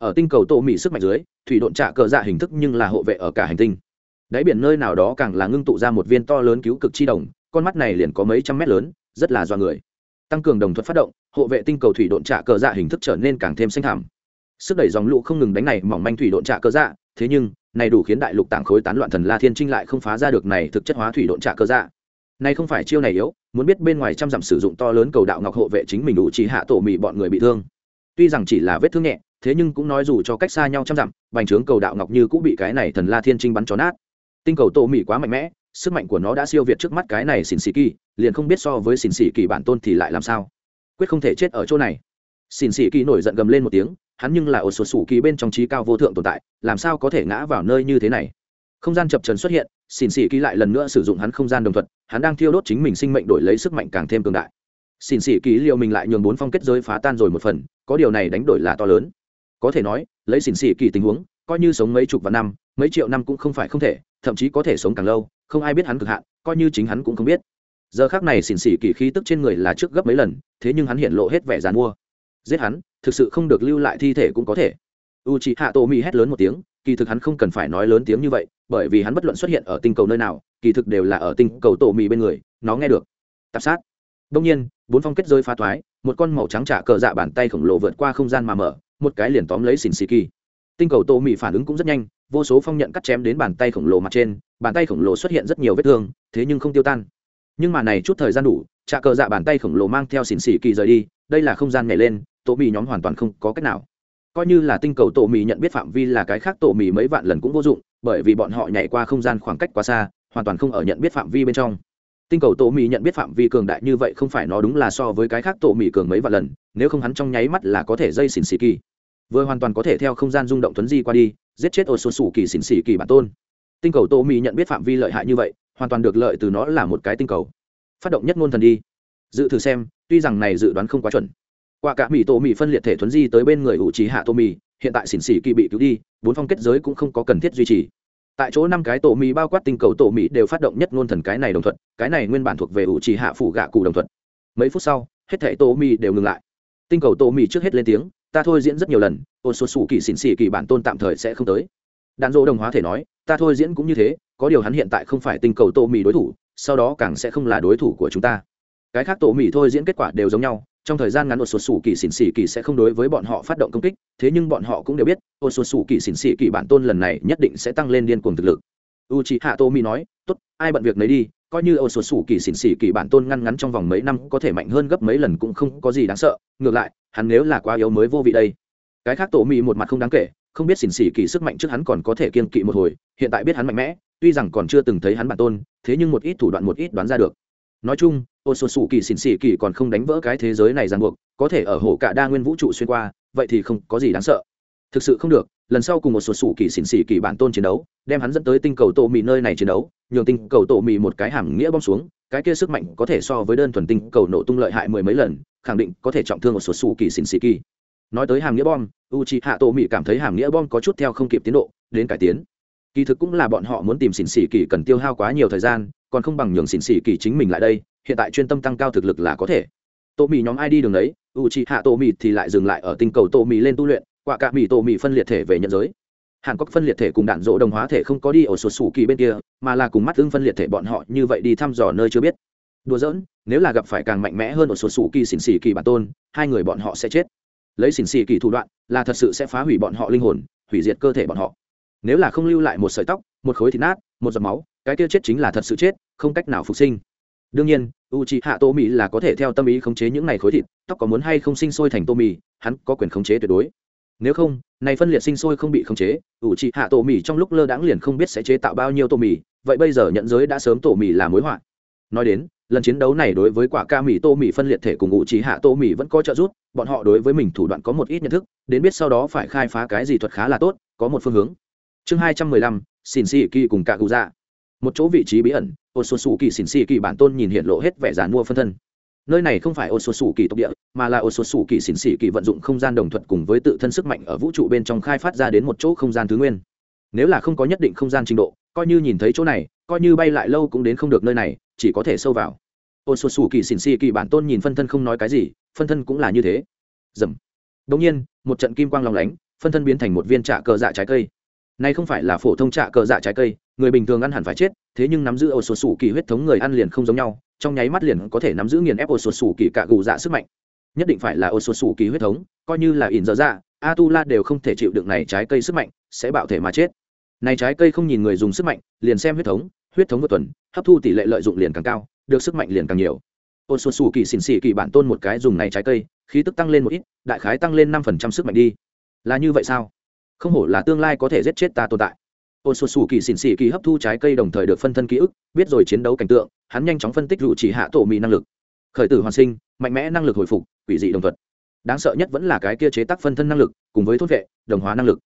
ở tinh cầu tô mỹ sức mạnh dưới, thủy độn trạ cờ dạ hình thức nhưng là hộ vệ ở cả hành tinh. Đáy biển nơi nào đó càng là ngưng tụ ra một viên to lớn cứu cực chi đồng, con mắt này liền có mấy trăm mét lớn, rất là do người. Tăng cường đồng thuật phát động, hộ vệ tinh cầu thủy độn trạ cờ dạ hình thức trở nên càng thêm xanh thảm sức đẩy dòng lũ không ngừng đánh này mỏng manh thủy độn trạ cờ dạ thế nhưng, này đủ khiến đại lục tảng khối tán loạn thần la thiên trinh lại không phá ra được này thực chất hóa thủy độn trạ cờ dạ. Này không phải chiêu này yếu, muốn biết bên ngoài trăm dặm sử dụng to lớn cầu đạo ngọc hộ vệ chính mình đủ chỉ hạ tổ mị bọn người bị thương. Tuy rằng chỉ là vết thương nhẹ thế nhưng cũng nói dù cho cách xa nhau trăm dặm, bành trướng cầu đạo ngọc như cũng bị cái này thần la thiên trinh bắn chó nát. Tinh cầu tô mị quá mạnh mẽ, sức mạnh của nó đã siêu việt trước mắt cái này xỉn xì kỳ, liền không biết so với xỉn xì kỳ bản tôn thì lại làm sao. Quyết không thể chết ở chỗ này. Xỉn xì kỳ nổi giận gầm lên một tiếng, hắn nhưng là ổ sổ sủ kỳ bên trong trí cao vô thượng tồn tại, làm sao có thể ngã vào nơi như thế này? Không gian chập trần xuất hiện xỉn xỉ kỳ lại lần nữa sử dụng hắn không gian đồng thuận hắn đang thiêu đốt chính mình sinh mệnh đổi lấy sức mạnh càng thêm cường đại. Xỉn xỉ kỳ liệu mình lại nhường bốn phong kết giới phá tan rồi một phần, có điều này đánh đổi là to lớn có thể nói, lấy xỉn xỉ kỳ tình huống, coi như sống mấy chục vạn năm, mấy triệu năm cũng không phải không thể, thậm chí có thể sống càng lâu, không ai biết hắn cực hạn, coi như chính hắn cũng không biết. Giờ khác này xỉn xỉ kỳ khí tức trên người là trước gấp mấy lần, thế nhưng hắn hiện lộ hết vẻ dàn mua. Giết hắn, thực sự không được lưu lại thi thể cũng có thể. U c h ị hạ tổ mỹ hét lớn một tiếng, kỳ thực hắn không cần phải nói lớn tiếng như vậy, bởi vì hắn bất luận xuất hiện ở tinh cầu nơi nào, kỳ thực đều là ở tinh cầu tổ mỹ bên người, nó nghe được. Tạp sát. Đông nhiên, bốn phong kết rơi phá thoái, một con màu trắng trả cờ dạ bàn tay khổng lồ vượt qua không gian mà mở một cái liền tóm lấy xỉn xì kỳ. Tinh cầu tổ mì phản ứng cũng rất nhanh, vô số phong nhận cắt chém đến bàn tay khổng lồ mặt trên, bàn tay khổng lồ xuất hiện rất nhiều vết thương, thế nhưng không tiêu tan. Nhưng mà này chút thời gian đủ trả cờ dạ bàn tay khổng lồ mang theo xỉn xì kỳ rời đi, đây là không gian nhảy lên tổ mì nhóm hoàn toàn không có cách nào. Coi như là tinh cầu tổ mì nhận biết phạm vi là cái khác tổ mì mấy vạn lần cũng vô dụng, bởi vì bọn họ nhảy qua không gian khoảng cách quá xa, hoàn toàn không ở nhận biết phạm vi bên trong. Tinh cầu tổ mì nhận biết phạm vi cường đại như vậy không phải nó đúng là so với cái khác tổ mì cường mấy vạn lần, nếu không hắn trong nháy mắt là có thể dây xỉn xì kỳ vừa hoàn toàn có thể theo không gian rung động tuấn di qua đi, giết chết ô xuân sủ kỳ xỉn xỉ kỳ bản tôn. Tinh cầu tổ mì nhận biết phạm vi lợi hại như vậy, hoàn toàn được lợi từ nó là một cái tinh cầu. Phát động nhất ngôn thần đi. Dự thử xem, tuy rằng này dự đoán không quá chuẩn. Qua cả mỹ tổ mỹ phân liệt thể thuấn di tới bên người ủ trí hạ tô mì hiện tại xỉn xỉ kỳ bị cứu đi, bốn phong kết giới cũng không có cần thiết duy trì. Tại chỗ năm cái tổ mì bao quát tinh cầu tổ mì đều phát động nhất ngôn thần cái này đồng thuận, cái này nguyên bản thuộc về ủ trí hạ phủ gạ cụ đồng thuận. Mấy phút sau, hết thể tổ mì đều ngừng lại. Tinh cầu tổ mì trước hết lên tiếng ta thôi diễn rất nhiều lần ôn số sủ kỳ xỉn xỉ kỳ bản tôn tạm thời sẽ không tới. Đàn dỗ đồng hóa thể nói, ta thôi diễn cũng như thế, có điều hắn hiện tại không phải tinh cầu tô mì đối thủ, sau đó càng sẽ không là đối thủ của chúng ta. Cái khác tổ mì thôi diễn kết quả đều giống nhau, trong thời gian ngắn ột sột sủ kỳ xỉn xỉ kỳ sẽ không đối với bọn họ phát động công kích, thế nhưng bọn họ cũng đều biết ột sột sủ kỳ xỉn xỉ kỳ bản tôn lần này nhất định sẽ tăng lên điên cuồng thực lực. U c h hạ tô mi nói, tốt, ai bận việc lấy đi coi như ô sột sủ kỳ xỉn xỉ kỳ bản tôn ngăn ngắn trong vòng mấy năm có thể mạnh hơn gấp mấy lần cũng không có gì đáng sợ. Ngược lại, hắn nếu là quá yếu mới vô vị đây. Cái khác tổ Mỹ một mặt không đáng kể, không biết xỉn xỉ kỳ sức mạnh trước hắn còn có thể kiên kỵ một hồi, hiện tại biết hắn mạnh mẽ, tuy rằng còn chưa từng thấy hắn bản tôn, thế nhưng một ít thủ đoạn một ít đoán ra được. Nói chung, ô sột sủ kỳ xỉn xỉ kỳ còn không đánh vỡ cái thế giới này ràng buộc, có thể ở hồ cả đa nguyên vũ trụ xuyên qua, vậy thì không có gì đáng sợ. Thực sự không được lần sau cùng một sổ sủ kỳ xỉn xỉ kỳ bản tôn chiến đấu, đem hắn dẫn tới tinh cầu tổ mì nơi này chiến đấu, nhường tinh cầu tổ mì một cái hàm nghĩa bom xuống, cái kia sức mạnh có thể so với đơn thuần tinh cầu nổ tung lợi hại mười mấy lần, khẳng định có thể trọng thương một sổ sủ kỳ xỉn xỉ kỳ. Nói tới hàm nghĩa bom u c h i hạ tổ mì cảm thấy hàm nghĩa bom có chút theo không kịp tiến độ, đến cải tiến. Kỳ thực cũng là bọn họ muốn tìm xỉn xỉ kỳ cần tiêu hao quá nhiều thời gian, còn không bằng nhường xỉn xỉ kỳ chính mình lại đây, hiện tại chuyên tâm tăng cao thực lực là có thể. Tổ mì nhóm ai đi đường đấy u c h hạ tổ mì thì lại dừng lại ở tinh cầu tổ mì lên tu luyện quả cả mì tô mì phân liệt thể về nhận giới. Hàn quốc phân liệt thể cùng đạn dỗ đồng hóa thể không có đi ở sụt sủ kỳ bên kia, mà là cùng mắt ưng phân liệt thể bọn họ như vậy đi thăm dò nơi chưa biết. Đùa giỡn, nếu là gặp phải càng mạnh mẽ hơn ở sụt sủ kỳ xỉn xỉ kỳ bản tôn, hai người bọn họ sẽ chết. Lấy xỉn xỉ kỳ thủ đoạn, là thật sự sẽ phá hủy bọn họ linh hồn, hủy diệt cơ thể bọn họ. Nếu là không lưu lại một sợi tóc, một khối thịt nát, một giọt máu, cái kia chết chính là thật sự chết, không cách nào phục sinh. Đương nhiên u c h hạ tô mì là có thể theo tâm ý khống chế những này khối thịt, tóc có muốn hay không sinh sôi thành tô mì hắn có quyền khống chế tuyệt đối nếu không, này phân liệt sinh sôi không bị khống chế, ủ trị hạ tổ mì trong lúc lơ đãng liền không biết sẽ chế tạo bao nhiêu tổ mì, vậy bây giờ nhận giới đã sớm tổ mì là mối họa. Nói đến, lần chiến đấu này đối với quả ca mì tô mì phân liệt thể cùng u trí hạ tô mì vẫn có trợ giúp, bọn họ đối với mình thủ đoạn có một ít nhận thức, đến biết sau đó phải khai phá cái gì thuật khá là tốt, có một phương hướng. Chương hai trăm mười lăm xin xì kỳ cùng cả cụ dạ. Một chỗ vị trí bí ẩn ô xuân sủ kỳ xin xì kỳ bản tôn nhìn hiện lộ hết vẻ dàn mua phân thân nơi này không phải ô số sủ kỳ tộc địa, mà là ô số sủ kỳ xỉn Xỉ kỳ vận dụng không gian đồng thuận cùng với tự thân sức mạnh ở vũ trụ bên trong khai phát ra đến một chỗ không gian thứ nguyên. Nếu là không có nhất định không gian trình độ, coi như nhìn thấy chỗ này, coi như bay lại lâu cũng đến không được nơi này, chỉ có thể sâu vào. Ô số sủ kỳ xỉn Xỉ kỳ bản tôn nhìn phân thân không nói cái gì, phân thân cũng là như thế. Dầm. Đông nhiên, một trận kim quang lòng lánh, phân thân biến thành một viên trạ cờ dạ trái cây. Này không phải là phổ thông trạ cờ dạ trái cây, người bình thường ăn hẳn phải chết, thế nhưng nắm giữ ô số sủ kỳ huyết thống người ăn liền không giống nhau trong nháy mắt liền có thể nắm giữ nghiền ép ô sột sủ kỳ cạ gù dạ sức mạnh. Nhất định phải là ô sột sủ kỳ huyết thống, coi như là ỉn dở dạ a tu la đều không thể chịu được này trái cây sức mạnh, sẽ bạo thể mà chết. Này trái cây không nhìn người dùng sức mạnh, liền xem huyết thống huyết thống vượt tuần, hấp thu tỷ lệ lợi dụng liền càng cao, được sức mạnh liền càng nhiều. Ôn sột sủ kỳ xỉn xỉ kỳ bản tôn một cái dùng này trái cây, khí tức tăng lên một ít, đại khái tăng lên năm phần trăm sức mạnh đi. Là như vậy sao? Không hổ là tương lai có thể giết chết ta tồn tại ôn xuân sù kỳ xỉn xỉ kỳ hấp thu trái cây đồng thời được phân thân ký ức, biết rồi chiến đấu cảnh tượng, hắn nhanh chóng phân tích rủ chỉ hạ tổ mỹ năng lực. Khởi tử hoàn sinh, mạnh mẽ năng lực hồi phục, quỷ dị đồng thuật đáng sợ nhất vẫn là cái kia chế tác phân thân năng lực, cùng với thốt vệ, đồng hóa năng lực.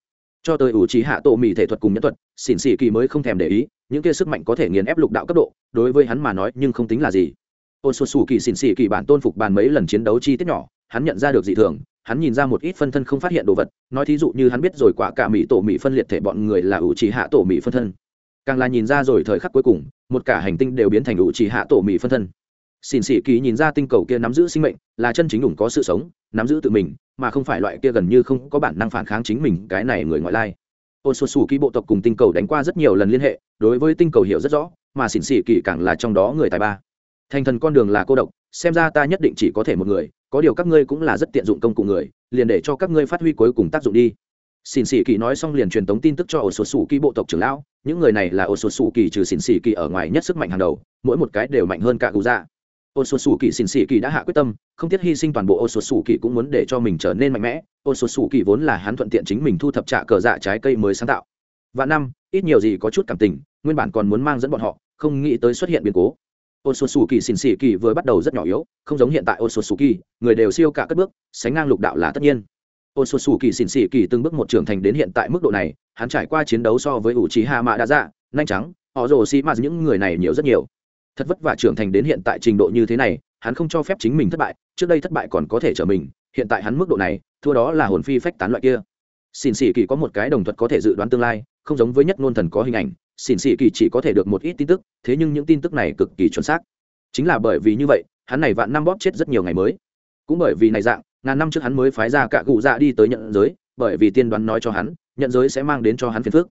Cho tới ủ trí hạ tổ mỹ thể thuật cùng nhân thuật xỉn xỉ kỳ mới không thèm để ý, những kia sức mạnh có thể nghiền ép lục đạo cấp độ, đối với hắn mà nói nhưng không tính là gì. Ôn xuân sù kỳ xỉn xỉ kỳ bản tôn phục bàn mấy lần chiến đấu chi tiết nhỏ hắn nhận ra được dị thường, hắn nhìn ra một ít phân thân không phát hiện đồ vật, nói thí dụ như hắn biết rồi quả cả mỹ tổ mỹ phân liệt thể bọn người là ủ trì hạ tổ mỹ phân thân. Càng là nhìn ra rồi thời khắc cuối cùng, một cả hành tinh đều biến thành ủ trì hạ tổ mỹ phân thân. Xin xỉ kỳ nhìn ra tinh cầu kia nắm giữ sinh mệnh, là chân chính đủng có sự sống, nắm giữ tự mình, mà không phải loại kia gần như không có bản năng phản kháng chính mình, cái này người ngoại lai. Ôn xuân xù ký bộ tộc cùng tinh cầu đánh qua rất nhiều lần liên hệ, đối với tinh cầu hiểu rất rõ, mà xỉn xỉ kỳ càng là trong đó người tài ba. Thành thần con đường là cô độc xem ra ta nhất định chỉ có thể một người, có điều các ngươi cũng là rất tiện dụng công cụ người, liền để cho các ngươi phát huy cuối cùng tác dụng đi. Xin xỉ kỳ nói xong liền truyền tống tin tức cho ổ sột sủ kỳ bộ tộc trưởng lão, những người này là ổ sột sủ kỳ trừ xin xỉ kỳ ở ngoài nhất sức mạnh hàng đầu, mỗi một cái đều mạnh hơn cả cụ dạ ổ sột sủ kỳ xin xỉ kỳ đã hạ quyết tâm, không tiếc hy sinh toàn bộ ổ sột sủ kỳ cũng muốn để cho mình trở nên mạnh mẽ. Ổ sột sủ kỳ vốn là hắn thuận tiện chính mình thu thập trả cờ dạ trái cây mới sáng tạo. Và năm, ít nhiều gì có chút cảm tình, nguyên bản còn muốn mang dẫn bọn họ, không nghĩ tới xuất hiện biến cố ôn xuân xù kỳ xỉn xỉ kỳ vừa bắt đầu rất nhỏ yếu, không giống hiện tại ôn xuân xù kỳ người đều siêu cả cất bước, sánh ngang lục đạo là tất nhiên. Ôn xuân xù kỳ xỉn xỉ kỳ từng bước một trưởng thành đến hiện tại mức độ này, hắn trải qua chiến đấu so với ủ trí hạ mạ đã dạ nhanh trắng họ rồ xi mạt những người này nhiều rất nhiều. Thật vất vả trưởng thành đến hiện tại trình độ như thế này, hắn không cho phép chính mình thất bại, trước đây thất bại còn có thể trở mình, hiện tại hắn mức độ này, thua đó là hồn phi phách tán loại kia. Xỉn xỉ kỳ có một cái đồng thuật có thể dự đoán tương lai không giống với nhất ngôn thần có hình ảnh xỉn xỉ kỳ chỉ có thể được một ít tin tức, thế nhưng những tin tức này cực kỳ chuẩn xác. Chính là bởi vì như vậy, hắn này vạn năm bóp chết rất nhiều ngày mới. Cũng bởi vì này dạng, ngàn năm trước hắn mới phái ra cả cụ dạ đi tới nhận giới, bởi vì tiên đoán nói cho hắn, nhận giới sẽ mang đến cho hắn phiền phức.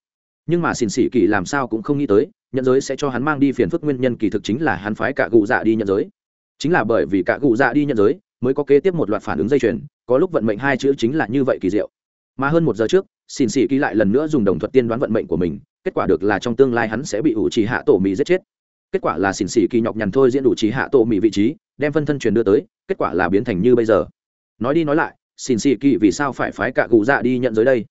Nhưng mà xỉn xỉ kỳ làm sao cũng không nghĩ tới, nhận giới sẽ cho hắn mang đi phiền phức nguyên nhân kỳ thực chính là hắn phái cả cụ dạ đi nhận giới. Chính là bởi vì cả cụ dạ đi nhận giới, mới có kế tiếp một loạt phản ứng dây chuyền, có lúc vận mệnh hai chữ chính là như vậy kỳ diệu mà hơn một giờ trước, xin xỉ kỳ lại lần nữa dùng đồng thuật tiên đoán vận mệnh của mình, kết quả được là trong tương lai hắn sẽ bị ủ trì hạ tổ mì giết chết. Kết quả là xỉn xỉ kỳ nhọc nhằn thôi diễn đủ trí hạ tổ mì vị trí, đem phân thân truyền đưa tới, kết quả là biến thành như bây giờ. Nói đi nói lại xỉn xỉ kỳ vì sao phải phái cả cụ dạ đi nhận giới đây?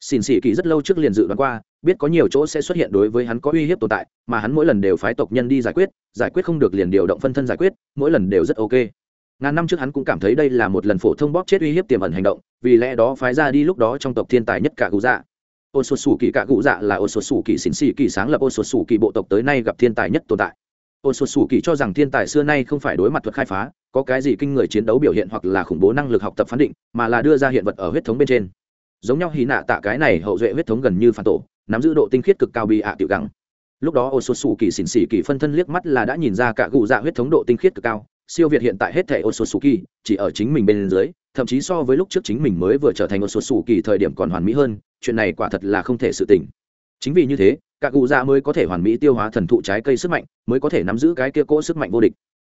Xỉn xỉ kỳ rất lâu trước liền dự đoán qua, biết có nhiều chỗ sẽ xuất hiện đối với hắn có uy hiếp tồn tại, mà hắn mỗi lần đều phái tộc nhân đi giải quyết giải quyết không được liền điều động phân thân giải quyết, mỗi lần đều rất ok ngàn năm trước hắn cũng cảm thấy đây là một lần phổ thông bóp chết uy hiếp tiềm ẩn hành động, vì lẽ đó phái ra đi lúc đó trong tộc thiên tài nhất cả cụ dạ. Ô số sủ kỳ cả cụ dạ là ô số sủ kỳ xỉn xỉ kỳ sáng lập ô số sủ kỳ bộ tộc tới nay gặp thiên tài nhất tồn tại. Ô số sủ kỳ cho rằng thiên tài xưa nay không phải đối mặt thuật khai phá, có cái gì kinh người chiến đấu biểu hiện hoặc là khủng bố năng lực học tập phán định, mà là đưa ra hiện vật ở huyết thống bên trên. Giống nhau hí nạ tạ cái này hậu duệ huyết thống gần như phản tổ, nắm giữ độ tinh khiết cực cao bị ạ tiểu gắng lúc đó ô số sủ kỳ xỉn xỉ kỳ phân thân liếc mắt là đã nhìn ra cả cụ dạ huyết thống độ tinh khiết cực cao siêu việt hiện tại hết thẻ Otsutsuki, kỳ chỉ ở chính mình bên dưới thậm chí so với lúc trước chính mình mới vừa trở thành Otsutsuki kỳ thời điểm còn hoàn mỹ hơn chuyện này quả thật là không thể sự tỉnh chính vì như thế các cụ già mới có thể hoàn mỹ tiêu hóa thần thụ trái cây sức mạnh mới có thể nắm giữ cái kia cỗ sức mạnh vô địch.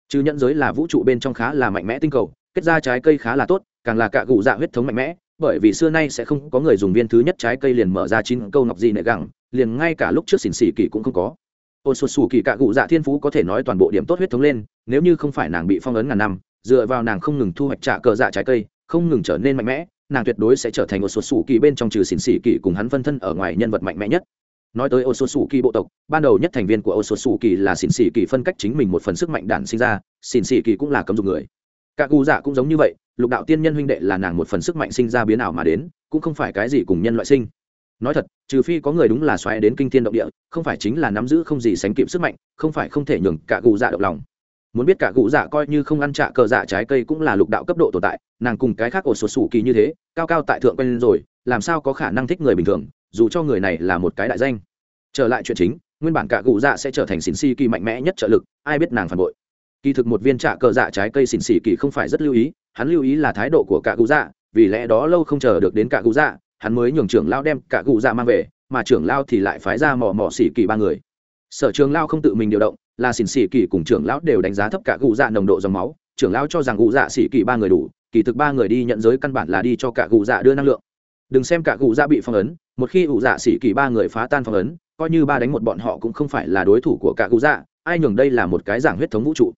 Chứ nhận giới là vũ trụ bên trong khá là mạnh mẽ tinh cầu kết ra trái cây khá là tốt càng là cả cụ dạ huyết thống mạnh mẽ bởi vì xưa nay sẽ không có người dùng viên thứ nhất trái cây liền mở ra chín câu ngọc gì nệ gẳng liền ngay cả lúc trước xỉn xỉ kỳ cũng không có ôn sột sù kỳ cả cụ dạ thiên phú có thể nói toàn bộ điểm tốt huyết thống lên, nếu như không phải nàng bị phong ấn ngàn năm, dựa vào nàng không ngừng thu hoạch trả cờ dạ trái cây, không ngừng trở nên mạnh mẽ, nàng tuyệt đối sẽ trở thành một số sủ kỳ bên trong trừ xỉn xỉ kỳ cùng hắn phân thân ở ngoài nhân vật mạnh mẽ nhất. Nói tới ô số sù kỳ bộ tộc, ban đầu nhất thành viên của ô số sù kỳ là xỉn xỉ kỳ phân cách chính mình một phần sức mạnh đản sinh ra xỉn xỉ kỳ cũng là cấm dục người. Cạ cụ dạ cũng giống như vậy, lục đạo tiên nhân huynh đệ là nàng một phần sức mạnh sinh ra biến ảo mà đến, cũng không phải cái gì cùng nhân loại sinh nói thật, trừ phi có người đúng là xoáy đến kinh thiên động địa, không phải chính là nắm giữ không gì sánh kịp sức mạnh, không phải không thể nhường cả gù dạ động lòng. Muốn biết cả gù dạ coi như không ăn trả cờ dạ trái cây cũng là lục đạo cấp độ tồn tại, nàng cùng cái khác ổ sột sủ kỳ như thế, cao cao tại thượng quen rồi, làm sao có khả năng thích người bình thường, dù cho người này là một cái đại danh. Trở lại chuyện chính, nguyên bản cả gù dạ sẽ trở thành xỉn xì kỳ mạnh mẽ nhất trợ lực, ai biết nàng phản bội. Kỳ thực một viên trả cờ dạ trái cây xỉn xì kỳ không phải rất lưu ý, hắn lưu ý là thái độ của cả gù dạ vì lẽ đó lâu không chờ được đến cả gù dạ hắn mới nhường trưởng lao đem cả cụ dạ mang về, mà trưởng lao thì lại phái ra mò mò xỉ kỳ ba người. Sở trường lao không tự mình điều động, là xỉn xỉ kỳ cùng trưởng lão đều đánh giá thấp cả cụ dạ nồng độ dòng máu. Trưởng lão cho rằng cụ dạ xỉ kỳ ba người đủ, kỳ thực ba người đi nhận giới căn bản là đi cho cả cụ dạ đưa năng lượng. Đừng xem cả cụ dạ bị phong ấn, một khi ủ dạ xỉ kỳ ba người phá tan phong ấn, coi như ba đánh một bọn họ cũng không phải là đối thủ của cả cụ dạ ai nhường đây là một cái giảng huyết thống vũ trụ.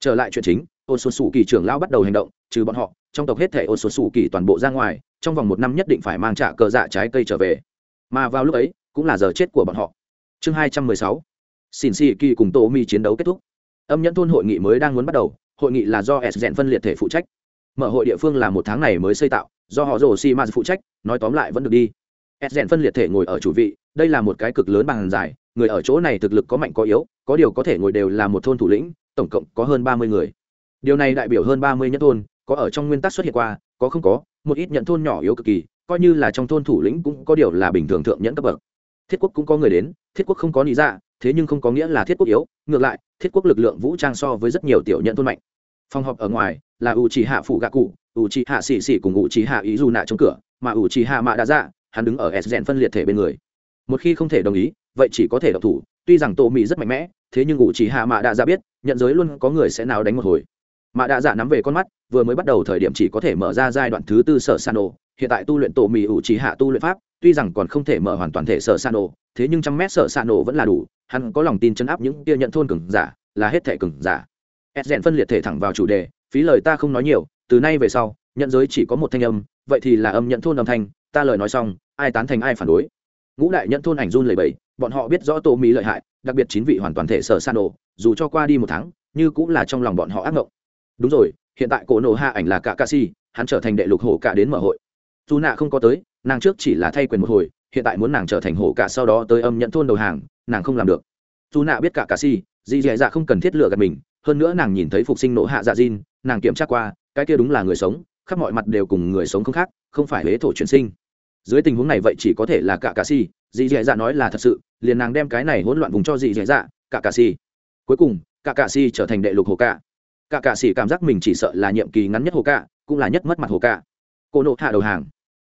Trở lại chuyện chính ôn xuân sủ kỳ trưởng lão bắt đầu hành động, trừ bọn họ, trong tộc hết thể ôn xuân sủ kỳ toàn bộ ra ngoài trong vòng một năm nhất định phải mang trả cờ dạ trái cây trở về. Mà vào lúc ấy, cũng là giờ chết của bọn họ. Chương hai trăm mười sáu. Xin xì kỳ cùng tô mi chiến đấu kết thúc. Âm nhẫn thôn hội nghị mới đang muốn bắt đầu, hội nghị là do s dẹn phân liệt thể phụ trách. Mở hội địa phương là một tháng này mới xây tạo, do họ rồ si ma phụ trách, nói tóm lại vẫn được đi. S dẹn phân liệt thể ngồi ở chủ vị, đây là một cái cực lớn bằng dài, người ở chỗ này thực lực có mạnh có yếu, có điều có thể ngồi đều là một thôn thủ lĩnh, tổng cộng có hơn ba mươi người. Điều này đại biểu hơn ba mươi nhất thôn, có ở trong nguyên tắc xuất hiện qua có không có, một ít nhận thôn nhỏ yếu cực kỳ, coi như là trong thôn thủ lĩnh cũng có điều là bình thường thượng nhẫn cấp bậc. Thiết quốc cũng có người đến, thiết quốc không có lý ra dạ, thế nhưng không có nghĩa là thiết quốc yếu, ngược lại, thiết quốc lực lượng vũ trang so với rất nhiều tiểu nhận thôn mạnh. Phòng họp ở ngoài là u chỉ hạ phụ gạ cụ u chỉ hạ xì xì cùng u chỉ hạ ý dù nạ trong cửa, mà u chỉ hạ mạ đã ra dạ, hắn đứng ở s rèn phân liệt thể bên người. Một khi không thể đồng ý, vậy chỉ có thể độc thủ, tuy rằng tổ mỹ rất mạnh mẽ, thế nhưng u chỉ hạ mạ đã ra dạ biết, nhận giới luôn có người sẽ nào đánh một hồi mạ đã giả nắm về con mắt, vừa mới bắt đầu thời điểm chỉ có thể mở ra giai đoạn thứ tư sở san đồ hiện tại tu luyện tổ mì ủ chỉ hạ tu luyện pháp, tuy rằng còn không thể mở hoàn toàn thể sở san đồ thế nhưng trăm mét sở san đồ vẫn là đủ, hắn có lòng tin chấn áp những kia nhận thôn cừng giả, là hết thể cừng giả. Ed rèn phân liệt thể thẳng vào chủ đề, phí lời ta không nói nhiều, từ nay về sau, nhận giới chỉ có một thanh âm, vậy thì là âm nhận thôn âm thanh, ta lời nói xong, ai tán thành ai phản đối. Ngũ đại nhận thôn ảnh run lầy bẫy bọn họ biết rõ tổ mỹ lợi hại, đặc biệt chín vị hoàn toàn thể sở san đồ dù cho qua đi một tháng, như cũng là trong lòng bọn họ ác mộng đúng rồi, hiện tại cổ nộ hạ ảnh là cả ca si, hắn trở thành đệ lục hổ cả đến mở hội. Dù nạ không có tới, nàng trước chỉ là thay quyền một hồi, hiện tại muốn nàng trở thành hổ cả sau đó tới âm nhận thôn đầu hàng, nàng không làm được. Dù nạ biết cả ca si, dì dì dạ không cần thiết lựa gạt mình, hơn nữa nàng nhìn thấy phục sinh nộ hạ dạ diên nàng kiểm tra qua, cái kia đúng là người sống, khắp mọi mặt đều cùng người sống không khác, không phải huế thổ chuyển sinh. Dưới tình huống này vậy chỉ có thể là cả cà si, dì dì dạ nói là thật sự, liền nàng đem cái này hỗn loạn vùng cho dì dì dạ cả cà si. Cuối cùng, cả cà si trở thành đệ lục hồ cả cả cạ sĩ cảm giác mình chỉ sợ là nhiệm kỳ ngắn nhất hồ cạ, cũng là nhất mất mặt hồ cạ. cô nộ hạ đầu hàng.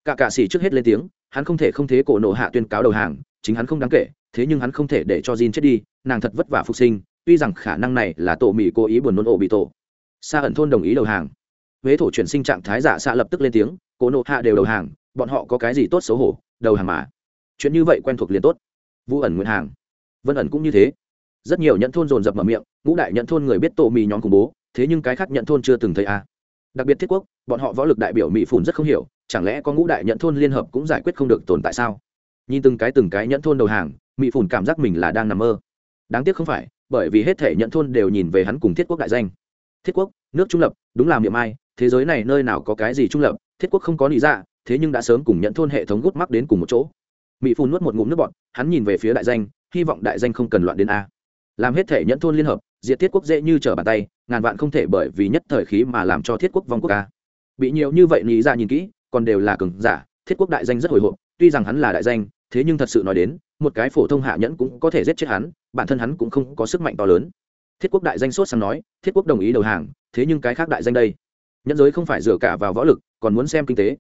Cả cạ sĩ trước hết lên tiếng hắn không thể không thế cổ nộ hạ tuyên cáo đầu hàng chính hắn không đáng kể thế nhưng hắn không thể để cho Jin chết đi nàng thật vất vả phục sinh tuy rằng khả năng này là tổ mỹ cố ý buồn nôn ổ bị tổ. Xa ẩn thôn đồng ý đầu hàng. Huế thổ chuyển sinh trạng thái giả xạ lập tức lên tiếng cổ nộ hạ đều đầu hàng bọn họ có cái gì tốt xấu hổ đầu hàng mà. Chuyện như vậy quen thuộc liền tốt. Vu ẩn nguyện hàng. Vân ẩn cũng như thế. Rất nhiều nhận thôn dồn dập mở miệng ngũ đại nhận thôn người biết tổ mì nhóm khủng bố thế nhưng cái khác nhận thôn chưa từng thấy a. À. đặc biệt thiết quốc, bọn họ võ lực đại biểu mỹ phủn rất không hiểu, chẳng lẽ có ngũ đại nhận thôn liên hợp cũng giải quyết không được tồn tại sao? Nhìn từng cái từng cái nhận thôn đầu hàng, mỹ phủn cảm giác mình là đang nằm mơ. Đáng tiếc không phải, bởi vì hết thể nhận thôn đều nhìn về hắn cùng thiết quốc đại danh. Thiết quốc, nước trung lập, đúng là miệng ai, thế giới này nơi nào có cái gì trung lập, thiết quốc không có lý ra dạ, thế nhưng đã sớm cùng nhận thôn hệ thống gút mắc đến cùng một chỗ. Mỹ phun nuốt một ngụm nước bọn hắn nhìn về phía đại danh, hy vọng đại danh không cần loạn đến a. Làm hết thể nhận thôn liên hợp, diệt thiết quốc dễ như trở bàn tay ngàn vạn không thể bởi vì nhất thời khí mà làm cho thiết quốc vong quốc ca. Bị nhiều như vậy lý ra nhìn kỹ, còn đều là cường giả, thiết quốc đại danh rất hồi hộp, tuy rằng hắn là đại danh, thế nhưng thật sự nói đến, một cái phổ thông hạ nhẫn cũng có thể giết chết hắn, bản thân hắn cũng không có sức mạnh to lớn. Thiết quốc đại danh sốt sang nói, thiết quốc đồng ý đầu hàng, thế nhưng cái khác đại danh đây? Nhẫn giới không phải dựa cả vào võ lực, còn muốn xem kinh tế.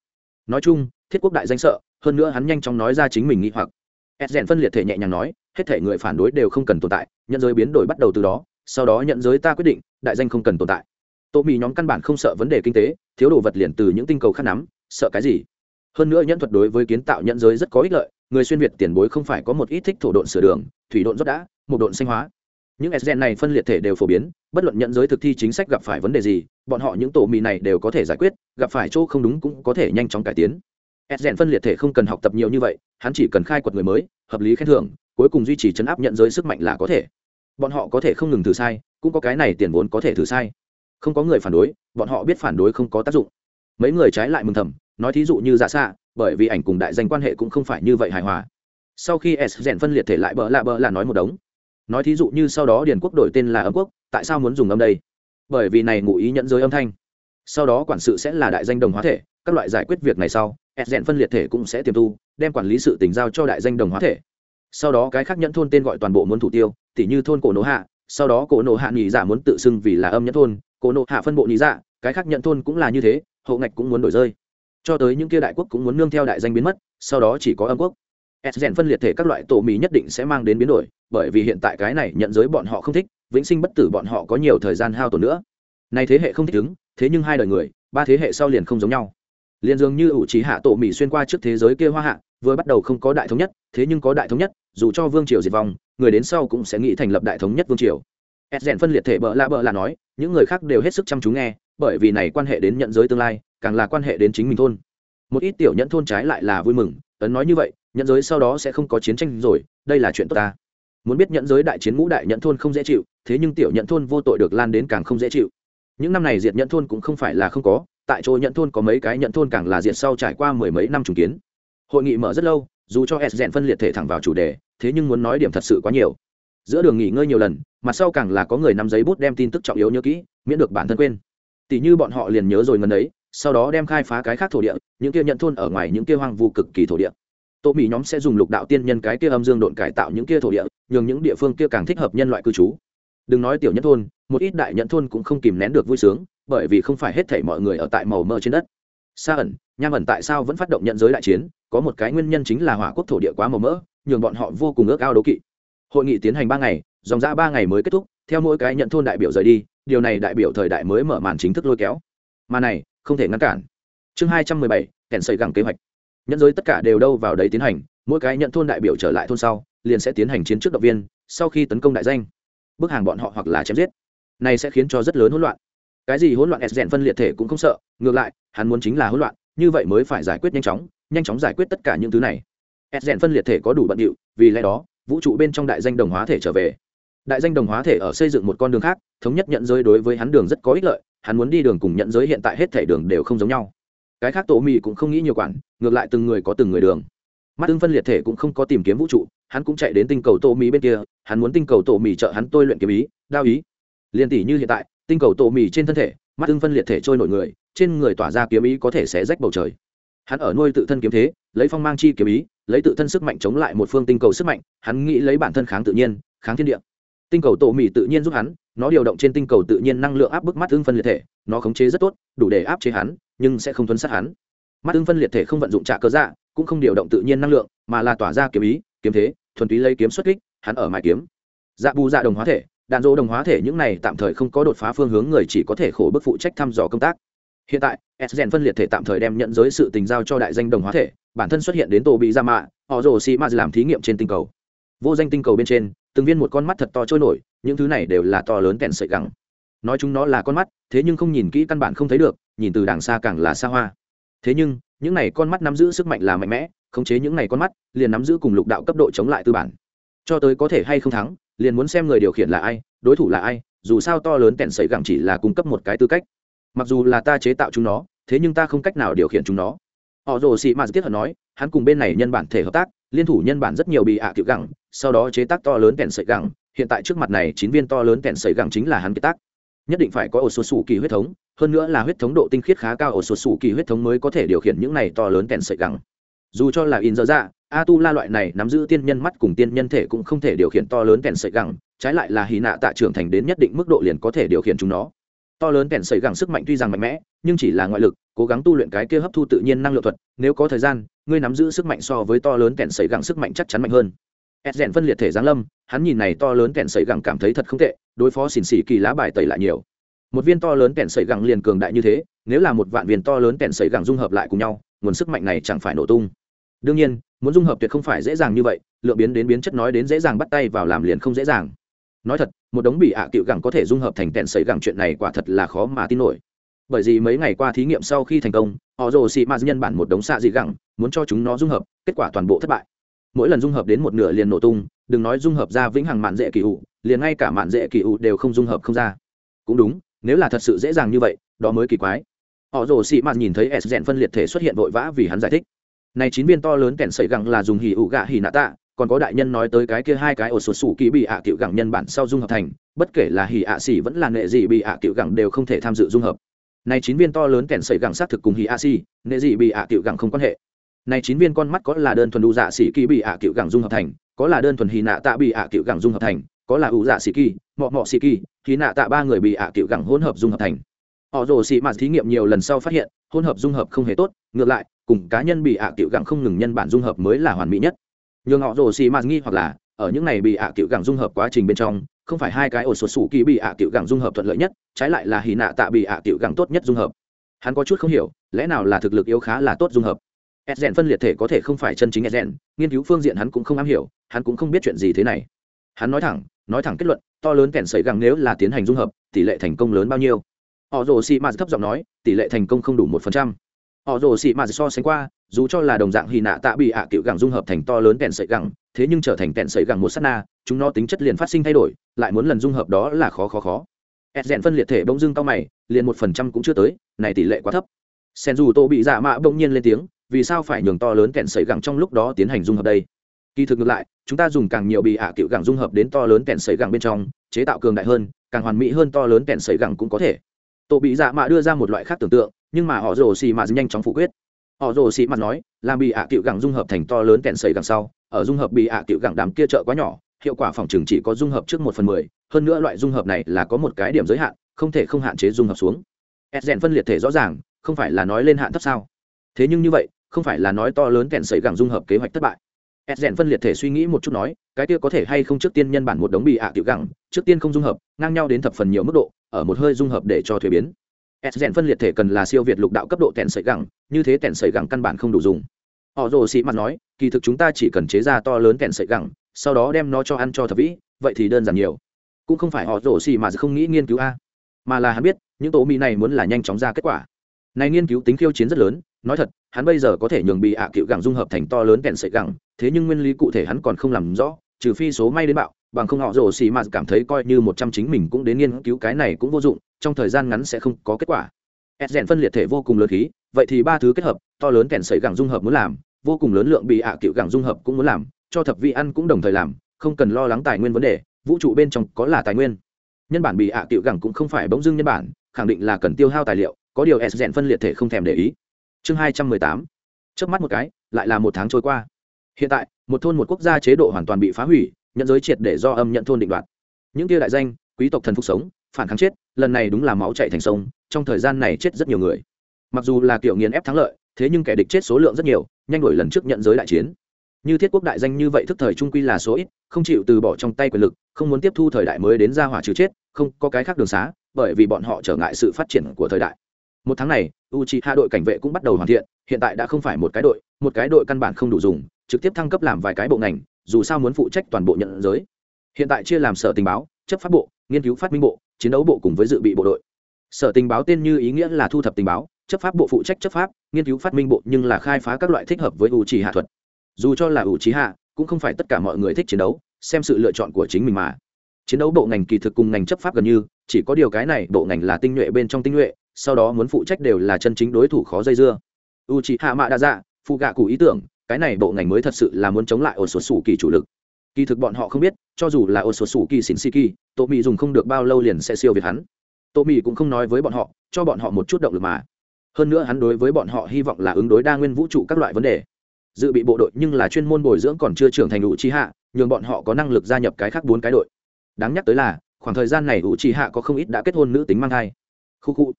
Nói chung, thiết quốc đại danh sợ, hơn nữa hắn nhanh chóng nói ra chính mình nghĩ hoặc. Ed rèn phân liệt thể nhẹ nhàng nói, hết thể người phản đối đều không cần tồn tại, nhẫn giới biến đổi bắt đầu từ đó sau đó nhận giới ta quyết định, đại danh không cần tồn tại. Tô mì nhóm căn bản không sợ vấn đề kinh tế, thiếu đồ vật liền từ những tinh cầu khác nắm, sợ cái gì? Hơn nữa nhẫn thuật đối với kiến tạo nhận giới rất có ích lợi, người xuyên việt tiền bối không phải có một ít thích thổ độn sửa đường, thủy độn rốt đã một độn sinh hóa. Những s này phân liệt thể đều phổ biến, bất luận nhận giới thực thi chính sách gặp phải vấn đề gì, bọn họ những tổ mì này đều có thể giải quyết, gặp phải chỗ không đúng cũng có thể nhanh chóng cải tiến. S phân liệt thể không cần học tập nhiều như vậy, hắn chỉ cần khai quật người mới, hợp lý khen thưởng, cuối cùng duy trì chấn áp nhận giới sức mạnh là có thể bọn họ có thể không ngừng thử sai, cũng có cái này tiền vốn có thể thử sai. Không có người phản đối, bọn họ biết phản đối không có tác dụng. Mấy người trái lại mừng thầm, nói thí dụ như giả xạ, bởi vì ảnh cùng đại danh quan hệ cũng không phải như vậy hài hòa. Sau khi s rèn phân liệt thể lại bỡ lạ bỡ là nói một đống. Nói thí dụ như sau đó điền quốc đổi tên là âm quốc, tại sao muốn dùng âm đây? Bởi vì này ngụ ý nhận giới âm thanh. Sau đó quản sự sẽ là đại danh đồng hóa thể, các loại giải quyết việc này sau, s rèn phân liệt thể cũng sẽ tiềm tu, đem quản lý sự tình giao cho đại danh đồng hóa thể sau đó cái khác nhẫn thôn tên gọi toàn bộ muốn thủ tiêu, tỉ như thôn cổ nổ hạ, sau đó cổ nổ hạ nghỉ dạ muốn tự xưng vì là âm nhẫn thôn, cổ nổ hạ phân bộ nghỉ dạ cái khác nhận thôn cũng là như thế hậu ngạch cũng muốn đổi rơi. Cho tới những kia đại quốc cũng muốn nương theo đại danh biến mất, sau đó chỉ có âm quốc. S rèn phân liệt thể các loại tổ mì nhất định sẽ mang đến biến đổi, bởi vì hiện tại cái này nhận giới bọn họ không thích, vĩnh sinh bất tử bọn họ có nhiều thời gian hao tổn nữa. Nay thế hệ không thích ứng, thế nhưng hai đời người, ba thế hệ sau liền không giống nhau. Liền dường như ủ trí hạ tổ mì xuyên qua trước thế giới kia hoa hạ vừa bắt đầu không có đại thống nhất, thế nhưng có đại thống nhất, dù cho vương triều diệt vong, người đến sau cũng sẽ nghĩ thành lập đại thống nhất vương triều. Ed rèn phân liệt thể bợ lạ bợ là nói, những người khác đều hết sức chăm chú nghe, bởi vì này quan hệ đến nhận giới tương lai, càng là quan hệ đến chính mình thôn. Một ít tiểu nhẫn thôn trái lại là vui mừng, ấn nói như vậy, nhận giới sau đó sẽ không có chiến tranh rồi, đây là chuyện tốt ta. Muốn biết nhận giới đại chiến ngũ đại nhận thôn không dễ chịu, thế nhưng tiểu nhận thôn vô tội được lan đến càng không dễ chịu. Những năm này diệt nhận thôn cũng không phải là không có, tại chỗ nhận thôn có mấy cái nhận thôn càng là diệt sau trải qua mười mấy năm trùng kiến hội nghị mở rất lâu, dù cho s rèn phân liệt thể thẳng vào chủ đề, thế nhưng muốn nói điểm thật sự quá nhiều. Giữa đường nghỉ ngơi nhiều lần, mặt sau càng là có người nắm giấy bút đem tin tức trọng yếu nhớ kỹ, miễn được bản thân quên. Tỷ như bọn họ liền nhớ rồi ngần ấy, sau đó đem khai phá cái khác thổ địa, những kia nhận thôn ở ngoài những kia hoang vu cực kỳ thổ địa. Tô mỹ nhóm sẽ dùng lục đạo tiên nhân cái kia âm dương độn cải tạo những kia thổ địa, nhường những địa phương kia càng thích hợp nhân loại cư trú. Đừng nói tiểu nhất thôn, một ít đại nhận thôn cũng không kìm nén được vui sướng, bởi vì không phải hết thảy mọi người ở tại màu mơ trên đất. Xa ẩn, nham ẩn tại sao vẫn phát động nhận giới đại chiến có một cái nguyên nhân chính là hỏa quốc thổ địa quá màu mỡ, nhường bọn họ vô cùng ước ao đố kỵ. Hội nghị tiến hành ba ngày, dòng ra ba ngày mới kết thúc, theo mỗi cái nhận thôn đại biểu rời đi, điều này đại biểu thời đại mới mở màn chính thức lôi kéo. Mà này, không thể ngăn cản. Chương hai trăm mười bảy, kèn xây gẳng kế hoạch. Nhận giới tất cả đều đâu vào đấy tiến hành, mỗi cái nhận thôn đại biểu trở lại thôn sau, liền sẽ tiến hành chiến trước động viên, sau khi tấn công đại danh, bức hàng bọn họ hoặc là chém giết. Này sẽ khiến cho rất lớn hỗn loạn. Cái gì hỗn loạn s rèn phân liệt thể cũng không sợ, ngược lại, hắn muốn chính là hỗn loạn, như vậy mới phải giải quyết nhanh chóng nhanh chóng giải quyết tất cả những thứ này. S rèn phân liệt thể có đủ bận điệu, vì lẽ đó, vũ trụ bên trong đại danh đồng hóa thể trở về. Đại danh đồng hóa thể ở xây dựng một con đường khác, thống nhất nhận giới đối với hắn đường rất có ích lợi, hắn muốn đi đường cùng nhận giới hiện tại hết thể đường đều không giống nhau. Cái khác tổ mì cũng không nghĩ nhiều quản, ngược lại từng người có từng người đường. Mắt ưng phân liệt thể cũng không có tìm kiếm vũ trụ, hắn cũng chạy đến tinh cầu tổ mì bên kia, hắn muốn tinh cầu tổ mì trợ hắn tôi luyện kiếm ý, đao ý. Liên tỷ như hiện tại, tinh cầu tổ mì trên thân thể, mắt ưng phân liệt thể trôi nổi người, trên người tỏa ra kiếm ý có thể sẽ rách bầu trời hắn ở nuôi tự thân kiếm thế, lấy phong mang chi kiếm ý, lấy tự thân sức mạnh chống lại một phương tinh cầu sức mạnh, hắn nghĩ lấy bản thân kháng tự nhiên, kháng thiên địa. Tinh cầu tổ mỹ tự nhiên giúp hắn, nó điều động trên tinh cầu tự nhiên năng lượng áp bức mắt tương phân liệt thể, nó khống chế rất tốt, đủ để áp chế hắn, nhưng sẽ không thuấn sát hắn. Mắt tương phân liệt thể không vận dụng trả cơ dạ cũng không điều động tự nhiên năng lượng, mà là tỏa ra kiếm ý, kiếm thế, thuần túy lấy kiếm xuất kích, hắn ở mài kiếm. Dạ bù dạ đồng hóa thể, đạn dỗ đồng hóa thể, những này tạm thời không có đột phá phương hướng, người chỉ có thể khổ bức phụ trách thăm dò công tác hiện tại, s phân liệt thể tạm thời đem nhận giới sự tình giao cho đại danh đồng hóa thể, bản thân xuất hiện đến tổ bị ra mạ, họ rồ xì ma làm thí nghiệm trên tinh cầu. Vô danh tinh cầu bên trên, từng viên một con mắt thật to trôi nổi, những thứ này đều là to lớn kèn sợi gắng nói chúng nó là con mắt, thế nhưng không nhìn kỹ căn bản không thấy được, nhìn từ đàng xa càng là xa hoa. Thế nhưng, những này con mắt nắm giữ sức mạnh là mạnh mẽ, khống chế những này con mắt, liền nắm giữ cùng lục đạo cấp độ chống lại tư bản. Cho tới có thể hay không thắng, liền muốn xem người điều khiển là ai, đối thủ là ai, dù sao to lớn kèn sợi gẳng chỉ là cung cấp một cái tư cách mặc dù là ta chế tạo chúng nó, thế nhưng ta không cách nào điều khiển chúng nó. Họ rồ sĩ mạt tiết hận nói, hắn cùng bên này nhân bản thể hợp tác, liên thủ nhân bản rất nhiều bị ạ à kiểu gẳng, sau đó chế tác to lớn kèn sợi gẳng. Hiện tại trước mặt này, chín viên to lớn kèn sợi gẳng chính là hắn chế tác. Nhất định phải có ổ số sủ kỳ huyết thống, hơn nữa là huyết thống độ tinh khiết khá cao, ổ số sủ kỳ huyết thống mới có thể điều khiển những này to lớn kèn sợi gẳng. Dù cho là in dơ dạ a tu la loại này nắm giữ tiên nhân mắt cùng tiên nhân thể cũng không thể điều khiển to lớn kèn sợi gẳng, trái lại là hì nạ tạ trưởng thành đến nhất định mức độ liền có thể điều khiển chúng nó to lớn kèn sợi gẳng sức mạnh tuy rằng mạnh mẽ, nhưng chỉ là ngoại lực, cố gắng tu luyện cái kia hấp thu tự nhiên năng lượng thuật, nếu có thời gian, ngươi nắm giữ sức mạnh so với to lớn kèn sợi gẳng sức mạnh chắc chắn mạnh hơn. Ed rèn phân liệt thể giáng lâm, hắn nhìn này to lớn kèn sợi gẳng cảm thấy thật không tệ, đối phó xỉn xỉ kỳ lá bài tẩy lại nhiều. Một viên to lớn kèn sợi gẳng liền cường đại như thế, nếu là một vạn viên to lớn kèn sợi gẳng dung hợp lại cùng nhau, nguồn sức mạnh này chẳng phải nổ tung. Đương nhiên, muốn dung hợp tuyệt không phải dễ dàng như vậy, lượng biến đến biến chất nói đến dễ dàng bắt tay vào làm liền không dễ dàng. Nói thật một đống bị ạ à cựu gẳng có thể dung hợp thành kèn sấy gẳng chuyện này quả thật là khó mà tin nổi. Bởi vì mấy ngày qua thí nghiệm sau khi thành công, họ rồ xị mạt nhân bản một đống xạ dị gẳng, muốn cho chúng nó dung hợp, kết quả toàn bộ thất bại. Mỗi lần dung hợp đến một nửa liền nổ tung, đừng nói dung hợp ra vĩnh hằng mạn dễ kỳ ủ, liền ngay cả mạn dễ kỳ ủ đều không dung hợp không ra. Cũng đúng, nếu là thật sự dễ dàng như vậy, đó mới kỳ quái. Họ rồ xị mạt nhìn thấy s rèn phân liệt thể xuất hiện vội vã vì hắn giải thích. Này chín viên to lớn kèn sấy gẳng là dùng hỉ ủ gạ hỉ nạ tạ còn có đại nhân nói tới cái kia hai cái ổ sụt sủ kỳ bị ạ à cựu gẳng nhân bản sau dung hợp thành, bất kể là hỉ ạ xỉ vẫn là nệ gì bị ạ à cựu gẳng đều không thể tham dự dung hợp. Này chín viên to lớn kèn sấy gẳng xác thực cùng hỉ ạ xỉ, nệ gì bị ạ cựu gẳng không quan hệ. Này chín viên con mắt có là đơn thuần đủ dạ xỉ kỳ bị ạ cựu gẳng dung hợp thành, có là đơn thuần hỉ nạ tạ bị ạ cựu gẳng dung hợp thành, có là ủ dạ xỉ kỳ, mọ mọ xỉ kỳ hì nạ tạ ba người bị ạ cựu gẳng hỗn hợp dung hợp thành. Họ rồ xì mạt thí nghiệm nhiều lần sau phát hiện, hỗn hợp dung hợp không hề tốt, ngược lại, cùng cá nhân bị ạ cựu gẳng không ngừng nhân bản dung hợp mới là hoàn mỹ nhất nhường họ rồ xì mạt nghi hoặc là, ở những này bị ạ à gẳng dung hợp quá trình bên trong, không phải hai cái ổ sột sủ kỳ bị ạ à gẳng dung hợp thuận lợi nhất, trái lại là hì nạ tạ bị ạ à gẳng tốt nhất dung hợp. Hắn có chút không hiểu, lẽ nào là thực lực yếu khá là tốt dung hợp? Ed rèn phân liệt thể có thể không phải chân chính ed rèn nghiên cứu phương diện hắn cũng không am hiểu, hắn cũng không biết chuyện gì thế này. Hắn nói thẳng nói thẳng kết luận, to lớn kẻn sấy gẳng nếu là tiến hành dung hợp, tỷ lệ thành công lớn bao nhiêu? Họ rồ xị mạt thấp giọng nói, tỷ lệ thành công không đủ một phần trăm. Họ rồ xị mạt so sánh qua dù cho là đồng dạng hy nạ tạ bị ạ à cựu gẳng dung hợp thành to lớn kèn sợi gẳng, thế nhưng trở thành kèn sợi gẳng một s á t na, chúng nó tính chất liền phát sinh thay đổi, lại muốn lần dung hợp đó là khó khó khó. Ed rèn phân liệt thể bỗng dưng cao mày, liền một phần trăm cũng chưa tới, này tỷ lệ quá thấp. Sen dù tô bị dạ mạ bỗng nhiên lên tiếng, vì sao phải nhường to lớn kẹn sợi gẳng trong lúc đó tiến hành dung hợp đây? Kỳ thực ngược lại, chúng ta dùng càng nhiều bị ạ à cựu gẳng dung hợp đến to lớn kẹn sợi gẳng bên trong, chế tạo cường đại hơn, càng hoàn mỹ hơn to lớn kẹn sợi gẳng cũng có thể. Tổ bị dạ mạ đưa ra một loại khác tưởng tượng, nhưng mà họ rồ xì mạ nhanh chóng phủ quyết họ rồ sĩ mặt nói, làm bị ạ à cựu gẳng dung hợp thành to lớn kẹn sầy gẳng sau. Ở dung hợp bị ạ à cựu gẳng đám kia chợ quá nhỏ, hiệu quả phòng trường chỉ có dung hợp trước một phần mười. Hơn nữa loại dung hợp này là có một cái điểm giới hạn, không thể không hạn chế dung hợp xuống. Ed rèn phân liệt thể rõ ràng, không phải là nói lên hạn thấp sao? Thế nhưng như vậy, không phải là nói to lớn kẹn sầy gẳng dung hợp kế hoạch thất bại. Ed rèn phân liệt thể suy nghĩ một chút nói, cái kia có thể hay không trước tiên nhân bản một đống bị ạ tiểu gẳng, trước tiên không dung hợp, ngang nhau đến thập phần nhiều mức độ, ở một hơi dung hợp để cho thuế biến. S rèn phân liệt thể cần là siêu việt lục đạo cấp độ kẹn sợi gẳng như thế kẹn sợi gẳng căn bản không đủ dùng. Họ rồ sĩ mặt nói, kỳ thực chúng ta chỉ cần chế ra to lớn kẹn sợi gẳng, sau đó đem nó cho ăn cho thập vĩ, vậy thì đơn giản nhiều. Cũng không phải họ rồ xì mà không nghĩ nghiên cứu a, mà là hắn biết, những tổ mỹ này muốn là nhanh chóng ra kết quả. Này nghiên cứu tính khiêu chiến rất lớn, nói thật, hắn bây giờ có thể nhường bị ạ à cựu gẳng dung hợp thành to lớn kẹn sợi gẳng, thế nhưng nguyên lý cụ thể hắn còn không làm rõ, trừ phi số may đến bạo, bằng không họ rồ xì mà cảm thấy coi như một trăm chính mình cũng đến nghiên cứu cái này cũng vô dụng, trong thời gian ngắn sẽ không có kết quả ed rèn phân liệt thể vô cùng lớn khí, vậy thì ba thứ kết hợp, to lớn kẹn sợi gẳng dung hợp muốn làm, vô cùng lớn lượng bị ạ à cựu gẳng dung hợp cũng muốn làm, cho thập vị ăn cũng đồng thời làm, không cần lo lắng tài nguyên vấn đề, vũ trụ bên trong có là tài nguyên. Nhân bản bị ạ à cựu gẳng cũng không phải bỗng dưng nhân bản, khẳng định là cần tiêu hao tài liệu, có điều s rèn phân liệt thể không thèm để ý. Chương hai trăm mười tám. Trước mắt một cái, lại là một tháng trôi qua. Hiện tại, một thôn một quốc gia chế độ hoàn toàn bị phá hủy, nhận giới triệt để do âm nhận thôn định đoạt. Những kia đại danh, quý tộc thần phục sống phản kháng chết, lần này đúng là máu chạy thành sông, trong thời gian này chết rất nhiều người. Mặc dù là kiểu nghiền ép thắng lợi, thế nhưng kẻ địch chết số lượng rất nhiều, nhanh đổi lần trước nhận giới đại chiến. Như thiết quốc đại danh như vậy thức thời trung quy là số ít, không chịu từ bỏ trong tay quyền lực, không muốn tiếp thu thời đại mới đến ra hỏa trừ chết, không có cái khác đường xá, bởi vì bọn họ trở ngại sự phát triển của thời đại. Một tháng này u c h i hạ đội cảnh vệ cũng bắt đầu hoàn thiện, hiện tại đã không phải một cái đội, một cái đội căn bản không đủ dùng, trực tiếp thăng cấp làm vài cái bộ ngành, dù sao muốn phụ trách toàn bộ nhận giới. Hiện tại chia làm sở tình báo chấp pháp bộ, nghiên cứu phát minh bộ, chiến đấu bộ cùng với dự bị bộ đội. Sở tình báo tên như ý nghĩa là thu thập tình báo, chấp pháp bộ phụ trách chấp pháp, nghiên cứu phát minh bộ nhưng là khai phá các loại thích hợp với ủ trì hạ thuật. Dù cho là ủ trì hạ, cũng không phải tất cả mọi người thích chiến đấu, xem sự lựa chọn của chính mình mà. Chiến đấu bộ ngành kỳ thực cùng ngành chấp pháp gần như, chỉ có điều cái này bộ ngành là tinh nhuệ bên trong tinh nhuệ, sau đó muốn phụ trách đều là chân chính đối thủ khó dây dưa. U c hạ mạ đa dạ phụ gạ cụ ý tưởng, cái này bộ ngành mới thật sự là muốn chống lại ổn sột sủ kỳ chủ lực kỳ thực bọn họ không biết, cho dù là ô sột sủ kỳ xỉn xì kỳ tô mỹ dùng không được bao lâu liền sẽ siêu việt hắn. Tô mỹ cũng không nói với bọn họ, cho bọn họ một chút động lực mà. Hơn nữa hắn đối với bọn họ hy vọng là ứng đối đa nguyên vũ trụ các loại vấn đề. Dự bị bộ đội nhưng là chuyên môn bồi dưỡng còn chưa trưởng thành đủ chi hạ nhường bọn họ có năng lực gia nhập cái khác bốn cái đội. Đáng nhắc tới là, khoảng thời gian này ủ trì hạ có không ít đã kết hôn nữ tính mang thai. Khu khu.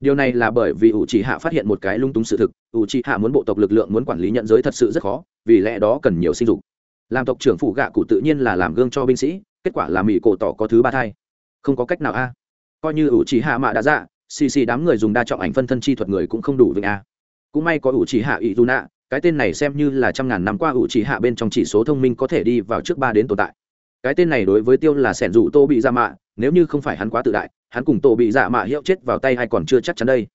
Điều này là bởi vì ủ trì hạ phát hiện một cái lung túng sự thực. Ủ trì hạ muốn bộ tộc lực lượng muốn quản lý nhận giới thật sự rất khó, vì lẽ đó cần nhiều sinh dục làm tộc trưởng phụ gạ cụ tự nhiên là làm gương cho binh sĩ, kết quả là mỹ cổ tỏ có thứ ba thai. Không có cách nào a. Coi như ủ chỉ hạ mạ đã dạ xì xì đám người dùng đa trọng ảnh phân thân chi thuật người cũng không đủ vinh a. Cũng may có ủ chỉ hạ ý dù nạ, cái tên này xem như là trăm ngàn năm qua ủ chỉ hạ bên trong chỉ số thông minh có thể đi vào trước ba đến tồn tại. Cái tên này đối với tiêu là sẻn rủ tô bị ra mạ, nếu như không phải hắn quá tự đại, hắn cùng tổ bị dạ mạ hiệu chết vào tay hay còn chưa chắc chắn đây.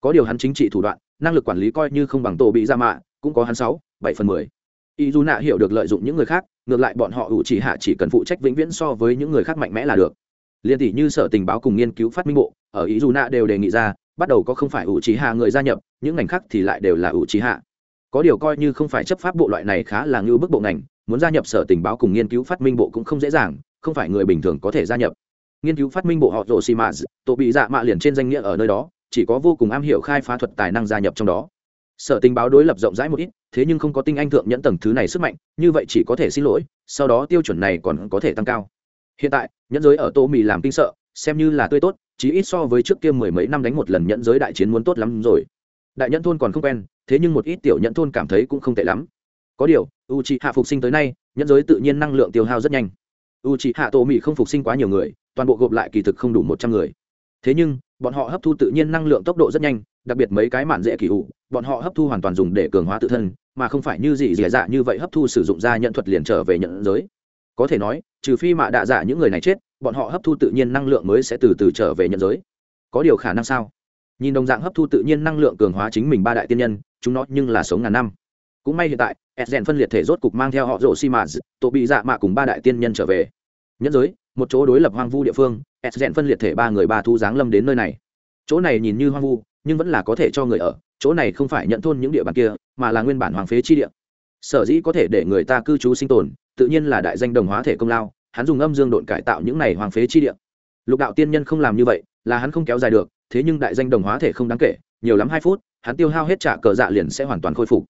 Có điều hắn chính trị thủ đoạn, năng lực quản lý coi như không bằng tổ bị dạ mạ, cũng có hắn sáu, bảy phần mười y dù nạ hiểu được lợi dụng những người khác ngược lại bọn họ ủ chỉ hạ chỉ cần phụ trách vĩnh viễn so với những người khác mạnh mẽ là được. Liên tỷ như sở tình báo cùng nghiên cứu phát minh bộ ở ý dù nạ đều đề nghị ra bắt đầu có không phải ủ chỉ hạ người gia nhập những ngành khác thì lại đều là ủ chỉ hạ. Có điều coi như không phải chấp pháp bộ loại này khá là ngưu bức bộ ngành muốn gia nhập sở tình báo cùng nghiên cứu phát minh bộ cũng không dễ dàng không phải người bình thường có thể gia nhập. Nghiên cứu phát minh bộ họ rồ xì mạ, tổ bị dạ mạ liền trên danh nghĩa ở nơi đó chỉ có vô cùng am hiểu khai phá thuật tài năng gia nhập trong đó sở tình báo đối lập rộng rãi một ít, thế nhưng không có tinh anh thượng nhẫn tầng thứ này sức mạnh, như vậy chỉ có thể xin lỗi, sau đó tiêu chuẩn này còn có thể tăng cao. Hiện tại, nhẫn giới ở tô mì làm kinh sợ, xem như là tươi tốt, chí ít so với trước kia mười mấy năm đánh một lần nhẫn giới đại chiến muốn tốt lắm rồi. Đại nhẫn thôn còn không quen, thế nhưng một ít tiểu nhẫn thôn cảm thấy cũng không tệ lắm. Có điều u c hạ phục sinh tới nay, nhẫn giới tự nhiên năng lượng tiêu hao rất nhanh. U c hạ tô mì không phục sinh quá nhiều người, toàn bộ gộp lại kỳ thực không đủ một trăm người. Thế nhưng, bọn họ hấp thu tự nhiên năng lượng tốc độ rất nhanh đặc biệt mấy cái mạn dễ kỳ ủ, bọn họ hấp thu hoàn toàn dùng để cường hóa tự thân, mà không phải như gì dẻ dạ như vậy hấp thu sử dụng ra nhận thuật liền trở về nhận giới. Có thể nói, trừ phi mạ đạ dạ những người này chết, bọn họ hấp thu tự nhiên năng lượng mới sẽ từ từ trở về nhận giới. Có điều khả năng sao? Nhìn đồng dạng hấp thu tự nhiên năng lượng cường hóa chính mình ba đại tiên nhân, chúng nó nhưng là sống ngàn năm. Cũng may hiện tại edgen phân liệt thể rốt cục mang theo họ rổ xi mã tổ bị dạ mạ cùng ba đại tiên nhân trở về. Nhẫn giới, một chỗ đối lập hoang vu địa phương edgen phân liệt thể ba người ba thu giáng lâm đến nơi này. Chỗ này nhìn như hoang vu nhưng vẫn là có thể cho người ở, chỗ này không phải nhận thôn những địa bàn kia, mà là nguyên bản hoàng phế chi địa. Sở dĩ có thể để người ta cư trú sinh tồn, tự nhiên là đại danh đồng hóa thể công lao, hắn dùng âm dương độn cải tạo những này hoàng phế chi địa. Lục đạo tiên nhân không làm như vậy, là hắn không kéo dài được, thế nhưng đại danh đồng hóa thể không đáng kể, nhiều lắm hai phút, hắn tiêu hao hết trả cờ dạ liền sẽ hoàn toàn khôi phục.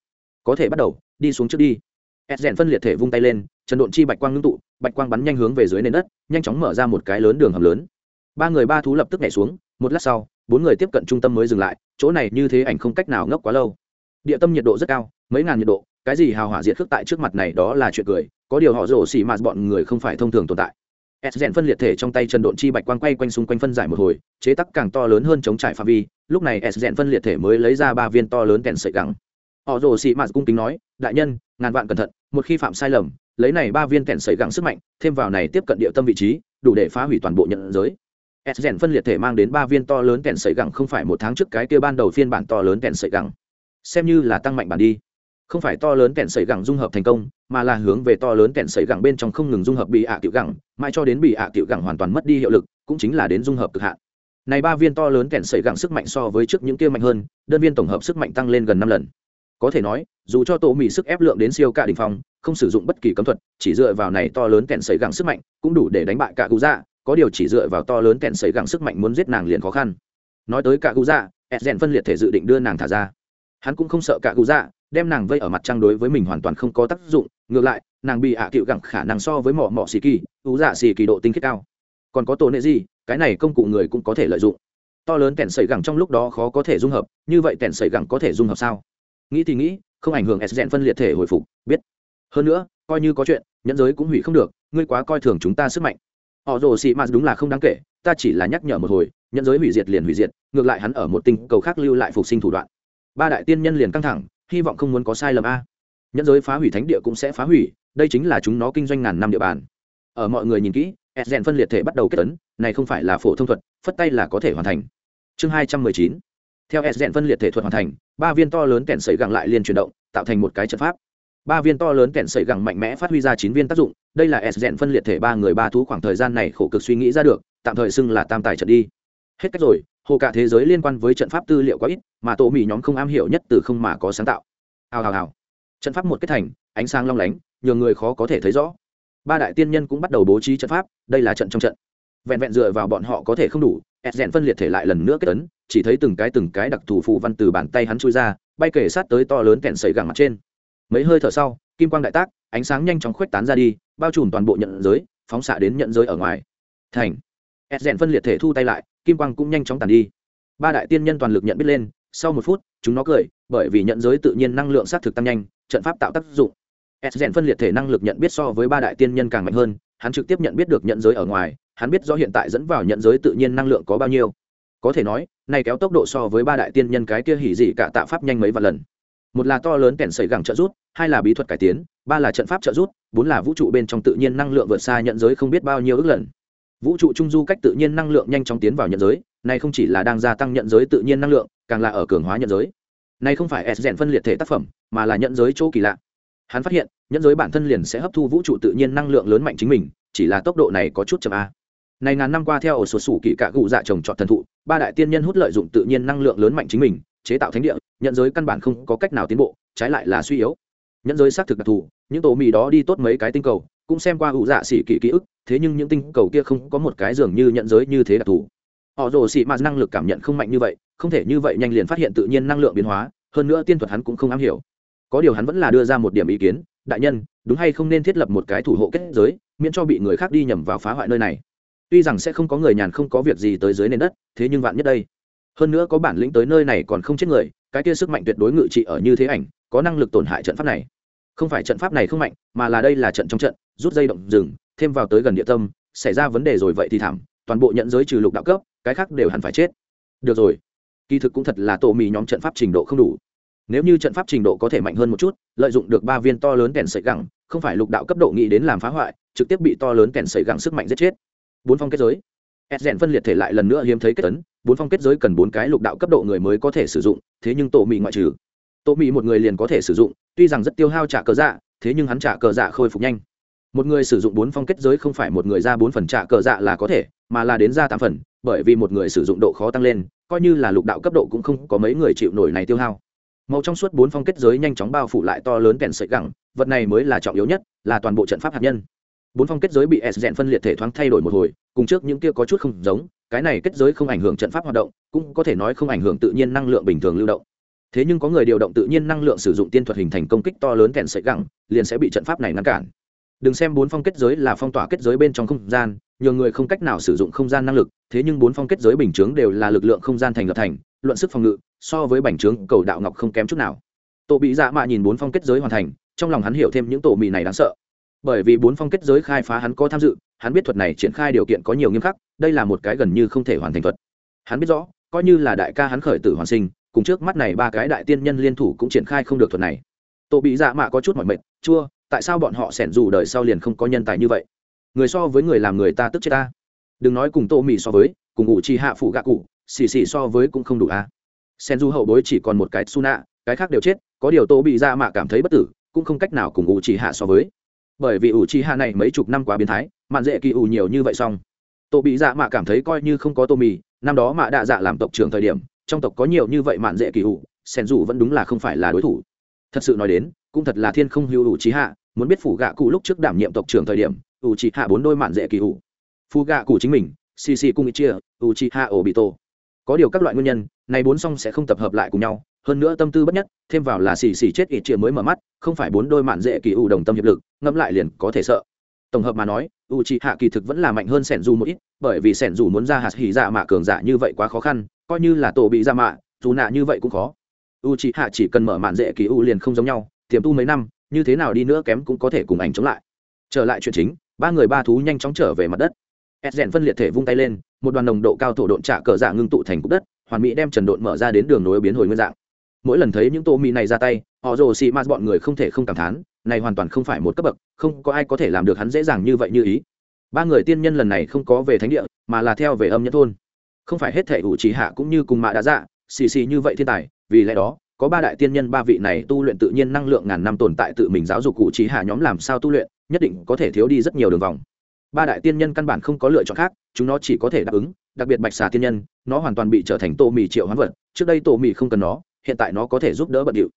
Có thể bắt đầu, đi xuống trước đi. Ed rèn phân liệt thể vung tay lên, trần độn chi bạch quang ngưng tụ, bạch quang bắn nhanh hướng về dưới nền đất, nhanh chóng mở ra một cái lớn đường hầm lớn. Ba người ba thú lập tức nhảy xuống, một lát sau bốn người tiếp cận trung tâm mới dừng lại, chỗ này như thế ảnh không cách nào ngốc quá lâu. Địa tâm nhiệt độ rất cao, mấy ngàn nhiệt độ, cái gì hào hỏa diệt khước tại trước mặt này đó là chuyện cười, có điều họ rổ xỉ mạt bọn người không phải thông thường tồn tại. S rèn phân liệt thể trong tay trần độn chi bạch quang quay quanh xung quanh phân giải một hồi, chế tắc càng to lớn hơn chống trải phạm vi, lúc này s rèn phân liệt thể mới lấy ra ba viên to lớn kèn sợi gắng họ rồ xị mạt cung kính nói, đại nhân, ngàn vạn cẩn thận, một khi phạm sai lầm, lấy này ba viên kèn sợi gắng sức mạnh, thêm vào này tiếp cận địa tâm vị trí, đủ để phá hủy toàn bộ nhận giới s rèn phân liệt thể mang đến ba viên to lớn kèn sợi gẳng không phải một tháng trước cái kia ban đầu phiên bản to lớn kèn sợi gẳng, xem như là tăng mạnh bản đi. Không phải to lớn kẹn sợi gẳng dung hợp thành công mà là hướng về to lớn kẹn sợi gẳng bên trong không ngừng dung hợp bị ạ tiểu gẳng mãi cho đến bị ạ tiểu gẳng hoàn toàn mất đi hiệu lực cũng chính là đến dung hợp cực hạn. Này ba viên to lớn kẹn sợi gẳng sức mạnh so với trước những kia mạnh hơn đơn viên tổng hợp sức mạnh tăng lên gần năm lần. Có thể nói dù cho tổ mỹ sức ép lượng đến siêu cả đỉnh phong không sử dụng bất kỳ cấm thuật chỉ dựa vào này to lớn kẹn sấy gẳng sức mạnh cũng đủ để đánh bại cả cụ dạ có điều chỉ dựa vào to lớn kẹn sấy gẳng sức mạnh muốn giết nàng liền khó khăn. Nói tới cả cụ dạ ed phân liệt thể dự định đưa nàng thả ra. Hắn cũng không sợ cả cụ dạ đem nàng vây ở mặt trăng đối với mình hoàn toàn không có tác dụng, ngược lại, nàng bị ạ à cựu gẳng khả năng so với mỏ mỏ xì kỳ, ú dạ xì kỳ độ tinh khiết cao. Còn có tổ nệ gì, cái này công cụ người cũng có thể lợi dụng. To lớn kẹn sẩy gẳng trong lúc đó khó có thể dung hợp, như vậy kẹn sẩy gẳng có thể dung hợp sao? Nghĩ thì nghĩ, không ảnh hưởng s rèn phân liệt thể hồi phục, biết. Hơn nữa, coi như có chuyện, nhẫn giới cũng hủy không được, ngươi quá coi thường chúng ta sức mạnh họ rồ xì m đúng là không đáng kể, ta chỉ là nhắc nhở một hồi nhận giới hủy diệt liền hủy diệt, ngược lại hắn ở một tinh cầu khác lưu lại phục sinh thủ đoạn. Ba đại tiên nhân liền căng thẳng, hy vọng không muốn có sai lầm a. Nhẫn giới phá hủy thánh địa cũng sẽ phá hủy, đây chính là chúng nó kinh doanh ngàn năm địa bàn. Ở mọi người nhìn kỹ s rèn phân liệt thể bắt đầu kết tấn này không phải là phổ thông thuật, phất tay là có thể hoàn thành. Chương hai trăm mười chín. Theo s rèn phân liệt thể thuật hoàn thành, ba viên to lớn kẹn sấy gặng lại liền chuyển động, tạo thành một cái trận pháp ba viên to lớn kẹn sấy gẳng mạnh mẽ phát huy ra chín viên tác dụng, đây là s rèn phân liệt thể ba người ba thú khoảng thời gian này khổ cực suy nghĩ ra được, tạm thời xưng là tam tài trận đi. Hết cách rồi, hồ cả thế giới liên quan với trận pháp tư liệu quá ít, mà tổ mỹ nhóm không am hiểu nhất từ không mà có sáng tạo. Hào hào hào. Trận pháp một kết thành, ánh sáng long lánh nhiều người khó có thể thấy rõ. Ba đại tiên nhân cũng bắt đầu bố trí trận pháp, đây là trận trong trận. Vẹn vẹn dựa vào bọn họ có thể không đủ ed rèn phân liệt thể lại lần nữa kết ấn, chỉ thấy từng cái từng cái đặc thù phù văn từ bàn tay hắn chui ra, bay kể sát tới to lớn kẹn sấy gẳng mặt trên mấy hơi thở sau, kim quang đại tác, ánh sáng nhanh chóng khuếch tán ra đi, bao trùm toàn bộ nhận giới, phóng xạ đến nhận giới ở ngoài. Thành. Ed rèn phân liệt thể thu tay lại, kim quang cũng nhanh chóng tàn đi. Ba đại tiên nhân toàn lực nhận biết lên, sau một phút, chúng nó cười, bởi vì nhận giới tự nhiên năng lượng xác thực tăng nhanh, trận pháp tạo tác dụng. S rèn phân liệt thể năng lực nhận biết so với ba đại tiên nhân càng mạnh hơn, hắn trực tiếp nhận biết được nhận giới ở ngoài, hắn biết rõ hiện tại dẫn vào nhận giới tự nhiên năng lượng có bao nhiêu. Có thể nói, này kéo tốc độ so với ba đại tiên nhân cái kia hỉ dị cả tạ pháp nhanh mấy vạn lần một là to lớn kẻn sẩy gẳng trợ rút hai là bí thuật cải tiến, ba là trận pháp trợ rút bốn là vũ trụ bên trong tự nhiên năng lượng vượt xa nhận giới không biết bao nhiêu ước lần. Vũ trụ trung du cách tự nhiên năng lượng nhanh chóng tiến vào nhận giới, này không chỉ là đang gia tăng nhận giới tự nhiên năng lượng, càng là ở cường hóa nhận giới. Này không phải s rèn phân liệt thể tác phẩm, mà là nhận giới chỗ kỳ lạ. Hắn phát hiện, nhận giới bản thân liền sẽ hấp thu vũ trụ tự nhiên năng lượng lớn mạnh chính mình, chỉ là tốc độ này có chút chậm a. Này ngàn năm qua theo ổ sổ sủ kỳ cạ gụ dạ trồng trọt thần thụ, ba đại tiên nhân hút lợi dụng tự nhiên năng lượng lớn mạnh chính mình chế tạo thánh địa, nhận giới căn bản không có cách nào tiến bộ, trái lại là suy yếu. Nhận giới xác thực đặc thù, những tổ mì đó đi tốt mấy cái tinh cầu, cũng xem qua ủ dạ xỉ kỳ ký ức, thế nhưng những tinh cầu kia không có một cái dường như nhận giới như thế đặc thù. Họ rồ xỉ mà năng lực cảm nhận không mạnh như vậy, không thể như vậy nhanh liền phát hiện tự nhiên năng lượng biến hóa, hơn nữa tiên thuật hắn cũng không am hiểu. Có điều hắn vẫn là đưa ra một điểm ý kiến, đại nhân, đúng hay không nên thiết lập một cái thủ hộ kết giới, miễn cho bị người khác đi nhầm vào phá hoại nơi này. Tuy rằng sẽ không có người nhàn không có việc gì tới dưới nền đất, thế nhưng vạn nhất đây hơn nữa có bản lĩnh tới nơi này còn không chết người, cái kia sức mạnh tuyệt đối ngự trị ở như thế ảnh, có năng lực tổn hại trận pháp này. Không phải trận pháp này không mạnh, mà là đây là trận trong trận, rút dây động rừng, thêm vào tới gần địa tâm, xảy ra vấn đề rồi vậy thì thảm, toàn bộ nhận giới trừ lục đạo cấp, cái khác đều hẳn phải chết. Được rồi. Kỳ thực cũng thật là tổ mì nhóm trận pháp trình độ không đủ. Nếu như trận pháp trình độ có thể mạnh hơn một chút, lợi dụng được ba viên to lớn kèn sợi gẳng, không phải lục đạo cấp độ nghĩ đến làm phá hoại, trực tiếp bị to lớn kèn sợi gẳng sức mạnh giết chết. Bốn phong kết giới ed rèn phân liệt thể lại lần nữa hiếm thấy kết tấn, bốn phong kết giới cần bốn cái lục đạo cấp độ người mới có thể sử dụng, thế nhưng tổ mỹ ngoại trừ. Tổ mỹ một người liền có thể sử dụng, tuy rằng rất tiêu hao trả cờ dạ thế nhưng hắn trả cờ dạ khôi phục nhanh. Một người sử dụng bốn phong kết giới không phải một người ra bốn phần trả cờ dạ là có thể, mà là đến ra tám phần, bởi vì một người sử dụng độ khó tăng lên, coi như là lục đạo cấp độ cũng không có mấy người chịu nổi này tiêu hao. Màu trong suốt bốn phong kết giới nhanh chóng bao phủ lại to lớn kèn sợi gẳng, vật này mới là trọng yếu nhất, là toàn bộ trận pháp hạt nhân bốn phong kết giới bị s rèn phân liệt thể thoáng thay đổi một hồi, cùng trước những kia có chút không giống, cái này kết giới không ảnh hưởng trận pháp hoạt động, cũng có thể nói không ảnh hưởng tự nhiên năng lượng bình thường lưu động. Thế nhưng có người điều động tự nhiên năng lượng sử dụng tiên thuật hình thành công kích to lớn kèn sợi gẳng, liền sẽ bị trận pháp này ngăn cản. Đừng xem bốn phong kết giới là phong tỏa kết giới bên trong không gian, nhiều người không cách nào sử dụng không gian năng lực, thế nhưng bốn phong kết giới bình chướng đều là lực lượng không gian thành lập thành, luận sức phòng ngự, so với bành trướng cầu đạo ngọc không kém chút nào. Tổ bị dạ mạ nhìn bốn phong kết giới hoàn thành, trong lòng hắn hiểu thêm những tổ mì này đáng sợ bởi vì bốn phong kết giới khai phá hắn có tham dự, hắn biết thuật này triển khai điều kiện có nhiều nghiêm khắc, đây là một cái gần như không thể hoàn thành thuật. Hắn biết rõ, coi như là đại ca hắn khởi tử hoàn sinh, cùng trước mắt này ba cái đại tiên nhân liên thủ cũng triển khai không được thuật này. Tổ bị dạ mạ có chút mỏi mệt, chua, tại sao bọn họ sẻn dù đời sau liền không có nhân tài như vậy? Người so với người làm người ta tức chết ta. Đừng nói cùng tô mì so với, cùng ngụ chi hạ phụ gạ cụ, xì xì so với cũng không đủ a. Sen du hậu bối chỉ còn một cái su nạ cái khác đều chết, có điều tô bị ra mạ cảm thấy bất tử, cũng không cách nào cùng ngụ chi hạ so với bởi vì ủ chi hạ này mấy chục năm quá biến thái, mạn dễ kỳ ủ nhiều như vậy xong. Tổ bị dạ mạ cảm thấy coi như không có tô mì, năm đó mạ đạ dạ làm tộc trưởng thời điểm, trong tộc có nhiều như vậy mạn dễ kỳ ủ sen dù vẫn đúng là không phải là đối thủ. Thật sự nói đến, cũng thật là thiên không hữu ủ trí hạ, muốn biết phủ gạ cụ lúc trước đảm nhiệm tộc trưởng thời điểm, ủ trí hạ bốn đôi mạn dễ kỳ ủ. Phù gạ cụ chính mình xì xì cung chia ủ trí hạ ổ bị tổ có điều các loại nguyên nhân, này bốn song sẽ không tập hợp lại cùng nhau hơn nữa tâm tư bất nhất, thêm vào là xì xì chết ít chia mới mở mắt, không phải bốn đôi mạn dễ kỳ ủ đồng tâm hiệp lực, ngẫm lại liền có thể sợ. Tổng hợp mà nói u c hạ kỳ thực vẫn là mạnh hơn sẻn dù một ít, bởi vì sẻn dù muốn ra hạt hỉ dạ mạ cường dạ như vậy quá khó khăn, coi như là tổ bị ra mạ, dù nạ như vậy cũng khó. U c hạ chỉ cần mở mạn dễ kỳ u liền không giống nhau, tiềm tu mấy năm, như thế nào đi nữa kém cũng có thể cùng ảnh chống lại. Trở lại chuyện chính, ba người ba thú nhanh chóng trở về mặt đất. Ed rèn phân liệt thể vung tay lên, một đoàn nồng độ cao thổ độn trả cờ dạ ngưng tụ thành cục đất, hoàn mỹ đem trần độn mở ra đến đường nối biến hồi nguyên dạng mỗi lần thấy những tô mì này ra tay, họ rồ xì m bọn người không thể không cảm thán, này hoàn toàn không phải một cấp bậc, không có ai có thể làm được hắn dễ dàng như vậy như ý. Ba người tiên nhân lần này không có về thánh địa, mà là theo về âm nhất thôn. Không phải hết thể ủ trí hạ cũng như cùng mạ đã dạ xì xì như vậy thiên tài, vì lẽ đó, có ba đại tiên nhân ba vị này tu luyện tự nhiên năng lượng ngàn năm tồn tại tự mình giáo dục cụ trí hạ nhóm làm sao tu luyện, nhất định có thể thiếu đi rất nhiều đường vòng. Ba đại tiên nhân căn bản không có lựa chọn khác, chúng nó chỉ có thể đáp ứng, đặc biệt bạch xà tiên nhân, nó hoàn toàn bị trở thành tô mì triệu hoán vật, trước đây tô mì không cần nó hiện tại nó có thể giúp đỡ bận điệu.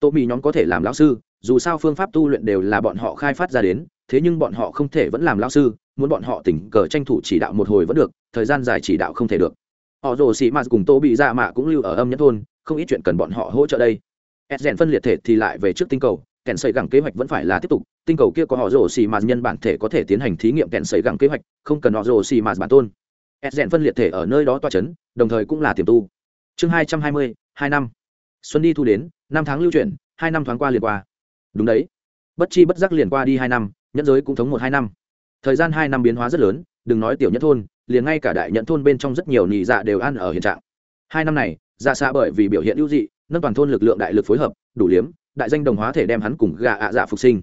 Tô mì nhóm có thể làm lão sư, dù sao phương pháp tu luyện đều là bọn họ khai phát ra đến, thế nhưng bọn họ không thể vẫn làm lão sư, muốn bọn họ tỉnh cờ tranh thủ chỉ đạo một hồi vẫn được, thời gian dài chỉ đạo không thể được. Họ rồ xì mạt cùng tô bị ra mạ cũng lưu ở âm nhất thôn, không ít chuyện cần bọn họ hỗ trợ đây. Ed rèn phân liệt thể thì lại về trước tinh cầu, kèn xây gẳng kế hoạch vẫn phải là tiếp tục, tinh cầu kia có họ rồ xì mạt nhân bản thể có thể tiến hành thí nghiệm kèn xây gẳng kế hoạch, không cần họ rồ xì mạt bản tôn. Ed rèn phân liệt thể ở nơi đó toa c h ấ n đồng thời cũng là tiềm tu. Chương hai trăm hai mươi, hai năm xuân đi thu đến, năm tháng lưu chuyển, hai năm thoáng qua liền qua. Đúng đấy. Bất chi bất giác liền qua đi hai năm, nhẫn giới cũng thống một hai năm. Thời gian hai năm biến hóa rất lớn, đừng nói tiểu nhất thôn, liền ngay cả đại nhận thôn bên trong rất nhiều nhị dạ đều ăn ở hiện trạng. Hai năm này dạ ra xa bởi vì biểu hiện ưu dị, nâng toàn thôn lực lượng đại lực phối hợp, đủ liếm, đại danh đồng hóa thể đem hắn cùng gà ạ dạ phục sinh.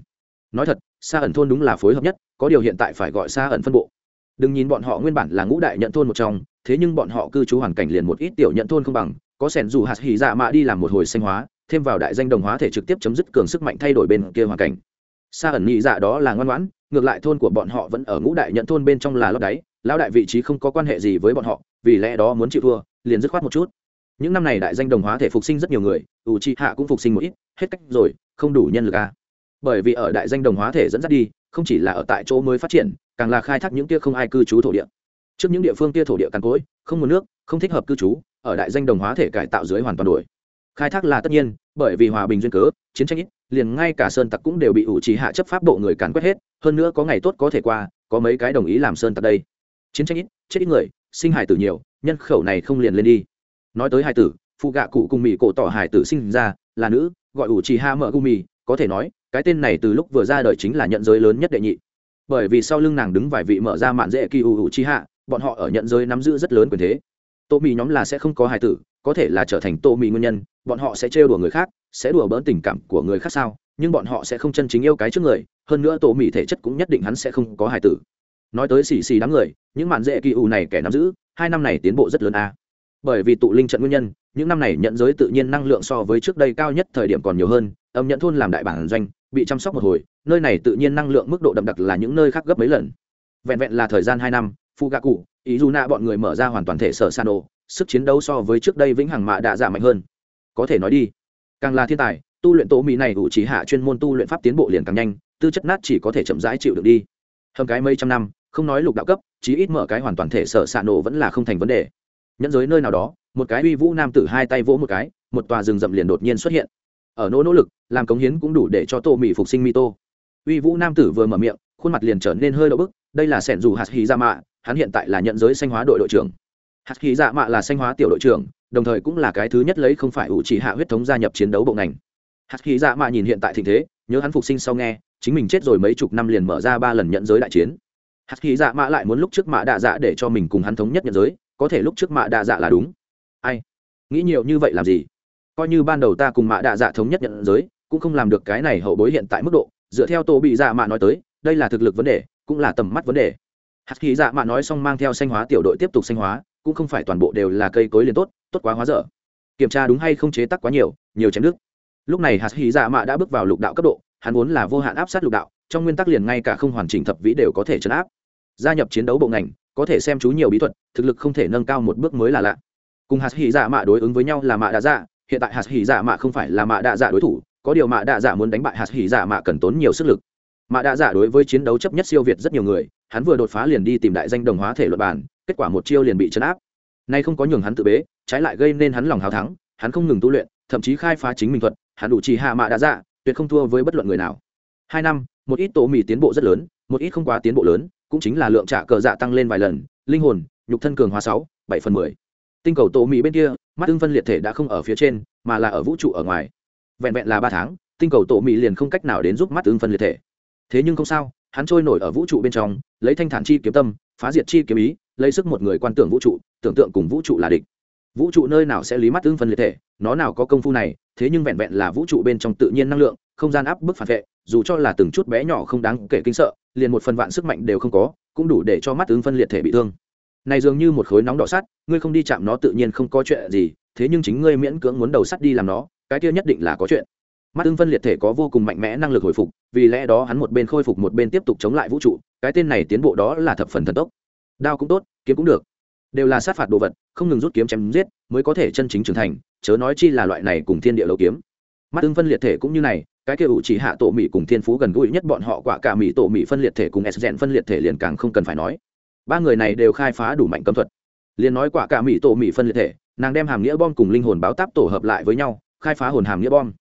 Nói thật xa ẩn thôn đúng là phối hợp nhất, có điều hiện tại phải gọi xa ẩn phân bộ. Đừng nhìn bọn họ nguyên bản là ngũ đại nhận thôn một trong, thế nhưng bọn họ cư trú hoàn cảnh liền một ít tiểu nhận thôn không bằng có sẻn dù hạt hỉ dạ mạ đi làm một hồi xanh hóa, thêm vào đại danh đồng hóa thể trực tiếp chấm dứt cường sức mạnh thay đổi bên kia hoàn cảnh. Xa ẩn nhị dạ đó là ngoan ngoãn, ngược lại thôn của bọn họ vẫn ở ngũ đại nhận thôn bên trong là lót đáy, lão đại vị trí không có quan hệ gì với bọn họ, vì lẽ đó muốn chịu thua, liền dứt khoát một chút. Những năm này đại danh đồng hóa thể phục sinh rất nhiều người u chi hạ cũng phục sinh một ít, hết cách rồi, không đủ nhân lực a à. bởi vì ở đại danh đồng hóa thể dẫn dắt đi, không chỉ là ở tại chỗ mới phát triển, càng là khai thác những kia không ai cư trú thổ địa trước những địa phương kia thổ địa cằn cỗi, không nguồn nước, không thích hợp cư trú, ở đại danh đồng hóa thể cải tạo dưới hoàn toàn đổi. Khai thác là tất nhiên, bởi vì hòa bình duyên cớ, chiến tranh ít, liền ngay cả sơn tặc cũng đều bị ủ trì hạ chấp pháp bộ người càn quét hết, hơn nữa có ngày tốt có thể qua, có mấy cái đồng ý làm sơn tặc đây. Chiến tranh ít, chết ít người, sinh hải tử nhiều, nhân khẩu này không liền lên đi. Nói tới hải tử, phụ gạ cụ cùng mỹ cổ tỏ hải tử sinh ra, là nữ, gọi ủ trì hạ mở gumi có thể nói, cái tên này từ lúc vừa ra đời chính là nhận giới lớn nhất đệ nhị. Bởi vì sau lưng nàng đứng vài vị mở ra mạn dễ kỳ ủ ủ chi hạ bọn họ ở nhận giới nắm giữ rất lớn quyền thế. Tô mì nhóm là sẽ không có hài tử, có thể là trở thành tô mì nguyên nhân, bọn họ sẽ trêu đùa người khác, sẽ đùa bỡn tình cảm của người khác sao, nhưng bọn họ sẽ không chân chính yêu cái trước người, hơn nữa tô mì thể chất cũng nhất định hắn sẽ không có hài tử. Nói tới xì xì đám người, những mạn dễ kỳ ủ này kẻ nắm giữ, hai năm này tiến bộ rất lớn a. Bởi vì tụ linh trận nguyên nhân, những năm này nhận giới tự nhiên năng lượng so với trước đây cao nhất thời điểm còn nhiều hơn, âm nhận thôn làm đại bản doanh, bị chăm sóc một hồi, nơi này tự nhiên năng lượng mức độ đậm đặc là những nơi khác gấp mấy lần. Vẹn vẹn là thời gian hai năm phu gạ cụ, ý dù nạ bọn người mở ra hoàn toàn thể sở san ô sức chiến đấu so với trước đây vĩnh hằng mạ đã giảm mạnh hơn. Có thể nói đi, càng là thiên tài, tu luyện tổ mỹ này ủ trí hạ chuyên môn tu luyện pháp tiến bộ liền càng nhanh, tư chất nát chỉ có thể chậm rãi chịu được đi. Hầm cái mấy trăm năm, không nói lục đạo cấp, chí ít mở cái hoàn toàn thể sở xạ nổ vẫn là không thành vấn đề. Nhẫn giới nơi nào đó, một cái uy vũ nam tử hai tay vỗ một cái, một tòa rừng rậm liền đột nhiên xuất hiện. Ở nỗ nỗ lực, làm cống hiến cũng đủ để cho tô mỹ phục sinh mi tô uy vũ nam tử vừa mở miệng, khuôn mặt liền trở nên hơi đậu bức, đây là sẻn dù hạt hì ra mạ hắn hiện tại là nhận giới xanh hóa đội đội trưởng. Hạt khí dạ mạ là xanh hóa tiểu đội trưởng, đồng thời cũng là cái thứ nhất lấy không phải ủ chỉ hạ huyết thống gia nhập chiến đấu bộ ngành. Hạt khí dạ mạ nhìn hiện tại tình thế, nhớ hắn phục sinh sau nghe, chính mình chết rồi mấy chục năm liền mở ra ba lần nhận giới đại chiến. Hạt khí dạ mạ lại muốn lúc trước mạ đạ dạ để cho mình cùng hắn thống nhất nhận giới, có thể lúc trước mạ đạ dạ là đúng. Ai? Nghĩ nhiều như vậy làm gì? Coi như ban đầu ta cùng mạ đạ dạ thống nhất nhận giới, cũng không làm được cái này hậu bối hiện tại mức độ. Dựa theo tổ bị dạ mạ nói tới, đây là thực lực vấn đề, cũng là tầm mắt vấn đề hạt khí dạ mạ nói xong mang theo xanh hóa tiểu đội tiếp tục xanh hóa, cũng không phải toàn bộ đều là cây cối liền tốt tốt quá hóa dở. Kiểm tra đúng hay không chế tắc quá nhiều nhiều chém nước. Lúc này hạt khí dạ mạ đã bước vào lục đạo cấp độ, hắn vốn là vô hạn áp sát lục đạo, trong nguyên tắc liền ngay cả không hoàn chỉnh thập vĩ đều có thể chấn áp. Gia nhập chiến đấu bộ ngành, có thể xem chú nhiều bí thuật, thực lực không thể nâng cao một bước mới là lạ. Cùng hạt hỉ dạ mạ đối ứng với nhau là mạ đạ dạ hiện tại hạt hỉ dạ mạ không phải là mạ đạ dạ đối thủ, có điều mạ đạ dạ muốn đánh bại hạt hỉ dạ mạ cần tốn nhiều sức lực. Mạ đạ dạ đối với chiến đấu chấp nhất siêu việt rất nhiều người hắn vừa đột phá liền đi tìm đại danh đồng hóa thể luật bản, kết quả một chiêu liền bị chấn áp. Nay không có nhường hắn tự bế, trái lại gây nên hắn lòng hào thắng, hắn không ngừng tu luyện, thậm chí khai phá chính mình thuật, hắn đủ trì hạ mạ đã dạ tuyệt không thua với bất luận người nào. Hai năm, một ít tổ mì tiến bộ rất lớn, một ít không quá tiến bộ lớn, cũng chính là lượng trả cờ dạ tăng lên vài lần, linh hồn, nhục thân cường hóa sáu, bảy phần mười. Tinh cầu tổ mỉ bên kia, mắt tương phân liệt thể đã không ở phía trên, mà là ở vũ trụ ở ngoài. Vẹn vẹn là ba tháng, tinh cầu tổ mỉ liền không cách nào đến giúp mắt tương phân liệt thể. Thế nhưng không sao hắn trôi nổi ở vũ trụ bên trong, lấy thanh thản chi kiếm tâm, phá diệt chi kiếm ý, lấy sức một người quan tưởng vũ trụ, tưởng tượng cùng vũ trụ là địch. Vũ trụ nơi nào sẽ lý mắt tương phân liệt thể, nó nào có công phu này, thế nhưng vẹn vẹn là vũ trụ bên trong tự nhiên năng lượng, không gian áp bức phản vệ, dù cho là từng chút bé nhỏ không đáng kể kinh sợ, liền một phần vạn sức mạnh đều không có, cũng đủ để cho mắt ứng phân liệt thể bị thương. Này dường như một khối nóng đỏ sắt, ngươi không đi chạm nó tự nhiên không có chuyện gì, thế nhưng chính ngươi miễn cưỡng muốn đầu sắt đi làm nó, cái kia nhất định là có chuyện mắt ưng phân liệt thể có vô cùng mạnh mẽ năng lực hồi phục, vì lẽ đó hắn một bên khôi phục một bên tiếp tục chống lại vũ trụ, cái tên này tiến bộ đó là thập phần thần tốc. Đao cũng tốt, kiếm cũng được. Đều là sát phạt đồ vật, không ngừng rút kiếm chém giết, mới có thể chân chính trưởng thành, chớ nói chi là loại này cùng thiên địa lâu kiếm. Mắt ưng phân liệt thể cũng như này, cái kia ủ chỉ hạ tổ mỹ cùng thiên phú gần gũi nhất bọn họ quả cả mỹ tổ mỹ phân liệt thể cùng s rèn phân liệt thể liền càng không cần phải nói. Ba người này đều khai phá đủ mạnh cấm thuật. Liền nói quả cả mỹ tổ mỹ phân liệt thể, nàng đem hàm nghĩa bom cùng linh hồn báo táp tổ hợp lại với nhau, khai phá hồn hàm nghĩa bom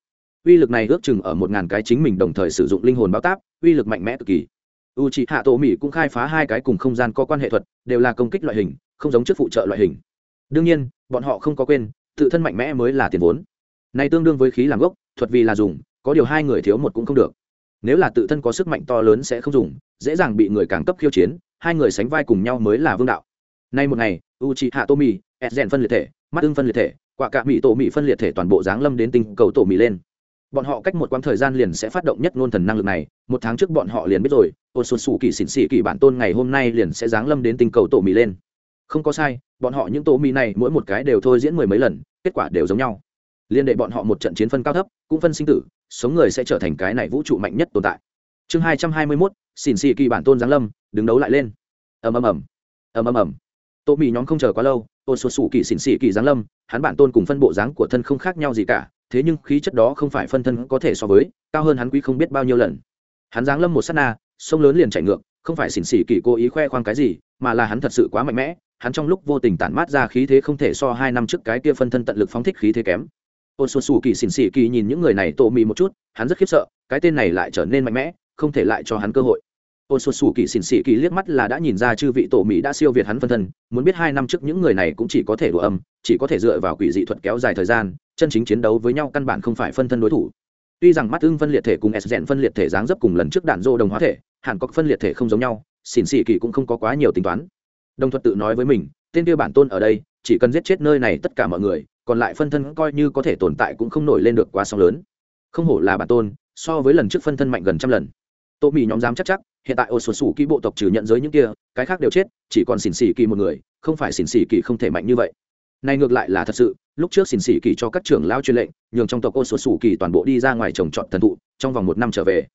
uy lực này ước chừng ở một ngàn cái chính mình đồng thời sử dụng linh hồn bao táp, uy lực mạnh mẽ cực kỳ. U c hạ tổ mỹ cũng khai phá hai cái cùng không gian có quan hệ thuật, đều là công kích loại hình, không giống trước phụ trợ loại hình. Đương nhiên, bọn họ không có quên, tự thân mạnh mẽ mới là tiền vốn. Này tương đương với khí làm gốc, thuật vì là dùng, có điều hai người thiếu một cũng không được. Nếu là tự thân có sức mạnh to lớn sẽ không dùng, dễ dàng bị người càng cấp khiêu chiến, hai người sánh vai cùng nhau mới là vương đạo. Nay một ngày u c hạ tô mì ed rèn phân liệt thể, mắt ưng phân liệt thể quả cả mỹ tổ mỹ phân liệt thể toàn bộ giáng lâm đến tinh cầu tổ mỹ lên bọn họ cách một quãng thời gian liền sẽ phát động nhất ngôn thần năng lực này, một tháng trước bọn họ liền biết rồi ôn xuân sủ kỳ xỉn xỉ kỳ bản tôn ngày hôm nay liền sẽ giáng lâm đến tinh cầu tổ mì lên. Không có sai, bọn họ những tổ mì này mỗi một cái đều thôi diễn mười mấy lần, kết quả đều giống nhau. Liên đệ bọn họ một trận chiến phân cao thấp, cũng phân sinh tử, sống người sẽ trở thành cái này vũ trụ mạnh nhất tồn tại. Chương hai trăm hai mươi mốt, xỉn xỉ kỳ bản tôn giáng lâm, đứng đấu lại lên. Ầm ầm ầm. Ầm ầm ầm. Tổ mì nhóm không chờ quá lâu ôn xuân sủ kỳ xỉn xỉ kỳ giáng lâm, hắn bản tôn cùng phân bộ dáng của thân không khác nhau gì cả thế nhưng khí chất đó không phải phân thân có thể so với, cao hơn hắn quý không biết bao nhiêu lần. Hắn giáng lâm một s á t na, sông lớn liền chạy ngược, không phải xỉn xỉ kỳ cố ý khoe khoang cái gì, mà là hắn thật sự quá mạnh mẽ, hắn trong lúc vô tình tản mát ra khí thế không thể so hai năm trước cái kia phân thân tận lực phóng thích khí thế kém. Ôn xuân xù kỳ, xỉn xỉ kỳ nhìn những người này tổ mì một chút, hắn rất khiếp sợ, cái tên này lại trở nên mạnh mẽ, không thể lại cho hắn cơ hội. Ôn xuân xù kỳ, xỉn xỉ kỳ liếc mắt là đã nhìn ra chư vị tổ mỹ đã siêu việt hắn phân thân, muốn biết hai năm trước những người này cũng chỉ có thể đùa âm, chỉ có thể dựa vào quỷ dị thuật kéo dài thời gian chân chính chiến đấu với nhau căn bản không phải phân thân đối thủ. Tuy rằng mắt ưng phân liệt thể cùng s rèn phân liệt thể dáng dấp cùng lần trước đạn dô đồng hóa thể, hàn cọc phân liệt thể không giống nhau, xỉn xỉ kỳ cũng không có quá nhiều tính toán. Đồng thuật tự nói với mình, tên kia bản tôn ở đây, chỉ cần giết chết nơi này tất cả mọi người, còn lại phân thân coi như có thể tồn tại cũng không nổi lên được quá sóng lớn. Không hổ là bản tôn, so với lần trước phân thân mạnh gần trăm lần. Tô mỹ nhóm dám chắc chắc, hiện tại ô sột sủ ký bộ tộc trừ nhận giới những kia, cái khác đều chết, chỉ còn xỉn xỉ kỳ một người, không phải xỉn xỉ kỳ không thể mạnh như vậy này ngược lại là thật sự, lúc trước xỉn xỉ kỳ cho các trưởng lao truyền lệnh, nhường trong tộc ô sột sủ kỳ toàn bộ đi ra ngoài trồng trọt thần thụ, trong vòng một năm trở về.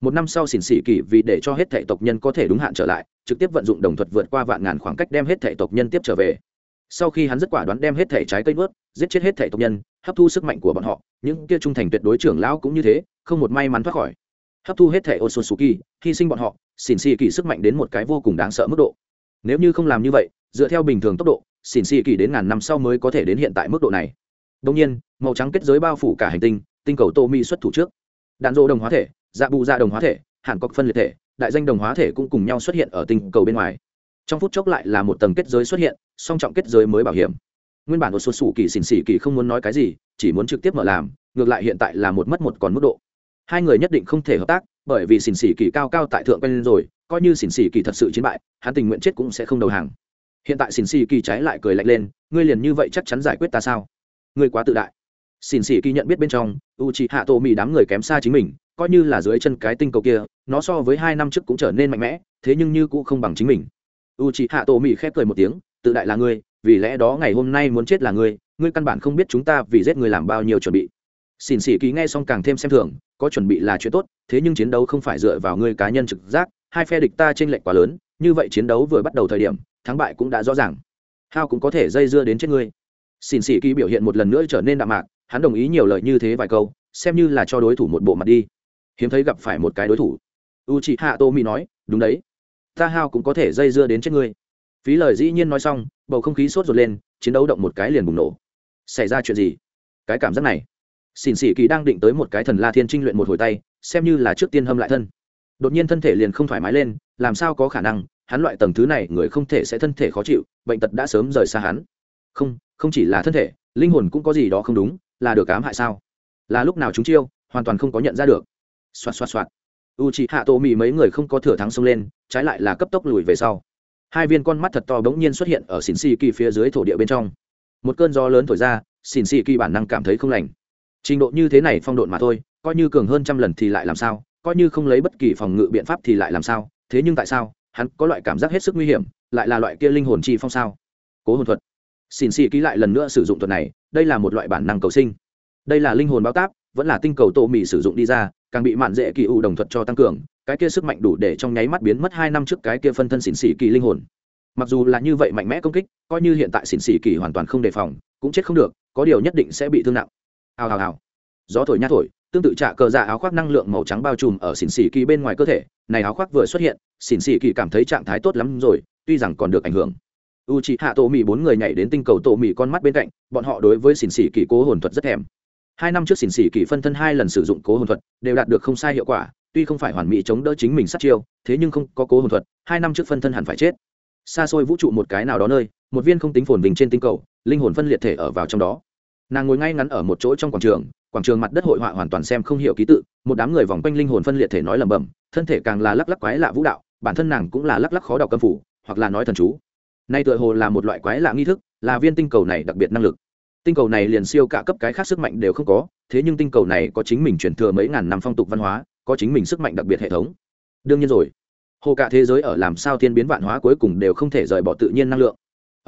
Một năm sau xỉn xỉ kỳ vì để cho hết thệ tộc nhân có thể đúng hạn trở lại, trực tiếp vận dụng đồng thuật vượt qua vạn ngàn khoảng cách đem hết thệ tộc nhân tiếp trở về. Sau khi hắn rất quả đoán đem hết thể trái cây nuốt, giết chết hết thể tộc nhân, hấp thu sức mạnh của bọn họ, những kia trung thành tuyệt đối trưởng lão cũng như thế, không một may mắn thoát khỏi. Hấp thu hết thể osusuki hy sinh bọn họ xỉn xì kỳ sức mạnh đến một cái vô cùng đáng sợ mức độ. Nếu như không làm như vậy, dựa theo bình thường tốc độ xỉn xì kỳ đến ngàn năm sau mới có thể đến hiện tại mức độ này. Đông nhiên, màu trắng kết giới bao phủ cả hành tinh tinh cầu tô mi xuất thủ trước. Đạn dỗ đồng hóa thể dạ bù dạ đồng hóa thể, hàn cọc phân liệt thể, đại danh đồng hóa thể cũng cùng nhau xuất hiện ở tinh cầu bên ngoài. Trong phút chốc lại là một tầng kết giới xuất hiện, song trọng kết giới mới bảo hiểm. Nguyên bản một số sủ kỳ xỉn xỉ kỳ không muốn nói cái gì, chỉ muốn trực tiếp mở làm, ngược lại hiện tại là một mất một còn mức độ. Hai người nhất định không thể hợp tác, bởi vì xỉn xỉ kỳ cao cao tại thượng quen rồi, coi như xỉn xỉ kỳ thật sự chiến bại, hắn tình nguyện chết cũng sẽ không đầu hàng hiện tại xỉn xì kỳ trái lại cười lạnh lên, ngươi liền như vậy chắc chắn giải quyết ta sao? Ngươi quá tự đại. Xỉn xì kỳ nhận biết bên trong u c h ị hạ tổ mỹ đám người kém xa chính mình, coi như là dưới chân cái tinh cầu kia, nó so với hai năm trước cũng trở nên mạnh mẽ, thế nhưng như cũng không bằng chính mình. U c h ị hạ tổ mỹ khép cười một tiếng, tự đại là ngươi, vì lẽ đó ngày hôm nay muốn chết là ngươi ngươi căn bản không biết chúng ta vì giết người làm bao nhiêu chuẩn bị. Xỉn xì kỳ nghe xong càng thêm xem thường, có chuẩn bị là chuyện tốt, thế nhưng chiến đấu không phải dựa vào ngươi cá nhân trực giác, hai phe địch ta t r ê n lệch quá lớn, như vậy chiến đấu vừa bắt đầu thời điểm thắng bại cũng đã rõ ràng. Hao cũng có thể dây dưa đến chết ngươi. Xỉn xỉ kỳ biểu hiện một lần nữa trở nên đạm mạc, hắn đồng ý nhiều lời như thế vài câu, xem như là cho đối thủ một bộ mặt đi. Hiếm thấy gặp phải một cái đối thủ. U chị hạ tô mỹ nói, đúng đấy. Ta hao cũng có thể dây dưa đến chết ngươi. Phí lời dĩ nhiên nói xong, bầu không khí sốt ruột lên, chiến đấu động một cái liền bùng nổ. Xảy ra chuyện gì? Cái cảm giác này. Xỉn xỉ kỳ đang định tới một cái thần la thiên trinh luyện một hồi tay, xem như là trước tiên hâm lại thân. Đột nhiên thân thể liền không thoải mái lên, làm sao có khả năng hắn loại tầng thứ này người không thể sẽ thân thể khó chịu, bệnh tật đã sớm rời xa hắn. Không không chỉ là thân thể, linh hồn cũng có gì đó không đúng, là được ám hại sao? Là lúc nào chúng chiêu, hoàn toàn không có nhận ra được. Xoạt xoạt xoạt. U chị hạ tổ mì mấy người không có thừa thắng xông lên, trái lại là cấp tốc lùi về sau. Hai viên con mắt thật to bỗng nhiên xuất hiện ở xỉn xì kỳ phía dưới thổ địa bên trong. Một cơn gió lớn thổi ra xỉn xì kỳ bản năng cảm thấy không lành. Trình độ như thế này phong độn mà thôi, coi như cường hơn trăm lần thì lại làm sao? Coi như không lấy bất kỳ phòng ngự biện pháp thì lại làm sao? Thế nhưng tại sao? Hắn có loại cảm giác hết sức nguy hiểm, lại là loại kia linh hồn chi phong sao? Cố hồn thuật. Xỉn xì ký lại lần nữa sử dụng thuật này, đây là một loại bản năng cầu sinh. Đây là linh hồn báo táp, vẫn là tinh cầu tô mì sử dụng đi ra, càng bị mạn dễ kỳ ủ đồng thuật cho tăng cường, cái kia sức mạnh đủ để trong nháy mắt biến mất hai năm trước cái kia phân thân xỉn xỉ kỳ linh hồn. Mặc dù là như vậy mạnh mẽ công kích, coi như hiện tại xỉn xỉ kỳ hoàn toàn không đề phòng, cũng chết không được, có điều nhất định sẽ bị thương nặng. Hào hào hào. Gió thổi nhát thổi tương tự trạ cờ dạ áo khoác năng lượng màu trắng bao trùm ở xỉn xỉ kỳ bên ngoài cơ thể, này áo khoác vừa xuất hiện, xỉn xỉ kỳ cảm thấy trạng thái tốt lắm rồi, tuy rằng còn được ảnh hưởng. U c h ị hạ tổ mỹ bốn người nhảy đến tinh cầu tổ mỹ con mắt bên cạnh, bọn họ đối với xỉn xỉ kỳ cố hồn thuật rất thèm. Hai năm trước xỉn xỉ kỳ phân thân hai lần sử dụng cố hồn thuật, đều đạt được không sai hiệu quả, tuy không phải hoàn mỹ chống đỡ chính mình sát chiêu, thế nhưng không có cố hồn thuật, hai năm trước phân thân hẳn phải chết. Xa xôi vũ trụ một cái nào đó nơi, một viên không tính phồn bình trên tinh cầu, linh hồn phân liệt thể ở vào trong đó. Nàng ngồi ngay ngắn ở một chỗ trong quảng trường quảng trường mặt đất hội họa hoàn toàn xem không hiểu ký tự, một đám người vòng quanh linh hồn phân liệt thể nói lẩm bẩm, thân thể càng là lắc lắc quái lạ vũ đạo, bản thân nàng cũng là lắc lắc khó đọc câm phủ, hoặc là nói thần chú. Nay tựa hồ là một loại quái lạ nghi thức, là viên tinh cầu này đặc biệt năng lực. Tinh cầu này liền siêu cả cấp cái khác sức mạnh đều không có, thế nhưng tinh cầu này có chính mình truyền thừa mấy ngàn năm phong tục văn hóa, có chính mình sức mạnh đặc biệt hệ thống. Đương nhiên rồi. Hồ cả thế giới ở làm sao thiên biến vạn hóa cuối cùng đều không thể rời bỏ tự nhiên năng lượng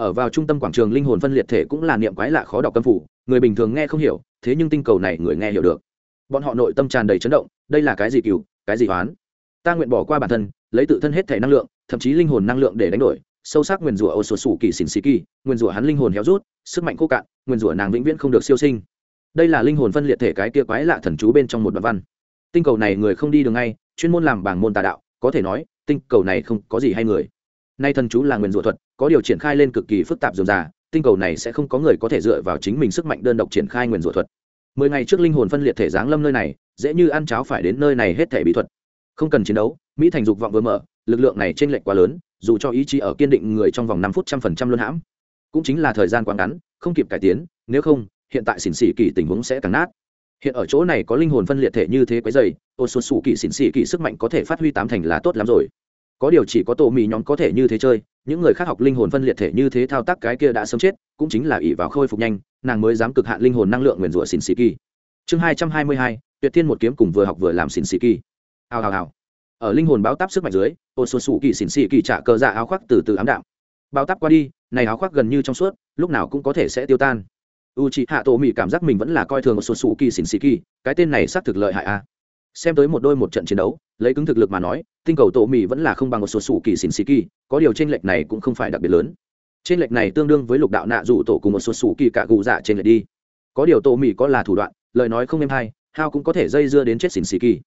ở vào trung tâm quảng trường linh hồn phân liệt thể cũng là niệm quái lạ khó đọc câm phủ, người bình thường nghe không hiểu, thế nhưng tinh cầu này người nghe hiểu được. Bọn họ nội tâm tràn đầy chấn động, đây là cái gì cừu, cái gì oán ta nguyện bỏ qua bản thân, lấy tự thân hết thể năng lượng, thậm chí linh hồn năng lượng để đánh đổi, sâu sắc nguyền rủa ô sổ sủ kỳ xỉn xì kỳ nguyền rủa hắn linh hồn héo rút, sức mạnh khô cạn nguyền rủa nàng vĩnh viễn không được siêu sinh. Đây là linh hồn phân liệt thể cái kia quái lạ thần chú bên trong một đoạn văn. Tinh cầu này người không đi đường ngay, chuyên môn làm bảng môn tà đạo, có thể nói, tinh cầu này không có gì hay người nay thần chú là nguyền rủa thuật, có điều triển khai lên cực kỳ phức tạp dườm già, tinh cầu này sẽ không có người có thể dựa vào chính mình sức mạnh đơn độc triển khai nguyền rủa thuật. Mười ngày trước linh hồn phân liệt thể giáng lâm nơi này, dễ như ăn cháo phải đến nơi này hết thể bí thuật. Không cần chiến đấu, mỹ thành dục vọng vừa mở, lực lượng này trên lệch quá lớn, dù cho ý chí ở kiên định người trong vòng năm phút trăm phần trăm luôn hãm, cũng chính là thời gian quá ngắn, không kịp cải tiến, nếu không, hiện tại xỉn xỉ kỳ tình huống sẽ càng nát. Hiện ở chỗ này có linh hồn phân liệt thể như thế quấy dày ô xuân xù kỳ xỉn xỉ kỳ sức mạnh có thể phát huy tám thành là tốt lắm rồi có điều chỉ có tổ mì nhóm có thể như thế chơi, những người khác học linh hồn phân liệt thể như thế thao tác cái kia đã sớm chết, cũng chính là ỷ vào khôi phục nhanh, nàng mới dám cực hạn linh hồn năng lượng nguyền rủa xỉn xì kỳ chương hai trăm hai mươi hai, tuyệt thiên một kiếm cùng vừa học vừa làm xỉn xì kỳ hào hào hào. Ở linh hồn báo táp sức mạnh dưới ô xuân xù kỳ xỉn xì kỳ trả cờ dạ áo khoác từ từ ám đạm. Báo táp qua đi, này áo khoác gần như trong suốt, lúc nào cũng có thể sẽ tiêu tan. U chị hạ tổ mỹ cảm giác mình vẫn là coi thường một số sủ kỳ xỉn xì kỳ cái tên này xác thực lợi hại a xem tới một đôi một trận chiến đấu lấy cứng thực lực mà nói, tinh cầu tổ mỹ vẫn là không bằng một số sủ kỳ xỉn xì kỳ, có điều tranh lệch này cũng không phải đặc biệt lớn. Tranh lệch này tương đương với lục đạo nạ rủ tổ cùng một số sủ kỳ cả gù dạ trên lệch đi. Có điều tổ mỹ có là thủ đoạn, lời nói không êm hay, hao cũng có thể dây dưa đến chết xỉn xì kỳ.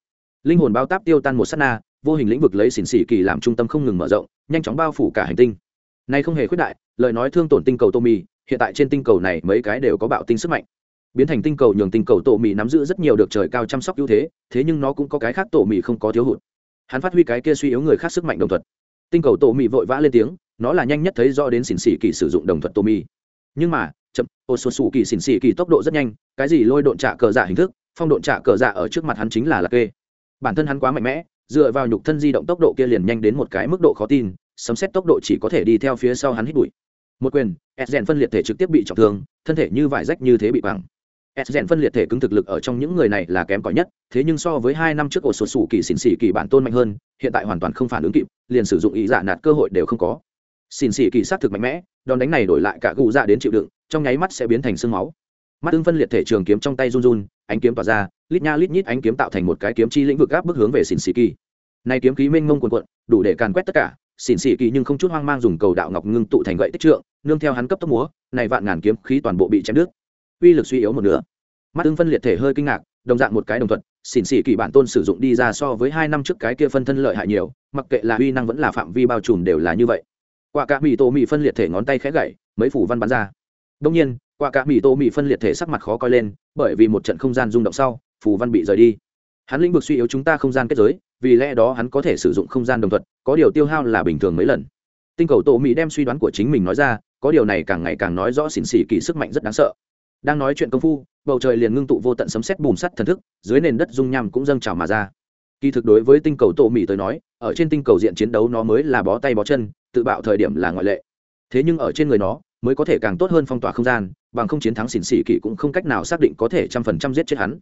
Linh hồn bao táp tiêu tan một s á t na, vô hình lĩnh vực lấy xỉn xì kỳ làm trung tâm không ngừng mở rộng, nhanh chóng bao phủ cả hành tinh. Này không hề khuyết đại, lời nói thương tổn tinh cầu tô mì, hiện tại trên tinh cầu này mấy cái đều có bạo tinh sức mạnh biến thành tinh cầu nhường tinh cầu tổ mì nắm giữ rất nhiều được trời cao chăm sóc ưu thế thế nhưng nó cũng có cái khác tổ mì không có thiếu hụt. Hắn phát huy cái kia suy yếu người khác sức mạnh đồng thuật. Tinh cầu tổ mì vội vã lên tiếng, nó là nhanh nhất thấy rõ đến xỉn xỉ kỳ sử dụng đồng thuật tổ mì. Nhưng mà, chậm, ô số xù kỳ xỉn xỉ kỳ tốc độ rất nhanh, cái gì lôi độn trả cờ giả hình thức, phong độn trả cờ giả ở trước mặt hắn chính là lạc kê. Bản thân hắn quá mạnh mẽ, dựa vào nhục thân di động tốc độ kia liền nhanh đến một cái mức độ khó tin, sấm xét tốc độ chỉ có thể đi theo phía sau hắn hít bụi. Một quyền s rèn phân liệt thể trực tiếp bị trọng thương, thân thể như vải rách như thế bị bằng s rèn phân liệt thể cứng thực lực ở trong những người này là kém cỏi nhất, thế nhưng so với hai năm trước ổ sột sủ kỳ xỉn xỉ kỳ bản tôn mạnh hơn, hiện tại hoàn toàn không phản ứng kịp, liền sử dụng ý giả nạt cơ hội đều không có. Xỉn xỉ kỳ sát thực mạnh mẽ, đòn đánh này đổi lại cả gù dạ đến chịu đựng, trong nháy mắt sẽ biến thành sương máu. Mắt tương phân liệt thể trường kiếm trong tay run run, ánh kiếm tỏa ra, lít nha lít nhít ánh kiếm tạo thành một cái kiếm chi lĩnh vực gáp bức hướng về xỉn xỉ kỳ. Nay kiếm khí mênh mông quần quận đủ để càn quét tất cả xỉn xỉ kỳ nhưng không chút hoang mang dùng cầu đạo ngọc ngưng tụ thành gậy tích trượng, nương theo hắn cấp tốc múa, này vạn ngàn kiếm khí toàn bộ bị chém đứt uy lực suy yếu một nửa. Mắt ứng phân liệt thể hơi kinh ngạc, đồng dạng một cái đồng thuận, xỉn xỉ kỳ bản tôn sử dụng đi ra so với hai năm trước cái kia phân thân lợi hại nhiều, mặc kệ là uy năng vẫn là phạm vi bao trùm đều là như vậy. Quả cả mì tô mì phân liệt thể ngón tay khẽ gậy mấy phủ văn bắn ra. Đông nhiên, quả cả mì tô mì phân liệt thể sắc mặt khó coi lên, bởi vì một trận không gian rung động sau, phủ văn bị rời đi. Hắn lĩnh vực suy yếu chúng ta không gian kết giới, vì lẽ đó hắn có thể sử dụng không gian đồng thuận, có điều tiêu hao là bình thường mấy lần. Tinh cầu tổ mỹ đem suy đoán của chính mình nói ra, có điều này càng ngày càng nói rõ xỉn xỉ kỳ sức mạnh rất đáng sợ đang nói chuyện công phu, bầu trời liền ngưng tụ vô tận sấm sét bùm sắt thần thức, dưới nền đất dung nham cũng dâng trào mà ra. Kỳ thực đối với tinh cầu tổ mỹ tới nói, ở trên tinh cầu diện chiến đấu nó mới là bó tay bó chân, tự bạo thời điểm là ngoại lệ. Thế nhưng ở trên người nó, mới có thể càng tốt hơn phong tỏa không gian, bằng không chiến thắng xỉn xỉ kỳ cũng không cách nào xác định có thể trăm phần trăm giết chết hắn.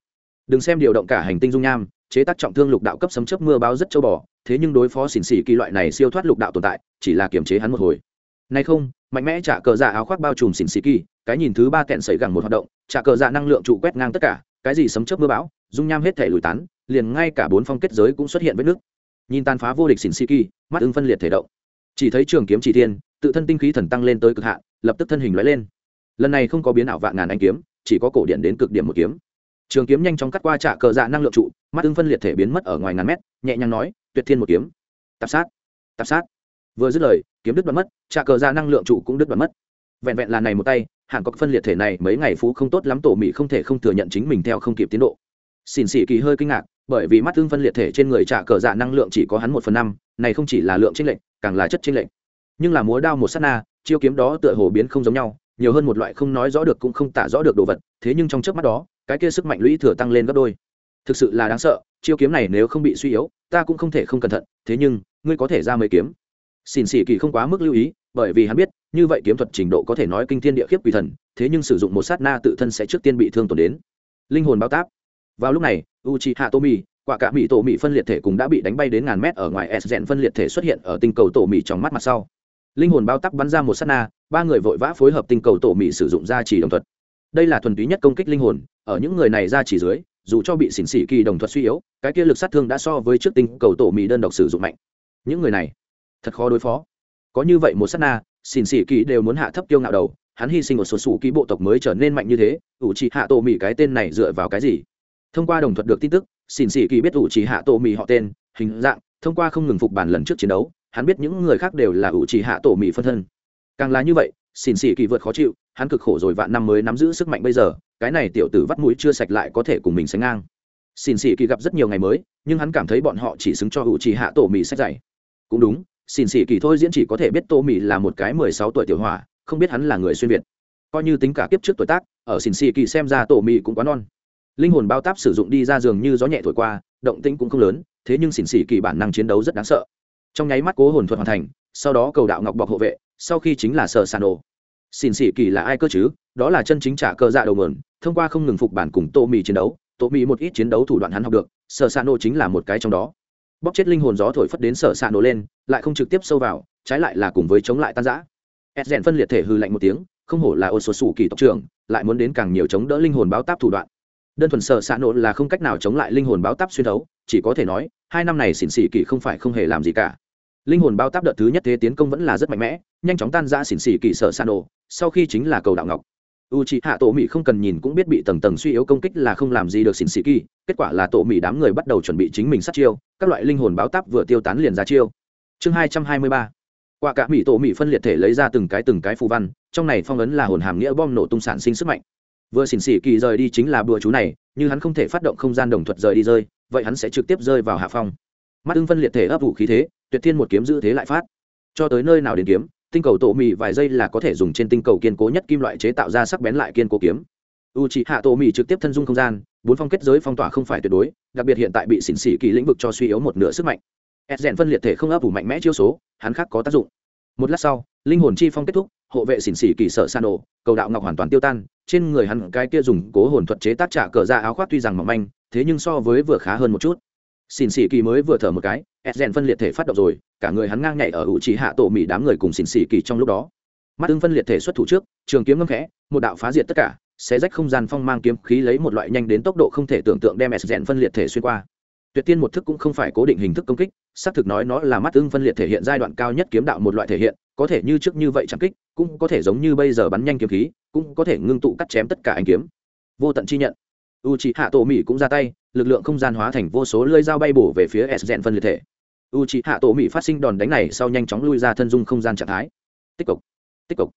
Đừng xem điều động cả hành tinh dung nham, chế tác trọng thương lục đạo cấp sấm chớp mưa báo rất châu bò, thế nhưng đối phó xỉn xỉ kỳ loại này siêu thoát lục đạo tồn tại, chỉ là kiềm chế hắn một hồi. Nay không, mạnh mẽ trả cờ giả áo khoác bao trùm xỉn xỉ kỳ cái nhìn thứ ba kẹn sẩy gẳng một hoạt động, trả cờ dạ năng lượng trụ quét ngang tất cả, cái gì sấm chớp mưa bão, dung nham hết thể lùi tán, liền ngay cả bốn phong kết giới cũng xuất hiện vết nước. Nhìn tàn phá vô địch xỉn si kỳ, mắt ứng phân liệt thể động. Chỉ thấy trường kiếm chỉ thiên, tự thân tinh khí thần tăng lên tới cực hạn, lập tức thân hình lóe lên. Lần này không có biến ảo vạn ngàn anh kiếm, chỉ có cổ điện đến cực điểm một kiếm. Trường kiếm nhanh chóng cắt qua trả cờ dạ năng lượng trụ, mắt ứng phân liệt thể biến mất ở ngoài ngàn mét, nhẹ nhàng nói, tuyệt thiên một kiếm. Tạp sát tạp sát. Vừa dứt lời, kiếm đứt đoạn mất, trả cờ dạ năng lượng trụ cũng đứt đoạn mất. Vẹn vẹn là này một tay hàn cọc phân liệt thể này mấy ngày phú không tốt lắm, tổ mỹ không thể không thừa nhận chính mình theo không kịp tiến độ. Xin xỉ kỳ hơi kinh ngạc, bởi vì mắt thương phân liệt thể trên người trả cờ dạ năng lượng chỉ có hắn một phần năm, này không chỉ là lượng tranh lệch, càng là chất tranh lệch. Nhưng là múa đao một s á t na, chiêu kiếm đó tựa hồ biến không giống nhau, nhiều hơn một loại không nói rõ được cũng không tả rõ được đồ vật, thế nhưng trong trước mắt đó, cái kia sức mạnh lũy thừa tăng lên gấp đôi. Thực sự là đáng sợ, chiêu kiếm này nếu không bị suy yếu, ta cũng không thể không cẩn thận, thế nhưng, ngươi có thể ra mấy kiếm xin xỉ kỳ không quá mức lưu ý bởi vì hắn biết như vậy kiếm thuật trình độ có thể nói kinh thiên địa khiếp quỷ thần thế nhưng sử dụng một sát na tự thân sẽ trước tiên bị thương tổn đến. Linh hồn bao táp. Vào lúc này u c h i hạ tô Mi, quả cả mỹ tổ mỹ phân liệt thể cũng đã bị đánh bay đến ngàn mét ở ngoài s rèn phân liệt thể xuất hiện ở tinh cầu tổ mỹ trong mắt mặt sau. Linh hồn bao tắc bắn ra một sát na ba người vội vã phối hợp tinh cầu tổ mỹ sử dụng gia trì đồng thuật. Đây là thuần túy nhất công kích linh hồn ở những người này ra chỉ dưới dù cho bị xỉn xỉ kỳ đồng thuật suy yếu cái kia lực sát thương đã so với trước tinh cầu tổ mỹ đơn độc sử dụng mạnh. Những người này thật khó đối phó. Có như vậy một s á t na xỉn xỉ kỳ đều muốn hạ thấp tiêu ngạo đầu, hắn hy sinh một số sủ ký bộ tộc mới trở nên mạnh như thế, ủ trì hạ tổ mỹ cái tên này dựa vào cái gì? Thông qua đồng thuận được tin tức xỉn xỉ kỳ biết ủ trì hạ tổ mỹ họ tên, hình dạng, thông qua không ngừng phục bản lần trước chiến đấu, hắn biết những người khác đều là ủ trì hạ tổ mỹ phân thân. Càng là như vậy xỉn xỉ kỳ vượt khó chịu, hắn cực khổ rồi vạn năm mới nắm giữ sức mạnh bây giờ, cái này tiểu tử vắt mũi chưa sạch lại có thể cùng mình sánh ngang. Xin xỉ kỳ gặp rất nhiều ngày mới, nhưng hắn cảm thấy bọn họ chỉ xứng cho ủ trì hạ tổ mỹ sách dày cũng đúng xin xỉ kỳ thôi diễn chỉ có thể biết tô mỹ là một cái mười sáu tuổi tiểu hỏa, không biết hắn là người xuyên việt. Coi như tính cả kiếp trước tuổi tác, ở xin xỉ kỳ xem ra tổ mỹ cũng quá non. Linh hồn bao táp sử dụng đi ra giường như gió nhẹ thổi qua, động tĩnh cũng không lớn, thế nhưng xỉn xỉ kỳ bản năng chiến đấu rất đáng sợ. Trong nháy mắt cố hồn thuật hoàn thành, sau đó cầu đạo ngọc bọc hộ vệ, sau khi chính là sợ sàn đồ xỉn xỉ kỳ là ai cơ chứ? Đó là chân chính trả cơ dạ đầu mườn thông qua không ngừng phục bản cùng tô mì chiến đấu, tô mì một ít chiến đấu thủ đoạn hắn học được sợ sàn đồ chính là một cái trong đó bóc chết linh hồn gió thổi phất đến sợ xạ nổ lên, lại không trực tiếp sâu vào, trái lại là cùng với chống lại tan giã. Ed rèn phân liệt thể hư lạnh một tiếng, không hổ là ô số sủ kỳ tộc trưởng, lại muốn đến càng nhiều chống đỡ linh hồn báo táp thủ đoạn. Đơn thuần sợ xạ nổ là không cách nào chống lại linh hồn báo táp xuyên thấu, chỉ có thể nói, hai năm này xỉn xỉ kỳ không phải không hề làm gì cả. Linh hồn báo táp đợt thứ nhất thế tiến công vẫn là rất mạnh mẽ, nhanh chóng tan ra xỉn xỉ kỳ sợ xạ nổ, sau khi chính là cầu đạo ngọc u c h ị hạ tổ mỹ không cần nhìn cũng biết bị tầng tầng suy yếu công kích là không làm gì được xỉn xỉ kỳ kết quả là tổ mỹ đám người bắt đầu chuẩn bị chính mình sát chiêu, các loại linh hồn báo táp vừa tiêu tán liền ra chiêu. Chương hai trăm hai mươi ba. Quả cả mỹ tổ mỹ phân liệt thể lấy ra từng cái từng cái phù văn, trong này phong ấn là hồn hàm nghĩa bom nổ tung sản sinh sức mạnh. Vừa xỉn xỉ kỳ rời đi chính là bùa chú này, như hắn không thể phát động không gian đồng thuật rời đi rơi, vậy hắn sẽ trực tiếp rơi vào hạ phong. Mắt ưng phân liệt thể ấp ủ khí thế, tuyệt thiên một kiếm giữ thế lại phát. Cho tới nơi nào đến kiếm tinh cầu tổ mì vài giây là có thể dùng trên tinh cầu kiên cố nhất kim loại chế tạo ra sắc bén lại kiên cố kiếm. U c hạ tổ mì trực tiếp thân dung không gian, bốn phong kết giới phong tỏa không phải tuyệt đối, đặc biệt hiện tại bị xỉn xỉ kỳ lĩnh vực cho suy yếu một nửa sức mạnh. Ed rèn phân liệt thể không ấp ủ mạnh mẽ chiêu số, hắn khác có tác dụng. Một lát sau, linh hồn chi phong kết thúc, hộ vệ xỉn xỉ kỳ sợ san ổ cầu đạo ngọc hoàn toàn tiêu tan, trên người hắn cái kia dùng cố hồn thuật chế tác trả cờ ra áo khoác tuy rằng mỏng manh, thế nhưng so với vừa khá hơn một chút. Xỉn xỉ kỳ mới vừa thở một cái s rèn phân liệt thể phát động rồi, cả người hắn ngang nhảy ở ủ trí hạ tổ mỹ đám người cùng xỉn xỉ kỳ trong lúc đó. Mắt tương phân liệt thể xuất thủ trước, trường kiếm ngâm khẽ, một đạo phá diệt tất cả sẽ rách không gian phong mang kiếm khí lấy một loại nhanh đến tốc độ không thể tưởng tượng đem s rèn phân liệt thể xuyên qua. Tuyệt tiên một thức cũng không phải cố định hình thức công kích, xác thực nói nó là mắt ưng phân liệt thể hiện giai đoạn cao nhất kiếm đạo một loại thể hiện, có thể như trước như vậy chẳng kích, cũng có thể giống như bây giờ bắn nhanh kiếm khí, cũng có thể ngưng tụ cắt chém tất cả anh kiếm. Vô tận chi nhận. U c hạ tổ mỹ cũng ra tay lực lượng không gian hóa thành vô số lưỡi dao bay bổ về phía s rèn phân liệt thể. U c hạ tổ mỹ phát sinh đòn đánh này sau nhanh chóng lui ra thân dung không gian trạng thái. Tích cực tích cực.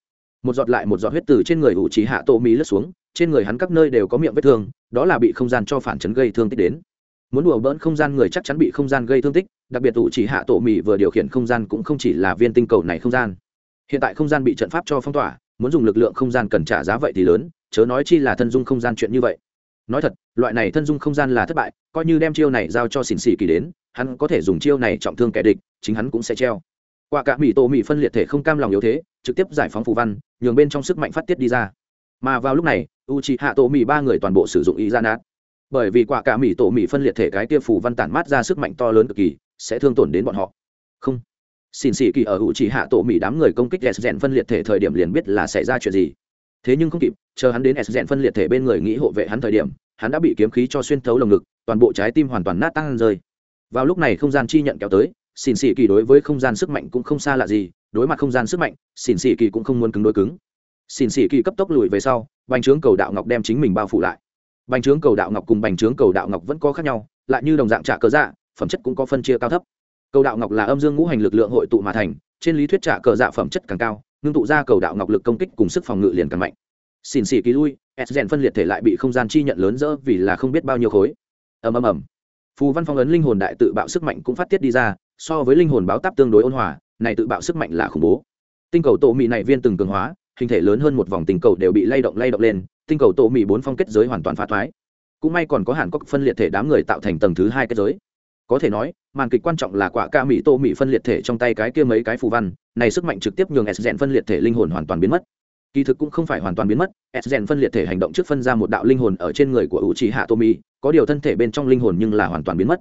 Một giọt lại một giọt huyết từ trên người u c hạ tổ mỹ lướt xuống, trên người hắn các nơi đều có miệng vết thương, đó là bị không gian cho phản chấn gây thương tích đến. Muốn đùa bỡn không gian người chắc chắn bị không gian gây thương tích, đặc biệt ủ chỉ hạ tổ mỹ vừa điều khiển không gian cũng không chỉ là viên tinh cầu này không gian. Hiện tại không gian bị trận pháp cho phong tỏa, muốn dùng lực lượng không gian cần trả giá vậy thì lớn, chớ nói chi là thân dung không gian chuyện như vậy nói thật, loại này thân dung không gian là thất bại, coi như đem chiêu này giao cho xỉn xỉ kỳ đến, hắn có thể dùng chiêu này trọng thương kẻ địch, chính hắn cũng sẽ treo. Qua cả mỹ tổ mỹ phân liệt thể không cam lòng yếu thế, trực tiếp giải phóng phù văn, nhường bên trong sức mạnh phát tiết đi ra. Mà vào lúc này u c hạ tổ mỹ ba người toàn bộ sử dụng ý ra nát bởi vì quả cả mỹ tổ mỹ phân liệt thể cái tia phù văn tản mát ra sức mạnh to lớn cực kỳ, sẽ thương tổn đến bọn họ. Không. Xin xỉ kỳ ở hữu chỉ hạ tổ mỹ đám người công kích đèn rèn phân liệt thể thời điểm liền biết là xảy ra chuyện gì thế nhưng không kịp, chờ hắn đến s rèn phân liệt thể bên người nghĩ hộ vệ hắn thời điểm, hắn đã bị kiếm khí cho xuyên thấu lồng ngực, toàn bộ trái tim hoàn toàn nát tăng rơi. Vào lúc này không gian chi nhận kéo tới xỉn xỉ kỳ đối với không gian sức mạnh cũng không xa lạ gì, đối mặt không gian sức mạnh xỉn xỉ kỳ cũng không muốn cứng đối cứng. Xỉn xỉ kỳ cấp tốc lùi về sau, bành trướng cầu đạo ngọc đem chính mình bao phủ lại. Bành trướng cầu đạo ngọc cùng bành trướng cầu đạo ngọc vẫn có khác nhau, lại như đồng dạng trả cờ dạ phẩm chất cũng có phân chia cao thấp. Cầu đạo ngọc là âm dương ngũ hành lực lượng hội tụ mà thành, trên lý thuyết trả cờ dạ phẩm chất càng cao ngưng tụ ra cầu đạo ngọc lực công kích cùng sức phòng ngự liền càng mạnh. Xin xỉ ký lui s rèn phân liệt thể lại bị không gian chi nhận lớn dỡ vì là không biết bao nhiêu khối. Ầm ầm ầm. Phù văn phong ấn linh hồn đại tự bạo sức mạnh cũng phát tiết đi ra, so với linh hồn báo táp tương đối ôn hòa, này tự bạo sức mạnh là khủng bố. Tinh cầu tổ mị này viên từng cường hóa, hình thể lớn hơn một vòng tình cầu đều bị lay động lay động lên, tinh cầu tổ mị bốn phong kết giới hoàn toàn phá thoái. Cũng may còn có hàn cốc phân liệt thể đám người tạo thành tầng thứ hai kết giới có thể nói, màn kịch quan trọng là quả ca mỹ tô mỹ phân liệt thể trong tay cái kia mấy cái phù văn, này sức mạnh trực tiếp nhường s rèn phân liệt thể linh hồn hoàn toàn biến mất. Kỳ thực cũng không phải hoàn toàn biến mất, s rèn phân liệt thể hành động trước phân ra một đạo linh hồn ở trên người của u c hạ tô mỹ có điều thân thể bên trong linh hồn nhưng là hoàn toàn biến mất.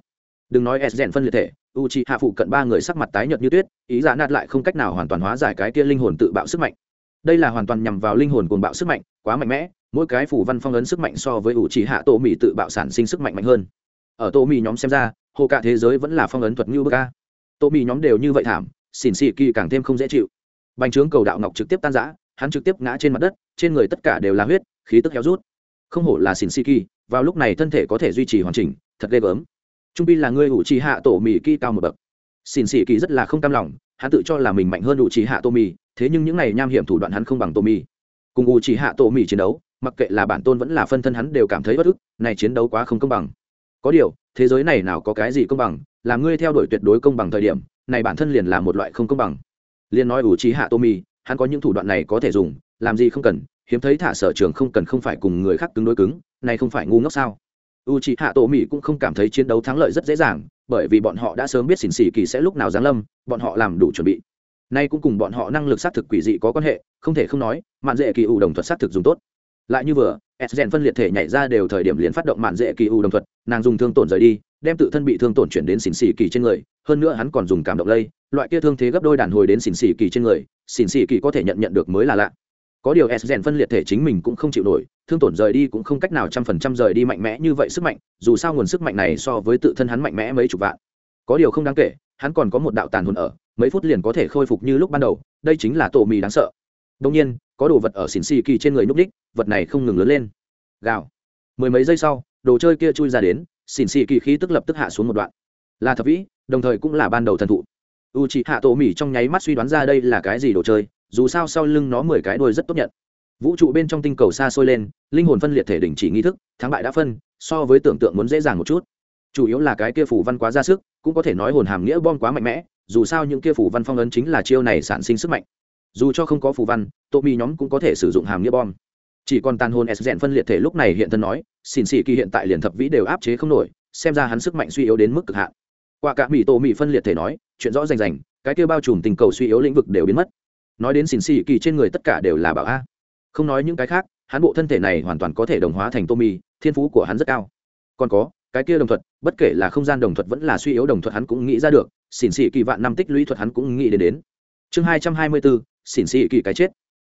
Đừng nói s rèn phân liệt thể u c hạ phụ cận ba người sắc mặt tái nhợt như tuyết, ý giả nạt lại không cách nào hoàn toàn hóa giải cái kia linh hồn tự bạo sức mạnh. Đây là hoàn toàn nhằm vào linh hồn cồn bạo sức mạnh, quá mạnh mẽ, mỗi cái phủ văn phong ấn sức mạnh so với u trí hạ tô mỹ tự bạo sản sinh sức mạnh mạnh hơn. Ở Tô mỹ nhóm xem ra hồ cả thế giới vẫn là phong ấn thuật như bức ca tô mì nhóm đều như vậy thảm, xỉn xì kỳ càng thêm không dễ chịu. Bành trướng cầu đạo ngọc trực tiếp tan giã hắn trực tiếp ngã trên mặt đất, trên người tất cả đều là huyết, khí tức héo rút. Không hổ là xỉn xì kỳ, vào lúc này thân thể có thể duy trì hoàn chỉnh, thật ghê gớm. Trung pi là người ủ trì hạ tổ mì kỳ cao một bậc. Xỉn xì kỳ rất là không cam lòng, hắn tự cho là mình mạnh hơn ủ trì hạ tô mì thế nhưng những này nham hiểm thủ đoạn hắn không bằng tô mì cùng ủ trì hạ tổ mì chiến đấu, mặc kệ là bản tôn vẫn là phân thân hắn đều cảm thấy bất ức, này chiến đấu quá không công bằng. Có điều thế giới này nào có cái gì công bằng làm ngươi theo đuổi tuyệt đối công bằng thời điểm, này bản thân liền là một loại không công bằng. Liền nói ủ trí hạ tô mi, hắn có những thủ đoạn này có thể dùng, làm gì không cần, hiếm thấy thả sở trường không cần không phải cùng người khác cứng đối cứng, này không phải ngu ngốc sao? U c hạ tổ mỹ cũng không cảm thấy chiến đấu thắng lợi rất dễ dàng, bởi vì bọn họ đã sớm biết xỉn xỉ kỳ sẽ lúc nào giáng lâm, bọn họ làm đủ chuẩn bị. Nay cũng cùng bọn họ năng lực xác thực quỷ dị có quan hệ, không thể không nói, mạn dễ kỳ ủ đồng thuật xác thực dùng tốt. Lại như vừa s rèn phân liệt thể nhảy ra đều thời điểm liền phát động mạn dễ kỳ u đồng thuật, nàng dùng thương tổn rời đi, đem tự thân bị thương tổn chuyển đến xỉn xỉ kỳ trên người, hơn nữa hắn còn dùng cảm động lây, loại kia thương thế gấp đôi đàn hồi đến xỉn xỉ kỳ trên người, xỉn xỉ kỳ có thể nhận nhận được mới là lạ. Có điều s rèn phân liệt thể chính mình cũng không chịu nổi, thương tổn rời đi cũng không cách nào trăm phần trăm rời đi mạnh mẽ như vậy sức mạnh, dù sao nguồn sức mạnh này so với tự thân hắn mạnh mẽ mấy chục vạn. Có điều không đáng kể, hắn còn có một đạo tàn hồn ở, mấy phút liền có thể khôi phục như lúc ban đầu, đây chính là tổ mì đáng sợ đông nhiên, có đồ vật ở xỉn xì kỳ trên người núp đích, vật này không ngừng lớn lên. Gào. Mười mấy giây sau, đồ chơi kia chui ra đến, xỉn xì kỳ khí tức lập tức hạ xuống một đoạn. Là thập vĩ, đồng thời cũng là ban đầu thần thụ. U c hạ tổ mỉ trong nháy mắt suy đoán ra đây là cái gì đồ chơi, dù sao sau lưng nó mười cái đuôi rất tốt nhận. Vũ trụ bên trong tinh cầu xa xôi lên, linh hồn phân liệt thể đỉnh chỉ nghi thức, thắng bại đã phân, so với tưởng tượng muốn dễ dàng một chút. Chủ yếu là cái kia phủ văn quá ra sức, cũng có thể nói hồn hàm nghĩa bom quá mạnh mẽ, dù sao những kia phủ văn phong ấn chính là chiêu này sản sinh sức mạnh dù cho không có phù văn, tô mi nhóm cũng có thể sử dụng hàm nghĩa bom. Chỉ còn tàn hồn s rèn phân liệt thể lúc này hiện thân nói, xin xì kỳ hiện tại liền thập vĩ đều áp chế không nổi, xem ra hắn sức mạnh suy yếu đến mức cực hạn. Qua cả mỹ tô mỹ phân liệt thể nói, chuyện rõ rành rành, cái kia bao trùm tình cầu suy yếu lĩnh vực đều biến mất. Nói đến xin xì kỳ trên người tất cả đều là bảo a. Không nói những cái khác, hắn bộ thân thể này hoàn toàn có thể đồng hóa thành tô mi, thiên phú của hắn rất cao. Còn có, cái kia đồng thuật, bất kể là không gian đồng thuật vẫn là suy yếu đồng thuật hắn cũng nghĩ ra được xỉn xỉ kỳ vạn năm tích lũy thuật hắn cũng nghĩ đến đến. Chương hai trăm hai mươi bốn xỉn xì kỳ cái chết.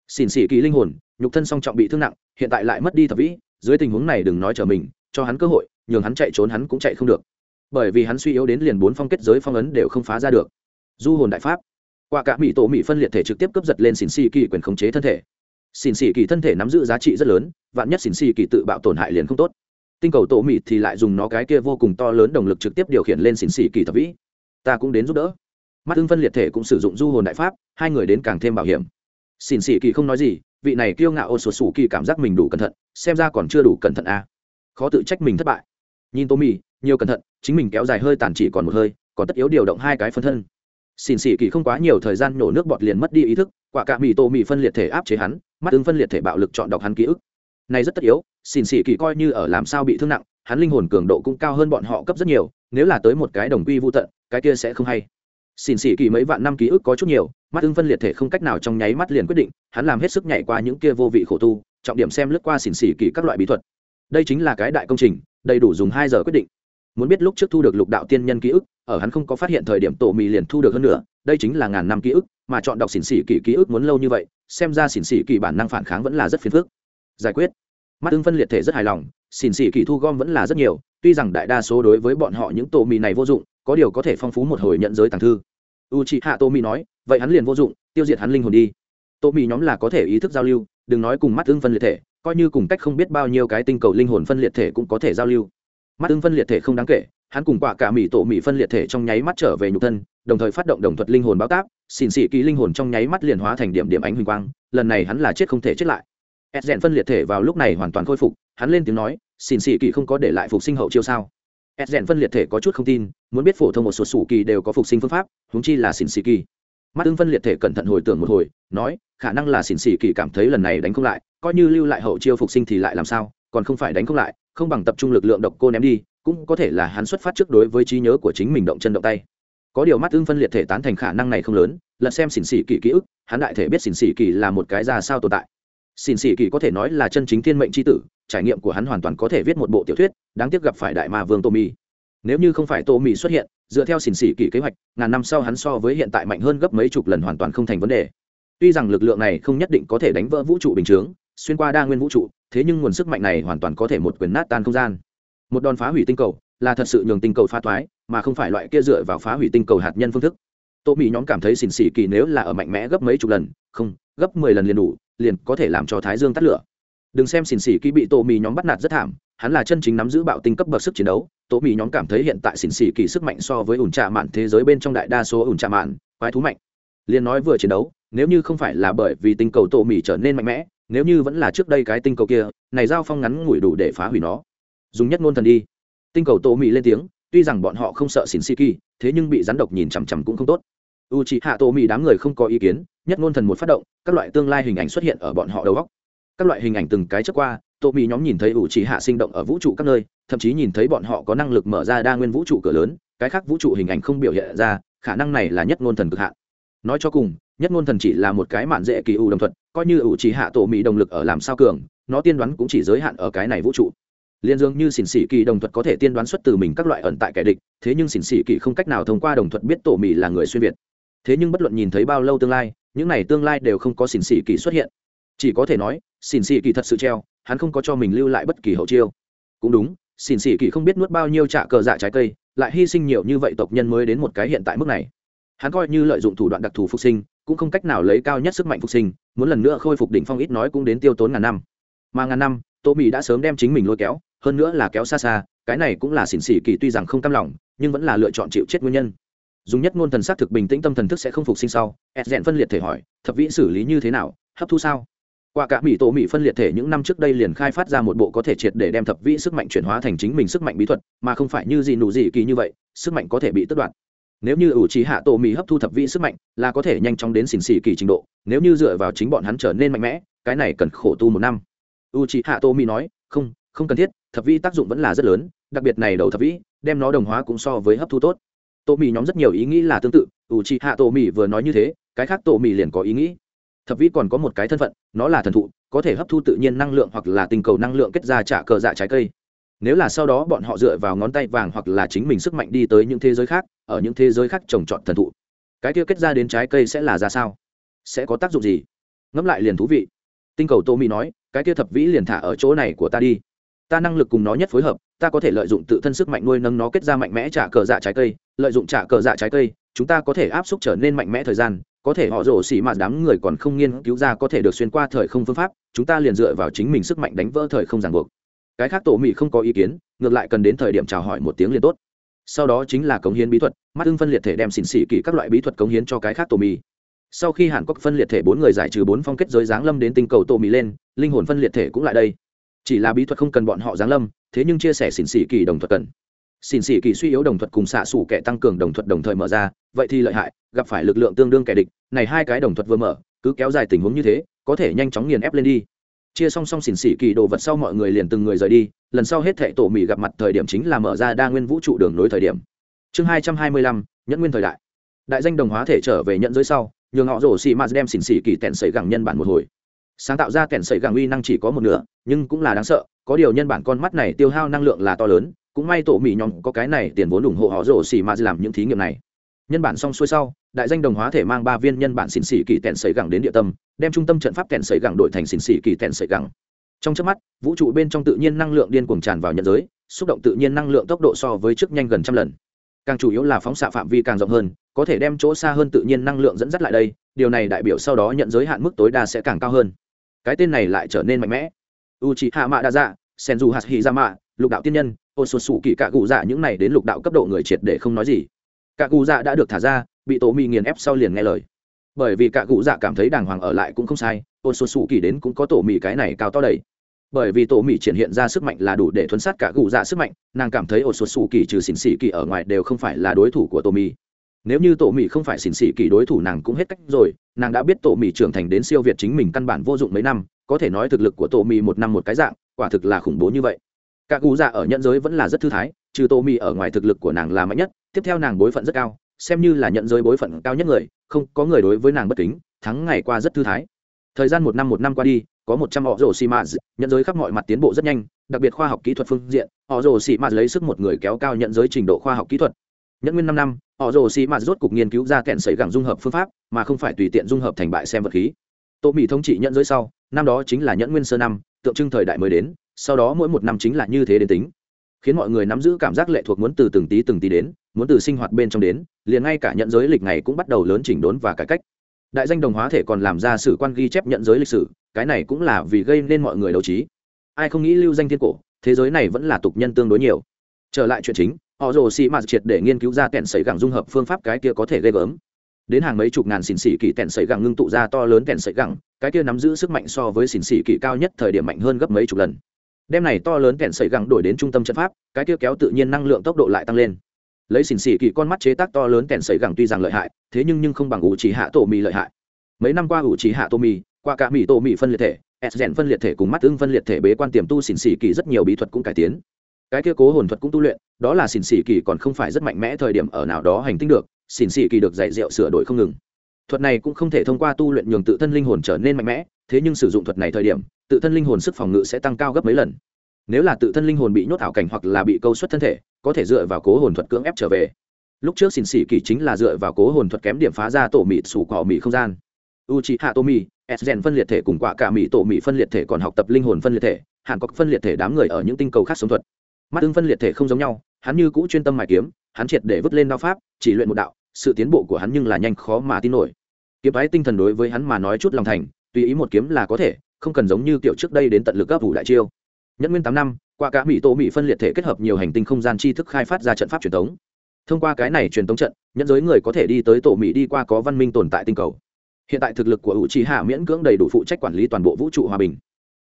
Xỉn xì kỳ linh hồn, nhục thân song trọng bị thương nặng, hiện tại lại mất đi thập vĩ, dưới tình huống này đừng nói trở mình, cho hắn cơ hội, nhường hắn chạy trốn hắn cũng chạy không được. Bởi vì hắn suy yếu đến liền bốn phong kết giới phong ấn đều không phá ra được. Du hồn đại pháp. Qua cả mỹ tổ mỹ phân liệt thể trực tiếp cướp giật lên xỉn xì kỳ quyền khống chế thân thể. Xỉn xì kỳ thân thể nắm giữ giá trị rất lớn, vạn nhất xỉn xì kỳ tự bạo tổn hại liền không tốt. Tinh cầu tổ mỹ thì lại dùng nó cái kia vô cùng to lớn động lực trực tiếp điều khiển lên xỉn xì kỳ thập vĩ. Ta cũng đến giúp đỡ mắt tương phân liệt thể cũng sử dụng du hồn đại pháp, hai người đến càng thêm bảo hiểm. Xỉn xỉ kỳ không nói gì, vị này kiêu ngạo ô sột sủ kỳ cảm giác mình đủ cẩn thận, xem ra còn chưa đủ cẩn thận à. khó tự trách mình thất bại. Nhìn tô mì nhiều cẩn thận, chính mình kéo dài hơi tàn chỉ còn một hơi, còn tất yếu điều động hai cái phân thân. Xỉn xỉ kỳ không quá nhiều thời gian nhổ nước bọt liền mất đi ý thức, quả cả mì tô mì phân liệt thể áp chế hắn, mắt ứng phân liệt thể bạo lực chọn đọc hắn ký ức. Này rất tất yếu, xỉn xỉ kỳ coi như ở làm sao bị thương nặng, hắn linh hồn cường độ cũng cao hơn bọn họ cấp rất nhiều, nếu là tới một cái đồng quy vô tận, cái kia sẽ không hay xỉn xỉ kỳ mấy vạn năm ký ức có chút nhiều, mắt ưng phân liệt thể không cách nào trong nháy mắt liền quyết định, hắn làm hết sức nhảy qua những kia vô vị khổ tu, trọng điểm xem lướt qua xỉn xỉ kỳ các loại bí thuật. Đây chính là cái đại công trình, đầy đủ dùng hai giờ quyết định. Muốn biết lúc trước thu được lục đạo tiên nhân ký ức, ở hắn không có phát hiện thời điểm tổ mì liền thu được hơn nữa đây chính là ngàn năm ký ức, mà chọn đọc xỉn xỉ kỳ ký ức muốn lâu như vậy, xem ra xỉn xỉ kỳ bản năng phản kháng vẫn là rất phiền phức. Giải quyết. Mắt ưng phân liệt thể rất hài lòng, xỉn xỉ kỳ thu gom vẫn là rất nhiều, tuy rằng đại đa số đối với bọn họ những tổ mì này vô dụng có điều có thể phong phú một hồi nhận giới tàng thư. U chị hạ tô mỹ nói, vậy hắn liền vô dụng, tiêu diệt hắn linh hồn đi. Tô mỹ nhóm là có thể ý thức giao lưu, đừng nói cùng mắt tương phân liệt thể, coi như cùng cách không biết bao nhiêu cái tinh cầu linh hồn phân liệt thể cũng có thể giao lưu. Mắt tương phân liệt thể không đáng kể, hắn cùng quả cả mỹ tổ mỹ phân liệt thể trong nháy mắt trở về nhục thân, đồng thời phát động đồng thuật linh hồn báo táp, xỉn xị ký linh hồn trong nháy mắt liền hóa thành điểm điểm ánh huỳnh quang, lần này hắn là chết không thể chết lại. Ed rèn phân liệt thể vào lúc này hoàn toàn khôi phục, hắn lên tiếng nói, xỉn xị kỳ không có để lại phục sinh hậu chiêu sao? Ed rèn phân liệt thể có chút không tin muốn biết phổ thông một số sủ kỳ đều có phục sinh phương pháp húng chi là xỉn xỉ kỳ. Mắt tương phân liệt thể cẩn thận hồi tưởng một hồi, nói, khả năng là xỉn xỉ kỳ cảm thấy lần này đánh không lại, coi như lưu lại hậu chiêu phục sinh thì lại làm sao, còn không phải đánh không lại, không bằng tập trung lực lượng độc cô ném đi, cũng có thể là hắn xuất phát trước đối với trí nhớ của chính mình động chân động tay. Có điều mắt tương phân liệt thể tán thành khả năng này không lớn, lật xem xỉn xỉ kỳ ký ức, hắn đại thể biết xỉn xỉ kỳ là một cái ra sao tồn tại. Xỉn xỉ kỳ có thể nói là chân chính thiên mệnh c h i tử, trải nghiệm của hắn hoàn toàn có thể viết một bộ tiểu thuyết, đáng tiếc gặp phải đại ma vương tô mi nếu như không phải tô mỹ xuất hiện, dựa theo xỉn xỉ kỳ kế hoạch, ngàn năm sau hắn so với hiện tại mạnh hơn gấp mấy chục lần hoàn toàn không thành vấn đề. Tuy rằng lực lượng này không nhất định có thể đánh vỡ vũ trụ bình chướng, xuyên qua đa nguyên vũ trụ, thế nhưng nguồn sức mạnh này hoàn toàn có thể một quyền nát tan không gian. Một đòn phá hủy tinh cầu là thật sự nhường tinh cầu phá toái mà không phải loại kia dựa vào phá hủy tinh cầu hạt nhân phương thức. Tô mỹ nhóm cảm thấy xỉn xỉ kỳ nếu là ở mạnh mẽ gấp mấy chục lần, không, gấp mười lần liền đủ, liền có thể làm cho thái dương tắt lửa. Đừng xem xỉn xỉ kỳ bị tô mỹ nhóm bắt nạt rất thảm hắn là chân chính nắm giữ bạo tinh cấp bậc sức chiến đấu Tố mỹ nhóm cảm thấy hiện tại xỉn xỉ kỳ sức mạnh so với ủn trạ mạn thế giới bên trong đại đa số ủn trạ mạn, quái thú mạnh. Liền nói vừa chiến đấu, nếu như không phải là bởi vì tinh cầu tổ mỹ trở nên mạnh mẽ, nếu như vẫn là trước đây cái tinh cầu kia, này giao phong ngắn ngủi đủ để phá hủy nó. Dùng nhất ngôn thần đi. Tinh cầu tổ mỹ lên tiếng, tuy rằng bọn họ không sợ xỉn xỉ kỳ, thế nhưng bị rắn độc nhìn chằm chằm cũng không tốt. U c hạ tổ mỹ đám người không có ý kiến, nhất ngôn thần một phát động, các loại tương lai hình ảnh xuất hiện ở bọn họ đầu góc các loại hình ảnh từng cái trước qua Tổ mỹ nhóm nhìn thấy ủ trì hạ sinh động ở vũ trụ các nơi thậm chí nhìn thấy bọn họ có năng lực mở ra đa nguyên vũ trụ cửa lớn cái khác vũ trụ hình ảnh không biểu hiện ra khả năng này là nhất ngôn thần cực hạn. Nói cho cùng nhất ngôn thần chỉ là một cái mạn dễ kỳ ủ đồng thuận, coi như ủ trì hạ tổ mỹ động lực ở làm sao cường nó tiên đoán cũng chỉ giới hạn ở cái này vũ trụ. Liên dương như xỉn xỉ kỳ đồng thuật có thể tiên đoán xuất từ mình các loại ẩn tại kẻ địch thế nhưng xỉn xỉ kỳ không cách nào thông qua đồng thuật biết tổ mỹ là người xuyên việt. Thế nhưng bất luận nhìn thấy bao lâu tương lai những này tương lai đều không có xỉn xỉ kỳ xuất hiện. Chỉ có thể nói xỉn xỉ kỳ thật sự treo hắn không có cho mình lưu lại bất kỳ hậu chiêu. Cũng đúng xỉn xỉ kỳ không biết nuốt bao nhiêu trả cờ dạ trái cây, lại hy sinh nhiều như vậy tộc nhân mới đến một cái hiện tại mức này. Hắn coi như lợi dụng thủ đoạn đặc thù phục sinh, cũng không cách nào lấy cao nhất sức mạnh phục sinh, muốn lần nữa khôi phục đỉnh phong ít nói cũng đến tiêu tốn ngàn năm. Mà ngàn năm, tô mỹ đã sớm đem chính mình lôi kéo, hơn nữa là kéo xa xa, cái này cũng là xỉn xỉ kỳ tuy rằng không cam lòng, nhưng vẫn là lựa chọn chịu chết nguyên nhân. Dùng nhất ngôn thần xác thực bình tĩnh tâm thần thức sẽ không phục sinh sau, ed rèn phân liệt thể hỏi, thập vĩ xử lý như thế nào? Hấp thu sao? Qua cả mỹ tổ mỹ phân liệt thể những năm trước đây liền khai phát ra một bộ có thể triệt để đem thập vĩ sức mạnh chuyển hóa thành chính mình sức mạnh bí thuật, mà không phải như gì nụ gì kỳ như vậy, sức mạnh có thể bị tước đoạt. Nếu như ủ trí hạ tổ mỹ hấp thu thập vĩ sức mạnh, là có thể nhanh chóng đến xỉn xỉ kỳ trình độ, nếu như dựa vào chính bọn hắn trở nên mạnh mẽ, cái này cần khổ tu một năm. U trí hạ tổ mỹ nói, không không cần thiết, thập vĩ tác dụng vẫn là rất lớn, đặc biệt này đầu thập vĩ, đem nó đồng hóa cũng so với hấp thu tốt. Tô mì nhóm rất nhiều ý nghĩ là tương tự u trí hạ tô mì vừa nói như thế, cái khác tô mì liền có ý nghĩ thập vĩ còn có một cái thân phận, nó là thần thụ, có thể hấp thu tự nhiên năng lượng hoặc là tình cầu năng lượng kết ra trả cờ dạ trái cây. Nếu là sau đó bọn họ dựa vào ngón tay vàng hoặc là chính mình sức mạnh đi tới những thế giới khác, ở những thế giới khác trồng trọt thần thụ, cái kia kết ra đến trái cây sẽ là ra sao? Sẽ có tác dụng gì? Ngẫm lại liền thú vị. Tinh cầu tô mỹ nói, cái kia thập vĩ liền thả ở chỗ này của ta đi. Ta năng lực cùng nó nhất phối hợp, ta có thể lợi dụng tự thân sức mạnh nuôi nâng nó kết ra mạnh mẽ trả cờ dạ trái cây. Lợi dụng trả cờ dạ trái cây, chúng ta có thể áp xúc trở nên mạnh mẽ thời gian có thể họ rổ xỉ mà đám người còn không nghiên cứu ra có thể được xuyên qua thời không phương pháp, chúng ta liền dựa vào chính mình sức mạnh đánh vỡ thời không ràng buộc. Cái khác tổ mỹ không có ý kiến, ngược lại cần đến thời điểm chào hỏi một tiếng liền tốt. Sau đó chính là cống hiến bí thuật, mắt ưng phân liệt thể đem xỉn xỉ kỹ các loại bí thuật cống hiến cho cái khác tổ mỹ sau khi hàn quốc phân liệt thể bốn người giải trừ bốn phong kết giới giáng lâm đến tinh cầu tổ mỹ lên, linh hồn phân liệt thể cũng lại đây. Chỉ là bí thuật không cần bọn họ giáng lâm, thế nhưng chia sẻ xỉn xỉ kỳ đồng thuật cần xỉn xỉ kỳ suy yếu đồng thuật cùng xạ xủ kẻ tăng cường đồng thuật đồng thời mở ra, vậy thì lợi hại, gặp phải lực lượng tương đương kẻ địch, này hai cái đồng thuật vừa mở, cứ kéo dài tình huống như thế, có thể nhanh chóng nghiền ép lên đi. Chia song song xỉn xỉ kỳ đồ vật sau mọi người liền từng người rời đi, lần sau hết thệ tổ mỹ gặp mặt thời điểm chính là mở ra đa nguyên vũ trụ đường nối thời điểm. Chương hai trăm hai mươi lăm, nhẫn nguyên thời đại. Đại danh đồng hóa thể trở về nhận giới sau, nhường họ rổ xì m đem xỉn xỉ kỳ tẹn sấy gẳng nhân bản một hồi. Sáng tạo ra kèn sấy gẳng uy năng chỉ có một nửa, nhưng cũng là đáng sợ, có điều nhân bản con mắt này tiêu hao năng lượng là to lớn cũng may tổ mỹ nhóm có cái này tiền vốn ủng hộ họ rổ xì mà làm những thí nghiệm này. Nhân bản xong xuôi sau, đại danh đồng hóa thể mang ba viên nhân bản xỉn xỉ kỳ tèn sấy gẳng đến địa tâm, đem trung tâm trận pháp tèn sấy gẳng đổi thành xỉn xỉ kỳ tèn sấy gẳng. Trong trước mắt, vũ trụ bên trong tự nhiên năng lượng điên cuồng tràn vào nhận giới, xúc động tự nhiên năng lượng tốc độ so với trước nhanh gần trăm lần. Càng chủ yếu là phóng xạ phạm vi càng rộng hơn, có thể đem chỗ xa hơn tự nhiên năng lượng dẫn dắt lại đây, điều này đại biểu sau đó nhận giới hạn mức tối đa sẽ càng cao hơn. Cái tên này lại trở nên mạnh mẽ. U c h i hạ mạ đa dạ sen du hạt hi ra mạ lục đạo tiên nhân ô sột sụ kỳ cạ cụ dạ những này đến lục đạo cấp độ người triệt để không nói gì. Cạ cụ dạ đã được thả ra, bị tổ mì nghiền ép sau liền nghe lời. Bởi vì cạ cụ dạ cảm thấy đàng hoàng ở lại cũng không sai, ô sột sụ kỳ đến cũng có tổ mì cái này cao to đầy. Bởi vì tổ mì triển hiện ra sức mạnh là đủ để thuấn sát cả cụ dạ sức mạnh, nàng cảm thấy ô sột sụ kỳ trừ xỉn xỉ kỳ ở ngoài đều không phải là đối thủ của tổ mì nếu như tổ mì không phải xỉn xỉ kỳ đối thủ nàng cũng hết cách rồi, nàng đã biết tổ mì trưởng thành đến siêu việt chính mình căn bản vô dụng mấy năm, có thể nói thực lực của tổ mì một năm một cái dạng, quả thực là khủng bố như vậy cả cụ dạ ở nhận giới vẫn là rất thư thái, trừ Tô Mi ở ngoài thực lực của nàng là mạnh nhất, tiếp theo nàng bối phận rất cao, xem như là nhận giới bối phận cao nhất người, không có người đối với nàng bất kính, thắng ngày qua rất thư thái. Thời gian một năm một năm qua đi, có một trăm họ rồ xì mạt nhận giới khắp mọi mặt tiến bộ rất nhanh, đặc biệt khoa học kỹ thuật phương diện họ rồ xì mạt lấy sức một người kéo cao nhận giới trình độ khoa học kỹ thuật. Nhẫn nguyên năm năm họ rồ xì mạt rốt cục nghiên cứu ra kẹn sấy gẳng dung hợp phương pháp, mà không phải tùy tiện dung hợp thành bại xem vật khí. Tô mỹ thống trị nhận giới sau, năm đó chính là nhẫn nguyên sơ năm, tượng trưng thời đại mới đến sau đó mỗi một năm chính là như thế đến tính. Khiến mọi người nắm giữ cảm giác lệ thuộc muốn từ từng tí từng tí đến, muốn từ sinh hoạt bên trong đến, liền ngay cả nhận giới lịch này cũng bắt đầu lớn chỉnh đốn và cải cách. Đại danh đồng hóa thể còn làm ra sử quan ghi chép nhận giới lịch sử, cái này cũng là vì gây nên mọi người đấu trí. Ai không nghĩ lưu danh thiên cổ, thế giới này vẫn là tục nhân tương đối nhiều. Trở lại chuyện chính, họ rồ xì mạt triệt để nghiên cứu ra kẹn sấy gẳng dung hợp phương pháp cái kia có thể ghê gớm. Đến hàng mấy chục ngàn xỉn xỉ kỳ kẹn sấy gẳng ngưng tụ ra to lớn kẹn sấy gẳng, cái kia nắm giữ sức mạnh so với xỉn xỉ kỳ cao nhất thời điểm mạnh hơn gấp mấy chục lần đem này to lớn kẹn sẩy gẳng đổi đến trung tâm trận pháp, cái kia kéo tự nhiên năng lượng tốc độ lại tăng lên. Lấy xỉn xỉ kỳ con mắt chế tác to lớn kẹn sẩy gẳng tuy rằng lợi hại, thế nhưng nhưng không bằng ủ chỉ hạ tổ mì lợi hại. Mấy năm qua ủ chỉ hạ tổ mì, qua cả mì tổ mì phân liệt thể s rèn phân liệt thể cùng mắt ưng phân liệt thể bế quan tiềm tu xỉn xỉ kỳ rất nhiều bí thuật cũng cải tiến. Cái kia cố hồn thuật cũng tu luyện, đó là xỉn xỉ kỳ còn không phải rất mạnh mẽ thời điểm ở nào đó hành tinh được, xỉn xỉ kỳ được dạy rượu sửa đổi không ngừng. Thuật này cũng không thể thông qua tu luyện nhường tự thân linh hồn trở nên mạnh mẽ thế nhưng sử dụng thuật này thời điểm, tự thân linh hồn sức phòng ngự sẽ tăng cao gấp mấy lần. Nếu là tự thân linh hồn bị nhốt ảo cảnh hoặc là bị câu xuất thân thể, có thể dựa vào cố hồn thuật cưỡng ép trở về. Lúc trước xỉn xỉ kỳ chính là dựa vào cố hồn thuật kém điểm phá ra tổ mịt sủ cỏ mị không gian. U c hạ tô mì s gen phân liệt thể cùng quả cả mị tổ mị phân liệt thể còn học tập linh hồn phân liệt thể, hàn cọc phân liệt thể đám người ở những tinh cầu khác sống thuật. Mắt ứng phân liệt thể không giống nhau, hắn như cũ chuyên tâm mài kiếm, hắn triệt để vứt lên đao pháp, chỉ luyện một đạo, sự tiến bộ của hắn nhưng là nhanh khó mà tin nổi. Kiếm phái tinh thần đối với hắn mà nói chút lòng thành tùy ý một kiếm là có thể, không cần giống như kiểu trước đây đến tận lực gấp ủ đại chiêu. Nhất nguyên tám năm, qua cả mỹ tô mỹ phân liệt thể kết hợp nhiều hành tinh không gian tri thức khai phát ra trận pháp truyền thống thông qua cái này truyền thống trận, nhẫn giới người có thể đi tới tổ mỹ đi qua có văn minh tồn tại tinh cầu. Hiện tại thực lực của ủ trí hạ miễn cưỡng đầy đủ phụ trách quản lý toàn bộ vũ trụ hòa bình.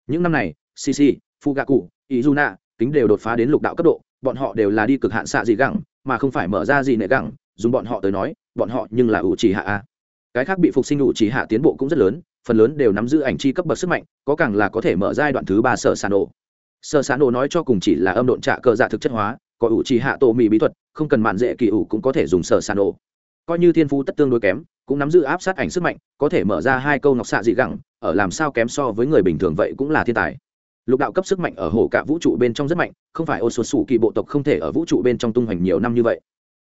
Những năm này cc fugaku, izuna kính đều đột phá đến lục đạo cấp độ, bọn họ đều là đi cực hạn xạ gì gẳng, mà không phải mở ra gì nệ gẳng, dùng bọn họ tới nói, bọn họ nhưng là ủ trí hạ a cái khác bị phục sinh ủ chỉ hạ tiến bộ cũng rất lớn, phần lớn đều nắm giữ ảnh chi cấp bậc sức mạnh, có càng là có thể mở giai đoạn thứ ba sở sản ổ sở sản ổ nói cho cùng chỉ là âm độn trạ cờ dạ thực chất hóa, có ủ chỉ hạ tổ mì bí thuật, không cần mạn dễ kỳ ủ cũng có thể dùng sở sản ổ coi như thiên phú tất tương đối kém, cũng nắm giữ áp sát ảnh sức mạnh, có thể mở ra hai câu ngọc xạ dị gẳng, ở làm sao kém so với người bình thường vậy cũng là thiên tài. Lục đạo cấp sức mạnh ở hồ cả vũ trụ bên trong rất mạnh, không phải ô số sủ kỳ bộ tộc không thể ở vũ trụ bên trong tung hoành nhiều năm như vậy.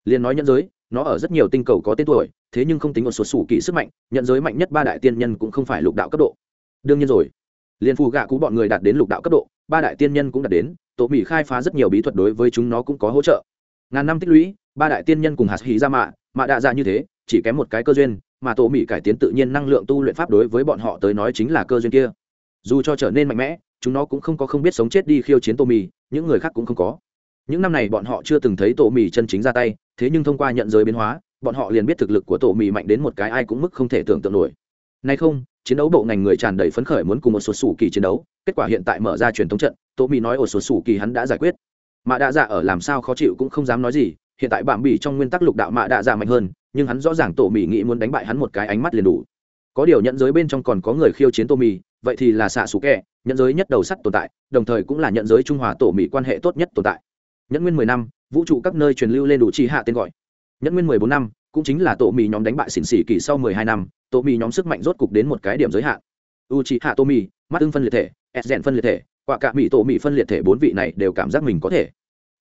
Liên nói nhân giới, nó ở rất nhiều tinh cầu có tên tuổi thế nhưng không tính một số sủ kỳ sức mạnh, nhận giới mạnh nhất ba đại tiên nhân cũng không phải lục đạo cấp độ. Đương nhiên rồi liền phù gạ cú bọn người đạt đến lục đạo cấp độ, ba đại tiên nhân cũng đạt đến tổ mỹ khai phá rất nhiều bí thuật đối với chúng nó cũng có hỗ trợ. Ngàn năm tích lũy, ba đại tiên nhân cùng hạt hí ra mạ mạ đạ ra như thế, chỉ kém một cái cơ duyên, mà tổ mỹ cải tiến tự nhiên năng lượng tu luyện pháp đối với bọn họ tới nói chính là cơ duyên kia. Dù cho trở nên mạnh mẽ, chúng nó cũng không có không biết sống chết đi khiêu chiến tô mì những người khác cũng không có. Những năm này bọn họ chưa từng thấy tổ mì chân chính ra tay, thế nhưng thông qua nhận giới biến hóa bọn họ liền biết thực lực của tổ mì mạnh đến một cái ai cũng mức không thể tưởng tượng nổi. Nay không, chiến đấu bộ ngành người tràn đầy phấn khởi muốn cùng một số sủ kỳ chiến đấu, kết quả hiện tại mở ra truyền thống trận, tổ mì nói ở số sủ kỳ hắn đã giải quyết. Mạ đạ dạ ở làm sao khó chịu cũng không dám nói gì, hiện tại bạm bỉ trong nguyên tắc lục đạo mạ đạ dạ mạnh hơn, nhưng hắn rõ ràng tổ mì nghĩ muốn đánh bại hắn một cái ánh mắt liền đủ. Có điều nhận giới bên trong còn có người khiêu chiến tô mì, vậy thì là xạ xù kẹ, nhận giới nhất đầu sắt tồn tại, đồng thời cũng là nhận giới trung hòa tổ mỹ quan hệ tốt nhất tồn tại. Nhẫn nguyên mười năm, vũ trụ các nơi truyền lưu lên đủ chi hạ tên gọi nhẫn nguyên mười bốn năm cũng chính là tổ mì nhóm đánh bại xỉn xỉ kỳ sau mười hai năm tổ mì nhóm sức mạnh rốt cục đến một cái điểm giới hạn. U chi hạ tổ mì, mắt ưng phân liệt thể s rèn phân liệt thể quả cả mỹ tổ mỹ phân liệt thể bốn vị này đều cảm giác mình có thể.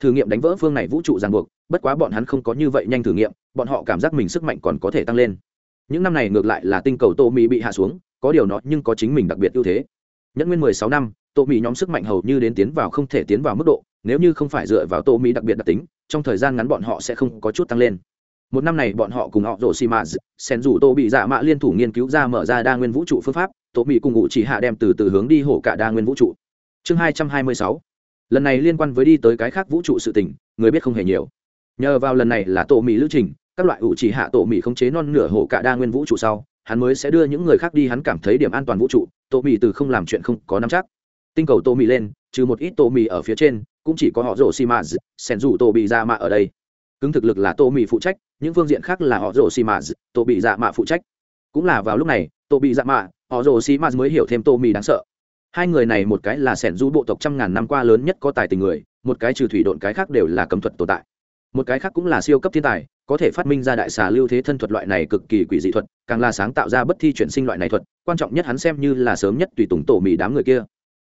Thử nghiệm đánh vỡ phương này vũ trụ ràng buộc bất quá bọn hắn không có như vậy nhanh thử nghiệm bọn họ cảm giác mình sức mạnh còn có thể tăng lên. Những năm này ngược lại là tinh cầu tô mỹ bị hạ xuống có điều nó nhưng có chính mình đặc biệt ưu thế. Nhẫn nguyên mười sáu năm tô mỹ nhóm sức mạnh hầu như đến tiến vào không thể tiến vào mức độ nếu như không phải dựa vào tô mỹ đặc biệt đặc tính trong thời gian ngắn bọn họ sẽ không có chút tăng lên một năm này bọn họ cùng họ rổ xì mã sen rủ tô bị dạ mạ liên thủ nghiên cứu ra mở ra đa nguyên vũ trụ phương pháp, tô mỹ cùng ngụ chỉ hạ đem từ từ hướng đi hổ cả đa nguyên vũ trụ. Chương hai trăm hai mươi sáu. Lần này liên quan với đi tới cái khác vũ trụ sự tình, người biết không hề nhiều. Nhờ vào lần này là tổ mỹ lữ trình, các loại ủ chỉ hạ tổ mỹ khống chế non nửa hổ cả đa nguyên vũ trụ sau, hắn mới sẽ đưa những người khác đi hắn cảm thấy điểm an toàn vũ trụ tổ mỹ từ không làm chuyện không có nắm chắc. Tinh cầu tổ mỹ lên, trừ một ít tổ mỹ ở phía trên, cũng chỉ có họ rổ xi mã sen rủ tổ bị ra mạ ở đây cứng thực lực là Tô mỹ phụ trách, những phương diện khác là họ Rồ Xì mã Tô bị dạ mạ phụ trách. Cũng là vào lúc này, Tô bị dạ mạ, họ Rồ Xì mã mới hiểu thêm Tô mỹ đáng sợ. Hai người này một cái là sẻn du bộ tộc trăm ngàn năm qua lớn nhất có tài tình người, một cái trừ thủy độn cái khác đều là cấm thuật tồn tại. Một cái khác cũng là siêu cấp thiên tài, có thể phát minh ra đại xà lưu thế thân thuật loại này cực kỳ quỷ dị thuật, càng là sáng tạo ra bất thi chuyển sinh loại này thuật, quan trọng nhất hắn xem như là sớm nhất tùy tùng tổ mì đám người kia.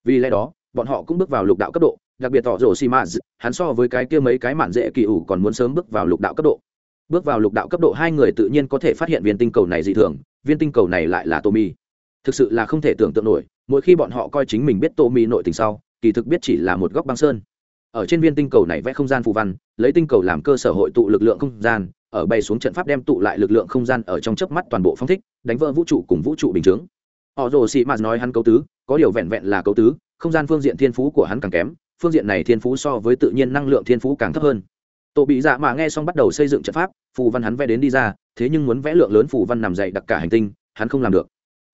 Vì lẽ đó, bọn họ cũng bước vào lục đạo cấp độ đặc biệt tỏ rổ xi mã, hắn so với cái kia mấy cái mạn dễ kỳ ủ còn muốn sớm bước vào lục đạo cấp độ. Bước vào lục đạo cấp độ hai người tự nhiên có thể phát hiện viên tinh cầu này dị thường, viên tinh cầu này lại là tô mi thực sự là không thể tưởng tượng nổi, mỗi khi bọn họ coi chính mình biết tô mi nội tình sau, kỳ thực biết chỉ là một góc băng sơn. Ở trên viên tinh cầu này vẽ không gian phù văn, lấy tinh cầu làm cơ sở hội tụ lực lượng không gian, ở bay xuống trận pháp đem tụ lại lực lượng không gian ở trong chớp mắt toàn bộ phong thích, đánh vỡ vũ trụ cùng vũ trụ bình chướng. Họ rồ sĩ mạt nói hắn cấu tứ, có điều vẹn vẹn là cấu tứ, không gian phương diện thiên phú của hắn càng kém phương diện này thiên phú so với tự nhiên năng lượng thiên phú càng thấp hơn. Tổ bị dạ mà nghe xong bắt đầu xây dựng trận pháp, phù văn hắn vẽ đến đi ra, thế nhưng muốn vẽ lượng lớn phù văn nằm dậy đặc cả hành tinh, hắn không làm được.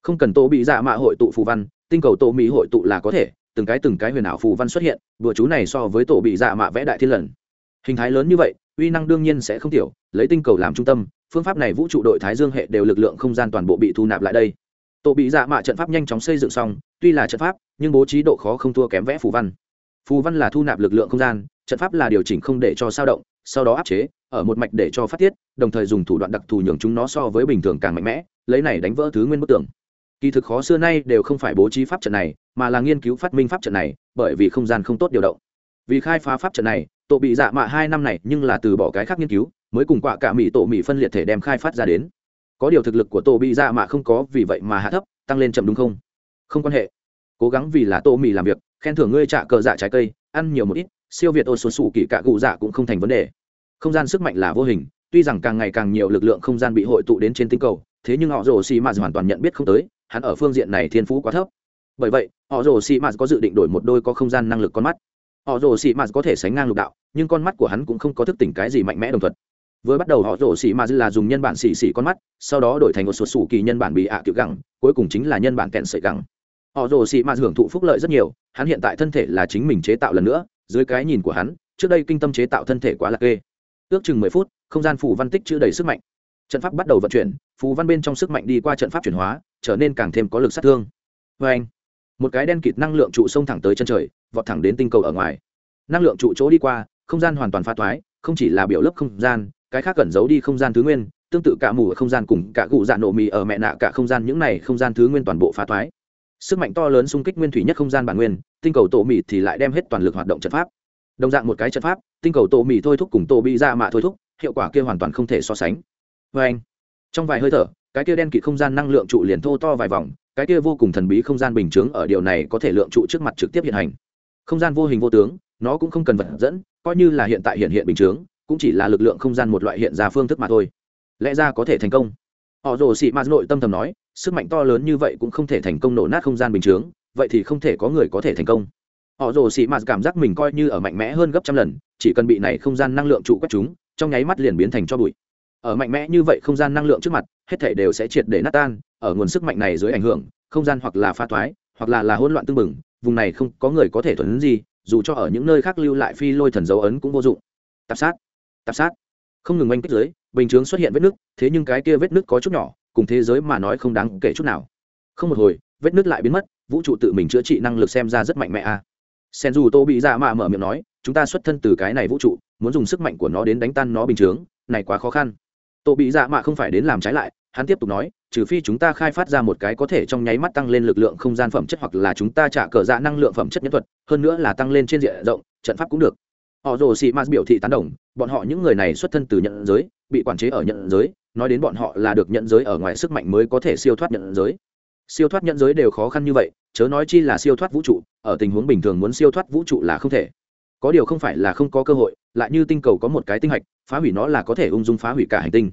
Không cần tổ bị dạ mạ hội tụ phù văn, tinh cầu tổ mỹ hội tụ là có thể, từng cái từng cái huyền ảo phù văn xuất hiện bữa chú này so với tổ bị dạ mạ vẽ đại thiên lần. Hình thái lớn như vậy, uy năng đương nhiên sẽ không tiểu, lấy tinh cầu làm trung tâm, phương pháp này vũ trụ đội thái dương hệ đều lực lượng không gian toàn bộ bị thu nạp lại đây. Tổ bị dạ mạ trận pháp nhanh chóng xây dựng xong, tuy là trận pháp, nhưng bố trí độ khó không thua kém vẽ phù văn phù văn là thu nạp lực lượng không gian, trận pháp là điều chỉnh không để cho sao động, sau đó áp chế, ở một mạch để cho phát tiết, đồng thời dùng thủ đoạn đặc thù nhường chúng nó so với bình thường càng mạnh mẽ, lấy này đánh vỡ thứ nguyên bức tường. Kỳ thực khó xưa nay đều không phải bố trí pháp trận này, mà là nghiên cứu phát minh pháp trận này, bởi vì không gian không tốt điều động. Vì khai phá pháp trận này, tổ bị dạ mạ hai năm này nhưng là từ bỏ cái khác nghiên cứu, mới cùng quạ cả mỹ tổ mỹ phân liệt thể đem khai phát ra đến. Có điều thực lực của tổ bị dạ mạ không có vì vậy mà hạ thấp, tăng lên chậm đúng không? Không quan hệ. Cố gắng vì là tổ mỹ làm việc khen thưởng ngươi trả cờ dạ trái cây, ăn nhiều một ít, siêu việt ô số sủ kỳ cả cụ dạ cũng không thành vấn đề. Không gian sức mạnh là vô hình, tuy rằng càng ngày càng nhiều lực lượng không gian bị hội tụ đến trên tinh cầu, thế nhưng họ rồ xì mạt hoàn toàn nhận biết không tới, hắn ở phương diện này thiên phú quá thấp. Bởi vậy, họ rồ xì mạt có dự định đổi một đôi có không gian năng lực con mắt. Họ rồ xì mạt có thể sánh ngang lục đạo, nhưng con mắt của hắn cũng không có thức tỉnh cái gì mạnh mẽ đồng thuận. Vừa bắt đầu họ rồ xì mạt là dùng nhân bản xì xì con mắt, sau đó đổi thành một số sủ kỳ nhân bản bị ạ à kiểu gẳng, cuối cùng chính là nhân bản kẹn sợi gẳng họ rồ xì mạt hưởng thụ phúc lợi rất nhiều, hắn hiện tại thân thể là chính mình chế tạo lần nữa, dưới cái nhìn của hắn, trước đây kinh tâm chế tạo thân thể quá lạc kê. Ước chừng mười phút, không gian phủ văn tích chữ đầy sức mạnh. Trận pháp bắt đầu vận chuyển, phù văn bên trong sức mạnh đi qua trận pháp chuyển hóa, trở nên càng thêm có lực sát thương. Vê anh, một cái đen kịt năng lượng trụ xông thẳng tới chân trời, vọt thẳng đến tinh cầu ở ngoài. Năng lượng trụ chỗ đi qua, không gian hoàn toàn pha thoái, không chỉ là biểu lớp không gian, cái khác cẩn giấu đi không gian thứ nguyên, tương tự cả mù ở không gian cùng cả cụ dạ nổ mì ở mẹ nạ cả không gian, những này không gian thứ nguyên toàn bộ phá thoái sức mạnh to lớn xung kích nguyên thủy nhất không gian bản nguyên, tinh cầu tổ mì thì lại đem hết toàn lực hoạt động trận pháp. Đồng dạng một cái trận pháp, tinh cầu tổ mì thôi thúc cùng tổ bị ra mạ thôi thúc, hiệu quả kia hoàn toàn không thể so sánh. Vê anh, trong vài hơi thở, cái kia đen kịt không gian năng lượng trụ liền thô to vài vòng, cái kia vô cùng thần bí không gian bình chướng ở điều này có thể lượng trụ trước mặt trực tiếp hiện hành. Không gian vô hình vô tướng, nó cũng không cần vật dẫn, coi như là hiện tại hiện hiện bình chướng, cũng chỉ là lực lượng không gian một loại hiện ra phương thức mà thôi. Lẽ ra có thể thành công. Họ rồ sĩ mạt nội tâm thầm nói sức mạnh to lớn như vậy cũng không thể thành công nổ nát không gian bình chướng, vậy thì không thể có người có thể thành công. Họ rồ xị mạt cảm giác mình coi như ở mạnh mẽ hơn gấp trăm lần, chỉ cần bị này không gian năng lượng trụ quét chúng, trong nháy mắt liền biến thành cho bụi. Ở mạnh mẽ như vậy không gian năng lượng trước mặt, hết thể đều sẽ triệt để nát tan, ở nguồn sức mạnh này dưới ảnh hưởng, không gian hoặc là pha toái hoặc là là hỗn loạn tương bừng, vùng này không có người có thể thuần gì dù cho ở những nơi khác lưu lại phi lôi thần dấu ấn cũng vô dụng. Tạp sát tạp sát. Không ngừng oanh kích dưới, bình chướng xuất hiện vết nứt, thế nhưng cái kia vết nứt có chút nhỏ cùng thế giới mà nói không đáng kể chút nào. Không một hồi, vết nứt lại biến mất, vũ trụ tự mình chữa trị năng lực xem ra rất mạnh mẽ a à. sen dù tô bị dạ mạ mở miệng nói, chúng ta xuất thân từ cái này vũ trụ, muốn dùng sức mạnh của nó đến đánh tan nó bình chướng này quá khó khăn. Tô bị dạ mạ không phải đến làm trái lại, hắn tiếp tục nói, trừ phi chúng ta khai phát ra một cái có thể trong nháy mắt tăng lên lực lượng không gian phẩm chất hoặc là chúng ta trả cờ dạ năng lượng phẩm chất nhân thuật, hơn nữa là tăng lên trên diện rộng, trận pháp cũng được. Họ rồ sĩ mars biểu thị tán đồng, bọn họ những người này xuất thân từ nhận giới, bị quản chế ở nhận giới nói đến bọn họ là được nhận giới ở ngoài sức mạnh mới có thể siêu thoát nhận giới. Siêu thoát nhận giới đều khó khăn như vậy, chớ nói chi là siêu thoát vũ trụ, ở tình huống bình thường muốn siêu thoát vũ trụ là không thể. Có điều không phải là không có cơ hội, lại như tinh cầu có một cái tinh hạch, phá hủy nó là có thể ung dung phá hủy cả hành tinh.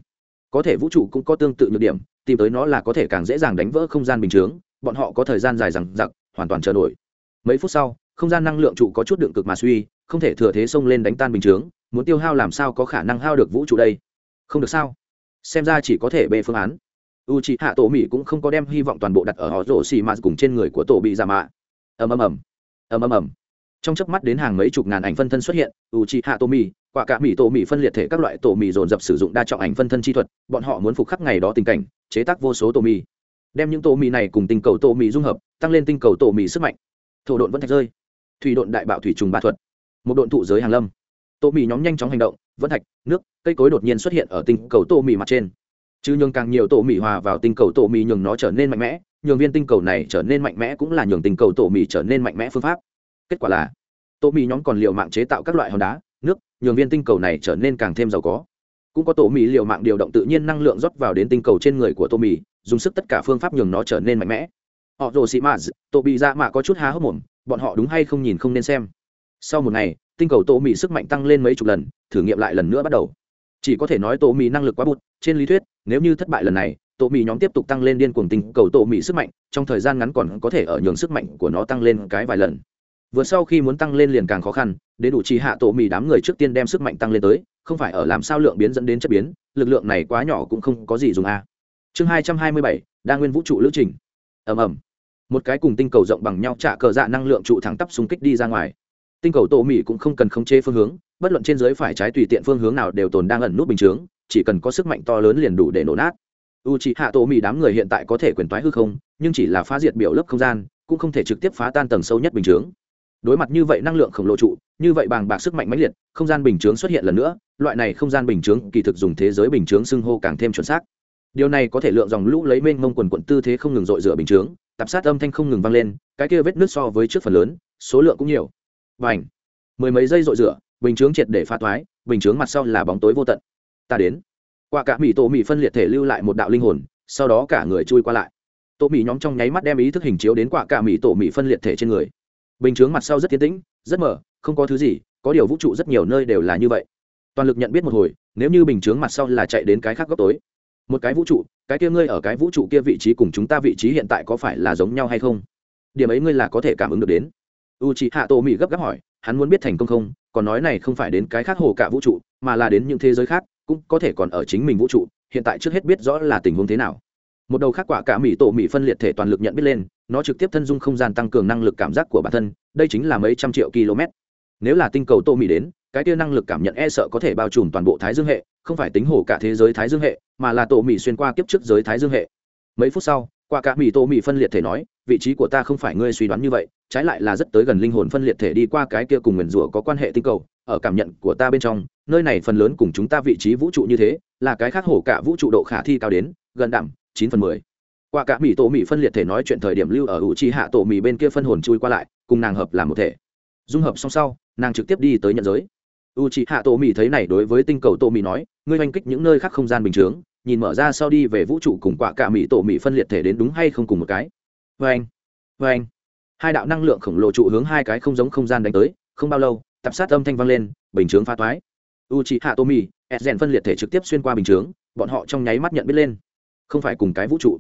Có thể vũ trụ cũng có tương tự nhược điểm, tìm tới nó là có thể càng dễ dàng đánh vỡ không gian bình chướng, bọn họ có thời gian dài rằng giặc hoàn toàn chờ nổi. Mấy phút sau, không gian năng lượng trụ có chút đựng cực mà suy, không thể thừa thế xông lên đánh tan bình chướng, muốn tiêu hao làm sao có khả năng hao được vũ trụ đây? Không được sao? Xem ra chỉ có thể bê phương án. U c hạ tổ mỹ cũng không có đem hy vọng toàn bộ đặt ở họ rổ xì mạt cùng trên người của tổ bị giả mạ ầm ầm ầm. Ầm ầm ầm. Trong chớp mắt đến hàng mấy chục ngàn ảnh phân thân xuất hiện u c hạ tổ mỹ quả cả mỹ tổ mỹ phân liệt thể các loại tổ mỹ dồn dập sử dụng đa trọng ảnh phân thân chi thuật, bọn họ muốn phục khắc ngày đó tình cảnh, chế tác vô số tổ mỹ đem những tổ mỹ này cùng tinh cầu tổ mỹ dung hợp, tăng lên tinh cầu tổ mỹ sức mạnh. Thổ độn vẫn thạch rơi. Thủy độn đại bạo thủy trùng ba thuật. Một độn thụ giới hàng lâm. Tổ mỹ nhóm nhanh chóng hành động vẫn thạch nước cây cối đột nhiên xuất hiện ở tinh cầu tổ mì mặt trên. Chứ nhường càng nhiều tổ mì hòa vào tinh cầu tổ mì nhường nó trở nên mạnh mẽ nhường viên tinh cầu này trở nên mạnh mẽ cũng là nhường tinh cầu tổ mì trở nên mạnh mẽ phương pháp. Kết quả là tổ mì nhóm còn liệu mạng chế tạo các loại hòn đá nước nhường viên tinh cầu này trở nên càng thêm giàu có. Cũng có tổ mì liệu mạng điều động tự nhiên năng lượng rót vào đến tinh cầu trên người của tổ mì, dùng sức tất cả phương pháp nhường nó trở nên mạnh mẽ. Họ rồ sĩ mạ tổ bị ra mạ có chút há hốc mồm bọn họ đúng hay không nhìn không nên xem. Sau một ngày tinh cầu tổ mỹ sức mạnh tăng lên mấy chục lần, thử nghiệm lại lần nữa bắt đầu. Chỉ có thể nói tổ mỹ năng lực quá bụt, trên lý thuyết, nếu như thất bại lần này, tổ mỹ nhóm tiếp tục tăng lên điên cuồng tinh cầu tổ mỹ sức mạnh, trong thời gian ngắn còn có thể ở nhường sức mạnh của nó tăng lên cái vài lần. Vừa sau khi muốn tăng lên liền càng khó khăn đến đủ trì hạ tổ mì đám người trước tiên đem sức mạnh tăng lên tới, không phải ở làm sao lượng biến dẫn đến chất biến, lực lượng này quá nhỏ cũng không có gì dùng a. Chương hai trăm hai mươi bảy, đa nguyên vũ trụ lữ trình. Ầm ầm. Một cái cùng tinh cầu rộng bằng nhau trả cờ dạ năng lượng trụ thẳng tắp xung kích đi ra ngoài tinh cầu tổ mỹ cũng không cần khống chế phương hướng, bất luận trên dưới phải trái tùy tiện phương hướng nào đều tồn đang ẩn nút bình chướng, chỉ cần có sức mạnh to lớn liền đủ để nổ nát. U c hạ tổ mỹ đám người hiện tại có thể quyền toái hư không, nhưng chỉ là phá diệt biểu lớp không gian, cũng không thể trực tiếp phá tan tầng sâu nhất bình chướng. Đối mặt như vậy năng lượng khổng lồ trụ, như vậy bàng bạc sức mạnh mãnh liệt, không gian bình chướng xuất hiện lần nữa, loại này không gian bình chướng kỳ thực dùng thế giới bình chướng xưng hô càng thêm chuẩn xác. Điều này có thể lượng dòng lũ lấy mênh mông quần quận tư thế không ngừng dội rửa bình chướng, tạp sát âm thanh không ngừng vang lên, cái kia vết nước so với trước phần lớn, số lượng cũng nhiều và mười mấy giây rội rửa, bình chướng triệt để phá thoái, bình chướng mặt sau là bóng tối vô tận. Ta đến. Qua cả mỹ tổ mỹ phân liệt thể lưu lại một đạo linh hồn, sau đó cả người chui qua lại. Tổ mỹ nhóm trong nháy mắt đem ý thức hình chiếu đến quả cả mỹ tổ mỹ phân liệt thể trên người. Bình chướng mặt sau rất tiến tĩnh, rất mở, không có thứ gì, có điều vũ trụ rất nhiều nơi đều là như vậy. Toàn lực nhận biết một hồi, nếu như bình chướng mặt sau là chạy đến cái khác góc tối. Một cái vũ trụ, cái kia ngươi ở cái vũ trụ kia vị trí cùng chúng ta vị trí hiện tại có phải là giống nhau hay không? Điểm ấy ngươi là có thể cảm ứng được đến u c h ị hạ tổ mỹ gấp gáp hỏi, hắn muốn biết thành công không? Còn nói này không phải đến cái khác hồ cả vũ trụ, mà là đến những thế giới khác, cũng có thể còn ở chính mình vũ trụ. Hiện tại trước hết biết rõ là tình huống thế nào. Một đầu khác quả cả mỹ tổ mỹ phân liệt thể toàn lực nhận biết lên, nó trực tiếp thân dung không gian tăng cường năng lực cảm giác của bản thân, đây chính là mấy trăm triệu km. Nếu là tinh cầu tô mỹ đến, cái kia năng lực cảm nhận e sợ có thể bao trùm toàn bộ thái dương hệ, không phải tính hồ cả thế giới thái dương hệ, mà là tổ mỹ xuyên qua kiếp trước giới thái dương hệ. Mấy phút sau, quả cả mỹ tổ mỹ phân liệt thể nói vị trí của ta không phải ngươi suy đoán như vậy, trái lại là rất tới gần linh hồn phân liệt thể đi qua cái kia cùng nguyền rủa có quan hệ tinh cầu, ở cảm nhận của ta bên trong, nơi này phần lớn cùng chúng ta vị trí vũ trụ như thế, là cái khác hổ cả vũ trụ độ khả thi cao đến, gần đảm chín phần mười. Qua cả mỹ tổ mỹ phân liệt thể nói chuyện thời điểm lưu ở ủ chi hạ tổ mỹ bên kia phân hồn chui qua lại, cùng nàng hợp làm một thể. Dung hợp song sau, nàng trực tiếp đi tới nhận giới. U chi hạ tổ mỹ thấy này đối với tinh cầu tổ mỹ nói, ngươi oanh kích những nơi khác không gian bình chướng, nhìn mở ra sau đi về vũ trụ cùng quả cả mỹ tổ mỹ phân liệt thể đến đúng hay không cùng một cái? Vê anh vê anh. Hai đạo năng lượng khổng lồ trụ hướng hai cái không giống không gian đánh tới, không bao lâu tập sát âm thanh vang lên, bình chướng phá toái. U chi hạ tổ mỹ ed phân liệt thể trực tiếp xuyên qua bình chướng, bọn họ trong nháy mắt nhận biết lên. Không phải cùng cái vũ trụ.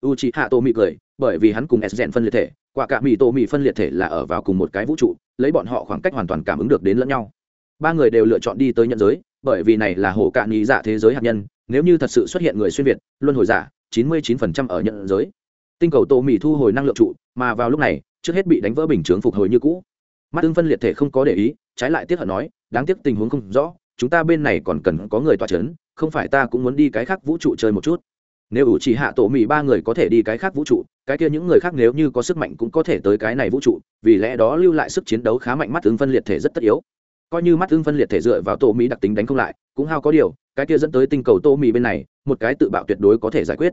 U c h i hạ tô mị cười, bởi vì hắn cùng s rèn phân liệt thể, quả cả mỹ tô mị phân liệt thể là ở vào cùng một cái vũ trụ, lấy bọn họ khoảng cách hoàn toàn cảm ứng được đến lẫn nhau. Ba người đều lựa chọn đi tới nhận giới, bởi vì này là hồ cạn nghĩ dạ thế giới hạt nhân, nếu như thật sự xuất hiện người xuyên việt, luân hồi giả, chín mươi 99% ở nhận giới tinh cầu tô mì thu hồi năng lượng trụ, mà vào lúc này, trước hết bị đánh vỡ bình chướng phục hồi như cũ. Mắt tương phân liệt thể không có để ý, trái lại tiếc hận nói, đáng tiếc tình huống không rõ, chúng ta bên này còn cần có người tỏa chấn, không phải ta cũng muốn đi cái khác vũ trụ chơi một chút. Nếu ủ chỉ hạ tổ mỹ ba người có thể đi cái khác vũ trụ, cái kia những người khác nếu như có sức mạnh cũng có thể tới cái này vũ trụ, vì lẽ đó lưu lại sức chiến đấu khá mạnh mắt ứng phân liệt thể rất tất yếu. Coi như mắt ứng phân liệt thể dựa vào tổ mỹ đặc tính đánh không lại, cũng hao có điều, cái kia dẫn tới tinh cầu tô mỹ bên này, một cái tự bạo tuyệt đối có thể giải quyết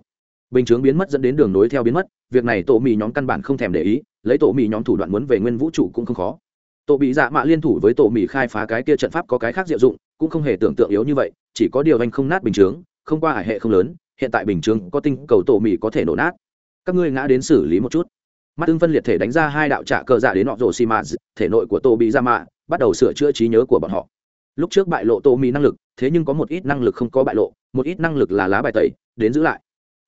bình chướng biến mất dẫn đến đường nối theo biến mất, việc này tổ mì nhóm căn bản không thèm để ý, lấy tổ mì nhóm thủ đoạn muốn về nguyên vũ trụ cũng không khó. Tổ bị dạ mạ liên thủ với tổ mì khai phá cái kia trận pháp có cái khác diệu dụng, cũng không hề tưởng tượng yếu như vậy, chỉ có điều anh không nát bình chướng, không qua hải hệ không lớn, hiện tại bình chướng có tinh cầu tổ mì có thể nổ nát. Các ngươi ngã đến xử lý một chút. Mắt tương phân liệt thể đánh ra hai đạo trả cờ dạ đến họ rổ xi mạ thể nội của tổ bị Dạ mạ bắt đầu sửa chữa trí nhớ của bọn họ. Lúc trước bại lộ tổ mì năng lực, thế nhưng có một ít năng lực không có bại lộ, một ít năng lực là lá bài tẩy, đến giữ lại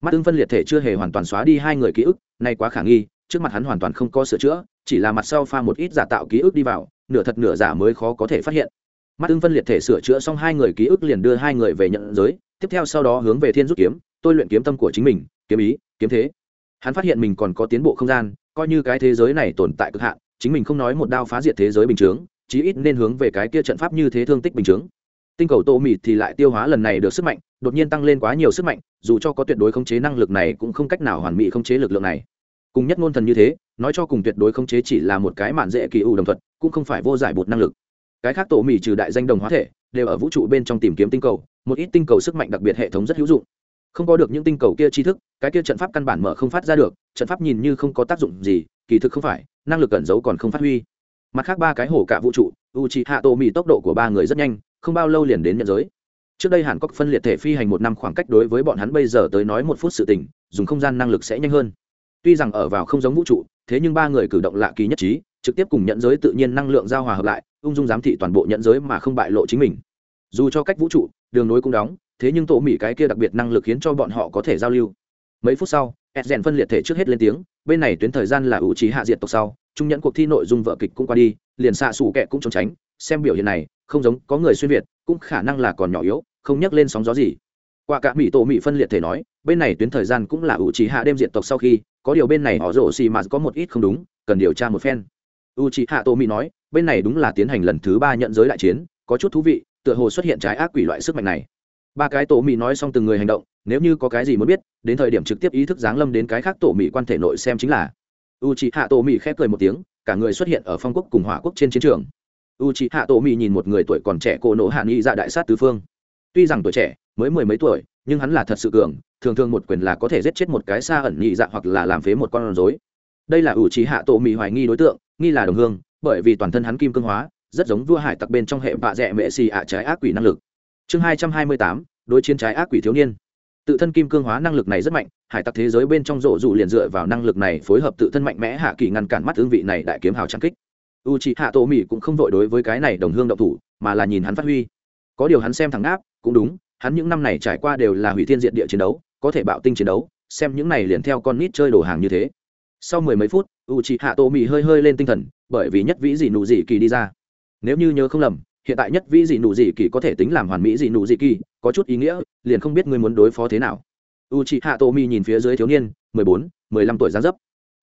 mắt tương phân liệt thể chưa hề hoàn toàn xóa đi hai người ký ức, nay quá khả nghi, trước mặt hắn hoàn toàn không có sửa chữa, chỉ là mặt sau pha một ít giả tạo ký ức đi vào, nửa thật nửa giả mới khó có thể phát hiện. Mắt tương phân liệt thể sửa chữa xong hai người ký ức liền đưa hai người về nhận giới, tiếp theo sau đó hướng về thiên rút kiếm, tôi luyện kiếm tâm của chính mình, kiếm ý, kiếm thế. Hắn phát hiện mình còn có tiến bộ không gian, coi như cái thế giới này tồn tại cực hạn, chính mình không nói một đao phá diệt thế giới bình chướng, chí ít nên hướng về cái kia trận pháp như thế thương tích bình chướng tinh cầu tô mịt thì lại tiêu hóa lần này được sức mạnh, đột nhiên tăng lên quá nhiều sức mạnh, dù cho có tuyệt đối khống chế năng lực này cũng không cách nào hoàn mỹ khống chế lực lượng này. Cùng nhất ngôn thần như thế, nói cho cùng tuyệt đối khống chế chỉ là một cái mạn dễ kỳ ủ đồng thuật cũng không phải vô giải bột năng lực. Cái khác tổ mì trừ đại danh đồng hóa thể, đều ở vũ trụ bên trong tìm kiếm tinh cầu, một ít tinh cầu sức mạnh đặc biệt hệ thống rất hữu dụng. Không có được những tinh cầu kia tri thức, cái kia trận pháp căn bản mở không phát ra được, trận pháp nhìn như không có tác dụng gì, kỳ thực không phải, năng lực cẩn giấu còn không phát huy. Mặt khác ba cái hổ cả vũ trụ u c hạ tổ mì tốc độ của ba người rất nhanh không bao lâu liền đến nhận giới. Trước đây hàn cốc phân liệt thể phi hành một năm khoảng cách đối với bọn hắn bây giờ tới nói một phút sự tình, dùng không gian năng lực sẽ nhanh hơn. Tuy rằng ở vào không giống vũ trụ, thế nhưng ba người cử động lạ kỳ nhất trí, trực tiếp cùng nhận giới tự nhiên năng lượng giao hòa hợp lại, ung dung giám thị toàn bộ nhận giới mà không bại lộ chính mình. Dù cho cách vũ trụ, đường nối cũng đóng, thế nhưng tổ mỹ cái kia đặc biệt năng lực khiến cho bọn họ có thể giao lưu. Mấy phút sau ed rèn phân liệt thể trước hết lên tiếng, bên này tuyến thời gian là ủ trí hạ diệt tộc sau, trung nhẫn cuộc thi nội dung vợ kịch cũng qua đi, liền xạ xù kẹ cũng trốn tránh, xem biểu hiện này không giống có người xuyên việt, cũng khả năng là còn nhỏ yếu, không nhắc lên sóng gió gì. Qua cả mỹ tổ mỹ phân liệt thể nói, bên này tuyến thời gian cũng là ủ trí hạ đêm diệt tộc sau khi, có điều bên này họ rổ xì mà có một ít không đúng, cần điều tra một phen. U trí hạ tổ mỹ nói, bên này đúng là tiến hành lần thứ ba nhận giới đại chiến, có chút thú vị, tựa hồ xuất hiện trái ác quỷ loại sức mạnh này. Ba cái tổ mỹ nói xong từng người hành động, nếu như có cái gì muốn biết, đến thời điểm trực tiếp ý thức giáng lâm đến cái khác tổ mỹ quan thể nội xem chính là. U trí hạ tổ mỹ khép cười một tiếng, cả người xuất hiện ở phong quốc cùng hỏa quốc trên chiến trường u c h i hạ tổ mỹ nhìn một người tuổi còn trẻ cổ nộ hạ nghị dạ đại sát tứ phương. Tuy rằng tuổi trẻ, mới mười mấy tuổi, nhưng hắn là thật sự cường, thường thường một quyền là có thể giết chết một cái xa ẩn nghị dạ hoặc là làm phế một con rối. Đây là ủ trí hạ tổ mỹ hoài nghi đối tượng, nghi là đồng hương, bởi vì toàn thân hắn kim cương hóa, rất giống vua hải tặc bên trong hệ bạ rẽ mệ xì ạ trái ác quỷ năng lực. Chương hai trăm hai mươi tám, đối chiến trái ác quỷ thiếu niên. Tự thân kim cương hóa năng lực này rất mạnh, hải tặc thế giới bên trong rộ dù liền dựa vào năng lực này phối hợp tự thân mạnh mẽ hạ kỳ ngăn cản mắt ứng vị này đại kiếm hào trang kích u c hạ tổ mỹ cũng không vội đối với cái này đồng hương động thủ, mà là nhìn hắn phát huy. Có điều hắn xem thằng áp, cũng đúng, hắn những năm này trải qua đều là hủy thiên diện địa chiến đấu, có thể bạo tinh chiến đấu, xem những này liền theo con nít chơi đồ hàng như thế. Sau mười mấy phút u c h ị hạ tổ mỹ hơi hơi lên tinh thần, bởi vì nhất vĩ dị nụ dị kỳ đi ra. Nếu như nhớ không lầm, hiện tại nhất vĩ dị nụ dị kỳ có thể tính làm hoàn mỹ dị nụ dị kỳ, có chút ý nghĩa, liền không biết ngươi muốn đối phó thế nào. U c h ị hạ tổ mỹ nhìn phía dưới thiếu niên, mười bốn, mười lăm tuổi gián dấp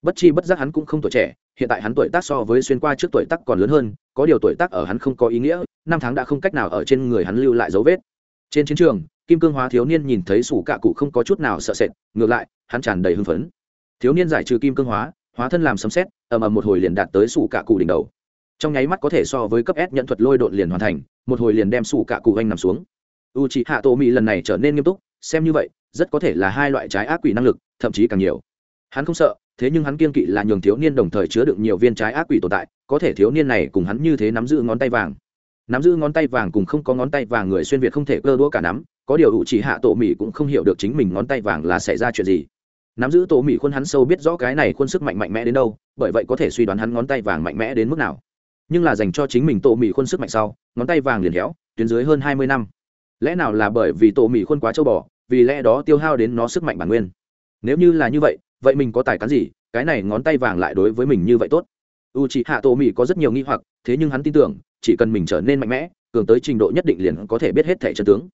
bất chi bất giác hắn cũng không tuổi trẻ, hiện tại hắn tuổi tác so với xuyên qua trước tuổi tác còn lớn hơn, có điều tuổi tác ở hắn không có ý nghĩa, năm tháng đã không cách nào ở trên người hắn lưu lại dấu vết. Trên chiến trường, kim cương hóa thiếu niên nhìn thấy sủ cạ cụ không có chút nào sợ sệt, ngược lại, hắn tràn đầy hưng phấn. Thiếu niên giải trừ kim cương hóa hóa thân làm sấm xét ầm ầm một hồi liền đạt tới sủ cạ cụ đỉnh đầu. Trong nháy mắt có thể so với cấp s nhận thuật lôi độn liền hoàn thành, một hồi liền đem sủ cạ cụ anh nằm xuống. U chị hạ tổ mỹ lần này trở nên nghiêm túc, xem như vậy, rất có thể là hai loại trái ác quỷ năng lực, thậm chí càng nhiều. Hắn không sợ thế nhưng hắn kiên kỵ là nhường thiếu niên đồng thời chứa đựng nhiều viên trái ác quỷ tồn tại, có thể thiếu niên này cùng hắn như thế nắm giữ ngón tay vàng. Nắm giữ ngón tay vàng cùng không có ngón tay vàng người xuyên việt không thể cơ đũa cả nắm, có điều ủ chỉ hạ tổ mỹ cũng không hiểu được chính mình ngón tay vàng là xảy ra chuyện gì. Nắm giữ tổ mỹ khuôn hắn sâu biết rõ cái này khuôn sức mạnh mạnh mẽ đến đâu, bởi vậy có thể suy đoán hắn ngón tay vàng mạnh mẽ đến mức nào. Nhưng là dành cho chính mình tổ mỹ khuôn sức mạnh sau, ngón tay vàng liền héo, tuyến dưới hơn hai mươi năm. Lẽ nào là bởi vì tổ mỹ khuôn quá châu bò, vì lẽ đó tiêu hao đến nó sức mạnh bản nguyên? Nếu như là như vậy vậy mình có tài cán gì? Cái này ngón tay vàng lại đối với mình như vậy tốt. U c h ị hạ tổ mỹ có rất nhiều nghi hoặc, thế nhưng hắn tin tưởng, chỉ cần mình trở nên mạnh mẽ, cường tới trình độ nhất định liền có thể biết hết thẻ chân tướng.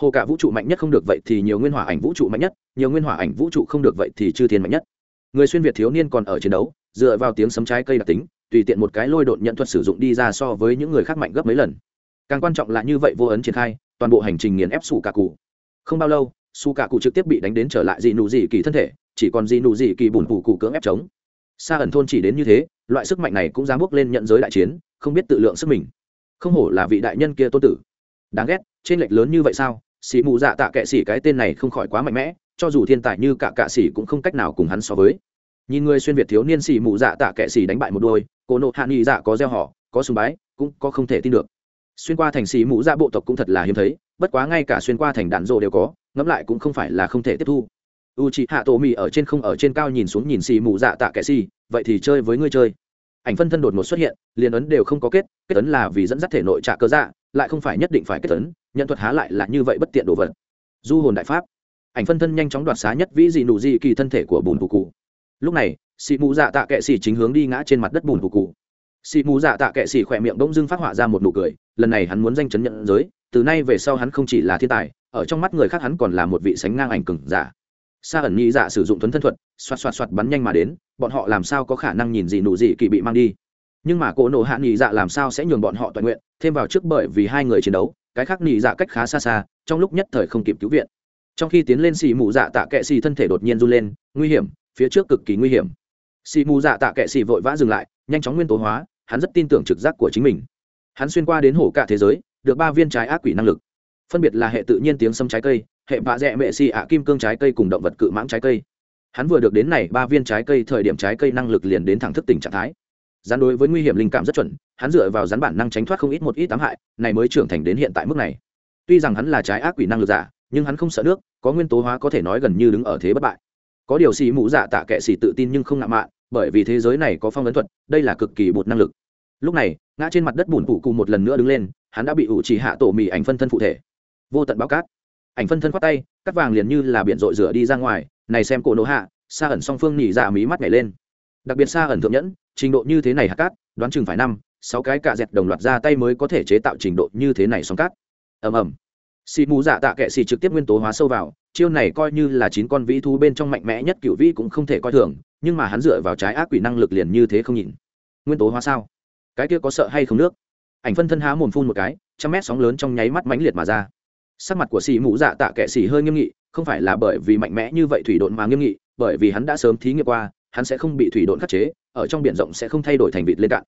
Hồ cả vũ trụ mạnh nhất không được vậy thì nhiều nguyên hỏa ảnh vũ trụ mạnh nhất, nhiều nguyên hỏa ảnh vũ trụ không được vậy thì chư thiên mạnh nhất. Người xuyên việt thiếu niên còn ở chiến đấu, dựa vào tiếng sấm trái cây đặc tính, tùy tiện một cái lôi đột nhận thuật sử dụng đi ra so với những người khác mạnh gấp mấy lần. Càng quan trọng là như vậy vô ấn triển khai, toàn bộ hành trình nghiền ép sủ cả cụ không bao lâu su cả cụ trực tiếp bị đánh đến trở lại dị nụ dị kỳ thân thể chỉ còn gì nụ gì kỳ bùn phủ cụ cưỡng ép chống. Xa ẩn thôn chỉ đến như thế, loại sức mạnh này cũng dám bước lên nhận giới đại chiến, không biết tự lượng sức mình. Không hổ là vị đại nhân kia tôn tử. Đáng ghét, trên lệch lớn như vậy sao? Xì mù dạ tạ kệ xỉ cái tên này không khỏi quá mạnh mẽ, cho dù thiên tài như cả cạ xỉ cũng không cách nào cùng hắn so với. Nhìn người xuyên việt thiếu niên xì mù dạ tạ kệ xỉ đánh bại một đôi, cô nộ hạ nghị dạ có gieo họ, có sùng bái, cũng có không thể tin được. Xuyên qua thành xì mù dạ bộ tộc cũng thật là hiếm thấy, bất quá ngay cả xuyên qua thành đạn rộ đều có, ngẫm lại cũng không phải là không thể tiếp thu u c hạ tổ mì ở trên không ở trên cao nhìn xuống nhìn xì mù dạ tạ kẻ xì, vậy thì chơi với ngươi chơi. Ảnh phân thân đột ngột xuất hiện liền ấn đều không có kết kết ấn là vì dẫn dắt thể nội trạ cơ dạ lại không phải nhất định phải kết ấn nhận thuật há lại là như vậy bất tiện đồ vật. Du hồn đại pháp. Ảnh phân thân nhanh chóng đoạt xá nhất vĩ dị nụ dị kỳ thân thể của bùn bù cụ. Lúc này xì mù dạ tạ kệ xì chính hướng đi ngã trên mặt đất bùn bù cụ. Xì mù dạ tạ kệ xì khỏe miệng bỗng dưng phát họa ra một nụ cười lần này hắn muốn danh chấn nhận giới từ nay về sau hắn không chỉ là thiên tài ở trong mắt người khác hắn còn là một vị sánh ngang ảnh cừng giả sa ẩn nhị dạ sử dụng thuấn thân thuật, xoạt xoạt xoạt bắn nhanh mà đến, bọn họ làm sao có khả năng nhìn gì nụ gì kỳ bị mang đi? Nhưng mà cỗ nổ hạ nhị dạ làm sao sẽ nhường bọn họ toàn nguyện, thêm vào trước bởi vì hai người chiến đấu, cái khác nhị dạ cách khá xa xa, trong lúc nhất thời không kịp cứu viện. Trong khi tiến lên xì mù dạ tạ kệ xì thân thể đột nhiên run lên, nguy hiểm, phía trước cực kỳ nguy hiểm. Xì mù dạ tạ kệ xì vội vã dừng lại, nhanh chóng nguyên tố hóa, hắn rất tin tưởng trực giác của chính mình. Hắn xuyên qua đến hổ cả thế giới, được ba viên trái ác quỷ năng lực. Phân biệt là hệ tự nhiên tiếng sâm trái cây hệ bạ rẽ mệ xì ạ kim cương trái cây cùng động vật cự mãng trái cây. Hắn vừa được đến này, ba viên trái cây, thời điểm trái cây năng lực liền đến thẳng thức tỉnh trạng thái. Rắn đối với nguy hiểm linh cảm rất chuẩn, hắn dựa vào rắn bản năng tránh thoát không ít một ít tám hại, này mới trưởng thành đến hiện tại mức này. Tuy rằng hắn là trái ác quỷ năng lực giả, nhưng hắn không sợ nước, có nguyên tố hóa có thể nói gần như đứng ở thế bất bại. Có điều xì mũ giả dạ tạ kệ xì tự tin nhưng không ngạo mạn, bởi vì thế giới này có phong ấn thuật, đây là cực kỳ bột năng lực. Lúc này, ngã trên mặt đất bùn phủ cụ một lần nữa đứng lên, hắn đã bị ủ trì hạ tổ mì ảnh phân thân phụ thể. Vô tận bao cát ảnh phân thân khoát tay, cắt vàng liền như là biển rội rửa đi ra ngoài, này xem cổ nổ hạ xa ẩn song phương nhỉ dạ mí mắt nhảy lên. Đặc biệt xa ẩn thượng nhẫn, trình độ như thế này hạt cát, đoán chừng phải năm, sáu cái cạ dẹt đồng loạt ra tay mới có thể chế tạo trình độ như thế này song cát. Ầm ầm. Xì mù dạ tạ kệ xì trực tiếp nguyên tố hóa sâu vào, chiêu này coi như là chín con vĩ thú bên trong mạnh mẽ nhất cựu vĩ cũng không thể coi thường, nhưng mà hắn dựa vào trái ác quỷ năng lực liền như thế không nhìn nguyên tố hóa sao? Cái kia có sợ hay không nước? Ảnh phân thân há mồm phun một cái, trăm mét sóng lớn trong nháy mắt mãnh liệt mà ra sắc mặt của xì mũ dạ tạ kệ xì hơi nghiêm nghị, không phải là bởi vì mạnh mẽ như vậy thủy độn mà nghiêm nghị, bởi vì hắn đã sớm thí nghiệm qua, hắn sẽ không bị thủy độn khắc chế, ở trong biển rộng sẽ không thay đổi thành vịt lên cạn.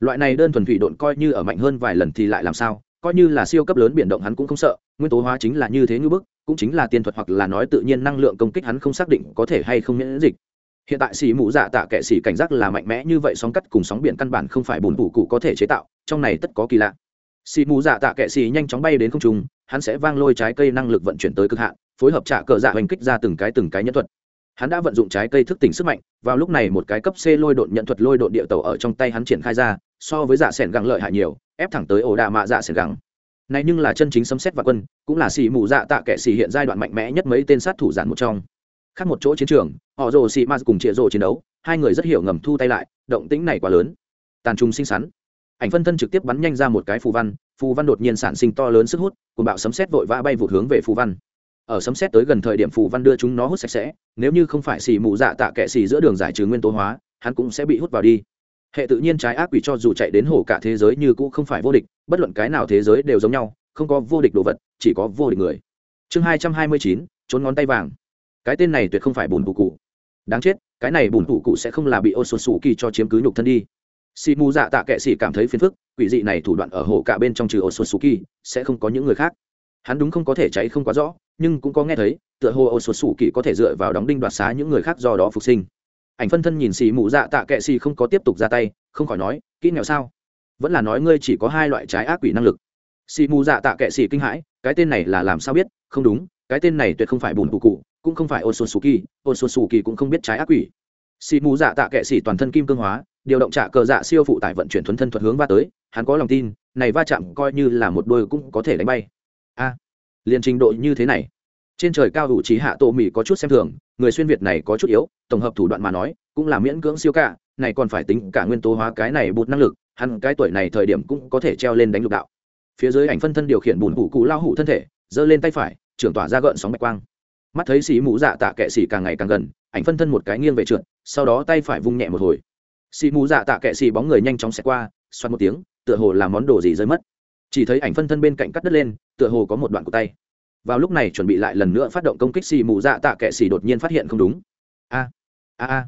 Loại này đơn thuần thủy độn coi như ở mạnh hơn vài lần thì lại làm sao, coi như là siêu cấp lớn biển động hắn cũng không sợ, nguyên tố hóa chính là như thế như bức, cũng chính là tiên thuật hoặc là nói tự nhiên năng lượng công kích hắn không xác định có thể hay không miễn dịch. Hiện tại xì mũ dạ tạ kệ xì cảnh giác là mạnh mẽ như vậy sóng cắt cùng sóng biển căn bản không phải bùn bù cụ có thể chế tạo, trong này tất có kỳ lạ. Xì mũ dạ tạ kệ xì nhanh chóng bay đến không trung hắn sẽ vang lôi trái cây năng lực vận chuyển tới cực hạn, phối hợp trả cờ dạ hành kích ra từng cái từng cái nhân thuật. Hắn đã vận dụng trái cây thức tỉnh sức mạnh, vào lúc này một cái cấp c lôi độn nhận thuật lôi độn địa tàu ở trong tay hắn triển khai ra, so với dạ sẻn ẻ lợi hại nhiều, ép thẳng tới ổ đạ mạ dạ sẻn ẻ này nhưng là chân chính sấm xét và quân, cũng là xì mù dạ tạ kệ xì hiện giai đoạn mạnh mẽ nhất mấy tên sát thủ giản một trong. Khác một chỗ chiến trường, họ rồ xì ma cùng chịa rồ chiến đấu, hai người rất hiểu ngầm thu tay lại, động tĩnh này quá lớn. Tàn trùng xinh xắn ảnh phân thân trực tiếp bắn nhanh ra một cái phù văn phù văn đột nhiên sản sinh to lớn sức hút cùng bạo sấm xét vội vã bay vụt hướng về phù văn. Ở sấm xét tới gần thời điểm phù văn đưa chúng nó hút sạch sẽ, nếu như không phải xì mù dạ tạ kệ xì giữa đường giải trừ nguyên tố hóa, hắn cũng sẽ bị hút vào đi. Hệ tự nhiên trái ác quỷ cho dù chạy đến hồ cả thế giới như cũ không phải vô địch, bất luận cái nào thế giới đều giống nhau, không có vô địch đồ vật, chỉ có vô địch người. Chương hai trăm hai mươi chín, trốn ngón tay vàng. Cái tên này tuyệt không phải bùn bù cụ. Đáng chết, cái này bùn bù cụ sẽ không là bị ô sột sủ kỳ cho chiếm cứ nhục thân đi xì mù dạ tạ kệ xì cảm thấy phiền phức, quỷ dị này thủ đoạn ở hồ cả bên trong trừ ô sột kỳ sẽ không có những người khác. Hắn đúng không có thể cháy không quá rõ, nhưng cũng có nghe thấy, tựa hồ ô sột kỳ có thể dựa vào đóng đinh đoạt xá những người khác do đó phục sinh. Ảnh phân thân nhìn xì mù dạ tạ kệ xì không có tiếp tục ra tay, không khỏi nói, kỹ nghèo sao? Vẫn là nói ngươi chỉ có hai loại trái ác quỷ năng lực. Xì mù dạ tạ kệ xì kinh hãi, cái tên này là làm sao biết? Không đúng, cái tên này tuyệt không phải bùn tụ cụ, cũng không phải ôn xuân xù kỳ kỳ cũng không biết trái ác quỷ. Xì mù dạ tạ kệ xì toàn thân kim cương hóa điều động trả cờ dạ siêu phụ tải vận chuyển thuấn thân thuật hướng va tới hắn có lòng tin này va chạm coi như là một đôi cũng có thể đánh bay. A à, liền trình độ như thế này trên trời cao hữu trí hạ tổ mỹ có chút xem thường người xuyên việt này có chút yếu tổng hợp thủ đoạn mà nói cũng là miễn cưỡng siêu cả này còn phải tính cả nguyên tố hóa cái này bụt năng lực hắn cái tuổi này thời điểm cũng có thể treo lên đánh lục đạo. Phía dưới ảnh phân thân điều khiển bùn hủ cụ lao hủ thân thể giơ lên tay phải trưởng tỏa ra gợn sóng bạch quang. Mắt thấy xì mũ dạ tạ kệ xì càng ngày càng gần ảnh phân thân một cái nghiêng về trượt sau đó tay phải vung nhẹ một hồi xì mù dạ tạ kệ xì bóng người nhanh chóng xẹt qua xoắn một tiếng, tựa hồ làm món đồ gì rơi mất. Chỉ thấy ảnh phân thân bên cạnh cắt đất lên, tựa hồ có một đoạn của tay. Vào lúc này chuẩn bị lại lần nữa phát động công kích, xì mù dạ tạ kệ xì đột nhiên phát hiện không đúng. A a a.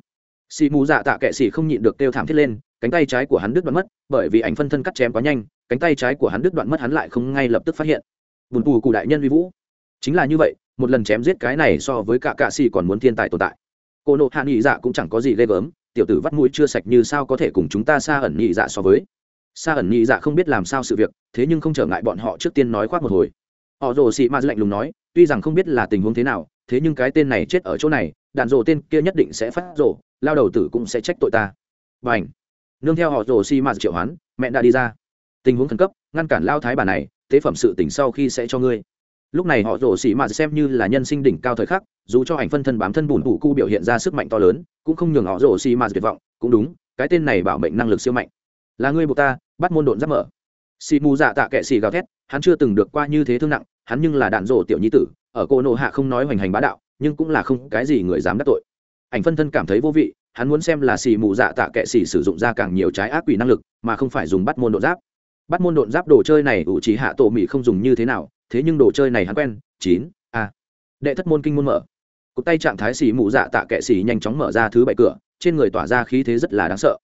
Xì mù dạ tạ kệ xì không nhịn được kêu thảm thiết lên, cánh tay trái của hắn đứt đoạn mất, bởi vì ảnh phân thân cắt chém quá nhanh, cánh tay trái của hắn đứt đoạn mất hắn lại không ngay lập tức phát hiện. Bùn tù cụ đại nhân vi vũ. Chính là như vậy, một lần chém giết cái này so với cả cạ xì còn muốn thiên tài tồn tại. Cô nộ hạ nghị dạ cũng chẳng có gì ghê gớm tiểu tử vắt mũi chưa sạch như sao có thể cùng chúng ta xa ẩn nhị dạ so với? Xa ẩn nhị dạ không biết làm sao sự việc, thế nhưng không trở ngại bọn họ trước tiên nói khoác một hồi. Họ rồ xị ma lạnh lùng nói, tuy rằng không biết là tình huống thế nào, thế nhưng cái tên này chết ở chỗ này, đạn rồ tên kia nhất định sẽ phát rồ, lao đầu tử cũng sẽ trách tội ta. Và ảnh nương theo họ rồ xị ma triệu hoán, mẹ đã đi ra. Tình huống khẩn cấp, ngăn cản lao thái bà này, tế phẩm sự tỉnh sau khi sẽ cho ngươi lúc này họ rổ xỉ mà xem như là nhân sinh đỉnh cao thời khắc, dù cho ảnh phân thân bám thân bùn bù cu biểu hiện ra sức mạnh to lớn, cũng không nhường họ rổ xỉ mà tuyệt vọng. Cũng đúng, cái tên này bảo mệnh năng lực siêu mạnh. Là ngươi buộc ta, bắt môn độn giáp mở. Xì mù dạ tạ kệ xì gào thét, hắn chưa từng được qua như thế thương nặng, hắn nhưng là đạn rổ tiểu nhi tử, ở cô nộ hạ không nói hoành hành bá đạo, nhưng cũng là không cái gì người dám đắc tội. Ảnh phân thân cảm thấy vô vị, hắn muốn xem là xì mù dạ tạ kệ xì sử dụng ra càng nhiều trái ác quỷ năng lực, mà không phải dùng bắt môn độn giáp. Bắt môn độn giáp đồ chơi này, ủ trí hạ tổ mỹ không dùng như thế nào thế nhưng đồ chơi này hắn quen, chín, a. Đệ thất môn kinh môn mở. Cụt tay trạng thái xì mụ dạ tạ kệ xì nhanh chóng mở ra thứ bảy cửa, trên người tỏa ra khí thế rất là đáng sợ.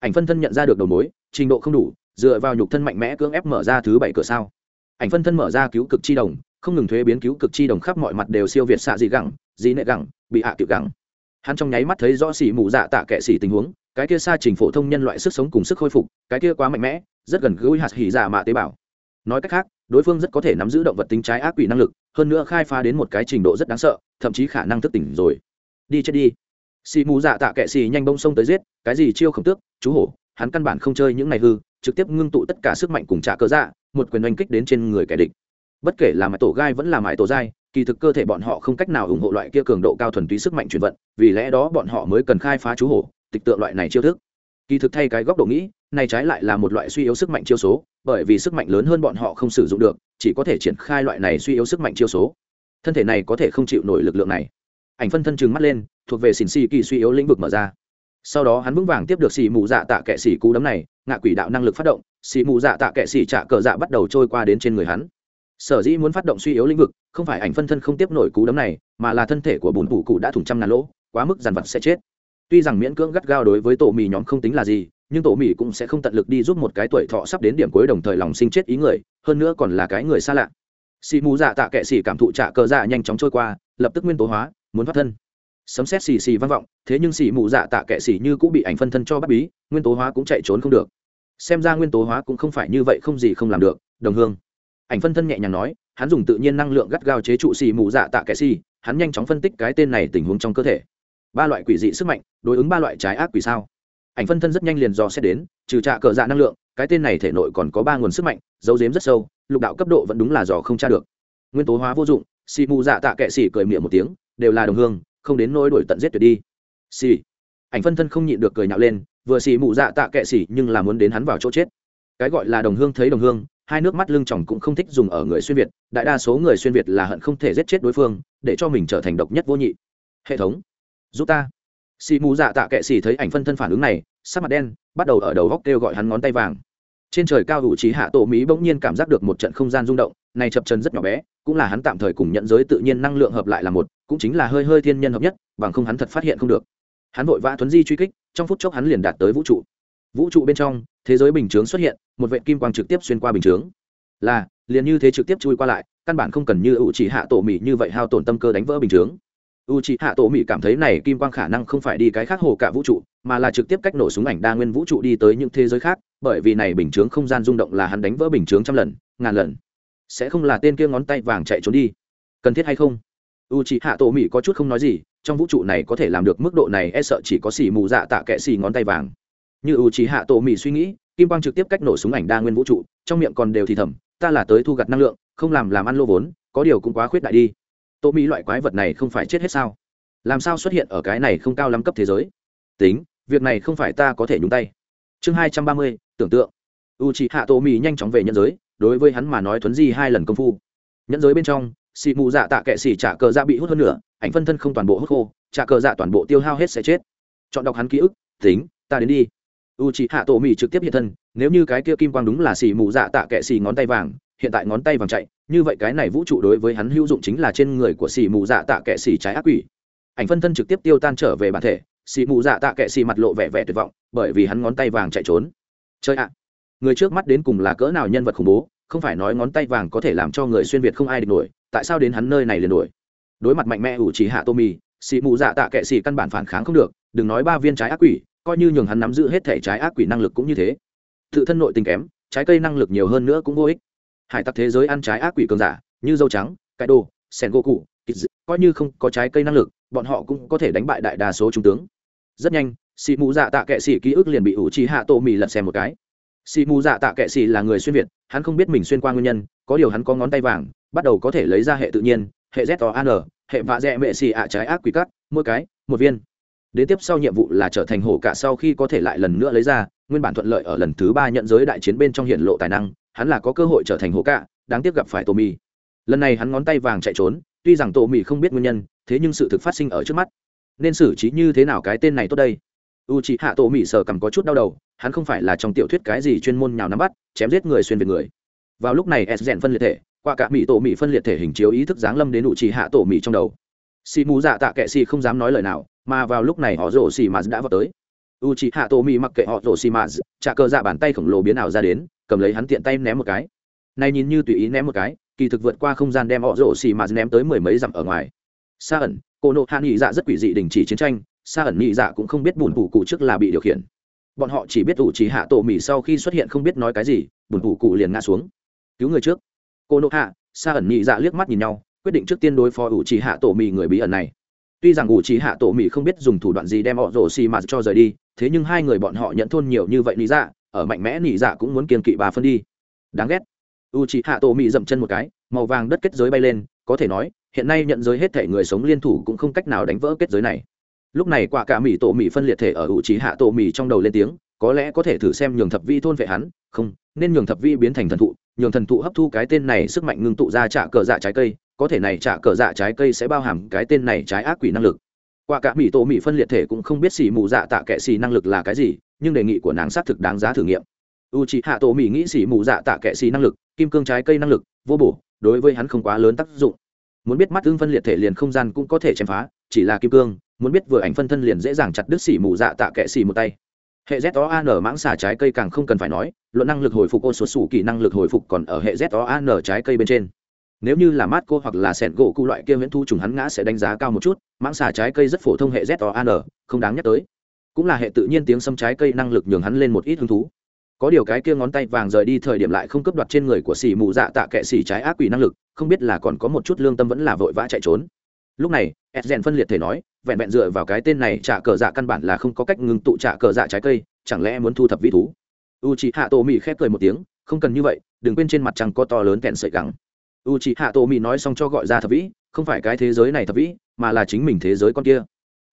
Ảnh phân thân nhận ra được đầu mối, trình độ không đủ, dựa vào nhục thân mạnh mẽ cưỡng ép mở ra thứ bảy cửa sao. Ảnh phân thân mở ra cứu cực chi đồng, không ngừng thuế biến cứu cực chi đồng khắp mọi mặt đều siêu việt xạ dị gẳng, dị nệ gẳng, bị hạ tiểu gẳng. Hắn trong nháy mắt thấy rõ xỉ mù dạ tạ kệ xỉ tình huống, cái kia xa trình phổ thông nhân loại sức sống cùng sức khôi phục, cái kia quá mạnh mẽ, rất gần gũi hạt hỉ dạ mạ tế bào nói cách khác, đối phương rất có thể nắm giữ động vật tính trái ác quỷ năng lực, hơn nữa khai phá đến một cái trình độ rất đáng sợ, thậm chí khả năng thức tỉnh rồi. Đi chết đi. Xì mù dạ tạ kệ xì nhanh bông sông tới giết, cái gì chiêu khổng tước, chú hổ, hắn căn bản không chơi những ngày hư, trực tiếp ngưng tụ tất cả sức mạnh cùng trả cơ dạ một quyền oanh kích đến trên người kẻ địch. Bất kể là mãi tổ gai vẫn là mãi tổ dai, kỳ thực cơ thể bọn họ không cách nào ủng hộ loại kia cường độ cao thuần túy sức mạnh chuyển vận, vì lẽ đó bọn họ mới cần khai phá chú hổ, tịch tượng loại này chiêu thức. Kỳ thực thay cái góc độ nghĩ này trái lại là một loại suy yếu sức mạnh chiêu số, bởi vì sức mạnh lớn hơn bọn họ không sử dụng được, chỉ có thể triển khai loại này suy yếu sức mạnh chiêu số. Thân thể này có thể không chịu nổi lực lượng này. Ảnh phân thân chừng mắt lên, thuộc về xỉn xì kỳ suy yếu lĩnh vực mở ra. Sau đó hắn vững vàng tiếp được xì mù dạ tạ kệ xì cú đấm này, ngạ quỷ đạo năng lực phát động, xì mù dạ tạ kệ xì trả cờ dạ bắt đầu trôi qua đến trên người hắn. Sở dĩ muốn phát động suy yếu lĩnh vực, không phải ảnh phân thân không tiếp nổi cú đấm này, mà là thân thể của bùn phủ cụ đã thủng trăm ngàn lỗ, quá mức dàn vật sẽ chết. Tuy rằng miễn cưỡng gắt gao đối với tổ mì nhóm không tính là gì nhưng tổ mỹ cũng sẽ không tận lực đi giúp một cái tuổi thọ sắp đến điểm cuối đồng thời lòng sinh chết ý người, hơn nữa còn là cái người xa lạ. Xì mù dạ tạ kệ xì cảm thụ trả cờ dạ nhanh chóng trôi qua, lập tức nguyên tố hóa, muốn thoát thân. Sấm xét xì xì vang vọng, thế nhưng xì mù dạ tạ kệ xì như cũng bị ảnh phân thân cho bắt bí, nguyên tố hóa cũng chạy trốn không được. Xem ra nguyên tố hóa cũng không phải như vậy không gì không làm được, đồng hương. Ảnh phân thân nhẹ nhàng nói, hắn dùng tự nhiên năng lượng gắt gao chế trụ xì mù dạ tạ kệ xì, hắn nhanh chóng phân tích cái tên này tình huống trong cơ thể. Ba loại quỷ dị sức mạnh, đối ứng ba loại trái ác quỷ sao? Ảnh phân thân rất nhanh liền do xét đến, trừ trạ cờ dạ năng lượng, cái tên này thể nội còn có ba nguồn sức mạnh, dấu dếm rất sâu, lục đạo cấp độ vẫn đúng là dò không tra được. Nguyên tố hóa vô dụng, xì mù dạ tạ kệ xì cười miệng một tiếng, đều là đồng hương, không đến nỗi đổi tận giết tuyệt đi. Xì. Ảnh phân thân không nhịn được cười nhạo lên, vừa xì mù dạ tạ kệ xì nhưng là muốn đến hắn vào chỗ chết. Cái gọi là đồng hương thấy đồng hương, hai nước mắt lưng chồng cũng không thích dùng ở người xuyên việt, đại đa số người xuyên việt là hận không thể giết chết đối phương, để cho mình trở thành độc nhất vô nhị. Hệ thống. Giúp ta xì mù dạ tạ kệ xì thấy ảnh phân thân phản ứng này, sắc mặt đen, bắt đầu ở đầu góc kêu gọi hắn ngón tay vàng. Trên trời cao hữu trí hạ tổ mỹ bỗng nhiên cảm giác được một trận không gian rung động, này chập chân rất nhỏ bé, cũng là hắn tạm thời cùng nhận giới tự nhiên năng lượng hợp lại là một, cũng chính là hơi hơi thiên nhân hợp nhất, bằng không hắn thật phát hiện không được. Hắn vội vã thuấn di truy kích, trong phút chốc hắn liền đạt tới vũ trụ. Vũ trụ bên trong, thế giới bình chướng xuất hiện, một vệ kim quang trực tiếp xuyên qua bình chướng. Là, liền như thế trực tiếp chui qua lại, căn bản không cần như ủ chỉ hạ tổ mỹ như vậy hao tổn tâm cơ đánh vỡ bình chướng u chỉ hạ tổ mỹ cảm thấy này kim quang khả năng không phải đi cái khác hồ cả vũ trụ, mà là trực tiếp cách nổ súng ảnh đa nguyên vũ trụ đi tới những thế giới khác, bởi vì này bình chướng không gian rung động là hắn đánh vỡ bình chướng trăm lần, ngàn lần. Sẽ không là tên kia ngón tay vàng chạy trốn đi. Cần thiết hay không? U c hạ tổ mỹ có chút không nói gì, trong vũ trụ này có thể làm được mức độ này e sợ chỉ có xì mù dạ tạ kệ xì ngón tay vàng. Như u c hạ tổ mỹ suy nghĩ, kim quang trực tiếp cách nổ súng ảnh đa nguyên vũ trụ, trong miệng còn đều thì thầm, ta là tới thu gặt năng lượng, không làm làm ăn lô vốn, có điều cũng quá khuyết đại đi tô mỹ loại quái vật này không phải chết hết sao? Làm sao xuất hiện ở cái này không cao lắm cấp thế giới? Tính việc này không phải ta có thể nhúng tay. Chương hai trăm ba mươi tưởng tượng. U c hạ tô mỹ nhanh chóng về nhân giới đối với hắn mà nói thuấn di hai lần công phu. Nhẫn giới bên trong xị mù dạ tạ kệ xỉ trả cờ dạ bị hút hơn nửa, ảnh phân thân không toàn bộ hút khô trả cờ dạ toàn bộ tiêu hao hết sẽ chết. Chọn đọc hắn ký ức tính ta đến đi. U c hạ tổ mỹ trực tiếp hiện thân nếu như cái kia kim quang đúng là xì mù dạ tạ kệ xì ngón tay vàng hiện tại ngón tay vàng chạy như vậy cái này vũ trụ đối với hắn hữu dụng chính là trên người của xì mù dạ tạ kệ xì trái ác quỷ. Ảnh phân thân trực tiếp tiêu tan trở về bản thể, xì mù dạ tạ kệ xì mặt lộ vẻ vẻ tuyệt vọng, bởi vì hắn ngón tay vàng chạy trốn. Chơi ạ! Người trước mắt đến cùng là cỡ nào nhân vật khủng bố, không phải nói ngón tay vàng có thể làm cho người xuyên việt không ai địch nổi, tại sao đến hắn nơi này liền nổi đối mặt mạnh mẽ ủ chỉ hạ tô mì xì mù dạ tạ kệ xì căn bản phản kháng không được, đừng nói ba viên trái ác quỷ, coi như nhường hắn nắm giữ hết thể trái ác quỷ năng lực cũng như thế. Tự thân nội tình kém, trái cây năng lực nhiều hơn nữa cũng vô ích hải tặc thế giới ăn trái ác quỷ cường giả, như dâu trắng cải đồ sen gỗ cụ coi như không có trái cây năng lực, bọn họ cũng có thể đánh bại đại đa số trung tướng. Rất nhanh xì mù dạ tạ kệ xì ký ức liền bị ủ trì hạ tô mì lật xem một cái. Xì mù dạ tạ kệ xì là người xuyên việt, hắn không biết mình xuyên qua nguyên nhân, có điều hắn có ngón tay vàng, bắt đầu có thể lấy ra hệ tự nhiên, hệ z o an hệ vạ dẹ mệ xì ạ trái ác quỷ cắt, mỗi cái, một viên. Đến tiếp sau nhiệm vụ là trở thành hổ cả sau khi có thể lại lần nữa lấy ra, nguyên bản thuận lợi ở lần thứ ba nhận giới đại chiến bên trong hiện lộ tài năng hắn là có cơ hội trở thành hổ cạ, đáng tiếc gặp phải tô mì. Lần này hắn ngón tay vàng chạy trốn, tuy rằng tô mì không biết nguyên nhân, thế nhưng sự thực phát sinh ở trước mắt. Nên xử trí như thế nào cái tên này tốt đây? U c h ị hạ tổ mì sở cầm có chút đau đầu, hắn không phải là trong tiểu thuyết cái gì chuyên môn nhào nắm bắt, chém giết người xuyên về người. Vào lúc này, s rèn phân liệt thể, qua cả mỹ tổ mỹ phân liệt thể hình chiếu ý thức giáng lâm đến u c h ị hạ tổ mỹ trong đầu. Xì mù dạ tạ kệ xì không dám nói lời nào, mà vào lúc này họ rổ xì mà đã vào tới u c h ị hạ tổ mỹ mặc kệ họ rổ xì mà trả cờ dạ bàn tay khổng lồ biến ảo ra đến, cầm lấy hắn tiện tay ném một cái. Này nhìn như tùy ý ném một cái, kỳ thực vượt qua không gian đem họ rổ xì mà ném tới mười mấy dặm ở ngoài. Sa ẩn, cô nộ hạ nghị dạ rất quỷ dị đình chỉ chiến tranh, Sa ẩn nghị dạ cũng không biết bùn bù cụ trước là bị điều khiển. Bọn họ chỉ biết ủ trí hạ tổ mỹ sau khi xuất hiện không biết nói cái gì, bùn bù cụ liền ngã xuống. Cứu người trước. Cô nộ hạ, Sa ẩn nhị dạ liếc mắt nhìn nhau, quyết định trước tiên đối phó u trí hạ tổ mỹ người bí ẩn này tuy rằng ủ trí hạ tổ mỹ không biết dùng thủ đoạn gì đem họ rổ xì mà cho rời đi, thế nhưng hai người bọn họ nhận thôn nhiều như vậy nhị dạ ở mạnh mẽ nỉ dạ cũng muốn kiên kỵ bà phân đi. Đáng ghét. U trí hạ tổ mỹ dậm chân một cái, màu vàng đất kết giới bay lên, có thể nói, hiện nay nhận giới hết thể người sống liên thủ cũng không cách nào đánh vỡ kết giới này. Lúc này quả cả mỹ tổ mỹ phân liệt thể ở U trí hạ tổ mỹ trong đầu lên tiếng, có lẽ có thể thử xem nhường thập vi thôn vệ hắn, không, nên nhường thập vi biến thành thần thụ, nhường thần thụ hấp thu cái tên này sức mạnh ngưng tụ ra trả cờ dạ trái cây có thể này trả cờ dạ trái cây sẽ bao hàm cái tên này trái ác quỷ năng lực. Qua cả mỹ tổ mỹ phân liệt thể cũng không biết xỉ mù dạ tạ kệ xỉ năng lực là cái gì, nhưng đề nghị của nàng xác thực đáng giá thử nghiệm. U c hạ tổ mỹ nghĩ xỉ mù dạ tạ kệ xỉ năng lực, kim cương trái cây năng lực, vô bổ, đối với hắn không quá lớn tác dụng. Muốn biết mắt tương phân liệt thể liền không gian cũng có thể chém phá, chỉ là kim cương, muốn biết vừa ảnh phân thân liền dễ dàng chặt đứt xỉ mù dạ tạ kệ xỉ một tay. Hệ z o an mãng xả trái cây càng không cần phải nói, luận năng lực hồi phục ô số sủ kỳ năng lực hồi phục còn ở hệ z o an trái cây bên trên nếu như là mát cô hoặc là sẻn gỗ cụ loại kia viễn thu trùng hắn ngã sẽ đánh giá cao một chút, mãng xà trái cây rất phổ thông hệ z o an không đáng nhắc tới. Cũng là hệ tự nhiên tiếng xâm trái cây năng lực nhường hắn lên một ít hứng thú. Có điều cái kia ngón tay vàng rời đi thời điểm lại không cấp đoạt trên người của xỉ mù dạ tạ kệ xỉ trái ác quỷ năng lực, không biết là còn có một chút lương tâm vẫn là vội vã chạy trốn. Lúc này edgen phân liệt thể nói, vẹn vẹn dựa vào cái tên này trả cờ dạ căn bản là không có cách ngừng tụ trả cờ dạ trái cây, chẳng lẽ muốn thu thập vĩ thú? U chị hạ tổ mỹ khép cười một tiếng, không cần như vậy, đừng quên trên mặt trăng có to lớn kẹn sợi gắng u c h hạ tổ mỹ nói xong cho gọi ra thập vĩ, không phải cái thế giới này thập vĩ, mà là chính mình thế giới con kia.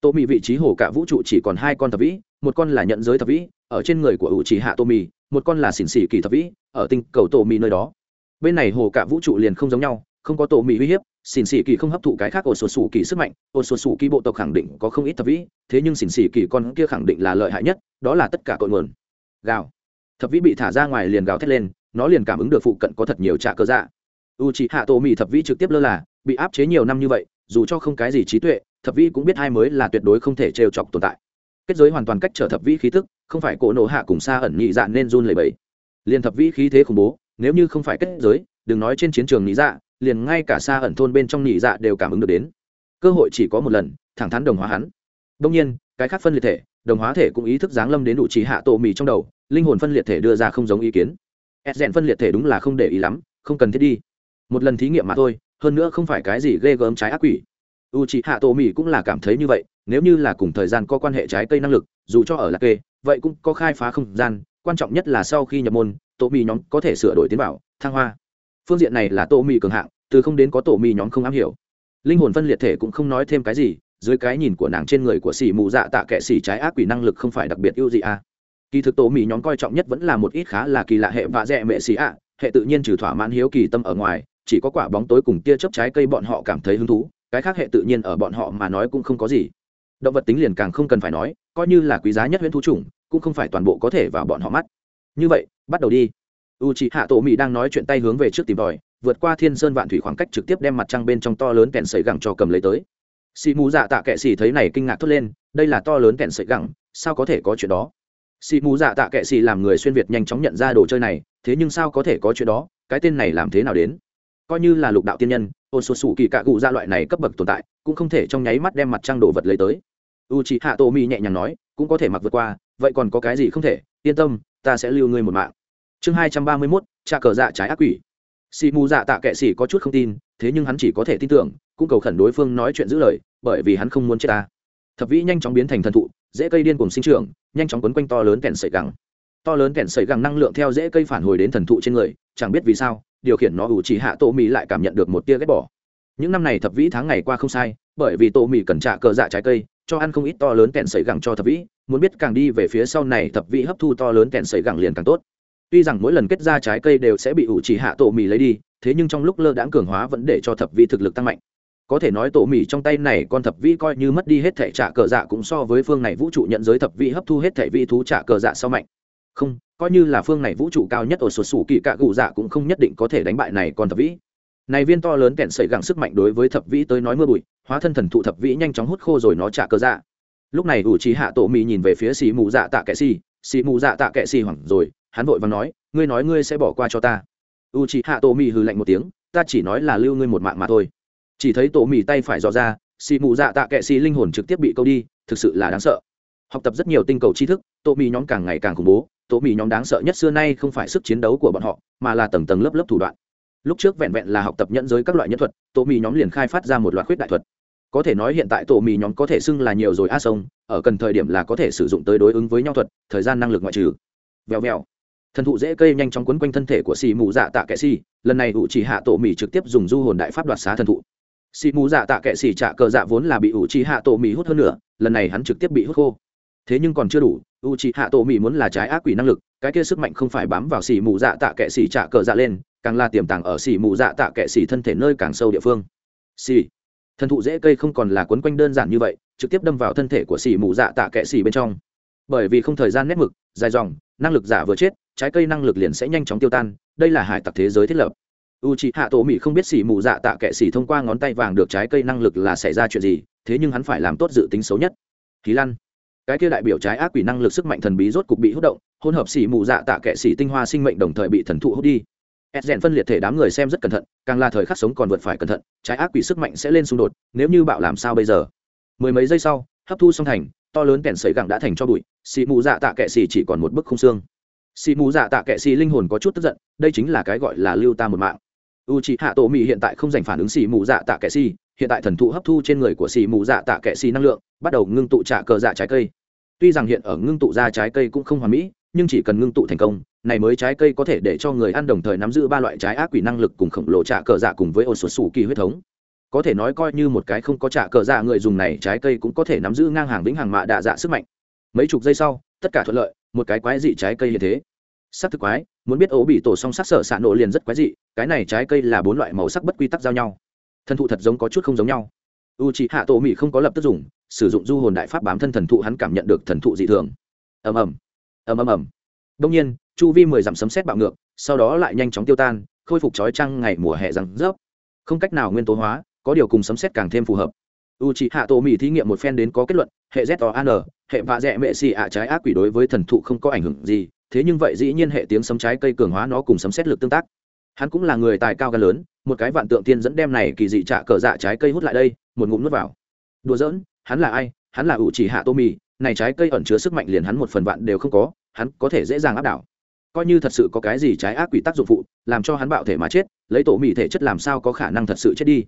Tô mỹ vị trí hồ cả vũ trụ chỉ còn hai con thập vĩ, một con là nhận giới thập vĩ, ở trên người của u c h hạ tô mỹ một con là xỉn xỉ kỳ thập vĩ, ở tinh cầu tô mỹ nơi đó. Bên này hồ cả vũ trụ liền không giống nhau, không có tô mỹ uy hiếp, xỉn xỉ kỳ không hấp thụ cái khác, ổ sổ sủ kỳ sức mạnh, ổ sổ sủ kỳ bộ tộc khẳng định có không ít thập vĩ, thế nhưng xỉn xỉ kỳ con kia khẳng định là lợi hại nhất, đó là tất cả cội nguồn. Gào. Thập vĩ bị thả ra ngoài liền gào thét lên, nó liền cảm ứng được phụ cận có thật nhiều trạ cơ dạ u c h ị hạ tổ mỹ thập vĩ trực tiếp lơ là, bị áp chế nhiều năm như vậy, dù cho không cái gì trí tuệ, thập vĩ cũng biết hai mới là tuyệt đối không thể trêu chọc tồn tại. Kết giới hoàn toàn cách trở thập vĩ khí thức không phải cỗ nổ hạ cùng xa ẩn nhị dạ nên run lầy bẫy liền thập vĩ khí thế khủng bố, nếu như không phải kết giới, đừng nói trên chiến trường nhị dạ liền ngay cả xa ẩn thôn bên trong nhị dạ đều cảm ứng được đến. Cơ hội chỉ có một lần, thẳng thắn đồng hóa hắn. Đông nhiên, cái khác phân liệt thể, đồng hóa thể cũng ý thức giáng lâm đến đủ trí hạ tổ mì trong đầu, linh hồn phân liệt thể đưa ra không giống ý kiến. Ép rèn phân liệt thể đúng là không để ý lắm, không cần thiết đi một lần thí nghiệm mà thôi, hơn nữa không phải cái gì ghê gớm trái ác quỷ. U c hạ tổ mỹ cũng là cảm thấy như vậy, nếu như là cùng thời gian có quan hệ trái cây năng lực, dù cho ở lạc kê, vậy cũng có khai phá không gian, quan trọng nhất là sau khi nhập môn tổ mỹ nhóm có thể sửa đổi tiến bảo, thăng hoa. Phương diện này là tổ mỹ cường hạng, từ không đến có tổ mỹ nhóm không am hiểu. Linh hồn phân liệt thể cũng không nói thêm cái gì, dưới cái nhìn của nàng trên người của xỉ mù dạ tạ kệ xỉ trái ác quỷ năng lực không phải đặc biệt ưu gì à. Kỳ thực tổ mỹ nhóm coi trọng nhất vẫn là một ít khá là kỳ lạ hệ vạ dẹ mệ xỉ ạ, hệ tự nhiên trừ thỏa mãn hiếu kỳ tâm ở ngoài chỉ có quả bóng tối cùng tia chớp trái cây bọn họ cảm thấy hứng thú, cái khác hệ tự nhiên ở bọn họ mà nói cũng không có gì. Động vật tính liền càng không cần phải nói, coi như là quý giá nhất huyễn thú chủng, cũng không phải toàn bộ có thể vào bọn họ mắt. Như vậy, bắt đầu đi. U c h ị hạ tổ mỹ đang nói chuyện tay hướng về trước tìm tòi vượt qua thiên sơn vạn thủy khoảng cách trực tiếp đem mặt trăng bên trong to lớn kẹn sợi gẳng cho cầm lấy tới. Xì mù dạ tạ kệ xì thấy này kinh ngạc thốt lên, đây là to lớn kẹn sợi gẳng, sao có thể có chuyện đó? Xì mù dạ tạ kệ xì làm người xuyên việt nhanh chóng nhận ra đồ chơi này, thế nhưng sao có thể có chuyện đó? Cái tên này làm thế nào đến? Coi như là lục đạo tiên nhân ôn số sủ kỳ cạ cụ ra loại này cấp bậc tồn tại, cũng không thể trong nháy mắt đem mặt trăng đồ vật lấy tới. U c h ị hạ Tô Mi nhẹ nhàng nói, cũng có thể mặc vượt qua, vậy còn có cái gì không thể? Yên tâm, ta sẽ lưu ngươi một mạng. Chương hai trăm ba mươi mốt, trà cờ dạ trái ác quỷ. Xì mù dạ tạ kệ xì có chút không tin, thế nhưng hắn chỉ có thể tin tưởng, cũng cầu khẩn đối phương nói chuyện giữ lời, bởi vì hắn không muốn chết ta. Thập vĩ nhanh chóng biến thành thần thụ, dễ cây điên cùng sinh trưởng, nhanh chóng quấn quanh to lớn kẹn sợi gắng to lớn kẹn sợi gắng năng lượng theo dễ cây phản hồi đến thần thụ trên người, chẳng biết vì sao, điều khiển nó ủ chỉ hạ tổ mỹ lại cảm nhận được một tia ghét bỏ. Những năm này thập vĩ tháng ngày qua không sai, bởi vì tổ mỹ cần trả cờ dạ trái cây, cho ăn không ít to lớn kẹn sợi gẳng cho thập vĩ, muốn biết càng đi về phía sau này thập vĩ hấp thu to lớn kẹn sợi gẳng liền càng tốt. Tuy rằng mỗi lần kết ra trái cây đều sẽ bị ủ chỉ hạ tổ mì lấy đi, thế nhưng trong lúc lơ đãng cường hóa vẫn để cho thập vĩ thực lực tăng mạnh. Có thể nói tổ mì trong tay này con thập vĩ coi như mất đi hết thể trả cờ dạ cũng so với phương này vũ trụ nhận giới thập vĩ hấp thu hết thể vĩ thú trả cờ dạ sau mạnh không, coi như là phương này vũ trụ cao nhất ở sột sủ kỳ cạ cụ dạ cũng không nhất định có thể đánh bại này con thập vĩ. Này viên to lớn kẹn sẩy gẳng sức mạnh đối với thập vĩ tới nói mưa bụi, hóa thân thần thụ thập vĩ nhanh chóng hút khô rồi nó trả cơ dạ. Lúc này ủ trí hạ tổ mì nhìn về phía xì mù dạ tạ kệ xì xì mù dạ tạ kệ xì hoảng rồi, hắn vội và nói, ngươi nói ngươi sẽ bỏ qua cho ta. U trí hạ tổ mì hừ lạnh một tiếng, ta chỉ nói là lưu ngươi một mạng mà thôi. Chỉ thấy tổ mì tay phải dò ra, xì mù dạ tạ kệ xì linh hồn trực tiếp bị câu đi, thực sự là đáng sợ. Học tập rất nhiều tinh cầu tri thức, tổ mì nhóm càng ngày càng khủng bố tổ mỹ nhóm đáng sợ nhất xưa nay không phải sức chiến đấu của bọn họ, mà là tầng tầng lớp lớp thủ đoạn. Lúc trước vẹn vẹn là học tập nhận giới các loại nhân thuật tổ mỹ nhóm liền khai phát ra một loạt khuyết đại thuật. Có thể nói hiện tại tổ mì nhóm có thể xưng là nhiều rồi a sông, ở cần thời điểm là có thể sử dụng tới đối ứng với nhau thuật, thời gian năng lực ngoại trừ. Vèo vèo. Thần thụ dễ cây nhanh chóng quấn quanh thân thể của xì mù dạ tạ kệ xì, lần này ủ chỉ hạ tổ mì trực tiếp dùng du hồn đại pháp đoạt xá thần thụ. Xì mù dạ tạ kệ xì trả cờ dạ vốn là bị ủ chỉ hạ tổ mì hút hơn nữa lần này hắn trực tiếp bị hút khô. Thế nhưng còn chưa đủ u chỉ hạ tổ mỹ muốn là trái ác quỷ năng lực, cái kia sức mạnh không phải bám vào xỉ mù dạ tạ kệ xỉ trả cờ dạ lên, càng là tiềm tàng ở xỉ mù dạ tạ kệ xỉ thân thể nơi càng sâu địa phương. Xỉ. Thần thụ dễ cây không còn là quấn quanh đơn giản như vậy, trực tiếp đâm vào thân thể của xỉ mù dạ tạ kệ xỉ bên trong. Bởi vì không thời gian nét mực, dài dòng, năng lực giả vừa chết, trái cây năng lực liền sẽ nhanh chóng tiêu tan, đây là hải tặc thế giới thiết lập. U c h ị hạ tổ mỹ không biết xỉ mù dạ tạ kệ xỉ thông qua ngón tay vàng được trái cây năng lực là xảy ra chuyện gì, thế nhưng hắn phải làm tốt dự tính xấu nhất. Khí lăn cái kia đại biểu trái ác quỷ năng lực sức mạnh thần bí rốt cục bị hút động, hỗn hợp xì mù dạ tạ kệ xì tinh hoa sinh mệnh đồng thời bị thần thụ hút đi. Ed rèn phân liệt thể đám người xem rất cẩn thận, càng là thời khắc sống còn vượt phải cẩn thận, trái ác quỷ sức mạnh sẽ lên xung đột, nếu như bạo làm sao bây giờ? Mười mấy giây sau, hấp thu xong thành, to lớn kèn sấy gẳng đã thành cho bụi xì mù dạ tạ kệ xì chỉ còn một bức không xương. Xì mù dạ tạ kệ xì linh hồn có chút tức giận, đây chính là cái gọi là lưu ta một mạng. U c h ị hạ tổ mỹ hiện tại không giành phản ứng xì mù dạ tạ kệ xì hiện tại thần thụ hấp thu trên người của xì mù dạ tạ kệ xì năng lượng, bắt đầu ngưng tụ trả cờ dạ trái cây tuy rằng hiện ở ngưng tụ ra trái cây cũng không hoàn mỹ, nhưng chỉ cần ngưng tụ thành công, này mới trái cây có thể để cho người ăn đồng thời nắm giữ ba loại trái ác quỷ năng lực cùng khổng lồ trả cờ dạ cùng với ô sột sủ kỳ huyết thống. Có thể nói coi như một cái không có trả cờ dạ người dùng này, trái cây cũng có thể nắm giữ ngang hàng vĩnh hàng mạ đạ dạ sức mạnh. Mấy chục giây sau, tất cả thuận lợi, một cái quái dị trái cây như thế. Sắc thực quái, muốn biết ố bị tổ song sắc sở xạ nổ liền rất quái dị, cái này trái cây là bốn loại màu sắc bất quy tắc giao nhau. Thân thụ thật giống có chút không giống nhau u c h ị hạ tổ mỹ không có lập tức dùng, sử dụng du hồn đại pháp bám thân thần thụ hắn cảm nhận được thần thụ dị thường. Ầm ầm. Ầm ầm ầm. Đông nhiên, chu vi mười dặm sấm xét bạo ngược, sau đó lại nhanh chóng tiêu tan, khôi phục trói trăng ngày mùa hè răng rớp. Không cách nào nguyên tố hóa, có điều cùng sấm xét càng thêm phù hợp. U c h ị hạ tổ mỹ thí nghiệm một phen đến có kết luận, hệ z o an hệ vạ dẹ mệ xì ạ trái ác quỷ đối với thần thụ không có ảnh hưởng gì, thế nhưng vậy dĩ nhiên hệ tiếng sấm trái cây cường hóa nó cùng sấm xét lực tương tác hắn cũng là người tài cao gan lớn, một cái vạn tượng tiên dẫn đem này kỳ dị trạ cờ dạ trái cây hút lại đây, một ngụm nuốt vào. Đùa giỡn, hắn là ai? Hắn là ủ chỉ hạ tô mì. Này trái cây ẩn chứa sức mạnh liền hắn một phần vạn đều không có, hắn có thể dễ dàng áp đảo. Coi như thật sự có cái gì trái ác quỷ tác dụng phụ, làm cho hắn bạo thể mà chết, lấy tổ mì thể chất làm sao có khả năng thật sự chết đi?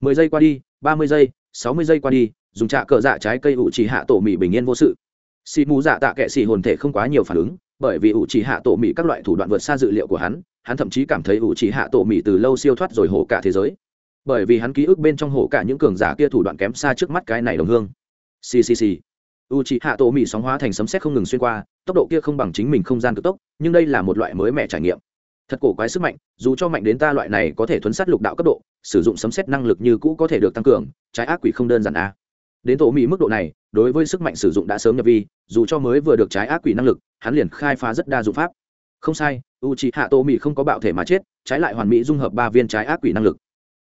Mười giây qua đi, ba mươi giây, sáu mươi giây qua đi, dùng trạ cờ dạ trái cây ủ chỉ hạ tổ mì bình yên vô sự. Xì mù dạ tạ kệ xì hồn thể không quá nhiều phản ứng bởi vì ủ chỉ hạ tổ mỹ các loại thủ đoạn vượt xa dự liệu của hắn hắn thậm chí cảm thấy ủ chỉ hạ tổ mỹ từ lâu siêu thoát rồi hổ cả thế giới. Bởi vì hắn ký ức bên trong hổ cả những cường giả kia thủ đoạn kém xa trước mắt cái này đồng hương. Ccc u chỉ hạ tổ mỹ sóng hóa thành sấm xét không ngừng xuyên qua, tốc độ kia không bằng chính mình không gian cực tốc, nhưng đây là một loại mới mẻ trải nghiệm. Thật cổ quái sức mạnh, dù cho mạnh đến ta loại này có thể thuấn sát lục đạo cấp độ, sử dụng sấm xét năng lực như cũ có thể được tăng cường, trái ác quỷ không đơn giản a đến tổ mỹ mức độ này, đối với sức mạnh sử dụng đã sớm nhập vi, dù cho mới vừa được trái ác quỷ năng lực, hắn liền khai phá rất đa dụng pháp. Không sai u c h i hạ tổ mỹ không có bạo thể mà chết, trái lại hoàn mỹ dung hợp ba viên trái ác quỷ năng lực.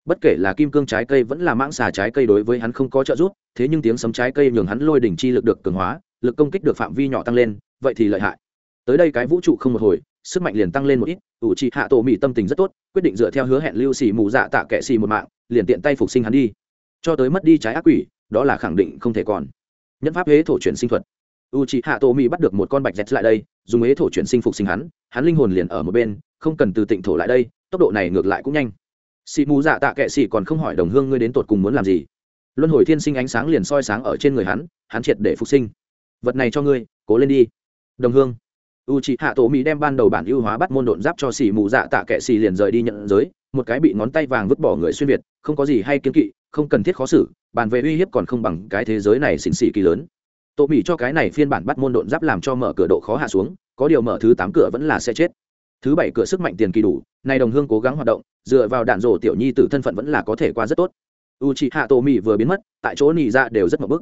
Bất kể là kim cương trái cây vẫn là mãng xà trái cây đối với hắn không có trợ giúp, thế nhưng tiếng sấm trái cây nhường hắn lôi đỉnh chi lực được cường hóa, lực công kích được phạm vi nhỏ tăng lên, vậy thì lợi hại. Tới đây cái vũ trụ không một hồi, sức mạnh liền tăng lên một ít ủ trị hạ tổ mỹ tâm tình rất tốt, quyết định dựa theo hứa hẹn lưu xì mù dạ tạ kệ xì một mạng, liền tiện tay phục sinh hắn đi. Cho tới mất đi trái ác quỷ đó là khẳng định không thể còn. Nhân pháp huế thổ chuyển sinh thuật. U c h hạ tổ mỹ bắt được một con bạch dẹt lại đây, dùng huế thổ chuyển sinh phục sinh hắn hắn linh hồn liền ở một bên, không cần từ tịnh thổ lại đây, tốc độ này ngược lại cũng nhanh. Xị mù dạ tạ kệ xị còn không hỏi đồng hương ngươi đến tột cùng muốn làm gì. Luân hồi thiên sinh ánh sáng liền soi sáng ở trên người hắn hắn triệt để phục sinh. Vật này cho ngươi, cố lên đi. Đồng hương. U c h hạ tổ mỹ đem ban đầu bản ưu hóa bắt môn độn giáp cho xì mù dạ tạ kệ xì liền rời đi nhận giới, một cái bị ngón tay vàng vứt bỏ người xuyên việt, không có gì hay kiên kỵ không cần thiết khó xử, bàn về uy hiếp còn không bằng cái thế giới này xịn xì kỳ lớn. Tổ mỹ cho cái này phiên bản bắt môn độn giáp làm cho mở cửa độ khó hạ xuống, có điều mở thứ tám cửa vẫn là sẽ chết. Thứ bảy cửa sức mạnh tiền kỳ đủ nay đồng hương cố gắng hoạt động, dựa vào đạn rổ tiểu nhi từ thân phận vẫn là có thể qua rất tốt. U c h ị hạ tổ mỹ vừa biến mất, tại chỗ nị ra dạ đều rất mập bức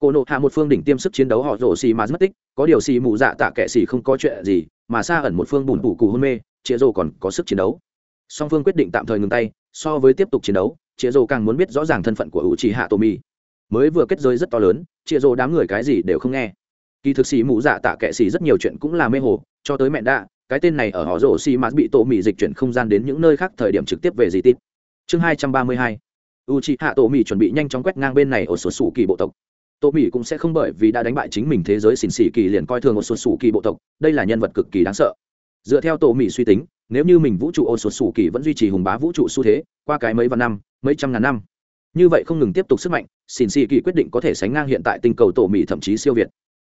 cô nộ hạ một phương đỉnh tiêm sức chiến đấu họ rổ xì mà mất tích, có điều xì mù dạ tạ kệ xì không có chuyện gì, mà xa ẩn một phương bùn bù cù hôn mê chĩa rổ còn có sức chiến đấu. Song phương quyết định tạm thời ngừng tay, so với tiếp tục chiến đấu chĩa rồ càng muốn biết rõ ràng thân phận của u c h hạ tô mi mới vừa kết giới rất to lớn chĩa rồ đám người cái gì đều không nghe. Kỳ thực xì mù dạ tạ kệ xì rất nhiều chuyện cũng là mê hồ, cho tới mẹ đạ, cái tên này ở họ rổ xì mà bị tổ Mi dịch chuyển không gian đến những nơi khác thời điểm trực tiếp về gì tít chương hai trăm ba mươi hai. U c h ị hạ tổ mỹ chuẩn bị nhanh chóng quét ngang bên này ở sổ sủ kỳ bộ tộc. Tô Mi cũng sẽ không bởi vì đã đánh bại chính mình thế giới xỉn xỉ kỳ liền coi thường một số sủ kỳ bộ tộc, đây là nhân vật cực kỳ đáng sợ. Dựa theo tổ Mi suy tính nếu như mình vũ trụ ô sột sủ kỳ vẫn duy trì hùng bá vũ trụ xu thế, qua cái mấy vạn năm, mấy trăm ngàn năm. Như vậy không ngừng tiếp tục sức mạnh xỉn xỉ kỳ quyết định có thể sánh ngang hiện tại tinh cầu tổ mỹ thậm chí siêu việt.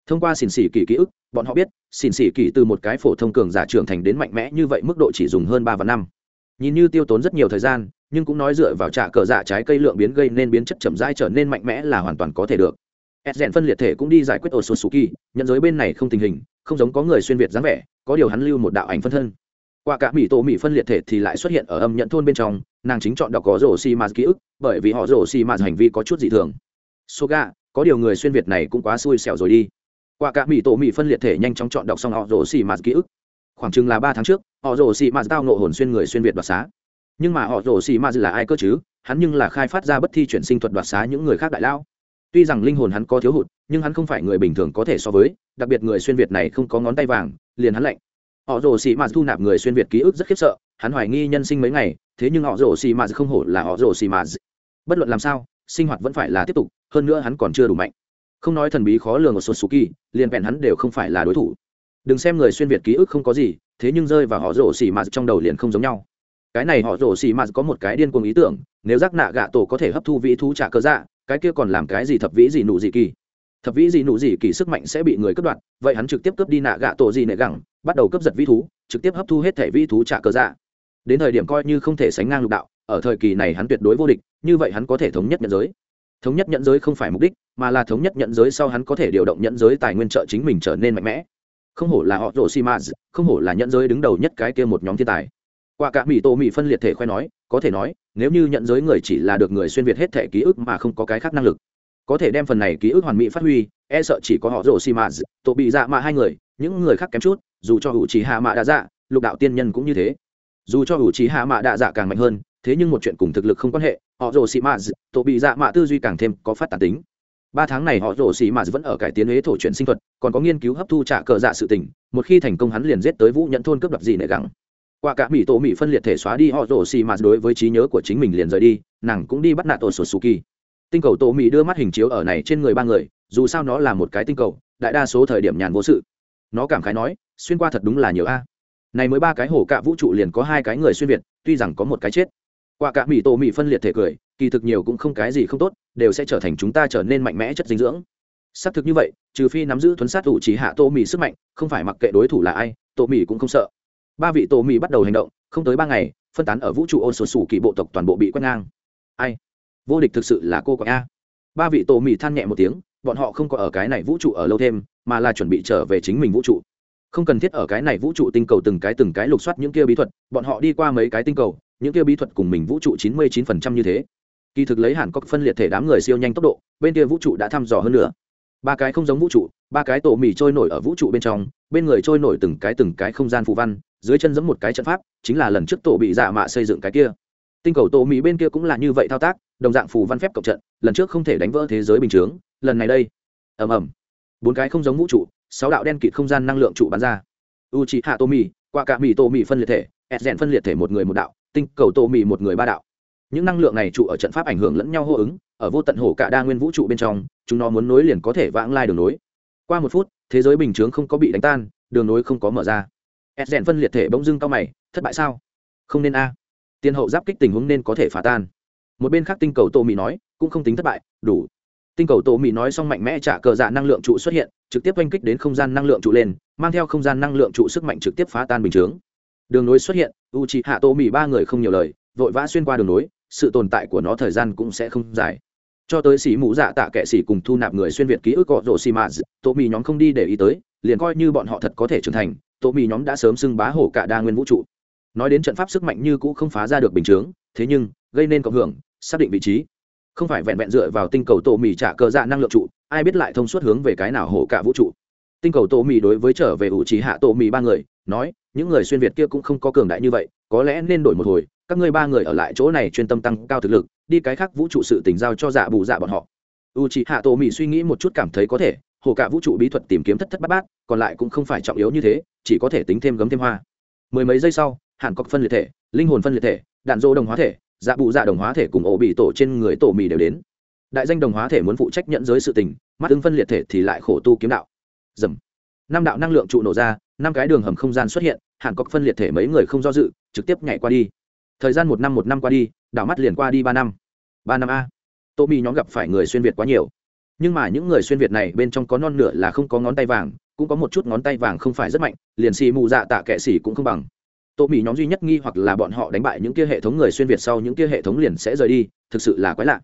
Thông qua xỉn xỉ kỳ ký ức, bọn họ biết xỉn xỉ kỳ từ một cái phổ thông cường giả trưởng thành đến mạnh mẽ như vậy mức độ chỉ dùng hơn ba vạn năm. Nhìn như tiêu tốn rất nhiều thời gian, nhưng cũng nói dựa vào trả cờ dạ trái cây lượng biến gây nên biến chất chậm rãi trở nên mạnh mẽ là hoàn toàn có thể được. Ed rèn phân liệt thể cũng đi giải quyết ổ sô su kỳ nhận giới bên này không tình hình, không giống có người xuyên việt dáng vẻ, có điều hắn lưu một đạo ảnh phân thân qua cả mỹ tổ mỹ phân liệt thể thì lại xuất hiện ở âm nhận thôn bên trong, nàng chính chọn đọc có rổ xi mạt ký ức, bởi vì họ rổ xi mạt hành vi có chút dị thường. Soga, có điều người xuyên việt này cũng quá xui xẻo rồi đi. Qua cả mỹ tổ mỹ phân liệt thể nhanh chóng chọn đọc xong họ rổ xi mạt ký ức. Khoảng chừng là ba tháng trước, họ rổ xi mạt tao nộ hồn xuyên người xuyên việt đoạt xá. Nhưng mà họ rổ xì mạt là ai cơ chứ? Hắn nhưng là khai phát ra bất thi chuyển sinh thuật đoạt xá những người khác đại lao. Tuy rằng linh hồn hắn có thiếu hụt, nhưng hắn không phải người bình thường có thể so với, đặc biệt người xuyên việt này không có ngón tay vàng, liền hắn lạnh họ rồ xì mạt thu nạp người xuyên việt ký ức rất khiếp sợ, hắn hoài nghi nhân sinh mấy ngày, thế nhưng họ rồ xì mạt không hổ là họ rồ xì mạt bất luận làm sao, sinh hoạt vẫn phải là tiếp tục, hơn nữa hắn còn chưa đủ mạnh. Không nói thần bí khó lường của kỳ liền vẹn hắn đều không phải là đối thủ. Đừng xem người xuyên việt ký ức không có gì, thế nhưng rơi vào họ rồ xì mạt trong đầu liền không giống nhau. Cái này họ rồ xì mạt có một cái điên cuồng ý tưởng, nếu giác nạ gạ tổ có thể hấp thu vĩ thú trả cơ dạ cái kia còn làm cái gì thập vĩ gì nụ gì kỳ? Thập vĩ gì nụ gì kỳ sức mạnh sẽ bị người cướp đoạt, vậy hắn trực tiếp cướp đi nạ gạ tổ gì nệ gẳng, bắt đầu cướp giật vĩ thú, trực tiếp hấp thu hết thể vĩ thú trả cơ dạ. Đến thời điểm coi như không thể sánh ngang lục đạo, ở thời kỳ này hắn tuyệt đối vô địch, như vậy hắn có thể thống nhất nhận giới. Thống nhất nhận giới không phải mục đích, mà là thống nhất nhận giới sau hắn có thể điều động nhận giới tài nguyên trợ chính mình trở nên mạnh mẽ. Không hổ là họ rổ xi maz không hổ là nhận giới đứng đầu nhất cái kia một nhóm thiên tài. Qua cả mỹ tô mỹ phân liệt thể khoe nói, có thể nói, nếu như nhận giới người chỉ là được người xuyên việt hết thể ký ức mà không có cái khác năng lực có thể đem phần này ký ức hoàn mỹ phát huy e sợ chỉ có họ rổ xi mã tổ bị dạ mạ hai người, những người khác kém chút, dù cho hữu trí hạ mạ đã dạ lục đạo tiên nhân cũng như thế. Dù cho hữu trí hạ mạ đã dạ càng mạnh hơn, thế nhưng một chuyện cùng thực lực không quan hệ, họ rồ xì mã tổ bị dạ mạ tư duy càng thêm có phát tàn tính. Ba tháng này họ rồ xì mà vẫn ở cải tiến huế thổ chuyển sinh thuật, còn có nghiên cứu hấp thu trả cờ dạ sự tình, một khi thành công hắn liền giết tới vũ nhận thôn cướp đập gì nệ gắng qua cả mỹ tổ mỹ phân liệt thể xóa đi, họ rồ xì mà đối với trí nhớ của chính mình liền rời đi, nàng cũng đi bắt nạt tổ sột suki tinh cầu tổ mỹ đưa mắt hình chiếu ở này trên người ba người, dù sao nó là một cái tinh cầu, đại đa số thời điểm nhàn vô sự. Nó cảm khái nói, xuyên qua thật đúng là nhiều a. Này mới ba cái hổ cạ vũ trụ liền có hai cái người xuyên việt, tuy rằng có một cái chết. Qua cả mỹ tổ mỹ phân liệt thể cười, kỳ thực nhiều cũng không cái gì không tốt, đều sẽ trở thành chúng ta trở nên mạnh mẽ chất dinh dưỡng. Xác thực như vậy, trừ phi nắm giữ thuấn sát thủ chỉ hạ tô mỹ sức mạnh, không phải mặc kệ đối thủ là ai, tô mỹ cũng không sợ. Ba vị tô mỹ bắt đầu hành động, không tới ba ngày, phân tán ở vũ trụ ôn sổ sủ kỳ bộ tộc toàn bộ bị quét ngang. Ai? Vô địch thực sự là cô quạng a. Ba vị tổ mì than nhẹ một tiếng, bọn họ không có ở cái này vũ trụ ở lâu thêm, mà là chuẩn bị trở về chính mình vũ trụ. Không cần thiết ở cái này vũ trụ tinh cầu từng cái từng cái lục soát những kia bí thuật, bọn họ đi qua mấy cái tinh cầu, những kia bí thuật cùng mình vũ trụ chín mươi chín phần trăm như thế. Kỳ thực lấy hẳn có phân liệt thể đám người siêu nhanh tốc độ, bên kia vũ trụ đã thăm dò hơn nữa. Ba cái không giống vũ trụ, ba cái tổ mì trôi nổi ở vũ trụ bên trong, bên người trôi nổi từng cái từng cái không gian phù văn, dưới chân giống một cái trận pháp, chính là lần trước tổ bị dạ mạ xây dựng cái kia. Tinh cầu tổ mỹ bên kia cũng là như vậy thao tác đồng dạng phù văn phép cộng trận, lần trước không thể đánh vỡ thế giới bình chướng, lần này đây. Ầm ầm. Bốn cái không giống vũ trụ, sáu đạo đen kịt không gian năng lượng trụ bắn ra. U c hạ tô mì qua cả mì tô mì phân liệt thể ẹt rèn phân liệt thể một người một đạo, tinh cầu tô mì một người ba đạo. Những năng lượng này trụ ở trận pháp ảnh hưởng lẫn nhau hô ứng, ở vô tận hồ cả đa nguyên vũ trụ bên trong, chúng nó muốn nối liền có thể vãng lai đường nối. Qua một phút, thế giới bình chướng không có bị đánh tan, đường nối không có mở ra. Ed rèn phân liệt thể bỗng dưng cao mày, thất bại sao? Không nên a. Tiên hậu giáp kích tình huống nên có thể phá tan một bên khác tinh cầu tô mỹ nói, cũng không tính thất bại, đủ. Tinh cầu tô mỹ nói xong mạnh mẽ trả cờ dạ năng lượng trụ xuất hiện, trực tiếp oanh kích đến không gian năng lượng trụ lên, mang theo không gian năng lượng trụ sức mạnh trực tiếp phá tan bình chướng. Đường nối xuất hiện u c hạ tô mỹ ba người không nhiều lời, vội vã xuyên qua đường nối, sự tồn tại của nó thời gian cũng sẽ không dài. Cho tới xỉ mũ dạ tạ kệ xỉ cùng thu nạp người xuyên việt ký ức gọ rổ xì mạt tô mỹ nhóm không đi để ý tới, liền coi như bọn họ thật có thể trưởng thành, tô mỹ nhóm đã sớm xưng bá hổ cả đa nguyên vũ trụ. Nói đến trận pháp sức mạnh như cũ không phá ra được bình chướng, thế nhưng gây nên cộng hưởng, xác định vị trí. Không phải vẹn vẹn dựa vào tinh cầu tổ mì trả cờ dạ năng lượng trụ, ai biết lại thông suốt hướng về cái nào hổ cả vũ trụ. Tinh cầu tổ mì đối với trở về ủ trí hạ tổ mì ba người, nói, những người xuyên việt kia cũng không có cường đại như vậy, có lẽ nên đổi một hồi, các ngươi ba người ở lại chỗ này chuyên tâm tăng cao thực lực, đi cái khác vũ trụ sự tỉnh giao cho dạ bù dạ bọn họ. U trí hạ tổ mì suy nghĩ một chút cảm thấy có thể, hồ cả vũ trụ bí thuật tìm kiếm thất thất bát bát, còn lại cũng không phải trọng yếu như thế, chỉ có thể tính thêm gấm thêm hoa. Mười mấy giây sau, hàn cọc phân liệt thể, linh hồn phân liệt thể, đạn dô đồng hóa thể dạ bụ dạ đồng hóa thể cùng ổ bị tổ trên người tổ mì đều đến. Đại danh đồng hóa thể muốn phụ trách nhận giới sự tình, mắt ứng phân liệt thể thì lại khổ tu kiếm đạo. Dầm. Năm đạo năng lượng trụ nổ ra, năm cái đường hầm không gian xuất hiện hàn cọc phân liệt thể mấy người không do dự, trực tiếp nhảy qua đi. Thời gian một năm một năm qua đi đảo mắt liền qua đi ba năm. Ba năm a. Tô mì nhóm gặp phải người xuyên việt quá nhiều. Nhưng mà những người xuyên việt này bên trong có non nửa là không có ngón tay vàng, cũng có một chút ngón tay vàng không phải rất mạnh, liền xì mù dạ tạ kệ xì cũng không bằng tổ mỹ nhóm duy nhất nghi hoặc là bọn họ đánh bại những kia hệ thống người xuyên việt sau những kia hệ thống liền sẽ rời đi, thực sự là quái lạ.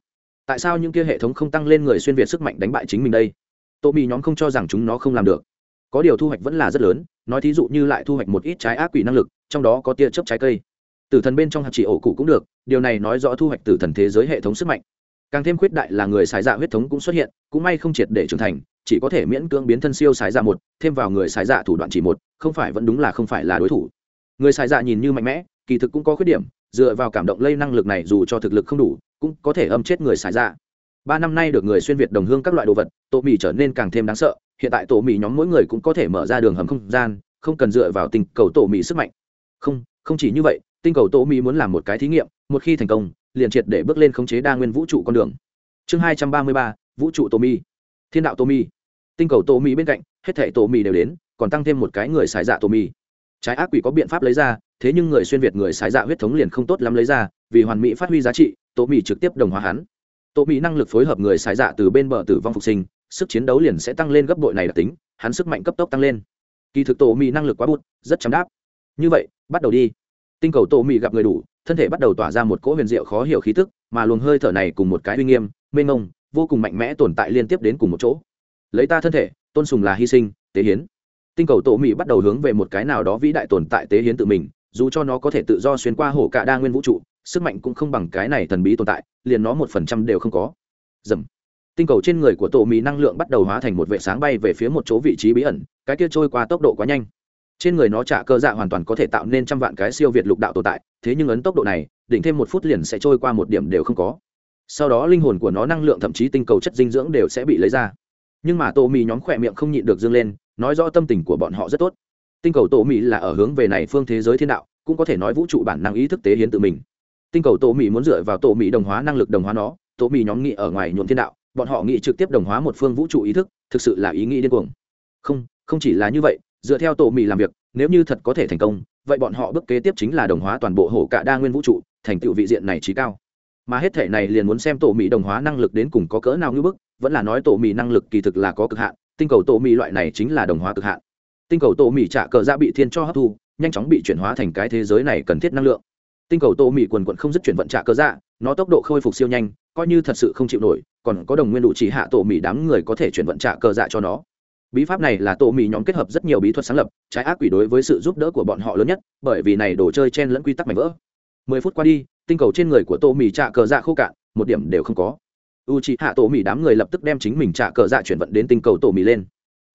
Tại sao những kia hệ thống không tăng lên người xuyên việt sức mạnh đánh bại chính mình đây? Tổ mỹ nhóm không cho rằng chúng nó không làm được. Có điều thu hoạch vẫn là rất lớn, nói thí dụ như lại thu hoạch một ít trái ác quỷ năng lực, trong đó có tia chớp trái cây. Tử thần bên trong hạt chỉ ổ cụ cũng được, điều này nói rõ thu hoạch tử thần thế giới hệ thống sức mạnh. Càng thêm khuyết đại là người xài dạ huyết thống cũng xuất hiện, cũng may không triệt để trưởng thành, chỉ có thể miễn cưỡng biến thân siêu xài dạ một, thêm vào người xài dạ thủ đoạn chỉ một, không phải vẫn đúng là không phải là đối thủ người xài dạ nhìn như mạnh mẽ, kỳ thực cũng có khuyết điểm, dựa vào cảm động lây năng lực này dù cho thực lực không đủ, cũng có thể âm chết người xài dạ. Ba năm nay được người xuyên việt đồng hương các loại đồ vật tổ mì trở nên càng thêm đáng sợ, hiện tại tổ mì nhóm mỗi người cũng có thể mở ra đường hầm không gian, không cần dựa vào tình cầu tổ mì sức mạnh. Không không chỉ như vậy tinh cầu tổ mì muốn làm một cái thí nghiệm, một khi thành công, liền triệt để bước lên khống chế đa nguyên vũ trụ con đường. Chương hai trăm ba mươi ba, vũ trụ tổ mì thiên đạo tổ mì tinh cầu tổ mì bên cạnh, hết thể tổ mì đều đến, còn tăng thêm một cái người xài dạ tổ mì trái ác quỷ có biện pháp lấy ra, thế nhưng người xuyên việt người xài dạ huyết thống liền không tốt lắm lấy ra, vì hoàn mỹ phát huy giá trị tổ mỹ trực tiếp đồng hóa hắn. Tổ mỹ năng lực phối hợp người xài dạ từ bên bờ tử vong phục sinh, sức chiến đấu liền sẽ tăng lên gấp bội này đặc tính, hắn sức mạnh cấp tốc tăng lên. Kỳ thực tổ mỹ năng lực quá bút rất chấm đáp. Như vậy, bắt đầu đi. Tinh cầu tổ mỹ gặp người đủ, thân thể bắt đầu tỏa ra một cỗ huyền diệu khó hiểu khí tức, mà luồng hơi thở này cùng một cái uy nghiêm, mênh mông, vô cùng mạnh mẽ tồn tại liên tiếp đến cùng một chỗ. Lấy ta thân thể, tôn sùng là hy sinh, tế hiến tinh cầu tổ mỹ bắt đầu hướng về một cái nào đó vĩ đại tồn tại tế hiến tự mình, dù cho nó có thể tự do xuyên qua hổ cả đa nguyên vũ trụ, sức mạnh cũng không bằng cái này thần bí tồn tại, liền nó một phần trăm đều không có. Dầm. Tinh cầu trên người của tổ mì năng lượng bắt đầu hóa thành một vệ sáng bay về phía một chỗ vị trí bí ẩn, cái kia trôi qua tốc độ quá nhanh. Trên người nó trả cơ dạ hoàn toàn có thể tạo nên trăm vạn cái siêu việt lục đạo tồn tại, thế nhưng ấn tốc độ này, đỉnh thêm một phút liền sẽ trôi qua một điểm đều không có. Sau đó linh hồn của nó năng lượng thậm chí tinh cầu chất dinh dưỡng đều sẽ bị lấy ra. Nhưng mà tổ mì nhóm khỏe miệng không nhịn được dương lên nói rõ tâm tình của bọn họ rất tốt. Tinh cầu tổ mỹ là ở hướng về này phương thế giới thiên đạo, cũng có thể nói vũ trụ bản năng ý thức tế hiến tự mình. Tinh cầu tổ mỹ muốn dựa vào tổ mỹ đồng hóa năng lực đồng hóa nó, tổ mỹ nhóm nghị ở ngoài nhuộm thiên đạo, bọn họ nghị trực tiếp đồng hóa một phương vũ trụ ý thức, thực sự là ý nghĩ điên cuồng. Không không chỉ là như vậy, dựa theo tổ mỹ làm việc, nếu như thật có thể thành công, vậy bọn họ bước kế tiếp chính là đồng hóa toàn bộ hổ cả đa nguyên vũ trụ, thành tựu vị diện này trí cao. Mà hết thể này liền muốn xem tổ mỹ đồng hóa năng lực đến cùng có cỡ nào như bức, vẫn là nói tổ mỹ năng lực kỳ thực là có cực hạn tinh cầu tổ mì loại này chính là đồng hóa cực hạn. Tinh cầu tổ mì trả cờ ra bị thiên cho hấp thu, nhanh chóng bị chuyển hóa thành cái thế giới này cần thiết năng lượng. Tinh cầu tổ mì quần quận không dứt chuyển vận trả cơ dạ nó tốc độ khôi phục siêu nhanh, coi như thật sự không chịu nổi, còn có đồng nguyên đủ chỉ hạ tổ mì đám người có thể chuyển vận trả cơ dạ cho nó. Bí pháp này là tổ mì nhóm kết hợp rất nhiều bí thuật sáng lập, trái ác quỷ đối với sự giúp đỡ của bọn họ lớn nhất, bởi vì này đồ chơi chen lẫn quy tắc mảnh vỡ. Mười phút qua đi, tinh cầu trên người của tổ mì trả cờ dạ khô cạn, một điểm đều không có u chỉ hạ tổ mỹ đám người lập tức đem chính mình trả cờ dạ chuyển vận đến tinh cầu tổ mỹ lên.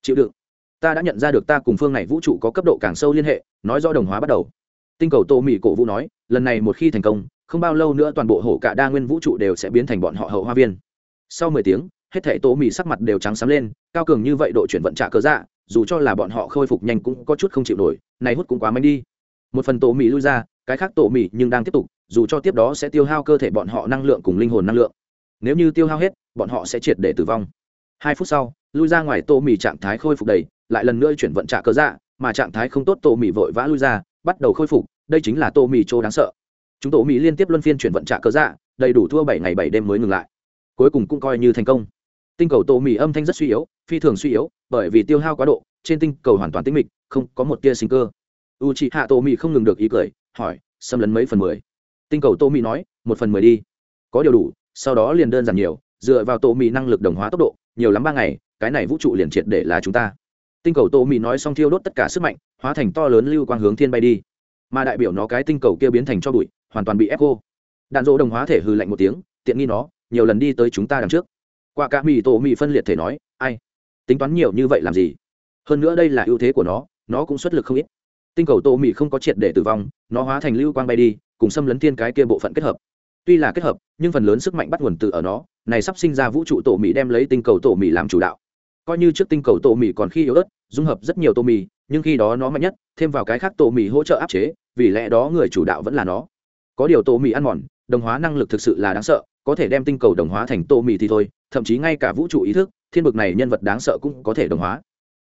Chịu đựng. Ta đã nhận ra được ta cùng phương này vũ trụ có cấp độ càng sâu liên hệ, nói do đồng hóa bắt đầu. Tinh cầu tổ mỹ cổ vũ nói, lần này một khi thành công, không bao lâu nữa toàn bộ hổ cả đa nguyên vũ trụ đều sẽ biến thành bọn họ hậu hoa viên. Sau mười tiếng, hết thể tổ mỹ sắc mặt đều trắng sắm lên, cao cường như vậy độ chuyển vận trả cờ dạ dù cho là bọn họ khôi phục nhanh cũng có chút không chịu nổi, này hút cũng quá mạnh đi. Một phần tổ mỹ lui ra, cái khác tổ mỹ nhưng đang tiếp tục, dù cho tiếp đó sẽ tiêu hao cơ thể bọn họ năng lượng cùng linh hồn năng lượng nếu như tiêu hao hết, bọn họ sẽ triệt để tử vong. Hai phút sau, lui ra ngoài tô mì trạng thái khôi phục đầy, lại lần nữa chuyển vận trả cớ dạ mà trạng thái không tốt tô mì vội vã lui ra, bắt đầu khôi phục, đây chính là tô mì chỗ đáng sợ. Chúng tô mì liên tiếp luân phiên chuyển vận trả cớ dạ đầy đủ thua bảy ngày bảy đêm mới ngừng lại. Cuối cùng cũng coi như thành công. Tinh cầu tô mì âm thanh rất suy yếu, phi thường suy yếu, bởi vì tiêu hao quá độ, trên tinh cầu hoàn toàn tĩnh mịch, không có một tia sinh cơ. U chị hạ tô mì không ngừng được ý cười, hỏi, xâm lấn mấy phần mười? Tinh cầu tô mì nói, một phần mười đi. Có điều đủ sau đó liền đơn giản nhiều, dựa vào tổ mì năng lực đồng hóa tốc độ, nhiều lắm ba ngày, cái này vũ trụ liền triệt để là chúng ta. Tinh cầu tổ mì nói xong thiêu đốt tất cả sức mạnh, hóa thành to lớn lưu quang hướng thiên bay đi. Mà đại biểu nó cái tinh cầu kia biến thành cho bụi, hoàn toàn bị ép cô đạn dỗ đồng hóa thể hư lạnh một tiếng, tiện nghi nó, nhiều lần đi tới chúng ta đằng trước. Qua cả mì tổ mì phân liệt thể nói, ai? Tính toán nhiều như vậy làm gì? Hơn nữa đây là ưu thế của nó nó cũng xuất lực không ít. Tinh cầu tổ mì không có triệt để tử vong, nó hóa thành lưu quang bay đi, cùng xâm lấn thiên cái kia bộ phận kết hợp tuy là kết hợp, nhưng phần lớn sức mạnh bắt nguồn từ ở nó. Này sắp sinh ra vũ trụ tổ mì đem lấy tinh cầu tổ mì làm chủ đạo. Coi như trước tinh cầu tổ mì còn khi yếu ớt, dung hợp rất nhiều tô mì nhưng khi đó nó mạnh nhất, thêm vào cái khác tổ mì hỗ trợ áp chế, vì lẽ đó người chủ đạo vẫn là nó. Có điều tổ mì ăn mòn, đồng hóa năng lực thực sự là đáng sợ, có thể đem tinh cầu đồng hóa thành tô mì thì thôi, thậm chí ngay cả vũ trụ ý thức, thiên bực này nhân vật đáng sợ cũng có thể đồng hóa.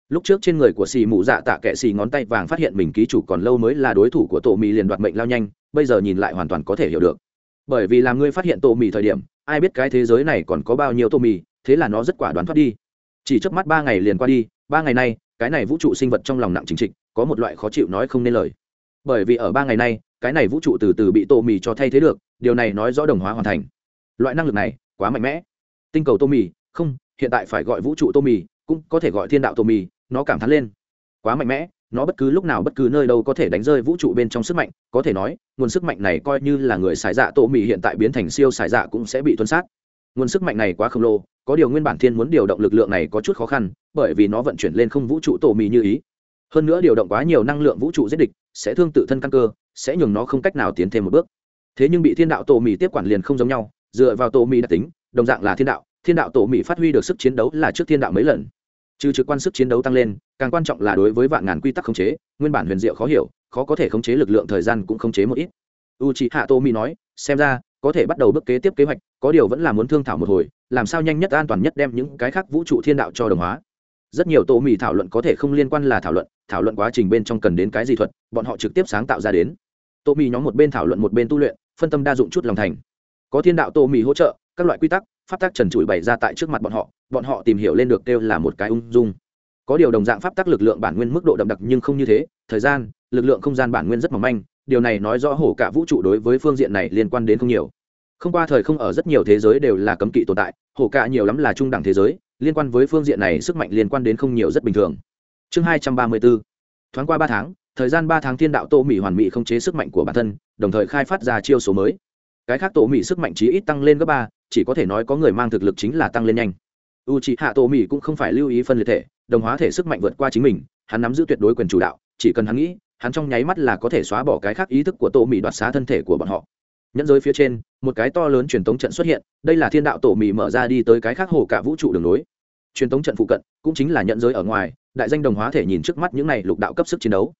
Lúc trước trên người của xì mụ dạ tạ kệ xì ngón tay vàng phát hiện mình ký chủ còn lâu mới là đối thủ của tổ mì liền đoạt mệnh lao nhanh, bây giờ nhìn lại hoàn toàn có thể hiểu được bởi vì làm ngươi phát hiện tổ mì thời điểm, ai biết cái thế giới này còn có bao nhiêu tổ mì, thế là nó rất quả đoán thoát đi. Chỉ trước mắt ba ngày liền qua đi, ba ngày nay, cái này vũ trụ sinh vật trong lòng nặng chính trịch, có một loại khó chịu nói không nên lời. Bởi vì ở ba ngày nay, cái này vũ trụ từ từ bị tô mì cho thay thế được, điều này nói rõ đồng hóa hoàn thành. Loại năng lực này, quá mạnh mẽ. Tinh cầu tô mì, không, hiện tại phải gọi vũ trụ tô mì, cũng có thể gọi thiên đạo tô mì, nó cảm thán lên. Quá mạnh mẽ nó bất cứ lúc nào bất cứ nơi đâu có thể đánh rơi vũ trụ bên trong sức mạnh, có thể nói, nguồn sức mạnh này coi như là người xài dạ tổ mì hiện tại biến thành siêu xài dạ cũng sẽ bị tuân sát. Nguồn sức mạnh này quá khổng lồ, có điều nguyên bản thiên muốn điều động lực lượng này có chút khó khăn, bởi vì nó vận chuyển lên không vũ trụ tổ mì như ý. Hơn nữa điều động quá nhiều năng lượng vũ trụ giết địch, sẽ thương tự thân căn cơ, sẽ nhường nó không cách nào tiến thêm một bước. Thế nhưng bị thiên đạo tổ mì tiếp quản liền không giống nhau, dựa vào tổ mì đặc tính, đồng dạng là thiên đạo thiên đạo tổ mì phát huy được sức chiến đấu là trước thiên đạo mấy lần trừ trực quan sức chiến đấu tăng lên, càng quan trọng là đối với vạn ngàn quy tắc khống chế, nguyên bản huyền diệu khó hiểu, khó có thể khống chế lực lượng thời gian cũng khống chế một ít. U c hạ tô mi nói, xem ra, có thể bắt đầu bước kế tiếp kế hoạch, có điều vẫn là muốn thương thảo một hồi, làm sao nhanh nhất an toàn nhất đem những cái khác vũ trụ thiên đạo cho đồng hóa. Rất nhiều tô mì thảo luận có thể không liên quan là thảo luận thảo luận quá trình bên trong cần đến cái gì thuật, bọn họ trực tiếp sáng tạo ra đến. Tô mì nhóm một bên thảo luận một bên tu luyện, phân tâm đa dụng chút lòng thành. Có thiên đạo tô mì hỗ trợ, các loại quy tắc pháp tắc trần trụi bày ra tại trước mặt bọn họ bọn họ tìm hiểu lên được kêu là một cái ung dung. Có điều đồng dạng pháp tắc lực lượng bản nguyên mức độ đậm đặc nhưng không như thế, thời gian, lực lượng không gian bản nguyên rất mỏng manh, điều này nói rõ hổ cả vũ trụ đối với phương diện này liên quan đến không nhiều. Không qua thời không ở rất nhiều thế giới đều là cấm kỵ tồn tại, hổ cả nhiều lắm là trung đẳng thế giới, liên quan với phương diện này sức mạnh liên quan đến không nhiều rất bình thường. Chương hai trăm ba mươi bốn, thoáng qua ba tháng, thời gian ba tháng thiên đạo tô mỹ hoàn mỹ không chế sức mạnh của bản thân, đồng thời khai phát ra chiêu số mới cái khác tổ mỹ sức mạnh chí ít tăng lên gấp ba, chỉ có thể nói có người mang thực lực chính là tăng lên nhanh. U c h ị hạ tổ mỹ cũng không phải lưu ý phân liệt thể, đồng hóa thể sức mạnh vượt qua chính mình, hắn nắm giữ tuyệt đối quyền chủ đạo, chỉ cần hắn nghĩ, hắn trong nháy mắt là có thể xóa bỏ cái khác ý thức của tổ mỹ đoạt xá thân thể của bọn họ. Nhẫn giới phía trên, một cái to lớn truyền tống trận xuất hiện, đây là thiên đạo tổ mỹ mở ra đi tới cái khác hồ cả vũ trụ đường nối. Truyền tống trận phụ cận, cũng chính là nhẫn giới ở ngoài, đại danh đồng hóa thể nhìn trước mắt những này lục đạo cấp sức chiến đấu.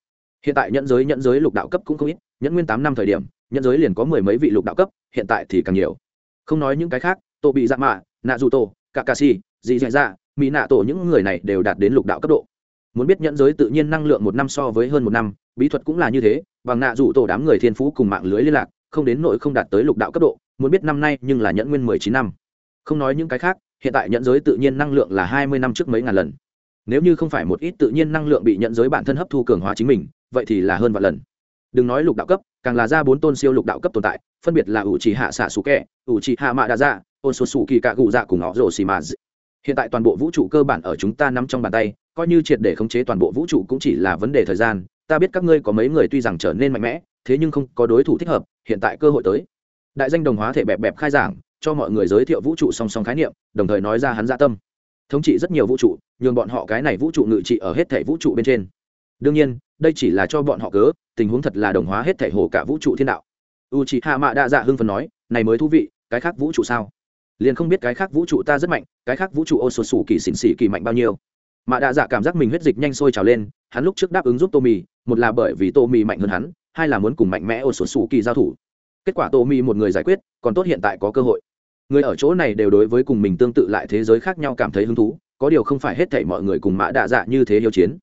Hiện tại nhẫn giới nhẫn giới lục đạo cấp cũng không ít, nhẫn nguyên tám năm thời điểm nhẫn giới liền có mười mấy vị lục đạo cấp hiện tại thì càng nhiều. Không nói những cái khác Tô bị dạ mạ nạ dù Tô, cả cà si dì dạ dạ mỹ nạ tổ những người này đều đạt đến lục đạo cấp độ. Muốn biết nhẫn giới tự nhiên năng lượng một năm so với hơn một năm bí thuật cũng là như thế bằng nạ dù tổ đám người thiên phú cùng mạng lưới liên lạc không đến nội không đạt tới lục đạo cấp độ muốn biết năm nay nhưng là nhẫn nguyên mười chín năm. Không nói những cái khác hiện tại nhẫn giới tự nhiên năng lượng là hai mươi năm trước mấy ngàn lần. Nếu như không phải một ít tự nhiên năng lượng bị nhẫn giới bản thân hấp thu cường hóa chính mình vậy thì là hơn vạn lần. Đừng nói lục đạo cấp càng là ra bốn tôn siêu lục đạo cấp tồn tại, phân biệt là ủ trì hạ xạ xù kẹ ủ trì hạ mạ đa dạ ôn số xù kỳ cạ gù dạ cùng họ rổ xì mà hiện tại toàn bộ vũ trụ cơ bản ở chúng ta nắm trong bàn tay, coi như triệt để khống chế toàn bộ vũ trụ cũng chỉ là vấn đề thời gian. Ta biết các ngươi có mấy người tuy rằng trở nên mạnh mẽ, thế nhưng không có đối thủ thích hợp, hiện tại cơ hội tới. Đại danh đồng hóa thể bẹp bẹp khai giảng, cho mọi người giới thiệu vũ trụ song song khái niệm, đồng thời nói ra hắn dạ tâm. Thống trị rất nhiều vũ trụ, nhường bọn họ cái này vũ trụ ngự trị ở hết thể vũ trụ bên trên đương nhiên, đây chỉ là cho bọn họ cớ, tình huống thật là đồng hóa hết thể hồ cả vũ trụ thiên đạo. U chị hạ mạ đa dạ hưng phần nói, này mới thú vị, cái khác vũ trụ sao? Liền không biết cái khác vũ trụ ta rất mạnh, cái khác vũ trụ ô sột sủ kỳ xỉn xỉ kỳ mạnh bao nhiêu? Mạ đa dạ cảm giác mình huyết dịch nhanh sôi trào lên, hắn lúc trước đáp ứng giúp tô mì một là bởi vì tô mì mạnh hơn hắn, hai là muốn cùng mạnh mẽ ô sột sủ kỳ giao thủ. Kết quả tô mì một người giải quyết, còn tốt hiện tại có cơ hội. Người ở chỗ này đều đối với cùng mình tương tự lại thế giới khác nhau cảm thấy hứng thú, có điều không phải hết thảy mọi người cùng mã đạ dạ như thế hiếu chiến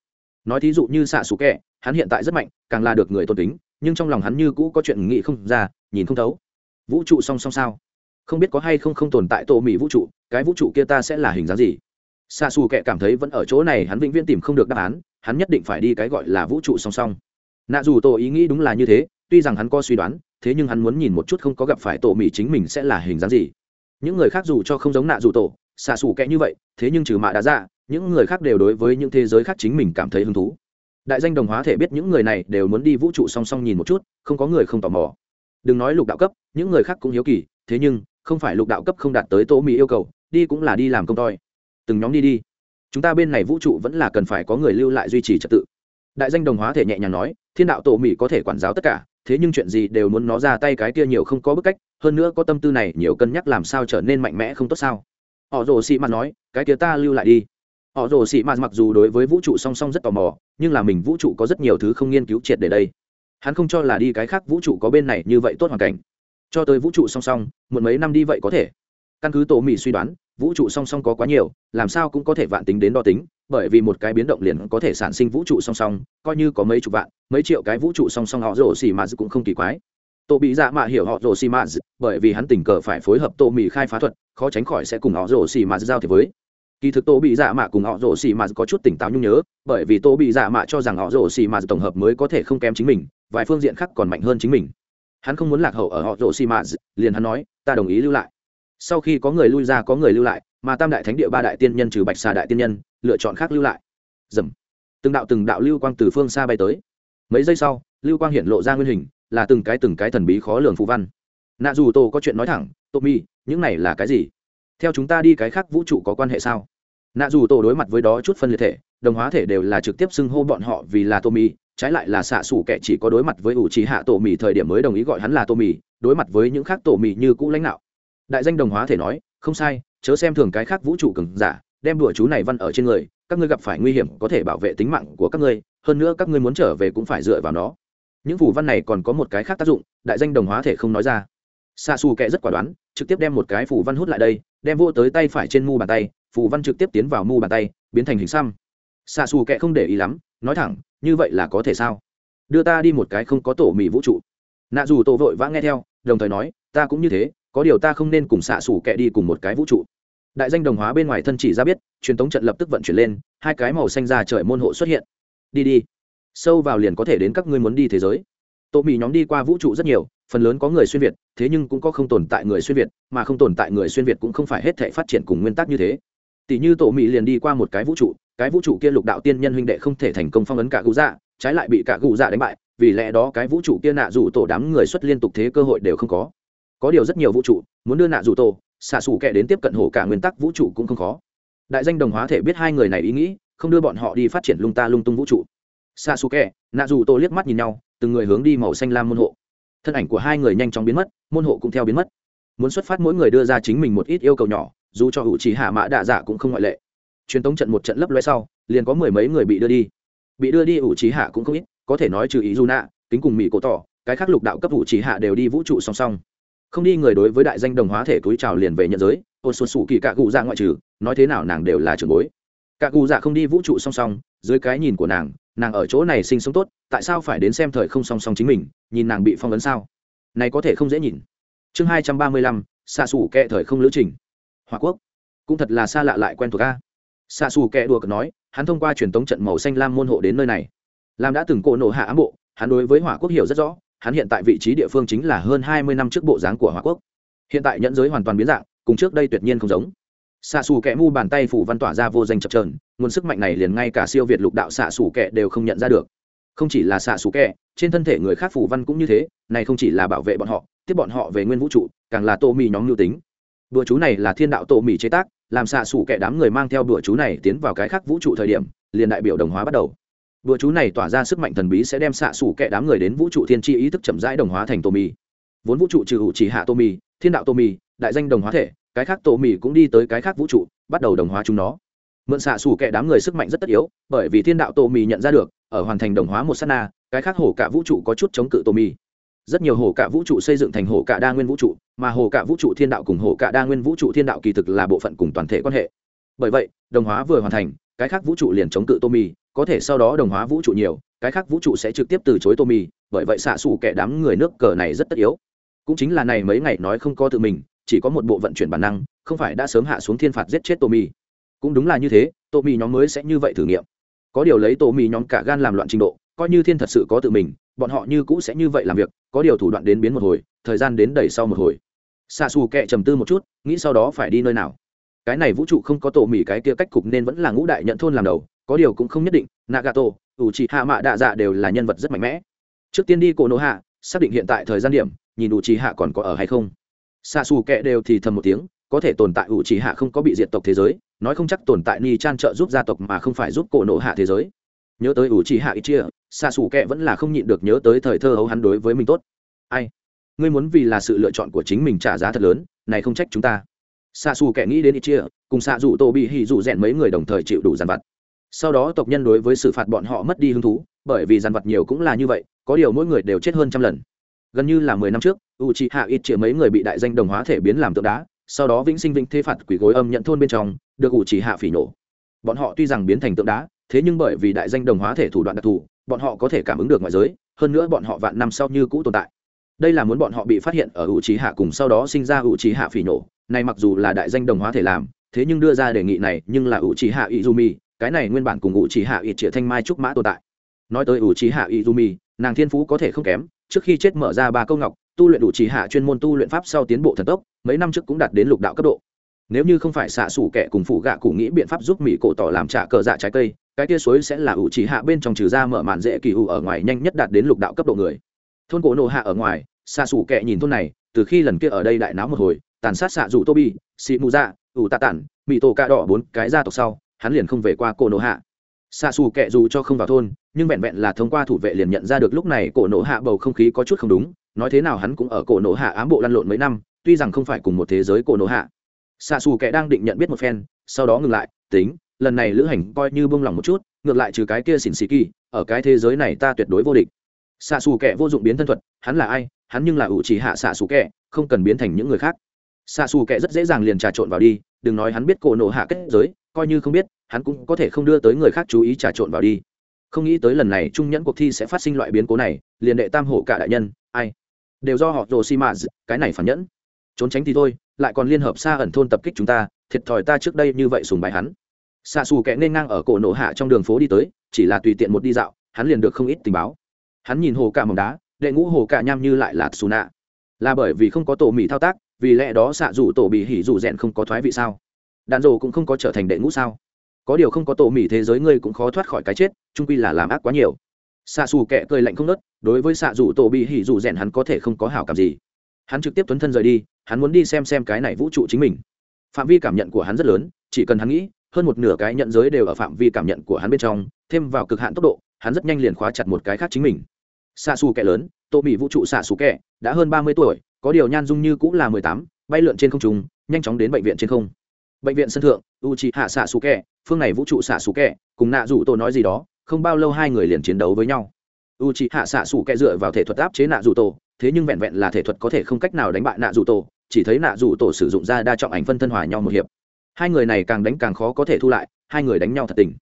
nói thí dụ như xạ xù kẹ, hắn hiện tại rất mạnh, càng là được người tôn kính, nhưng trong lòng hắn như cũ có chuyện nghĩ không ra, nhìn không thấu. Vũ trụ song song sao? Không biết có hay không không tồn tại tổ mỹ vũ trụ, cái vũ trụ kia ta sẽ là hình dáng gì? Xa xù kệ cảm thấy vẫn ở chỗ này, hắn vĩnh viễn tìm không được đáp án, hắn nhất định phải đi cái gọi là vũ trụ song song. Nạ dù tổ ý nghĩ đúng là như thế, tuy rằng hắn có suy đoán, thế nhưng hắn muốn nhìn một chút không có gặp phải tổ mỹ chính mình sẽ là hình dáng gì. Những người khác dù cho không giống nạ dù tổ, xạ xù kệ như vậy, thế nhưng trừ mạ đã ra những người khác đều đối với những thế giới khác chính mình cảm thấy hứng thú. Đại danh đồng hóa thể biết những người này đều muốn đi vũ trụ song song nhìn một chút, không có người không tò mò. Đừng nói lục đạo cấp, những người khác cũng hiếu kỳ, thế nhưng, không phải lục đạo cấp không đạt tới tô mỹ yêu cầu, đi cũng là đi làm công toi. Từng nhóm đi đi. Chúng ta bên này vũ trụ vẫn là cần phải có người lưu lại duy trì trật tự. Đại danh đồng hóa thể nhẹ nhàng nói, thiên đạo tổ mỹ có thể quản giáo tất cả, thế nhưng chuyện gì đều muốn nó ra tay cái kia nhiều không có bức cách, hơn nữa có tâm tư này nhiều cân nhắc làm sao trở nên mạnh mẽ không tốt sao? Họ rồ sĩ mặt nói, cái kia ta lưu lại đi họ rồ sĩ mạt mặc dù đối với vũ trụ song song rất tò mò, nhưng là mình vũ trụ có rất nhiều thứ không nghiên cứu triệt để đây. Hắn không cho là đi cái khác vũ trụ có bên này như vậy tốt hoàn cảnh. Cho tới vũ trụ song song một mấy năm đi vậy có thể. Căn cứ tổ mỹ suy đoán, vũ trụ song song có quá nhiều, làm sao cũng có thể vạn tính đến đo tính, bởi vì một cái biến động liền có thể sản sinh vũ trụ song song, coi như có mấy chục vạn, mấy triệu cái vũ trụ song song họ rồ xì mà cũng không kỳ quái. Tổ bị dạ mạ hiểu họ rồ xì mà bởi vì hắn tình cờ phải phối hợp tổ mỹ khai phá thuật, khó tránh khỏi sẽ cùng họ rồ xì mà giao thế với kỳ thực tô bị dạ mạ cùng họ rổ xì mà có chút tỉnh táo nhung nhớ, bởi vì tô bị dạ mạ cho rằng họ rổ xì mà tổng hợp mới có thể không kém chính mình, vài phương diện khác còn mạnh hơn chính mình. Hắn không muốn lạc hậu ở họ rổ xì mà liền hắn nói, ta đồng ý lưu lại. Sau khi có người lui ra, có người lưu lại, mà tam đại thánh địa ba đại tiên nhân trừ bạch xà đại tiên nhân, lựa chọn khác lưu lại. Dầm. Từng đạo từng đạo lưu quang từ phương xa bay tới. Mấy giây sau, lưu quang hiện lộ ra nguyên hình, là từng cái từng cái thần bí khó lường phù văn. Nạ dù tô có chuyện nói thẳng, tô mi, những này là cái gì? Theo chúng ta đi cái khác vũ trụ có quan hệ sao? Nạ dù tổ đối mặt với đó chút phân liệt thể, đồng hóa thể đều là trực tiếp xưng hô bọn họ vì là tô mì, trái lại là xạ xủ kẻ chỉ có đối mặt với ủ trí hạ tổ mì thời điểm mới đồng ý gọi hắn là tô mì, đối mặt với những khác tổ mì như cũ lãnh đạo. Đại danh đồng hóa thể nói, không sai, chớ xem thường cái khác vũ trụ cường giả, đem đùa chú này văn ở trên người, các ngươi gặp phải nguy hiểm có thể bảo vệ tính mạng của các ngươi, hơn nữa các ngươi muốn trở về cũng phải dựa vào nó. Những phủ văn này còn có một cái khác tác dụng, đại danh đồng hóa thể không nói ra. Xa xù kệ rất quả đoán trực tiếp đem một cái phù văn hút lại đây, đem vô tới tay phải trên mu bàn tay, phù văn trực tiếp tiến vào mu bàn tay, biến thành hình xăm. Xạ xù kệ không để ý lắm, nói thẳng, như vậy là có thể sao? Đưa ta đi một cái không có tổ mì vũ trụ. Nạ dù tổ vội vã nghe theo, đồng thời nói, ta cũng như thế, có điều ta không nên cùng xạ xù kệ đi cùng một cái vũ trụ. Đại danh đồng hóa bên ngoài thân chỉ ra biết, truyền tống trận lập tức vận chuyển lên, hai cái màu xanh ra trời môn hộ xuất hiện. Đi đi, sâu vào liền có thể đến các ngươi muốn đi thế giới. Tổ mì nhóm đi qua vũ trụ rất nhiều, phần lớn có người xuyên việt thế nhưng cũng có không tồn tại người xuyên việt, mà không tồn tại người xuyên việt cũng không phải hết thể phát triển cùng nguyên tắc như thế. Tỷ như tổ mỹ liền đi qua một cái vũ trụ, cái vũ trụ kia lục đạo tiên nhân huynh đệ không thể thành công phong ấn cả cụ dạ trái lại bị cả cụ dạ đánh bại, vì lẽ đó cái vũ trụ kia nạ rủ tổ đám người xuất liên tục thế cơ hội đều không có. Có điều rất nhiều vũ trụ muốn đưa nạ rủ tổ, xạ xù kẻ đến tiếp cận hồ cả nguyên tắc vũ trụ cũng không khó. Đại danh đồng hóa thể biết hai người này ý nghĩ, không đưa bọn họ đi phát triển lung ta lung tung vũ trụ. Xạ xù kẻ, nạ rủ tổ liếc mắt nhìn nhau, từng người hướng đi màu xanh lam môn hộ thân ảnh của hai người nhanh chóng biến mất, môn hộ cũng theo biến mất. Muốn xuất phát mỗi người đưa ra chính mình một ít yêu cầu nhỏ, dù cho hữu trí hạ mã đạ dạ cũng không ngoại lệ. Truyền tống trận một trận lấp loe sau, liền có mười mấy người bị đưa đi. Bị đưa đi hữu trí hạ cũng không ít, có thể nói trừ ý du nạ, kính cùng mỹ cổ tỏ, cái khác lục đạo cấp hữu trí hạ đều đi vũ trụ song song. Không đi người đối với đại danh đồng hóa thể túi trào liền về nhận giới, ôn xuân sủ kỳ cạ cụ dạ ngoại trừ, nói thế nào nàng đều là trường bối. Cạ cụ dạ không đi vũ trụ song song, dưới cái nhìn của nàng nàng ở chỗ này sinh sống tốt, tại sao phải đến xem thời không song song chính mình, nhìn nàng bị phong ấn sao? Này có thể không dễ nhìn. Chương hai trăm ba mươi lăm xa xù kệ thời không lữ trình. Hòa quốc. Cũng thật là xa lạ lại quen thuộc ca xa xù kệ đùa cợt nói, hắn thông qua truyền tống trận màu xanh lam môn hộ đến nơi này. Làm đã từng cỗ nổ hạ ám bộ, hắn đối với hỏa quốc hiểu rất rõ, hắn hiện tại vị trí địa phương chính là hơn hai mươi năm trước bộ dáng của hỏa quốc. Hiện tại nhẫn giới hoàn toàn biến dạng, cùng trước đây tuyệt nhiên không giống xạ xù kẹ mu bàn tay phủ văn tỏa ra vô danh chập trờn nguồn sức mạnh này liền ngay cả siêu việt lục đạo xạ xù kẹ đều không nhận ra được. Không chỉ là xạ xù kẹ trên thân thể người khác phủ văn cũng như thế, này không chỉ là bảo vệ bọn họ, tiếp bọn họ về nguyên vũ trụ, càng là tô mì nhóm lưu tính. Đùa chú này là thiên đạo tô mì chế tác, làm xạ xù kẹ đám người mang theo đùa chú này tiến vào cái khác vũ trụ thời điểm, liền đại biểu đồng hóa bắt đầu. Đùa chú này tỏa ra sức mạnh thần bí sẽ đem xạ xù kẹ đám người đến vũ trụ thiên tri ý thức chậm rãi đồng hóa thành tô mì. Vốn vũ trụ trừ hữu chỉ hạ tô mì, thiên đạo tô mì, đại danh đồng hóa thể cái khác tổ mì cũng đi tới cái khác vũ trụ, bắt đầu đồng hóa chúng nó. Mượn xạ xù kẻ đám người sức mạnh rất tất yếu, bởi vì thiên đạo tổ mì nhận ra được, ở hoàn thành đồng hóa một s á t na, cái khác hổ cả vũ trụ có chút chống cự tổ mì. Rất nhiều hổ cả vũ trụ xây dựng thành hổ cả đa nguyên vũ trụ, mà hổ cả vũ trụ thiên đạo cùng hổ cả đa nguyên vũ trụ thiên đạo kỳ thực là bộ phận cùng toàn thể quan hệ. Bởi vậy, đồng hóa vừa hoàn thành, cái khác vũ trụ liền chống cự tô mì, có thể sau đó đồng hóa vũ trụ nhiều, cái khác vũ trụ sẽ trực tiếp từ chối tô mì, bởi vậy xạ xù kẻ đám người nước cờ này rất tất yếu. Cũng chính là này mấy ngày nói không có tự mình chỉ có một bộ vận chuyển bản năng, không phải đã sớm hạ xuống thiên phạt giết chết tô mì cũng đúng là như thế, tô mì nhóm mới sẽ như vậy thử nghiệm. Có điều lấy tô mì nhóm cả gan làm loạn trình độ, coi như thiên thật sự có tự mình, bọn họ như cũ sẽ như vậy làm việc, có điều thủ đoạn đến biến một hồi, thời gian đến đẩy sau một hồi. Xa xù kệ trầm tư một chút, nghĩ sau đó phải đi nơi nào. Cái này vũ trụ không có tổ mì cái kia cách cục nên vẫn là ngũ đại nhận thôn làm đầu, có điều cũng không nhất định, nagato ủ trị hạ mạ đạ dạ đều là nhân vật rất mạnh mẽ. Trước tiên đi cổ nổ hạ xác định hiện tại thời gian điểm, nhìn ủ trị hạ còn có ở hay không xa xù kệ đều thì thầm một tiếng, có thể tồn tại ủ chỉ hạ không có bị diệt tộc thế giới, nói không chắc tồn tại ni chan trợ giúp gia tộc mà không phải giúp cổ nộ hạ thế giới. Nhớ tới ủ chỉ hạ ít chia xa xù kệ vẫn là không nhịn được nhớ tới thời thơ hấu hắn đối với mình tốt. Ai? Ngươi muốn vì là sự lựa chọn của chính mình trả giá thật lớn, này không trách chúng ta. Xa xù kệ nghĩ đến ít chia, cùng xạ dù tô bị hì dù rèn mấy người đồng thời chịu đủ dàn vặt. Sau đó tộc nhân đối với xử phạt bọn họ mất đi hứng thú, bởi vì dàn vặt nhiều cũng là như vậy, có điều mỗi người đều chết hơn trăm lần gần như là mười năm trước u c hạ ít chĩa mấy người bị đại danh đồng hóa thể biến làm tượng đá, sau đó vĩnh sinh vĩnh thế phạt quỷ gối âm nhận thôn bên trong, được u c hạ phỉ nổ. Bọn họ tuy rằng biến thành tượng đá, thế nhưng bởi vì đại danh đồng hóa thể thủ đoạn đặc thù, bọn họ có thể cảm ứng được ngoại giới, hơn nữa bọn họ vạn năm sau như cũ tồn tại. Đây là muốn bọn họ bị phát hiện ở u c hạ cùng sau đó sinh ra u c hạ phỉ nổ. Này mặc dù là đại danh đồng hóa thể làm, thế nhưng đưa ra đề nghị này nhưng là u c hạ izumi, cái này nguyên bản cùng u c hạ ít chĩa thanh mai trúc mã tồn tại. Nói tới u c hạ izumi, nàng thiên phú có thể không kém trước khi chết mở ra ba câu ngọc, tu luyện đủ chỉ hạ chuyên môn tu luyện pháp sau tiến bộ thần tốc, mấy năm trước cũng đạt đến lục đạo cấp độ. Nếu như không phải xạ xủ kẻ cùng phụ gạ cụ nghĩ biện pháp giúp mỹ cổ tỏ làm trả cờ dạ trái cây, cái tia suối sẽ là ủ chỉ hạ bên trong trừ ra mở màn dễ kỳ ủ ở ngoài nhanh nhất đạt đến lục đạo cấp độ người. Thôn cổ nộ hạ ở ngoài, xạ xủ kẻ nhìn thôn này, từ khi lần kia ở đây đại náo một hồi, tàn sát xạ rủ tô bi xị mù dạ ủ tạ tản mỹ tổ cạ đỏ bốn cái gia tộc sau, hắn liền không về qua cổ nộ hạ. Xạ xù kẻ dù cho không vào thôn nhưng vẹn vẹn là thông qua thủ vệ liền nhận ra được lúc này cổ nổ hạ bầu không khí có chút không đúng, nói thế nào hắn cũng ở cổ nổ hạ ám bộ lăn lộn mấy năm, tuy rằng không phải cùng một thế giới cổ nổ hạ. Xạ xù kệ đang định nhận biết một phen, sau đó ngừng lại, tính, lần này lữ hành coi như bông lòng một chút, ngược lại trừ cái kia xỉn xì kỳ, ở cái thế giới này ta tuyệt đối vô địch. Xạ xù kệ vô dụng biến thân thuật, hắn là ai, hắn nhưng là ủ chỉ hạ xạ xù kệ không cần biến thành những người khác. Xạ xù kệ rất dễ dàng liền trà trộn vào đi, đừng nói hắn biết cổ nổ hạ kết giới, coi như không biết, hắn cũng có thể không đưa tới người khác chú ý trà trộn vào đi không nghĩ tới lần này trung nhẫn cuộc thi sẽ phát sinh loại biến cố này, liền đệ tam hổ cả đại nhân, ai? Đều do họ rồ xi mã cái này phản nhẫn. Trốn tránh thì thôi, lại còn liên hợp xa ẩn thôn tập kích chúng ta, thiệt thòi ta trước đây như vậy sùng bài hắn. Xạ xù kẽ nên ngang ở cổ nổ hạ trong đường phố đi tới, chỉ là tùy tiện một đi dạo, hắn liền được không ít tình báo. Hắn nhìn hồ cả mỏng đá, đệ ngũ hồ cả nham như lại là xù nạ là bởi vì không có tổ mỹ thao tác, vì lẽ đó xạ dù tổ bị hỉ dù rèn không có thoái vị sao? Đạn rồ cũng không có trở thành đệ ngũ sao? Có điều không có tổ mỹ thế giới ngươi cũng khó thoát khỏi cái chết trung quy là làm ác quá nhiều. Xạ xù kệ cười lạnh không nớt, đối với xạ dù tổ bị hỉ dù rèn hắn có thể không có hảo cảm gì. Hắn trực tiếp tuấn thân rời đi, hắn muốn đi xem xem cái này vũ trụ chính mình. Phạm vi cảm nhận của hắn rất lớn, chỉ cần hắn nghĩ, hơn một nửa cái nhận giới đều ở phạm vi cảm nhận của hắn bên trong, thêm vào cực hạn tốc độ, hắn rất nhanh liền khóa chặt một cái khác chính mình. Xạ xù kẻ lớn tô bị vũ trụ xạ xù kẻ, đã hơn ba mươi tuổi, có điều nhan dung như cũng là mười tám, bay lượn trên không trung, nhanh chóng đến bệnh viện trên không bệnh viện sân thượng u c hạ xạ xù kẻ phương này vũ trụ xạ xù kẻ cùng nạ rủ tổ nói gì đó, không bao lâu hai người liền chiến đấu với nhau. U c hạ xạ xù kẻ dựa vào thể thuật áp chế nạ rủ tổ, thế nhưng vẹn vẹn là thể thuật có thể không cách nào đánh bại nạ rủ tổ, chỉ thấy nạ rủ tổ sử dụng ra đa trọng ảnh phân thân hòa nhau một hiệp. Hai người này càng đánh càng khó có thể thu lại, hai người đánh nhau thật tình.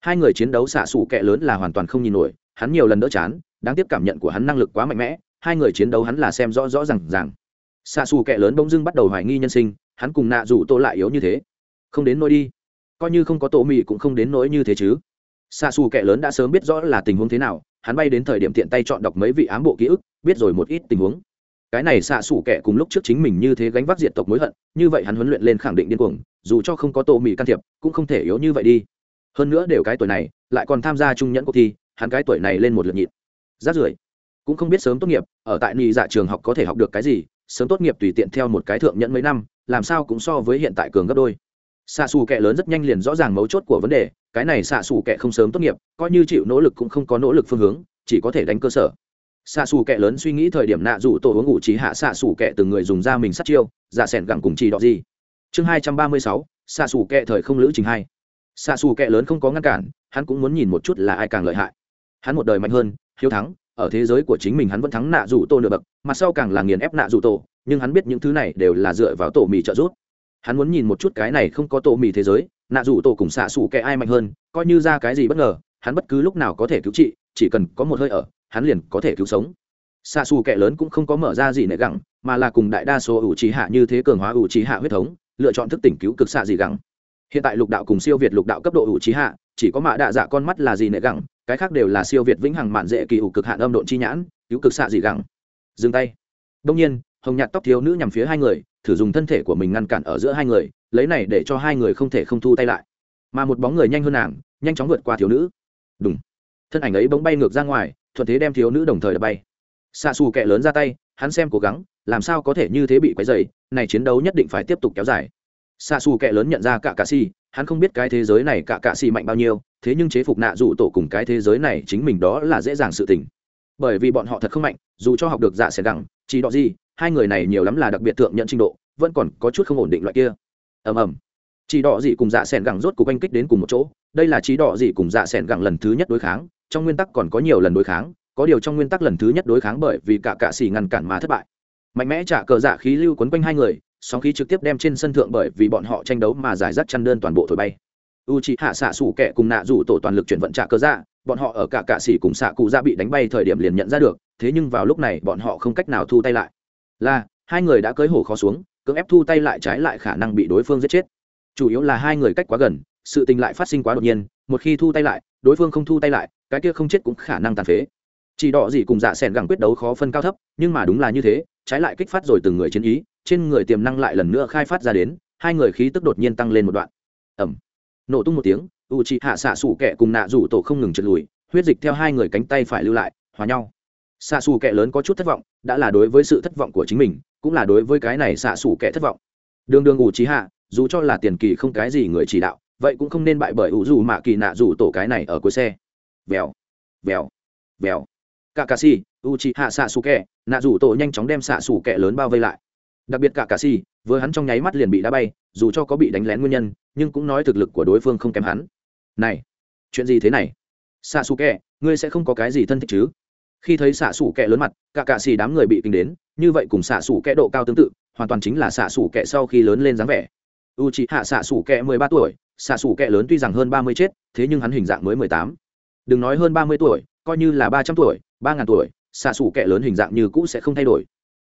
Hai người chiến đấu xạ xù kẹ lớn là hoàn toàn không nhìn nổi, hắn nhiều lần đỡ chán, đáng tiếc cảm nhận của hắn năng lực quá mạnh mẽ, hai người chiến đấu hắn là xem rõ rõ r à n g rằng xạ xù kẹ lớn bỗng dưng bắt đầu hoài nghi nhân sinh hắn cùng nạ dù tô lại yếu như thế. Không đến nỗi đi. Coi như không có tổ mì cũng không đến nỗi như thế chứ. Xa xù kẻ lớn đã sớm biết rõ là tình huống thế nào, hắn bay đến thời điểm tiện tay chọn đọc mấy vị ám bộ ký ức, biết rồi một ít tình huống. Cái này xạ xủ kẻ cùng lúc trước chính mình như thế gánh vác diện tộc mối hận, như vậy hắn huấn luyện lên khẳng định điên cuồng, dù cho không có tổ mỹ can thiệp, cũng không thể yếu như vậy đi. Hơn nữa đều cái tuổi này, lại còn tham gia trung nhẫn cuộc thi, hắn cái tuổi này lên một lượt nhịn. Rát rưởi. Cũng không biết sớm tốt nghiệp, ở tại nị dạ trường học có thể học được cái gì, sớm tốt nghiệp tùy tiện theo một cái thượng nhẫn mấy năm làm sao cũng so với hiện tại cường gấp đôi. Xạ xù kệ lớn rất nhanh liền rõ ràng mấu chốt của vấn đề, cái này xạ xù kệ không sớm tốt nghiệp, coi như chịu nỗ lực cũng không có nỗ lực phương hướng, chỉ có thể đánh cơ sở. Xạ xù kệ lớn suy nghĩ thời điểm nạ rủ tổ uống ngủ trí hạ xạ xù kệ từng người dùng ra mình sát chiêu dạ s ẻ n gẳng cùng chỉ đọ gì. Chương hai trăm ba mươi sáu, xạ xù kệ thời không lữ trình hai. Xạ xù kệ lớn không có ngăn cản, hắn cũng muốn nhìn một chút là ai càng lợi hại. Hắn một đời mạnh hơn, hiếu thắng ở thế giới của chính mình hắn vẫn thắng nạ rủ tổ nửa bậc mặt sau càng là nghiền ép nạ rủ tổ, nhưng hắn biết những thứ này đều là dựa vào tổ mì trợ giúp. Hắn muốn nhìn một chút cái này không có tổ mì thế giới, nạ rủ tổ cùng xạ xù kệ ai mạnh hơn, coi như ra cái gì bất ngờ, hắn bất cứ lúc nào có thể cứu trị, chỉ cần có một hơi ở, hắn liền có thể cứu sống. Xạ xù kẻ lớn cũng không có mở ra gì nệ gẳng mà là cùng đại đa số ủ trí hạ như thế cường hóa ủ trí hạ huyết thống, lựa chọn thức tỉnh cứu cực xạ gì gẳng hiện tại lục đạo cùng siêu việt lục đạo cấp độ ủ trí hạ chỉ có mạ đạ dạ con mắt là gì nệ gẳng, cái khác đều là siêu việt vĩnh hằng mạn dễ kỳ ủ cực hạn âm độn chi nhãn, cứu cực xạ gì gẳng. Dừng tay. Đông nhiên, hồng nhạt tóc thiếu nữ nhằm phía hai người, thử dùng thân thể của mình ngăn cản ở giữa hai người, lấy này để cho hai người không thể không thu tay lại. Mà một bóng người nhanh hơn nàng, nhanh chóng vượt qua thiếu nữ. Đúng thân ảnh ấy bỗng bay ngược ra ngoài, thuận thế đem thiếu nữ đồng thời đập bay. Xa xù kẹ lớn ra tay, hắn xem cố gắng, làm sao có thể như thế bị quấy dày này chiến đấu nhất định phải tiếp tục kéo dài. Xa xù kẹ lớn nhận ra cả cà si hắn không biết cái thế giới này cả cạ xì mạnh bao nhiêu, thế nhưng chế phục nạ dụ tổ cùng cái thế giới này chính mình đó là dễ dàng sự tình. Bởi vì bọn họ thật không mạnh, dù cho học được dạ xẻ đẳng, chỉ đọ gì, hai người này nhiều lắm là đặc biệt thượng nhận trình độ, vẫn còn có chút không ổn định loại kia. Ầm ầm. Chỉ đỏ gì cùng dạ xẻn gẳng rốt cục anh kích đến cùng một chỗ, đây là chỉ đỏ gì cùng dạ xẻn gẳng lần thứ nhất đối kháng, trong nguyên tắc còn có nhiều lần đối kháng, có điều trong nguyên tắc lần thứ nhất đối kháng bởi vì cả cạ xỉ ngăn cản mà thất bại. Mạnh mẽ trả cờ dạ khí lưu quấn quanh hai người sóng khí trực tiếp đem trên sân thượng bởi vì bọn họ tranh đấu mà giải rác chăn đơn toàn bộ thổi bay. U c hạ xạ sủ kẹ cùng nạ rủ tổ toàn lực chuyển vận trả cơ dạ bọn họ ở cả cạ xỉ cùng xạ cụ dạ bị đánh bay thời điểm liền nhận ra được, thế nhưng vào lúc này bọn họ không cách nào thu tay lại. Là, hai người đã cưới hổ khó xuống, cưỡng ép thu tay lại trái lại khả năng bị đối phương giết chết. Chủ yếu là hai người cách quá gần, sự tình lại phát sinh quá đột nhiên, một khi thu tay lại, đối phương không thu tay lại, cái kia không chết cũng khả năng tàn phế. Chỉ đỏ gì cùng dạ s ẻ n gẳng quyết đấu khó phân cao thấp, nhưng mà đúng là như thế, trái lại kích phát rồi từng người chiến ý trên người tiềm năng lại lần nữa khai phát ra đến, hai người khí tức đột nhiên tăng lên một đoạn. Ẩm nổ tung một tiếng u chị hạ xạ xù kẹ cùng nạ rủ tổ không ngừng trượt lùi, huyết dịch theo hai người cánh tay phải lưu lại, hòa nhau. Xạ xù kẹ lớn có chút thất vọng, đã là đối với sự thất vọng của chính mình, cũng là đối với cái này xạ xù kẹ thất vọng. Đường đường ủ trí hạ dù cho là tiền kỳ không cái gì người chỉ đạo, vậy cũng không nên bại bởi u dù mạ kỳ nạ rủ tổ cái này ở cuối xe. Vèo. Vèo. Vèo. Cả cà si u ị hạ xạ xù kẹ nạ rủ tổ nhanh chóng đem xạ xù kẹ lớn bao vây lại đặc biệt cả cà si, vừa hắn trong nháy mắt liền bị đá bay, dù cho có bị đánh lén nguyên nhân, nhưng cũng nói thực lực của đối phương không kém hắn. Này, chuyện gì thế này? Xạ xù kẹ ngươi sẽ không có cái gì thân thích chứ? Khi thấy xạ xù kẹ lớn mặt, cả cà si đám người bị kinh đến, như vậy cùng xạ xù kẹ độ cao tương tự, hoàn toàn chính là xạ xù kẹ sau khi lớn lên dáng vẻ. U chị hạ xạ xù kẹ mười ba tuổi xạ xù kẹ lớn tuy rằng hơn ba mươi chết, thế nhưng hắn hình dạng mới mười tám. Đừng nói hơn ba mươi tuổi, coi như là ba trăm tuổi, ba ngàn tuổi xạ xù kẹ lớn hình dạng như cũ sẽ không thay đổi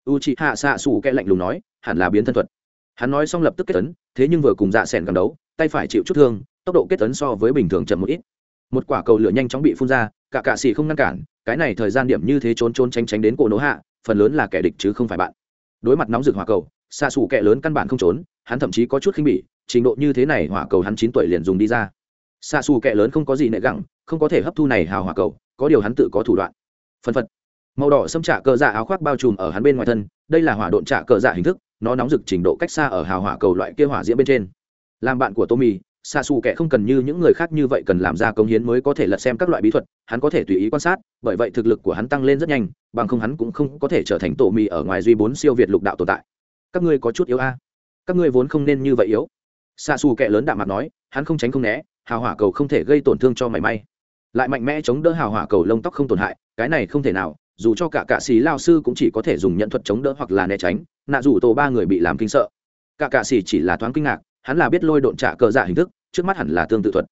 u chị hạ xạ xù kẽ lạnh lùng nói, hẳn là biến thân thuật. Hắn nói xong lập tức kết tấn thế nhưng vừa cùng dạ s ẻ n gần đấu, tay phải chịu chút thương, tốc độ kết tấn so với bình thường chậm một ít. Một quả cầu lửa nhanh chóng bị phun ra, cả cạ xì không ngăn cản, cái này thời gian điểm như thế trốn trốn tránh tránh đến cổ nỗ hạ, phần lớn là kẻ địch chứ không phải bạn. Đối mặt nóng rực hỏa cầu xạ xù kẹ lớn căn bản không trốn, hắn thậm chí có chút khinh bỉ, trình độ như thế này hỏa cầu hắn chín tuổi liền dùng đi ra. Xạ xù kẹ lớn không có gì nệ gẳng không có thể hấp thu này hào hỏa cầu, có điều hắn tự có thủ đoạn. Phân phật màu đỏ xâm trả cờ dạ áo khoác bao trùm ở hắn bên ngoài thân, đây là hỏa độn trả cờ dạ hình thức, nó nóng rực trình độ cách xa ở hào hỏa cầu loại kia hỏa diễm bên trên. Làm bạn của tommy xa xù kẻ không cần như những người khác như vậy cần làm ra công hiến mới có thể lật xem các loại bí thuật, hắn có thể tùy ý quan sát, bởi vậy thực lực của hắn tăng lên rất nhanh, bằng không hắn cũng không có thể trở thành tổ mì ở ngoài duy bốn siêu việt lục đạo tồn tại. Các ngươi có chút yếu a. À? Các ngươi vốn không nên như vậy yếu. Xa xù kẻ lớn đạm mặt nói, hắn không tránh không né, hào hỏa cầu không thể gây tổn thương cho mảy may. Lại mạnh mẽ chống đỡ hào hỏa cầu lông tóc không tổn hại, cái này không thể nào dù cho cả cạ xì lao sư cũng chỉ có thể dùng nhận thuật chống đỡ hoặc là né tránh, nạ dù tổ ba người bị làm kinh sợ. Cả cạ xì chỉ là thoáng kinh ngạc, hắn là biết lôi độn trả cờ dạ hình thức, trước mắt hẳn là tương tự thuật.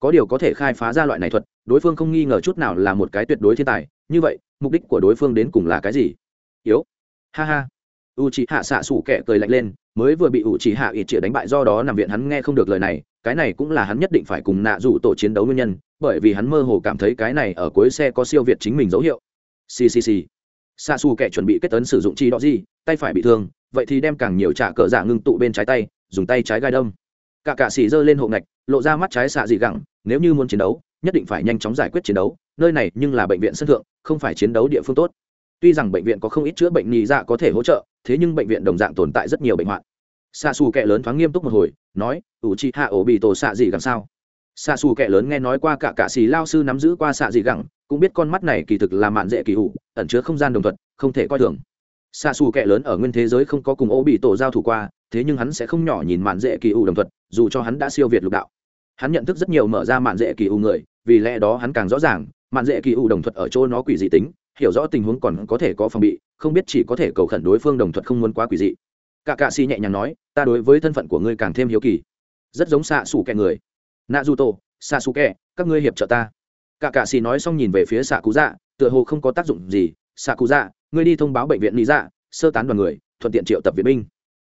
Có điều có thể khai phá ra loại này thuật, đối phương không nghi ngờ chút nào là một cái tuyệt đối thiên tài, như vậy, mục đích của đối phương đến cùng là cái gì? Yếu. Ha ha. U c h ị hạ xạ xủ kẻ cười lạnh lên, mới vừa bị u c h ị hạ ít chĩa đánh bại do đó nằm viện hắn nghe không được lời này, cái này cũng là hắn nhất định phải cùng nạ rủ tổ chiến đấu nguyên nhân, bởi vì hắn mơ hồ cảm thấy cái này ở cuối xe có siêu việt chính mình dấu hiệu ccc xa xù kẻ chuẩn bị kết tấn sử dụng chi đó gì, tay phải bị thương, vậy thì đem càng nhiều trả cờ dạ ngưng tụ bên trái tay, dùng tay trái gai đông cả cạ xì giơ lên hộ ngạch, lộ ra mắt trái xạ dị gẳng, nếu như muốn chiến đấu, nhất định phải nhanh chóng giải quyết chiến đấu, nơi này nhưng là bệnh viện sân thượng, không phải chiến đấu địa phương tốt. Tuy rằng bệnh viện có không ít chữa bệnh nhì dạ có thể hỗ trợ, thế nhưng bệnh viện đồng dạng tồn tại rất nhiều bệnh hoạn. Xạ xù Kẻ lớn thoáng nghiêm túc một hồi, nói ủ chi hạ ổ bị tổ xạ dị gẳng sao? Xạ xù Kẻ lớn nghe nói qua cả cạ xì lao sư nắm giữ qua xạ dị gẳng cũng biết con mắt này kỳ thực là mạn dễ kỳ hụ ẩn chứa không gian đồng thuận không thể coi thường. Xa xù kẹ lớn ở nguyên thế giới không có cùng ô bị tổ giao thủ qua, thế nhưng hắn sẽ không nhỏ nhìn mạn dễ kỳ ủ đồng thuận dù cho hắn đã siêu việt lục đạo. Hắn nhận thức rất nhiều mở ra mạn dễ kỳ ủ người, vì lẽ đó hắn càng rõ ràng, mạn dễ kỳ ủ đồng thuận ở chỗ nó quỷ dị tính, hiểu rõ tình huống còn có thể có phòng bị, không biết chỉ có thể cầu khẩn đối phương đồng thuận không muốn quá quỷ dị. Cả cạ xì nhẹ nhàng nói, ta đối với thân phận của ngươi càng thêm hiếu kỳ. Rất giống xạ xù kẹ người. Nạ du tô xạ xù kẹ các ngươi hiệp trợ ta cả cạ xì nói xong nhìn về phía xạ cú dạ tựa hồ không có tác dụng gì. Xạ cú dạ ngươi đi thông báo bệnh viện lý dạ sơ tán đoàn người, thuận tiện triệu tập viện binh.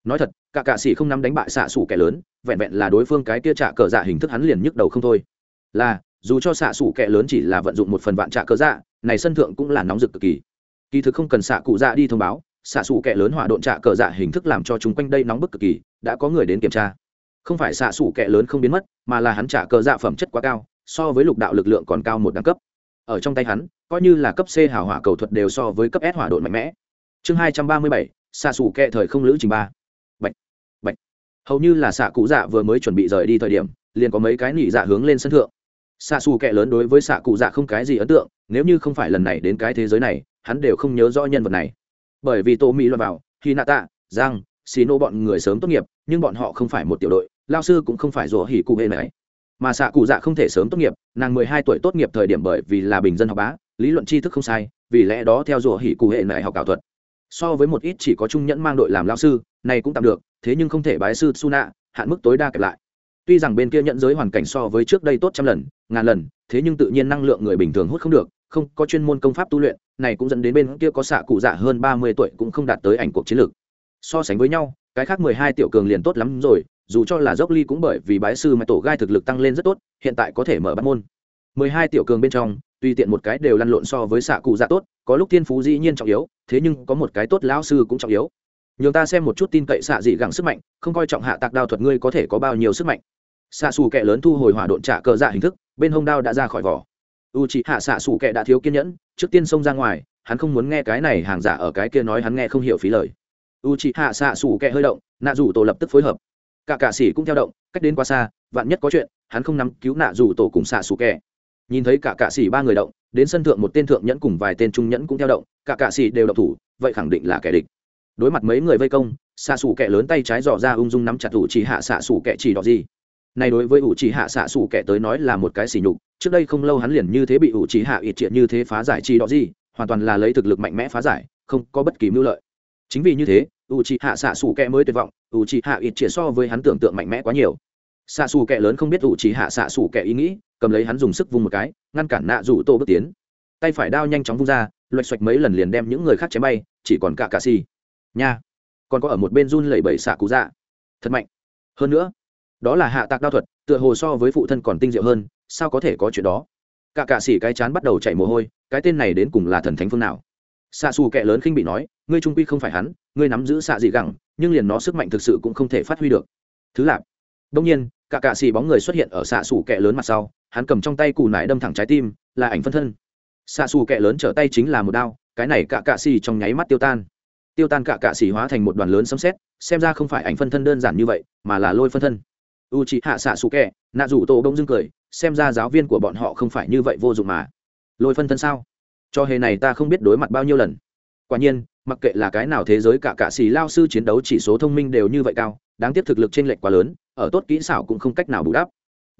Nói thật, cả cạ xì không nắm đánh bại xạ xủ kẻ lớn, vẹn vẹn là đối phương cái tia trả cờ dạ hình thức hắn liền nhức đầu không thôi. Là, dù cho xạ xủ kẻ lớn chỉ là vận dụng một phần vạn trả cờ dạ này sân thượng cũng là nóng rực cực kỳ. Kỳ thực không cần xạ cụ dạ đi thông báo xạ xủ kẻ lớn hỏa độn trả cờ dạ hình thức làm cho chúng quanh đây nóng bức cực kỳ, đã có người đến kiểm tra. Không phải xạ xủ kẻ lớn không biến mất, mà là hắn trả cờ dạ phẩm chất quá cao so với lục đạo lực lượng còn cao một đẳng cấp. Ở trong tay hắn coi như là cấp c hào hỏa cầu thuật đều so với cấp s hỏa độn mạnh mẽ. Chương hai trăm ba mươi bảy xạ xù kệ thời không lữ trình ba. Bạch, bạch. hầu như là xạ cụ dạ vừa mới chuẩn bị rời đi thời điểm liền có mấy cái nỉ dạ hướng lên sân thượng. Xạ xù kệ lớn đối với xạ cụ dạ không cái gì ấn tượng nếu như không phải lần này đến cái thế giới này hắn đều không nhớ rõ nhân vật này. Bởi vì tô mỹ luận vào khi nạ tạ giang xì nô bọn người sớm tốt nghiệp nhưng bọn họ không phải một tiểu đội lao sư cũng không phải rủa hỉ cụ hệ này mà xạ cụ dạ không thể sớm tốt nghiệp nàng mười hai tuổi tốt nghiệp thời điểm bởi vì là bình dân học bá lý luận tri thức không sai vì lẽ đó theo dùa hỉ cụ hệ này học ảo thuật. So với một ít chỉ có trung nhẫn mang đội làm lao sư này cũng tạm được thế nhưng không thể bái sư su nạ, hạn mức tối đa kẹp lại. Tuy rằng bên kia nhận giới hoàn cảnh so với trước đây tốt trăm lần ngàn lần thế nhưng tự nhiên năng lượng người bình thường hút không được không có chuyên môn công pháp tu luyện này cũng dẫn đến bên kia có xạ cụ dạ hơn ba mươi tuổi cũng không đạt tới ảnh cuộc chiến lược. So sánh với nhau cái khác mười hai tiểu cường liền tốt lắm rồi dù cho là dốc ly cũng bởi vì bái sư mà tổ gai thực lực tăng lên rất tốt, hiện tại có thể mở bắt môn. Mười hai tiểu cường bên trong, tùy tiện một cái đều lăn lộn so với xạ cụ dạ tốt, có lúc thiên phú dĩ nhiên trọng yếu, thế nhưng có một cái tốt lão sư cũng trọng yếu. Nhường ta xem một chút tin cậy xạ dị gẳng sức mạnh, không coi trọng hạ tạc đao thuật ngươi có thể có bao nhiêu sức mạnh. Xạ xù kẹ lớn thu hồi hỏa độn trả cờ dạ hình thức, bên hông đao đã ra khỏi vỏ. U c hạ xạ xù kẹ đã thiếu kiên nhẫn, trước tiên xông ra ngoài, hắn không muốn nghe cái này hàng giả ở cái kia nói hắn nghe không hiểu phí lời. U c hạ xạ xù kẹ hơi động, nạ rủ tổ lập tức phối hợp cả cạ sĩ cũng theo động, cách đến quá xa, vạn nhất có chuyện, hắn không nắm cứu nạ dù tổ cùng xạ xù kẹ nhìn thấy cả cạ sĩ ba người động, đến sân thượng một tên thượng nhẫn cùng vài tên trung nhẫn cũng theo động, cả cạ sĩ đều động thủ, vậy khẳng định là kẻ địch. Đối mặt mấy người vây công, xạ xù kẹ lớn tay trái dò ra ung dung nắm chặt ủ chỉ hạ xạ xù kẹ chỉ đỏ gì. Này đối với ủ chỉ hạ xạ xù kẹ tới nói là một cái xỉ nhục, trước đây không lâu hắn liền như thế bị ủ chỉ hạ ít triệt như thế phá giải chỉ đỏ gì, hoàn toàn là lấy thực lực mạnh mẽ phá giải, không có bất kỳ mưu lợi chính vì như thế u c hạ xạ xù kẹ mới tuyệt vọng u c hạ ít chia so với hắn tưởng tượng mạnh mẽ quá nhiều. Xạ xù kẹ lớn không biết u c hạ xạ xù kẹ ý nghĩ, cầm lấy hắn dùng sức vung một cái, ngăn cản nạ rủ tô bước tiến. Tay phải đao nhanh chóng vung ra, loạch xoạch mấy lần liền đem những người khác chém bay, chỉ còn cả cà xì nha! Còn có ở một bên run lẩy bẩy xạ cú dạ thật mạnh! Hơn nữa, đó là hạ tạc đao thuật, tựa hồ so với phụ thân còn tinh diệu hơn, sao có thể có chuyện đó? Cả cà xỉ cái chán bắt đầu chảy mồ hôi, cái tên này đến cùng là thần thánh phương nào? Xạ xù kệ lớn khinh bị nói ngươi trung quy không phải hắn ngươi nắm giữ xạ dị gẳng nhưng liền nó sức mạnh thực sự cũng không thể phát huy được. Thứ lạp. Đông nhiên cả cạ xì bóng người xuất hiện ở xạ xù kệ lớn mặt sau hắn cầm trong tay cù nải đâm thẳng trái tim là ảnh phân thân. Xạ xù kệ lớn trở tay chính là một đao cái này cả cạ xì trong nháy mắt tiêu tan. Tiêu tan cả cạ xì hóa thành một đoàn lớn sấm xét xem ra không phải ảnh phân thân đơn giản như vậy mà là lôi phân thân. U c hạ xạ xù kệ, nạ rủ tổ bông dưng cười xem ra giáo viên của bọn họ không phải như vậy vô dụng mà. Lôi phân thân sao? Cho hề này ta không biết đối mặt bao nhiêu lần. Quả nhiên, mặc kệ là cái nào thế giới cả cạ xì lao sư chiến đấu chỉ số thông minh đều như vậy cao, đáng tiếc thực lực t r ê n lệch quá lớn, ở tốt kỹ xảo cũng không cách nào bù đắp.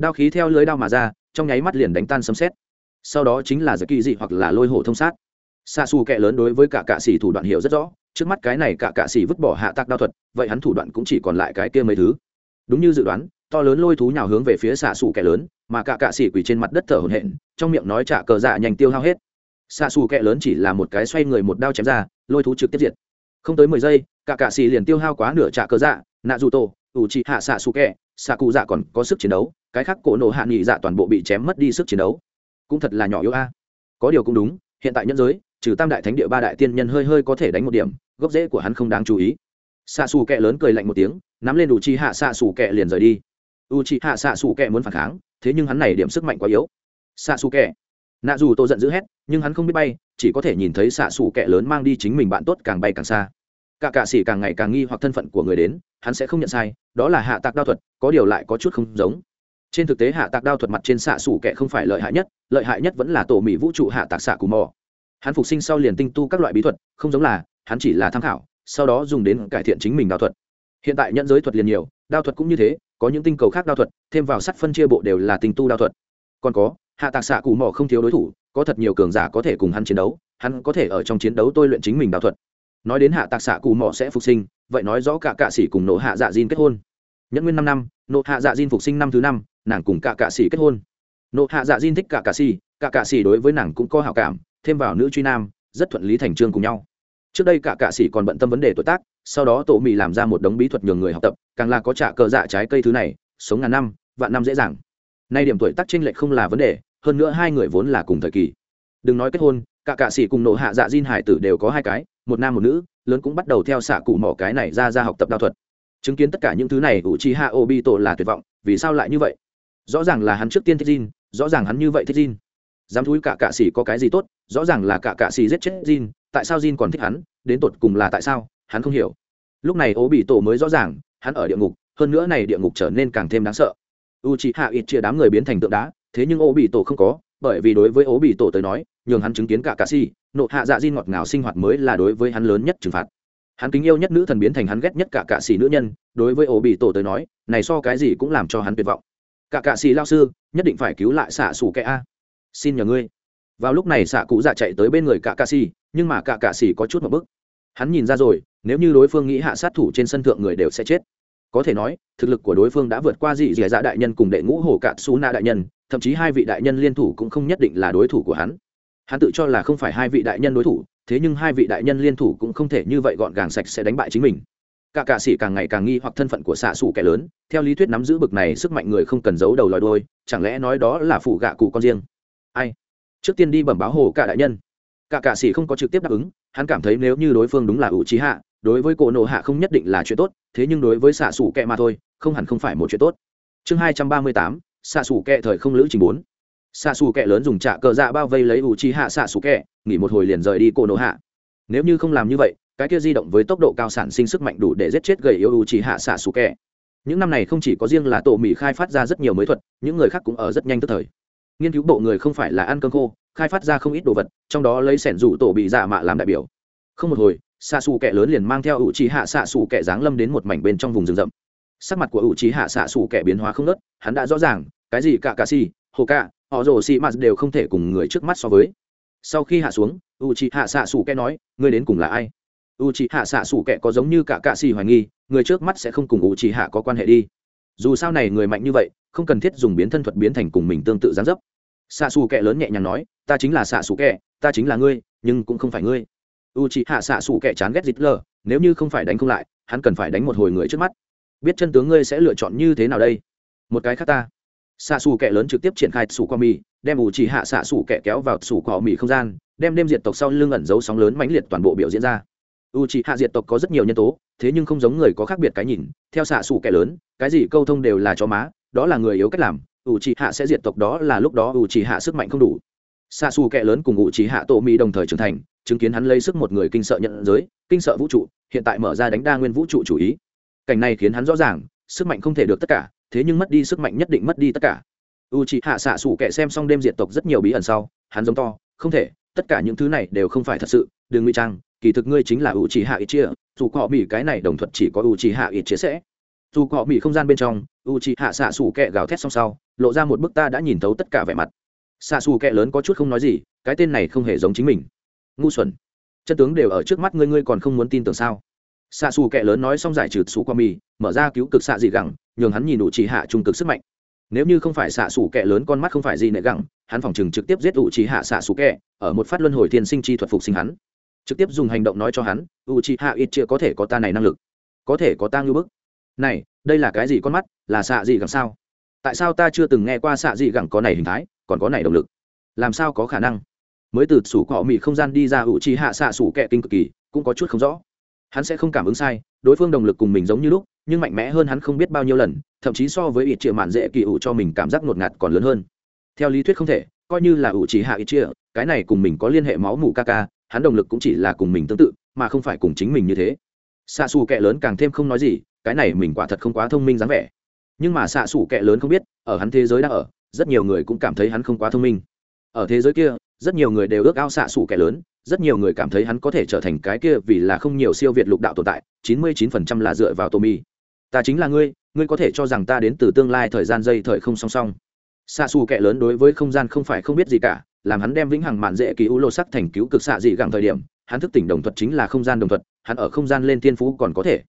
Đao khí theo lưới đao mà ra, trong nháy mắt liền đánh tan sấm xét sau đó chính là giật kỳ dị hoặc là lôi hổ thông sát. Xa xù kệ lớn đối với cả cạ xì thủ đoạn hiểu rất rõ, trước mắt cái này cả cạ xì vứt bỏ hạ tác đao thuật, vậy hắn thủ đoạn cũng chỉ còn lại cái kia mấy thứ. Đúng như dự đoán, to lớn lôi thú nhào hướng về phía xạ xù kẻ lớn, mà cả cạ xì quỳ trên mặt đất thở hổn hển, trong miệng nói trả cờ dạ nhanh tiêu hao hết xạ xù kẹ lớn chỉ là một cái xoay người một đao chém ra, lôi thú trực tiếp diệt. Không tới mười giây, cả cạ xì liền tiêu hao quá nửa trạ cơ dạ nạ dù tổ, ủ trị hạ xạ xù kẹ, xạ cụ dạ còn có sức chiến đấu, cái khác cổ nổ hạ nghị dạ toàn bộ bị chém mất đi sức chiến đấu. Cũng thật là nhỏ yếu a. Có điều cũng đúng, hiện tại nhân giới, trừ tam đại thánh địa ba đại tiên nhân hơi hơi có thể đánh một điểm, gốc rễ của hắn không đáng chú ý. Xạ xù kẹ lớn cười lạnh một tiếng, nắm lên ủ trì hạ xạ xù kẹ liền rời đi. U trì hạ xạ xù kẹ muốn phản kháng, thế nhưng hắn này điểm sức mạnh quá yếu. Xạ xù kẹ nạ dù tô giận dữ hét, nhưng hắn không biết bay, chỉ có thể nhìn thấy xạ xù kẹ lớn mang đi chính mình bạn tốt càng bay càng xa. Cả cạ sĩ càng ngày càng nghi hoặc thân phận của người đến, hắn sẽ không nhận sai, đó là hạ tạc đao thuật, có điều lại có chút không giống. Trên thực tế hạ tạc đao thuật mặt trên xạ xù kẹ không phải lợi hại nhất, lợi hại nhất vẫn là tổ mỹ vũ trụ hạ tạc xạ cù mò. Hắn phục sinh sau liền tinh tu các loại bí thuật, không giống là, hắn chỉ là tham khảo, sau đó dùng đến cải thiện chính mình đao thuật. Hiện tại nhận giới thuật liền nhiều, đao thuật cũng như thế, có những tinh cầu khác đao thuật, thêm vào sắt phân chia bộ đều là tinh tu đao thuật. Còn có hạ tạc xạ cụ mỏ không thiếu đối thủ, có thật nhiều cường giả có thể cùng hắn chiến đấu, hắn có thể ở trong chiến đấu tôi luyện chính mình đạo thuật. Nói đến hạ tạc xạ cụ mỏ sẽ phục sinh, vậy nói rõ cả cạ sĩ cùng nộ hạ dạ diên kết hôn. Nhẫn nguyên năm năm, nộ hạ dạ diên phục sinh năm thứ năm, nàng cùng cả cạ sĩ kết hôn. Nộ hạ dạ diên thích cả cạ sĩ cả cạ sĩ đối với nàng cũng có hào cảm, thêm vào nữ truy nam, rất thuận lý thành trương cùng nhau. Trước đây cả cạ sĩ còn bận tâm vấn đề tuổi tác, sau đó tổ mỹ làm ra một đống bí thuật nhường người học tập, càng là có trả cờ dạ trái cây thứ này, sống ngàn năm, vạn năm dễ dàng. Nay điểm tuổi tác tranh lệch không là vấn đề hơn nữa hai người vốn là cùng thời kỳ. Đừng nói kết hôn cả cạ sĩ cùng nộ hạ dạ diên hải tử đều có hai cái một nam một nữ lớn cũng bắt đầu theo xạ cụ mỏ cái này ra ra học tập đao thuật. Chứng kiến tất cả những thứ này U chi hạ ô bi tổ là tuyệt vọng vì sao lại như vậy? Rõ ràng là hắn trước tiên thích Jin, rõ ràng hắn như vậy thích Jin. dám thúi cả cạ sĩ có cái gì tốt rõ ràng là cả cạ sĩ giết chết Jin, tại sao Jin còn thích hắn đến tột cùng là tại sao hắn không hiểu. Lúc này ố bị tổ mới rõ ràng hắn ở địa ngục hơn nữa này địa ngục trở nên càng thêm đáng sợ. U Chi hạ ít chia đám người biến thành tượng đá thế nhưng ô bị tổ không có, bởi vì đối với ố bị tổ tới nói, nhường hắn chứng kiến cả cà si, nộ hạ dạ di ngọt ngào sinh hoạt mới là đối với hắn lớn nhất trừng phạt. Hắn kính yêu nhất nữ thần biến thành hắn ghét nhất cả cạ xì nữ nhân, đối với ố bị tổ tới nói, này so cái gì cũng làm cho hắn tuyệt vọng. Cả cạ xì lao sư, nhất định phải cứu lại xạ xù kẻ a. Xin nhờ ngươi. Vào lúc này xạ cụ dạ chạy tới bên người cả cạ xì nhưng mà cả cạ xì có chút một bức. Hắn nhìn ra rồi, nếu như đối phương nghĩ hạ sát thủ trên sân thượng người đều sẽ chết. Có thể nói, thực lực của đối phương đã vượt qua dị dì dạ đại nhân cùng đệ ngũ hồ cạn su na đại nhân thậm chí hai vị đại nhân liên thủ cũng không nhất định là đối thủ của hắn. Hắn tự cho là không phải hai vị đại nhân đối thủ, thế nhưng hai vị đại nhân liên thủ cũng không thể như vậy gọn gàng sạch sẽ đánh bại chính mình. Cả cạ sĩ càng ngày càng nghi hoặc thân phận của xạ xù kẻ lớn, theo lý thuyết nắm giữ bực này sức mạnh người không cần giấu đầu lòi đôi chẳng lẽ nói đó là phụ gạ cụ con riêng? Ai? Trước tiên đi bẩm báo hồ cả đại nhân. Cả cạ sĩ không có trực tiếp đáp ứng, hắn cảm thấy nếu như đối phương đúng là ủ trí hạ, đối với cổ nộ hạ không nhất định là chuyện tốt, thế nhưng đối với xạ xủ kẻ mà thôi, không hẳn không phải một chuyện tốt. Chương hai trăm ba mươi tám xạ xù kẹ thời không lữ trình bốn. Xạ xù kẹ lớn dùng trạ cờ dạ bao vây lấy ủ chi hạ xạ xù kẹ, nghỉ một hồi liền rời đi cổ nổ hạ. Nếu như không làm như vậy, cái kia di động với tốc độ cao sản sinh sức mạnh đủ để giết chết gầy yếu ủ chi hạ xạ xù kẹ. Những năm này không chỉ có riêng là tổ mỹ khai phát ra rất nhiều mới thuật, những người khác cũng ở rất nhanh tức thời. Nghiên cứu bộ người không phải là ăn cơm khô, khai phát ra không ít đồ vật, trong đó lấy sẻn rủ tổ bị dạ mạ làm đại biểu. Không một hồi, xạ xù kẹ lớn liền mang theo ủ trì hạ xạ xù kẹ giáng lâm đến một mảnh bên trong vùng rừng rậm sắc mặt của ủ trí hạ xạ xù kẻ biến hóa không nớt hắn đã rõ ràng, cái gì cả cà si, hồ cạ họ rồ xì mạt đều không thể cùng người trước mắt so với. Sau khi hạ xuống ủ trí hạ xạ xù kẻ nói, ngươi đến cùng là ai? Ủ trí hạ xạ xù kẻ có giống như cả cạ si hoài nghi, người trước mắt sẽ không cùng ủ trí hạ có quan hệ đi. Dù sao này người mạnh như vậy, không cần thiết dùng biến thân thuật biến thành cùng mình tương tự gián dấp. Xạ xù kẻ lớn nhẹ nhàng nói, ta chính là xạ xù kẻ, ta chính là ngươi, nhưng cũng không phải ngươi. U c h ị hạ xạ xù kẻ chán ghét dịt lờ nếu như không phải đánh không lại, hắn cần phải đánh một hồi người trước mắt biết chân tướng ngươi sẽ lựa chọn như thế nào đây? Một cái khác ta. Xạ xù kẻ lớn trực tiếp triển khai xù qua mì, đem u Chỉ hạ xạ xù kẻ kéo vào xù cỏ mì không gian, đem đêm diệt tộc sau lưng ẩn dấu sóng lớn mãnh liệt toàn bộ biểu diễn ra. U Chỉ hạ diệt tộc có rất nhiều nhân tố, thế nhưng không giống người có khác biệt cái nhìn. Theo xạ xù kẻ lớn, cái gì câu thông đều là cho má, đó là người yếu cách làm. U Chỉ hạ sẽ diệt tộc đó là lúc đó u Chỉ hạ sức mạnh không đủ. Xạ xù kẻ lớn cùng u Chỉ hạ tổ mì đồng thời trưởng thành, chứng kiến hắn lấy sức một người kinh sợ nhận giới, kinh sợ vũ trụ, hiện tại mở ra đánh đa nguyên vũ trụ chủ ý cảnh này khiến hắn rõ ràng, sức mạnh không thể được tất cả, thế nhưng mất đi sức mạnh nhất định mất đi tất cả. U c h ị hạ xạ xủ kệ xem xong đêm diện tộc rất nhiều bí ẩn sau, hắn giống to, không thể, tất cả những thứ này đều không phải thật sự, đừng ngụy trang, kỳ thực ngươi chính là u c h ị hạ ít chia dù họ mỹ cái này đồng thuận chỉ có u c h ị hạ ít chia sẽ. Dù họ mỹ không gian bên trong u c h ị hạ xạ xủ kệ gào thét xong sau, lộ ra một bức ta đã nhìn thấu tất cả vẻ mặt. Xạ xù kệ lớn có chút không nói gì, cái tên này không hề giống chính mình. Ngu xuẩn. Chân tướng đều ở trước mắt ngươi ngươi còn không muốn tin tưởng sao? Xạ xù kệ lớn nói xong giải trừ xù qua mì mở ra cứu cực xạ dị gẳng, nhường hắn nhìn ủ chỉ hạ trung cực sức mạnh. Nếu như không phải xạ xù kệ lớn con mắt không phải gì nệ gẳng, hắn phòng chừng trực tiếp giết ủ chỉ hạ xạ xù kệ ở một phát luân hồi thiên sinh chi thuật phục sinh hắn. Trực tiếp dùng hành động nói cho hắn ủ chỉ hạ ít chưa có thể có ta này năng lực. Có thể có ta ngưu bức. Này, đây là cái gì con mắt? Là xạ dị gẳng sao? Tại sao ta chưa từng nghe qua xạ dị gẳng có này hình thái, còn có này động lực? Làm sao có khả năng? Mới từ sủ cọ mị không gian đi ra ủ trì hạ xạ sủ kẹ kinh cực kỳ, cũng có chút không rõ hắn sẽ không cảm ứng sai, đối phương đồng lực cùng mình giống như lúc, nhưng mạnh mẽ hơn hắn không biết bao nhiêu lần, thậm chí so với ít triệu mạn dễ kỳ ủ cho mình cảm giác ngột ngạt còn lớn hơn. Theo lý thuyết không thể, coi như là ủ chỉ hạ ít triệu cái này cùng mình có liên hệ máu mủ ca ca, hắn đồng lực cũng chỉ là cùng mình tương tự, mà không phải cùng chính mình như thế. Xạ xù kệ lớn càng thêm không nói gì, cái này mình quả thật không quá thông minh dáng vẻ. Nhưng mà xạ xù kệ lớn không biết, ở hắn thế giới đang ở, rất nhiều người cũng cảm thấy hắn không quá thông minh. Ở thế giới kia rất nhiều người đều ước ao xạ xủ kẻ lớn, rất nhiều người cảm thấy hắn có thể trở thành cái kia vì là không nhiều siêu việt lục đạo tồn tại, chín mươi chín phần trăm là dựa vào Tommy. ta chính là ngươi ngươi có thể cho rằng ta đến từ tương lai thời gian dây thời không song song. Xạ xù kẻ lớn đối với không gian không phải không biết gì cả, làm hắn đem vĩnh hằng mạn dễ ký u lô sắc thành cứu cực xạ dị gẳng thời điểm, hắn thức tỉnh đồng thuật chính là không gian đồng thuật, hắn ở không gian lên thiên phú còn có thể.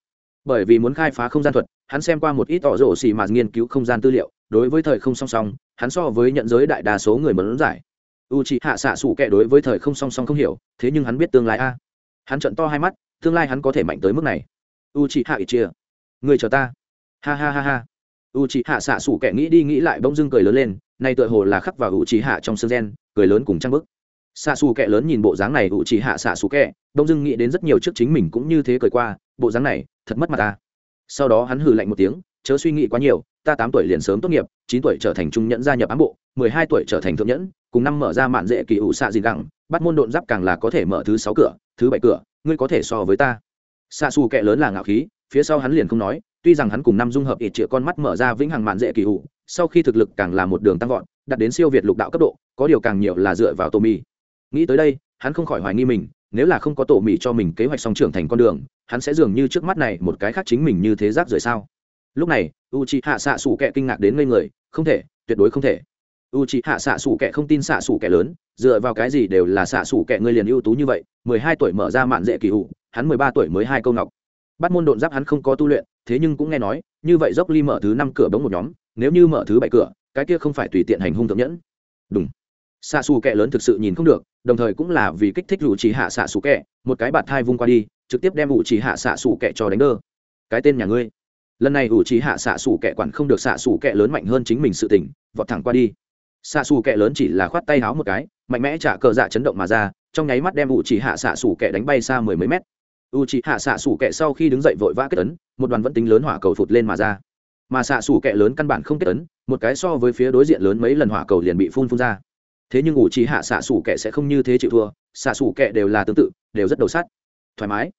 Bởi vì muốn khai phá không gian thuật, hắn xem qua một ít tỏ rổ xì mà nghiên cứu không gian tư liệu, đối với thời không song song, hắn so với nhận giới đại đa số người mẫn giải u c h ị hạ xạ xủ kệ đối với thời không song song không hiểu, thế nhưng hắn biết tương lai a. Hắn trận to hai mắt, tương lai hắn có thể mạnh tới mức này. U c h ị hạ ít chia người chờ ta. Ha ha ha ha. U c h ị hạ xạ xủ kệ nghĩ đi nghĩ lại bỗng dưng cười lớn lên, nay tựa hồ là khắc vào u c h ị hạ trong sương gen, cười lớn cùng trăng bức. Xạ xù kệ lớn nhìn bộ dáng này u c h ị hạ xạ xù kệ bỗng dưng nghĩ đến rất nhiều trước chính mình cũng như thế cười qua, bộ dáng này, thật mất mặt ta sau đó hắn hừ lạnh một tiếng, chớ suy nghĩ quá nhiều, ta tám tuổi liền sớm tốt nghiệp, chín tuổi trở thành trung nhẫn gia nhập ám bộ, mười hai tuổi trở thành thượng nhẫn cùng năm mở ra mạn dễ kỳ ủ xạ gì gẳng, bắt môn độn giáp càng là có thể mở thứ sáu cửa, thứ bảy cửa, ngươi có thể so với ta. Xạ xù kệ lớn là ngạo khí, phía sau hắn liền không nói, tuy rằng hắn cùng năm dung hợp ít triệu con mắt mở ra vĩnh hằng mạn dễ kỳ ủ, sau khi thực lực càng là một đường tăng vọt đặt đến siêu việt lục đạo cấp độ, có điều càng nhiều là dựa vào tổ mì. Nghĩ tới đây, hắn không khỏi hoài nghi mình, nếu là không có tổ mì cho mình kế hoạch song trưởng thành con đường, hắn sẽ dường như trước mắt này một cái khác chính mình như thế giáp rời sao? Lúc này u c h hạ xạ xù kệ kinh ngạc đến ngây người, không thể, tuyệt đối không thể u c h ị hạ xạ xủ kẻ không tin xạ xủ kẻ lớn, dựa vào cái gì đều là xạ xủ kẻ người liền ưu tú như vậy, mười hai tuổi mở ra mạn dễ kỳ hụ hắn mười ba tuổi mới hai câu ngọc. Bắt môn độn giáp hắn không có tu luyện, thế nhưng cũng nghe nói, như vậy dốc ly mở thứ năm cửa bóng một nhóm, nếu như mở thứ bảy cửa, cái kia không phải tùy tiện hành hung thượng nhẫn. Đúng xạ xù kẻ lớn thực sự nhìn không được, đồng thời cũng là vì kích thích ủ trì hạ xạ xù kẻ, một cái bạt thai vung qua đi, trực tiếp đem ủ trì hạ xạ xù kẻ cho đánh đơ. Cái tên nhà ngươi. Lần này ủ trì hạ xạ xù kẻ quản không được xạ xù kẻ lớn mạnh hơn chính mình sự tỉnh vọt thẳng qua đi xạ xù kẹ lớn chỉ là khoát tay háo một cái, mạnh mẽ trả cờ dạ chấn động mà ra, trong nháy mắt đem u chỉ hạ xạ xù kẹ đánh bay xa mười mấy mét. U chỉ hạ xạ xù kẹ sau khi đứng dậy vội vã kết ấn, một đoàn vẫn tính lớn hỏa cầu phụt lên mà ra. Mà xạ xù kẹ lớn căn bản không kết ấn, một cái so với phía đối diện lớn mấy lần hỏa cầu liền bị phun phun ra. Thế nhưng u chỉ hạ xạ xù kẹ sẽ không như thế chịu thua, xạ xù kẹ đều là tương tự, đều rất đầu sắt. Thoải mái.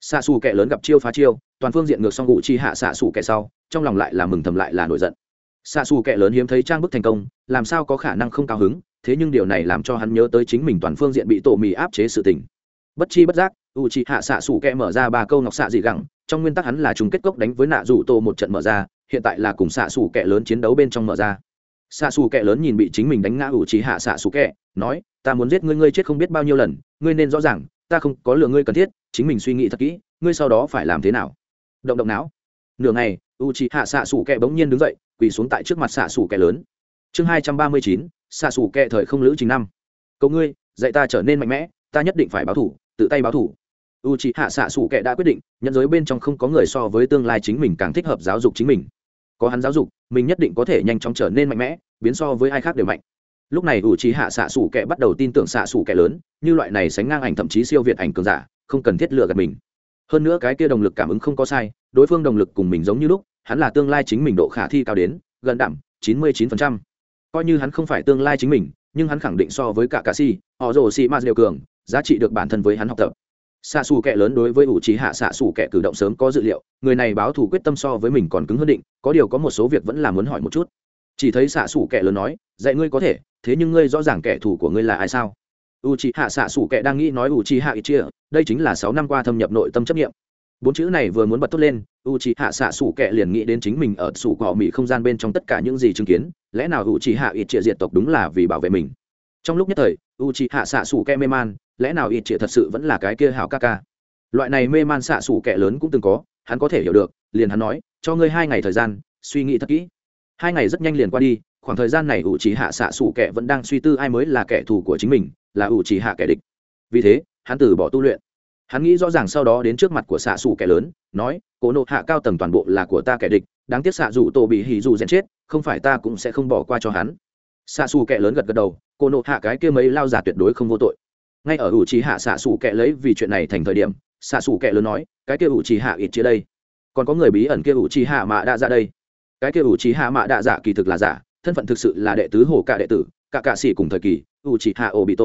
Xạ xù kẹ lớn gặp chiêu phá chiêu, toàn phương diện ngược xong u chỉ hạ xạ xù kẹ sau, trong lòng lại là mừng thầm lại là nổi giận xạ xù kẻ lớn hiếm thấy trang bức thành công, làm sao có khả năng không cao hứng, thế nhưng điều này làm cho hắn nhớ tới chính mình toàn phương diện bị tổ mì áp chế sự tình. Bất chi bất giác u c hạ xạ xù kẹ mở ra ba câu ngọc xạ dị gẳng, trong nguyên tắc hắn là chung kết cốc đánh với nạ rủ tô một trận mở ra, hiện tại là cùng xạ xù kẹ lớn chiến đấu bên trong mở ra. Xạ xù kẹ lớn nhìn bị chính mình đánh ngã u c hạ xạ xù kẹ nói, ta muốn giết ngươi ngươi chết không biết bao nhiêu lần, ngươi nên rõ ràng, ta không có lừa ngươi cần thiết, chính mình suy nghĩ thật kỹ, ngươi sau đó phải làm thế nào? Động động não nửa ngày u c hạ xạ xù kẹ bỗng nhiên đứng dậy, quỳ xuống tại trước mặt xạ xù kẹ lớn. Chương hai trăm ba mươi chín xạ xù kẹ thời không lữ chính năm. Cậu ngươi, dạy ta trở nên mạnh mẽ, ta nhất định phải báo thủ, tự tay báo thủ. U c h hạ xạ xù kẹ đã quyết định nhận giới bên trong không có người so với tương lai chính mình càng thích hợp giáo dục chính mình. Có hắn giáo dục, mình nhất định có thể nhanh chóng trở nên mạnh mẽ, biến so với ai khác đều mạnh. Lúc này u c h hạ xạ xù kẹ bắt đầu tin tưởng xạ xù kẹ lớn, như loại này sánh ngang ảnh thậm chí siêu việt ảnh cường giả, không cần thiết lựa gạt mình hơn nữa cái kia đồng lực cảm ứng không có sai, đối phương đồng lực cùng mình giống như lúc, hắn là tương lai chính mình độ khả thi cao đến, gần đạm chín mươi chín phần trăm. Coi như hắn không phải tương lai chính mình, nhưng hắn khẳng định so với cả cà si họ rồ si ma đều cường, giá trị được bản thân với hắn học tập. Xạ xù kệ lớn đối với ủ trí hạ xạ xù kệ cử động sớm có dự liệu, người này báo thủ quyết tâm so với mình còn cứng hơn định, có điều có một số việc vẫn là muốn hỏi một chút. Chỉ thấy xạ xù kệ lớn nói, dạy ngươi có thể, thế nhưng ngươi rõ ràng kẻ thù của ngươi là ai sao? U c hạ xạ xù kệ đang nghĩ nói u c hạ ít chia đây chính là sáu năm qua thâm nhập nội tâm chấp nghiệm bốn chữ này vừa muốn bật tốt lên u c hạ xạ kệ liền nghĩ đến chính mình ở sủ cỏ mỹ không gian bên trong tất cả những gì chứng kiến, lẽ nào u c hạ ít diệt tộc đúng là vì bảo vệ mình? Trong lúc nhất thời u c hạ xạ kệ mê man, lẽ nào ít trịa thật sự vẫn là cái kia hảo ca ca? Loại này mê man xạ xủ kẻ lớn cũng từng có, hắn có thể hiểu được, liền hắn nói, cho ngươi hai ngày thời gian, suy nghĩ thật kỹ. Hai ngày rất nhanh liền qua đi, khoảng thời gian này Uchiha chỉ hạ xạ vẫn đang suy tư ai mới là kẻ thù của chính mình, là Uchiha hạ kẻ địch. Vì thế hắn từ bỏ tu luyện. Hắn nghĩ rõ ràng sau đó đến trước mặt của xạ xù kẻ lớn, nói, cổ nộ hạ cao tầng toàn bộ là của ta kẻ địch, đáng tiếc xạ dù tổ bị hỉ dù rèn chết, không phải ta cũng sẽ không bỏ qua cho hắn. Xạ xù kẻ lớn gật gật đầu, cổ nộ hạ cái kia mấy lao giả tuyệt đối không vô tội. Ngay ở ủ trì hạ, xạ xù kẻ lấy vì chuyện này thành thời điểm, xạ xù kẻ lớn nói, cái kia ủ trì hạ ít chia đây. Còn có người bí ẩn kia ủ trì hạ mạ đã ra đây. Cái kia ủ trì hạ mạ đã giả kỳ thực là giả, thân phận thực sự là đệ tứ hồ cả đệ tử cả cạ sĩ cùng thời kỳ ủ trì hạ ô bị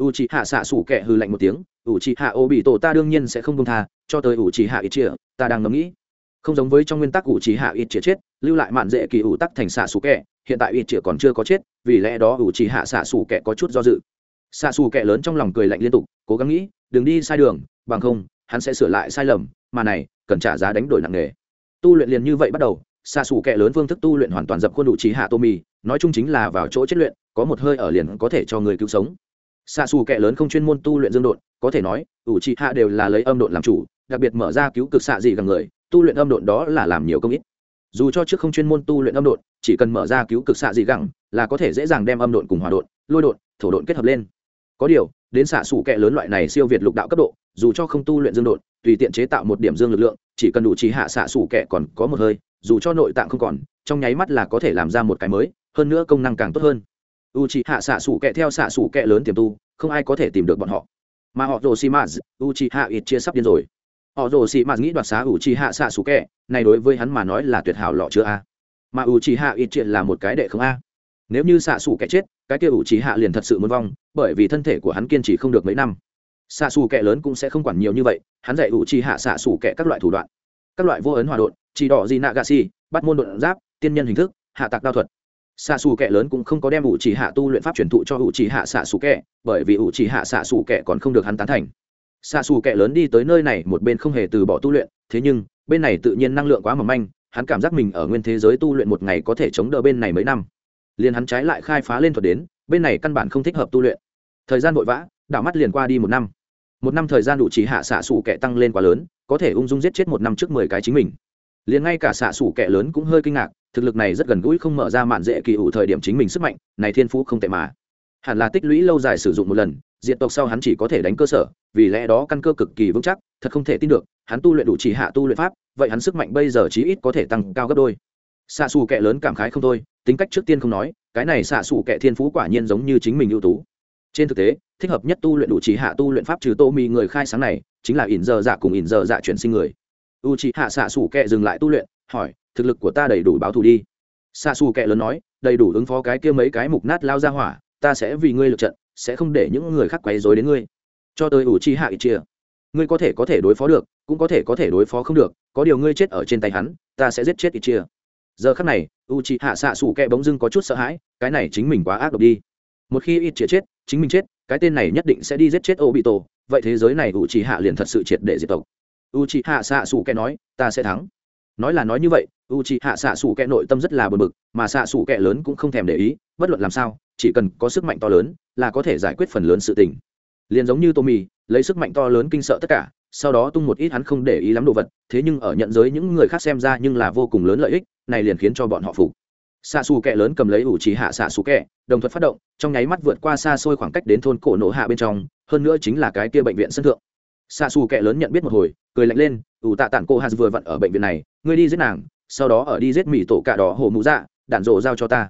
tổ ủ trì hạ xạ xù kệ hư lạnh một tiếng ủ trì hạ ô bị tổ ta đương nhiên sẽ không công tha, cho tới ủ trì hạ ít chia ta đang ngẫm nghĩ. Không giống với trong nguyên tắc ủ trì hạ ít chia chết, lưu lại mạn dễ kỳ ủ tắc thành xạ xù kệ hiện tại ít chia còn chưa có chết, vì lẽ đó ủ trì hạ xạ xù kệ có chút do dự. Xạ xù kệ lớn trong lòng cười lạnh liên tục, cố gắng nghĩ, đừng đi sai đường, bằng không, hắn sẽ sửa lại sai lầm, mà này, cần trả giá đánh đổi nặng nề. Tu luyện liền như vậy bắt đầu xạ xù kệ lớn phương thức tu luyện hoàn toàn dập khuôn đủ trí hạ tô mì nói chung chính là vào chỗ chết luyện, có một hơi ở liền có thể cho người cứu sống xạ xù kệ lớn không chuyên môn tu luyện dương độn có thể nói ủ trị hạ đều là lấy âm độn làm chủ đặc biệt mở ra cứu cực xạ gì gần người tu luyện âm độn đó là làm nhiều công ít. Dù cho trước không chuyên môn tu luyện âm độn chỉ cần mở ra cứu cực xạ gì gẳng là có thể dễ dàng đem âm độn cùng hòa độn lôi độn thổ độn kết hợp lên. Có điều đến xạ xù kẹ lớn loại này siêu việt lục đạo cấp độ dù cho không tu luyện dương độn, tùy tiện chế tạo một điểm dương lực lượng chỉ cần đủ trí hạ xạ xù kẹ còn có một hơi dù cho nội tạng không còn trong nháy mắt là có thể làm ra một cái mới hơn nữa công năng càng tốt hơn u trí hạ xạ xủ kẹ theo xạ xủ kẹ lớn tiềm tu, không ai có thể tìm được bọn họ. Mà họ rồ xì maz u trí hạ ít chia sắp điên rồi. Họ rồ xì maz nghĩ đoạt xá u trí hạ xạ xủ kẹ, này đối với hắn mà nói là tuyệt hảo lọ chưa a. Mà u trí hạ ít chia là một cái đệ không a. Nếu như xạ xủ Kẹ chết, cái kia ủ trí hạ liền thật sự muốn vong, bởi vì thân thể của hắn kiên trì không được mấy năm. Xạ xù Kẹ lớn cũng sẽ không quản nhiều như vậy, hắn dạy ủ trí hạ xạ xủ kẹ các loại thủ đoạn. Các loại vô ấn hòa đột chỉ đỏ di nạ gà si bắt môn đột giáp, tiên nhân hình thức, hạ tạc đao thuật xạ xù kẻ lớn cũng không có đem ủ chỉ hạ tu luyện pháp truyền thụ cho ủ chỉ hạ xạ xù kẻ, bởi vì ủ chỉ hạ xạ xù kẻ còn không được hắn tán thành. Xạ xù kẻ lớn đi tới nơi này một bên không hề từ bỏ tu luyện, thế nhưng, bên này tự nhiên năng lượng quá mỏng manh, hắn cảm giác mình ở nguyên thế giới tu luyện một ngày có thể chống đỡ bên này mấy năm. Liền hắn trái lại khai phá lên thuật đến, bên này căn bản không thích hợp tu luyện. Thời gian vội vã, đảo mắt liền qua đi một năm. Một năm thời gian đủ chỉ hạ xạ xù kẻ tăng lên quá lớn, có thể ung dung giết chết một năm trước mười cái chính mình liền ngay cả xạ xủ kẻ lớn cũng hơi kinh ngạc, thực lực này rất gần gũi không mở ra mạn dễ kỳ ủ thời điểm chính mình sức mạnh, này thiên phú không tệ mà. Hẳn là tích lũy lâu dài sử dụng một lần diện tộc sau hắn chỉ có thể đánh cơ sở, vì lẽ đó căn cơ cực kỳ vững chắc, thật không thể tin được, hắn tu luyện đủ chỉ hạ tu luyện pháp, vậy hắn sức mạnh bây giờ chí ít có thể tăng cao gấp đôi. Xạ xù kẻ lớn cảm khái không thôi, tính cách trước tiên không nói, cái này xạ xù kẻ thiên phú quả nhiên giống như chính mình ưu tú. Trên thực tế, thích hợp nhất tu luyện đủ chỉ hạ tu luyện pháp trừ tô mì người khai sáng này, chính là ỉn giờ dạ cùng ỉn giờ dạ chuyển sinh người u chỉ hạ xạ xù kệ dừng lại tu luyện, hỏi, thực lực của ta đầy đủ báo thù đi. Xạ xù kệ lớn nói, đầy đủ ứng phó cái kia mấy cái mục nát lao ra hỏa, ta sẽ vì ngươi lượt trận, sẽ không để những người khác quấy rối đến ngươi. Cho tới ủ chi hạ ít chia, ngươi có thể có thể đối phó được, cũng có thể có thể đối phó không được, có điều ngươi chết ở trên tay hắn, ta sẽ giết chết ít chia. Giờ khắc này, u c hạ xạ xù kẹ bỗng dưng có chút sợ hãi, cái này chính mình quá ác độc đi. Một khi ít chia chết, chính mình chết, cái tên này nhất định sẽ đi giết chết ô bị tổ vậy thế giới này u c hạ liền thật sự triệt để diệt tộc u c hạ xạ xù kẹ nói, ta sẽ thắng. Nói là nói như vậy u c hạ xạ xù kẹ nội tâm rất là bờ bực, mà xạ xù kẹ lớn cũng không thèm để ý, bất luận làm sao, chỉ cần có sức mạnh to lớn là có thể giải quyết phần lớn sự tình. Liền giống như tô mì lấy sức mạnh to lớn kinh sợ tất cả, sau đó tung một ít hắn không để ý lắm đồ vật, thế nhưng ở nhận giới những người khác xem ra nhưng là vô cùng lớn lợi ích, này liền khiến cho bọn họ phục. Xạ xù kẹ lớn cầm lấy ủ trì hạ xạ xù kẹ đồng thuật phát động, trong nháy mắt vượt qua xa xôi khoảng cách đến thôn cổ nổ hạ bên trong, hơn nữa chính là cái kia bệnh viện sân thượng xa xù kệ lớn nhận biết một hồi, cười lạnh lên, ủ tạ tản cô hạt vừa vặn ở bệnh viện này, ngươi đi giết nàng, sau đó ở đi giết mỹ tổ cả đỏ hổ mũ dạ đạn rộ giao cho ta.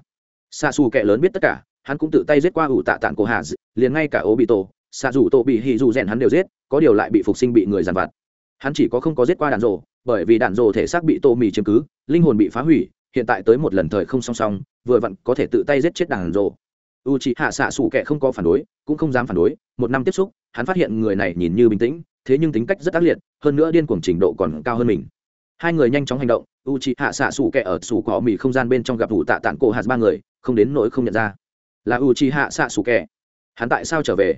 Xa xù kệ lớn biết tất cả, hắn cũng tự tay giết qua ủ tạ tản cô hạt liền ngay cả ố bị tổ xa dù tổ bị hì dù rèn hắn đều giết, có điều lại bị phục sinh bị người giàn vặt. Hắn chỉ có không có giết qua đạn rộ bởi vì đạn rộ thể xác bị tô mì chiếm cứ, linh hồn bị phá hủy, hiện tại tới một lần thời không song song, vừa vặn có thể tự tay giết chết đạn rộ u c hạ xạ xù kệ không có phản đối, cũng không dám phản đối, một năm tiếp xúc, hắn phát hiện người này nhìn như bình tĩnh thế nhưng tính cách rất ác liệt, hơn nữa điên cuồng trình độ còn cao hơn mình. Hai người nhanh chóng hành động u c hạ xạ xù kẻ ở xù cỏ mì không gian bên trong gặp vụ tạ tạng cổ hạt ba người, không đến nỗi không nhận ra. Là u c hạ xạ xù kẻ. Hắn tại sao trở về?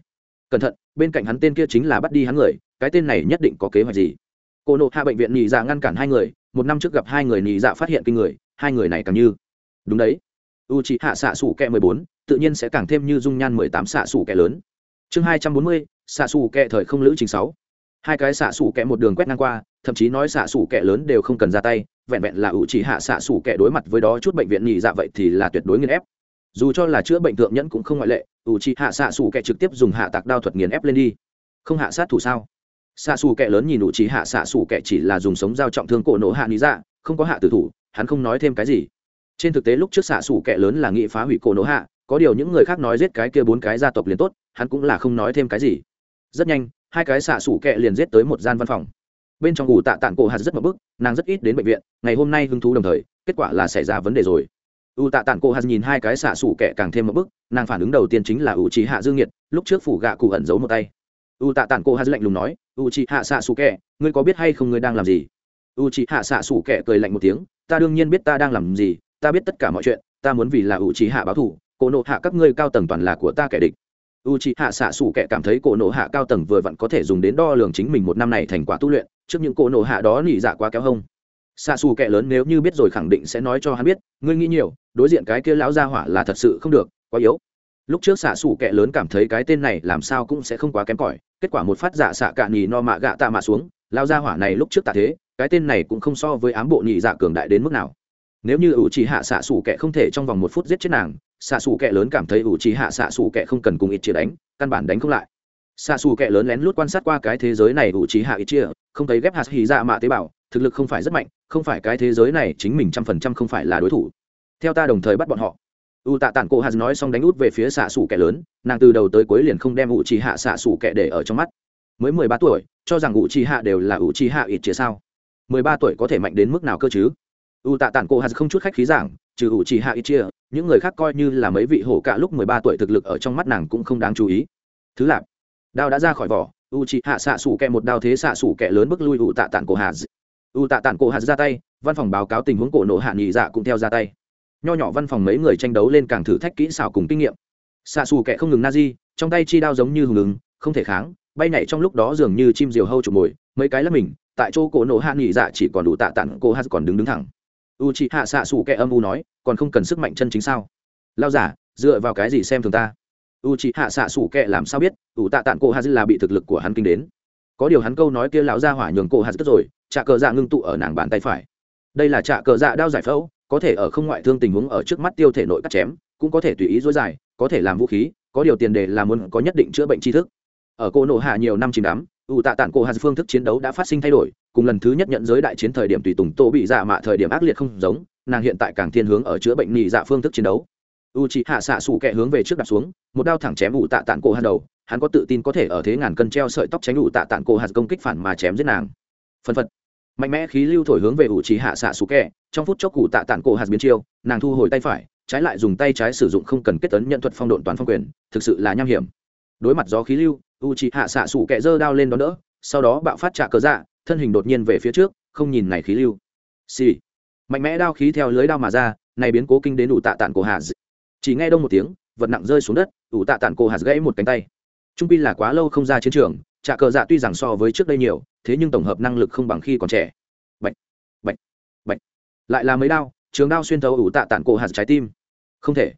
Cẩn thận, bên cạnh hắn tên kia chính là bắt đi hắn người, cái tên này nhất định có kế hoạch gì? Cô nộ hạ bệnh viện nhị dạ ngăn cản hai người, một năm trước gặp hai người nhị dạ phát hiện kinh người, hai người này càng như. Đúng đấy. U c hạ xạ xủ kẹ mười bốn, tự nhiên sẽ càng thêm như dung nhan mười tám xạ xủ kẹ lớn. Chương hai trăm bốn mươi, xạ xù kẹ thời không lữ trình sáu hai cái xạ xủ kẹ một đường quét ngang qua, thậm chí nói xạ xủ kẹ lớn đều không cần ra tay, vẹn vẹn là ủ chỉ hạ xạ xủ kẹ đối mặt với đó chút bệnh viện nhị dạ vậy thì là tuyệt đối nghiền ép. Dù cho là chữa bệnh thượng nhẫn cũng không ngoại lệ, ủ chỉ hạ xạ xủ kẹ trực tiếp dùng hạ tạc đao thuật nghiền ép lên đi. Không hạ sát thủ sao? Xạ xù kẹ lớn nhìn ủ chỉ hạ xạ xủ kẹ chỉ là dùng sống dao trọng thương cổ nổ hạ lý dạ không có hạ tử thủ, hắn không nói thêm cái gì. Trên thực tế lúc trước xạ xủ kẹ lớn là nghị phá hủy cổ nổ hạ, có điều những người khác nói giết cái kia bốn cái gia tộc liền tốt, hắn cũng là không nói thêm cái gì. Rất nhanh hai cái xạ sủ kẹ liền giết tới một gian văn phòng. Bên trong ủ tạ tạng cổ hạt rất mập bức, nàng rất ít đến bệnh viện, ngày hôm nay hứng thú đồng thời, kết quả là xảy ra vấn đề rồi. U tạ tạng cổ hạt nhìn hai cái xạ sủ kẹ càng thêm mập bức, nàng phản ứng đầu tiên chính là u trí hạ dương nhiệt lúc trước phủ gạ cụ ẩn giấu một tay. U tạ tạng cổ hạt lạnh lùng nói u trí hạ xạ sủ kẹ, ngươi có biết hay không ngươi đang làm gì? U trí hạ xạ sủ kẹ cười lạnh một tiếng, ta đương nhiên biết ta đang làm gì, ta biết tất cả mọi chuyện, ta muốn vì là u trí hạ báo thủ cổ nộ hạ các ngươi cao tầng toàn là của ta kẻ địch u trí hạ xạ xủ kẻ cảm thấy cổ nổ hạ cao tầng vừa vặn có thể dùng đến đo lường chính mình một năm này thành quả tu luyện, trước những cổ nổ hạ đó nỉ dạ quá kéo hông. Xạ xù kẻ lớn nếu như biết rồi khẳng định sẽ nói cho hắn biết, ngươi nghĩ nhiều, đối diện cái kia lão gia hỏa là thật sự không được, quá yếu. Lúc trước xạ xù kẻ lớn cảm thấy cái tên này làm sao cũng sẽ không quá kém cỏi, kết quả một phát giả xạ cạ nhì no mạ gạ tạ mạ xuống, lão gia hỏa này lúc trước tạ thế, cái tên này cũng không so với ám bộ nhị dạ cường đại đến mức nào. Nếu như ủ trì hạ xạ xù kẻ không thể trong vòng một phút giết chết nàng xạ xù kẹ lớn cảm thấy ủ trí hạ xạ xù kẹ không cần cùng ít chia đánh, căn bản đánh không lại. Xạ xù kẹ lớn lén lút quan sát qua cái thế giới này ủ trí hạ ít chia không thấy ghép hạt hì dạ mạ tế bào, thực lực không phải rất mạnh, không phải cái thế giới này chính mình trăm phần trăm không phải là đối thủ. Theo ta đồng thời bắt bọn họ. U tạ tản cổ hạt nói xong đánh út về phía xạ xù kẻ lớn, nàng từ đầu tới cuối liền không đem ủ trì hạ xạ xù kẻ để ở trong mắt. Mới mười ba tuổi, cho rằng ủ trì hạ đều là ủ trì hạ ít chia sao? Mười ba tuổi có thể mạnh đến mức nào cơ chứ? U tạ tản cổ hạt không chút khách khí giảng, trừ ủ trì hạ ít chia những người khác coi như là mấy vị hổ cả lúc mười ba tuổi thực lực ở trong mắt nàng cũng không đáng chú ý. Thứ lạp, đao đã ra khỏi vỏ u chị hạ xạ xủ kẹ một đao thế xạ xủ kẹ lớn bước lui u tạ tản cổ hạ u tạ tản cổ hạ ra tay, văn phòng báo cáo tình huống cổ nộ hạ nhị dạ cũng theo ra tay. Nho nhỏ văn phòng mấy người tranh đấu lên càng thử thách kỹ xảo cùng kinh nghiệm. Xạ xù kẹ không ngừng na di trong tay chi đao giống như hùng ngừng không thể kháng, bay nhảy trong lúc đó dường như chim diều hâu chụp mồi, mấy cái là mình, tại chỗ cổ nổ hạ nghỉ dạ chỉ còn đủ tạ tản cô hát còn đứng đứng thẳng u chị hạ xạ xù kẻ âm u nói, còn không cần sức mạnh chân chính sao? Lao giả, dựa vào cái gì xem thường ta? U chị hạ xạ xù kẻ làm sao biết, ủ tạ tản cô dư là bị thực lực của hắn kinh đến? Có điều hắn câu nói kia lão ra hỏa nhường cô hà cất rồi, trạ cờ dạ ngưng tụ ở nàng bàn tay phải. Đây là trạ cờ dạ đao giải phẫu, có thể ở không ngoại thương tình huống ở trước mắt tiêu thể nội cắt chém, cũng có thể tùy ý dối dài, có thể làm vũ khí, có điều tiền đề là muốn có nhất định chữa bệnh tri thức. Ở cô nộ hạ nhiều năm chìm đắm, ủ tạ tản cô hà phương thức chiến đấu đã phát sinh thay đổi cùng lần thứ nhất nhận giới đại chiến thời điểm tùy tùng tô bị dạ mạ thời điểm ác liệt không giống, nàng hiện tại càng thiên hướng ở chữa bệnh nhị dạ phương thức chiến đấu. U c hạ xạ xù kẹ hướng về trước đặt xuống, một đao thẳng chém ủ tạ tản cổ hạt đầu, hắn có tự tin có thể ở thế ngàn cân treo sợi tóc tránh ủ tạ tản cổ hạt công kích phản mà chém giết nàng. Phân phật. Mạnh mẽ khí lưu thổi hướng về ủ trí hạ xạ xù kẹ trong phút chốc cụ tạ tản cổ hạt biến chiêu, nàng thu hồi tay phải, trái lại dùng tay trái sử dụng không cần kết tấn nhận thuật phong độn toàn phong quyền, thực sự là nham hiểm. Đối mặt gió khí lưu u trí hạ xạ xù kẹ giơ đao lên đón đỡ, sau đó bạo phát trả cờ dạ thân hình đột nhiên về phía trước, không nhìn này khí lưu. Xì、sì. mạnh mẽ đao khí theo lưới đao mà ra, này biến cố kinh đến ủ tạ tản cổ hà chỉ nghe đông một tiếng, vật nặng rơi xuống đất, ủ tạ tản cổ hà gãy một cánh tay. Trung pi là quá lâu không ra chiến trường trà cờ dạ tuy rằng so với trước đây nhiều, thế nhưng tổng hợp năng lực không bằng khi còn trẻ. Bệnh bệnh bệnh lại là mấy đao, trường đao xuyên thấu ủ tạ tản cổ hạt trái tim. Không thể.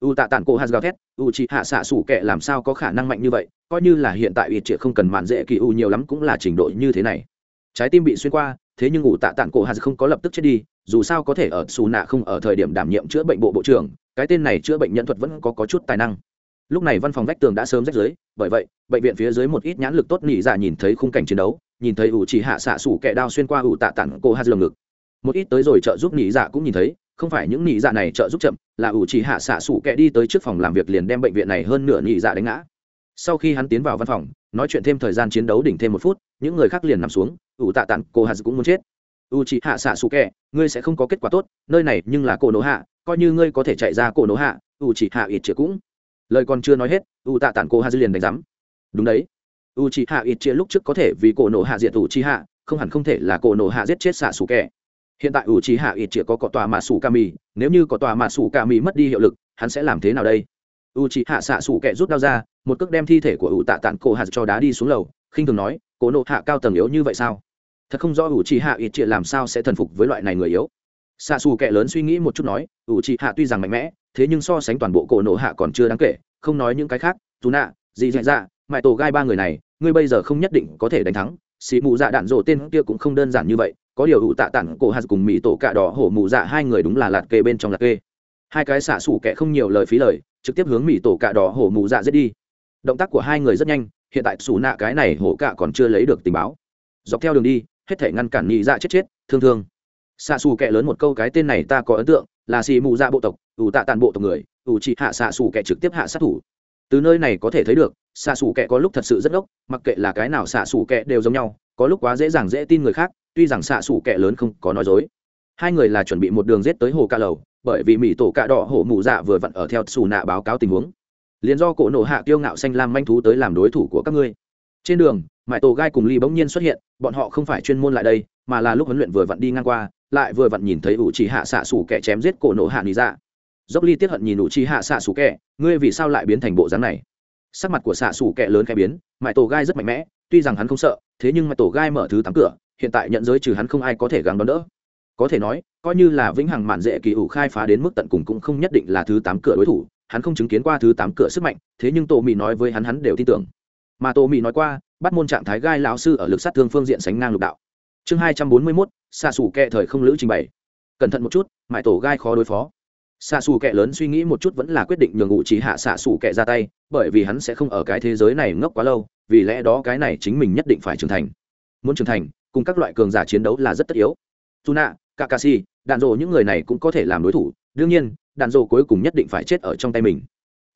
U tạ tản cổ hạt gào thét u chỉ hạ xạ sủ kệ làm sao có khả năng mạnh như vậy? Coi như là hiện tại ủy triệt không cần mạn dễ kỳ u nhiều lắm cũng là trình độ như thế này trái tim bị xuyên qua thế nhưng ủ tạ tản cổ hạt không có lập tức chết đi dù sao có thể ở xù nạ không ở thời điểm đảm nhiệm chữa bệnh bộ bộ trưởng cái tên này chữa bệnh nhân thuật vẫn có, có chút tài năng. Lúc này văn phòng vách tường đã sớm rách dưới bởi vậy bệnh viện phía dưới một ít nhãn lực tốt nỉ dạ nhìn thấy khung cảnh chiến đấu nhìn thấy ủ chỉ hạ xạ sủ kẹ đao xuyên qua ủ tạ tản cổ hạt lồng ngực. Một ít tới rồi trợ giúp nỉ dạ cũng nhìn thấy không phải những nỉ dạ này trợ giúp chậm là ủ chỉ hạ xạ sủ kẹ đi tới trước phòng làm việc liền đem bệnh viện này hơn nửa nỉ dạ đánh ngã. Sau khi hắn tiến vào văn phòng nói chuyện thêm thời gian chiến đấu đỉnh thêm một phút, những người khác liền nằm xuống, ủ tạ tản, cô hà cũng muốn chết. U chị hạ xạ xù kẹ ngươi sẽ không có kết quả tốt, nơi này nhưng là cổ nổ hạ, coi như ngươi có thể chạy ra cổ nổ hạ u chị hạ ít chĩa cũng. Lời còn chưa nói hết u tạ tản cổ hạt liền đánh giám. Đúng đấy. U chị hạ ít chĩa lúc trước có thể vì cổ nổ hạ diệt u chị hạ không hẳn không thể là cổ nổ hạ giết chết xạ xù kẹ hiện tại u chị hạ ít chĩa có cọ tòa mà xù ca mì, nếu như có tòa mà xù ca mì mất đi hiệu lực, hắn sẽ làm thế nào đây? U chị hạ xạ xù kẹ rút đau ra một cước đem thi thể của ủ tạ tản cổ hạt cho đá đi xuống lầu, khinh thường nói, cổ nộ hạ cao tầng yếu như vậy sao? Thật không rõ ủ trì hạ ít triệt làm sao sẽ thần phục với loại này người yếu. Xa xù kẻ lớn suy nghĩ một chút nói, ủ trì hạ tuy rằng mạnh mẽ, thế nhưng so sánh toàn bộ cổ nộ hạ còn chưa đáng kể, không nói những cái khác, dù nạ gì dạ dạ mãi tổ gai ba người này, ngươi bây giờ không nhất định có thể đánh thắng, xì mù dạ đạn rổ tên kia cũng không đơn giản như vậy, có điều ủ tạ tản cổ hạt cùng mỹ tổ cạ đỏ hổ mù dạ hai người đúng là lạt kê bên trong lạt kê. Hai cái xạ xủ kẻ không nhiều lời phí lời, trực tiếp hướng mỹ tổ cạ đỏ hổ mù dạ giết đi động tác của hai người rất nhanh, hiện tại xù nạ cái này hổ cạ còn chưa lấy được tình báo. Dọc theo đường đi, hết thể ngăn cản nhị dạ chết chết, thương thương. Xạ xù kệ lớn một câu cái tên này ta có ấn tượng, là xì mù dạ bộ tộc, ủ tạ tàn bộ tộc người, ủ trị hạ xạ xù kệ trực tiếp hạ sát thủ. Từ nơi này có thể thấy được, xạ xù kệ có lúc thật sự rất ngốc, mặc kệ là cái nào xạ xù kệ đều giống nhau, có lúc quá dễ dàng dễ tin người khác, tuy rằng xạ xù kệ lớn không có nói dối. Hai người là chuẩn bị một đường rết tới hồ ca lầu, bởi vì mỹ tổ cạ đỏ hổ mù dạ vừa vặn ở theo xù nạ báo cáo tình huống liền do cổ nổ hạ kiêu ngạo xanh lam manh thú tới làm đối thủ của các ngươi. Trên đường mãi tổ gai cùng ly bỗng nhiên xuất hiện, bọn họ không phải chuyên môn lại đây, mà là lúc huấn luyện vừa vặn đi ngang qua, lại vừa vặn nhìn thấy ủ trì hạ xạ xủ kẻ chém giết cổ nổ hạ lý dạ. Dốc ly tiếp hận nhìn ủ trì hạ xạ xủ kẻ, ngươi vì sao lại biến thành bộ dáng này? Sắc mặt của xạ xủ kẻ lớn khẽ biến mãi tổ gai rất mạnh mẽ, tuy rằng hắn không sợ, thế nhưng mãi tổ gai mở thứ tám cửa, hiện tại nhận giới trừ hắn không ai có thể gắng đón đỡ. Có thể nói, coi như là vĩnh hằng mạn dễ kỳ ủ khai phá đến mức tận cùng cũng không nhất định là thứ tám cửa đối thủ hắn không chứng kiến qua thứ tám cửa sức mạnh, thế nhưng tô mỹ nói với hắn hắn đều tin tưởng. Mà tô mỹ nói qua, bắt môn trạng thái gai lão sư ở lực sát thương phương diện sánh ngang lục đạo. Chương hai trăm bốn mươi mốt xa xù kẹ thời không lữ trình bày cẩn thận một chút, mãi tổ gai khó đối phó. Xạ xù kẹ lớn suy nghĩ một chút vẫn là quyết định nhường ngụ trí hạ xạ xù kẹ ra tay, bởi vì hắn sẽ không ở cái thế giới này ngốc quá lâu, vì lẽ đó cái này chính mình nhất định phải trưởng thành. Muốn trưởng thành, cùng các loại cường giả chiến đấu là rất tất yếu. Tuna, kakashi đạn dộ những người này cũng có thể làm đối thủ. Đương nhiên đàn rồ cuối cùng nhất định phải chết ở trong tay mình.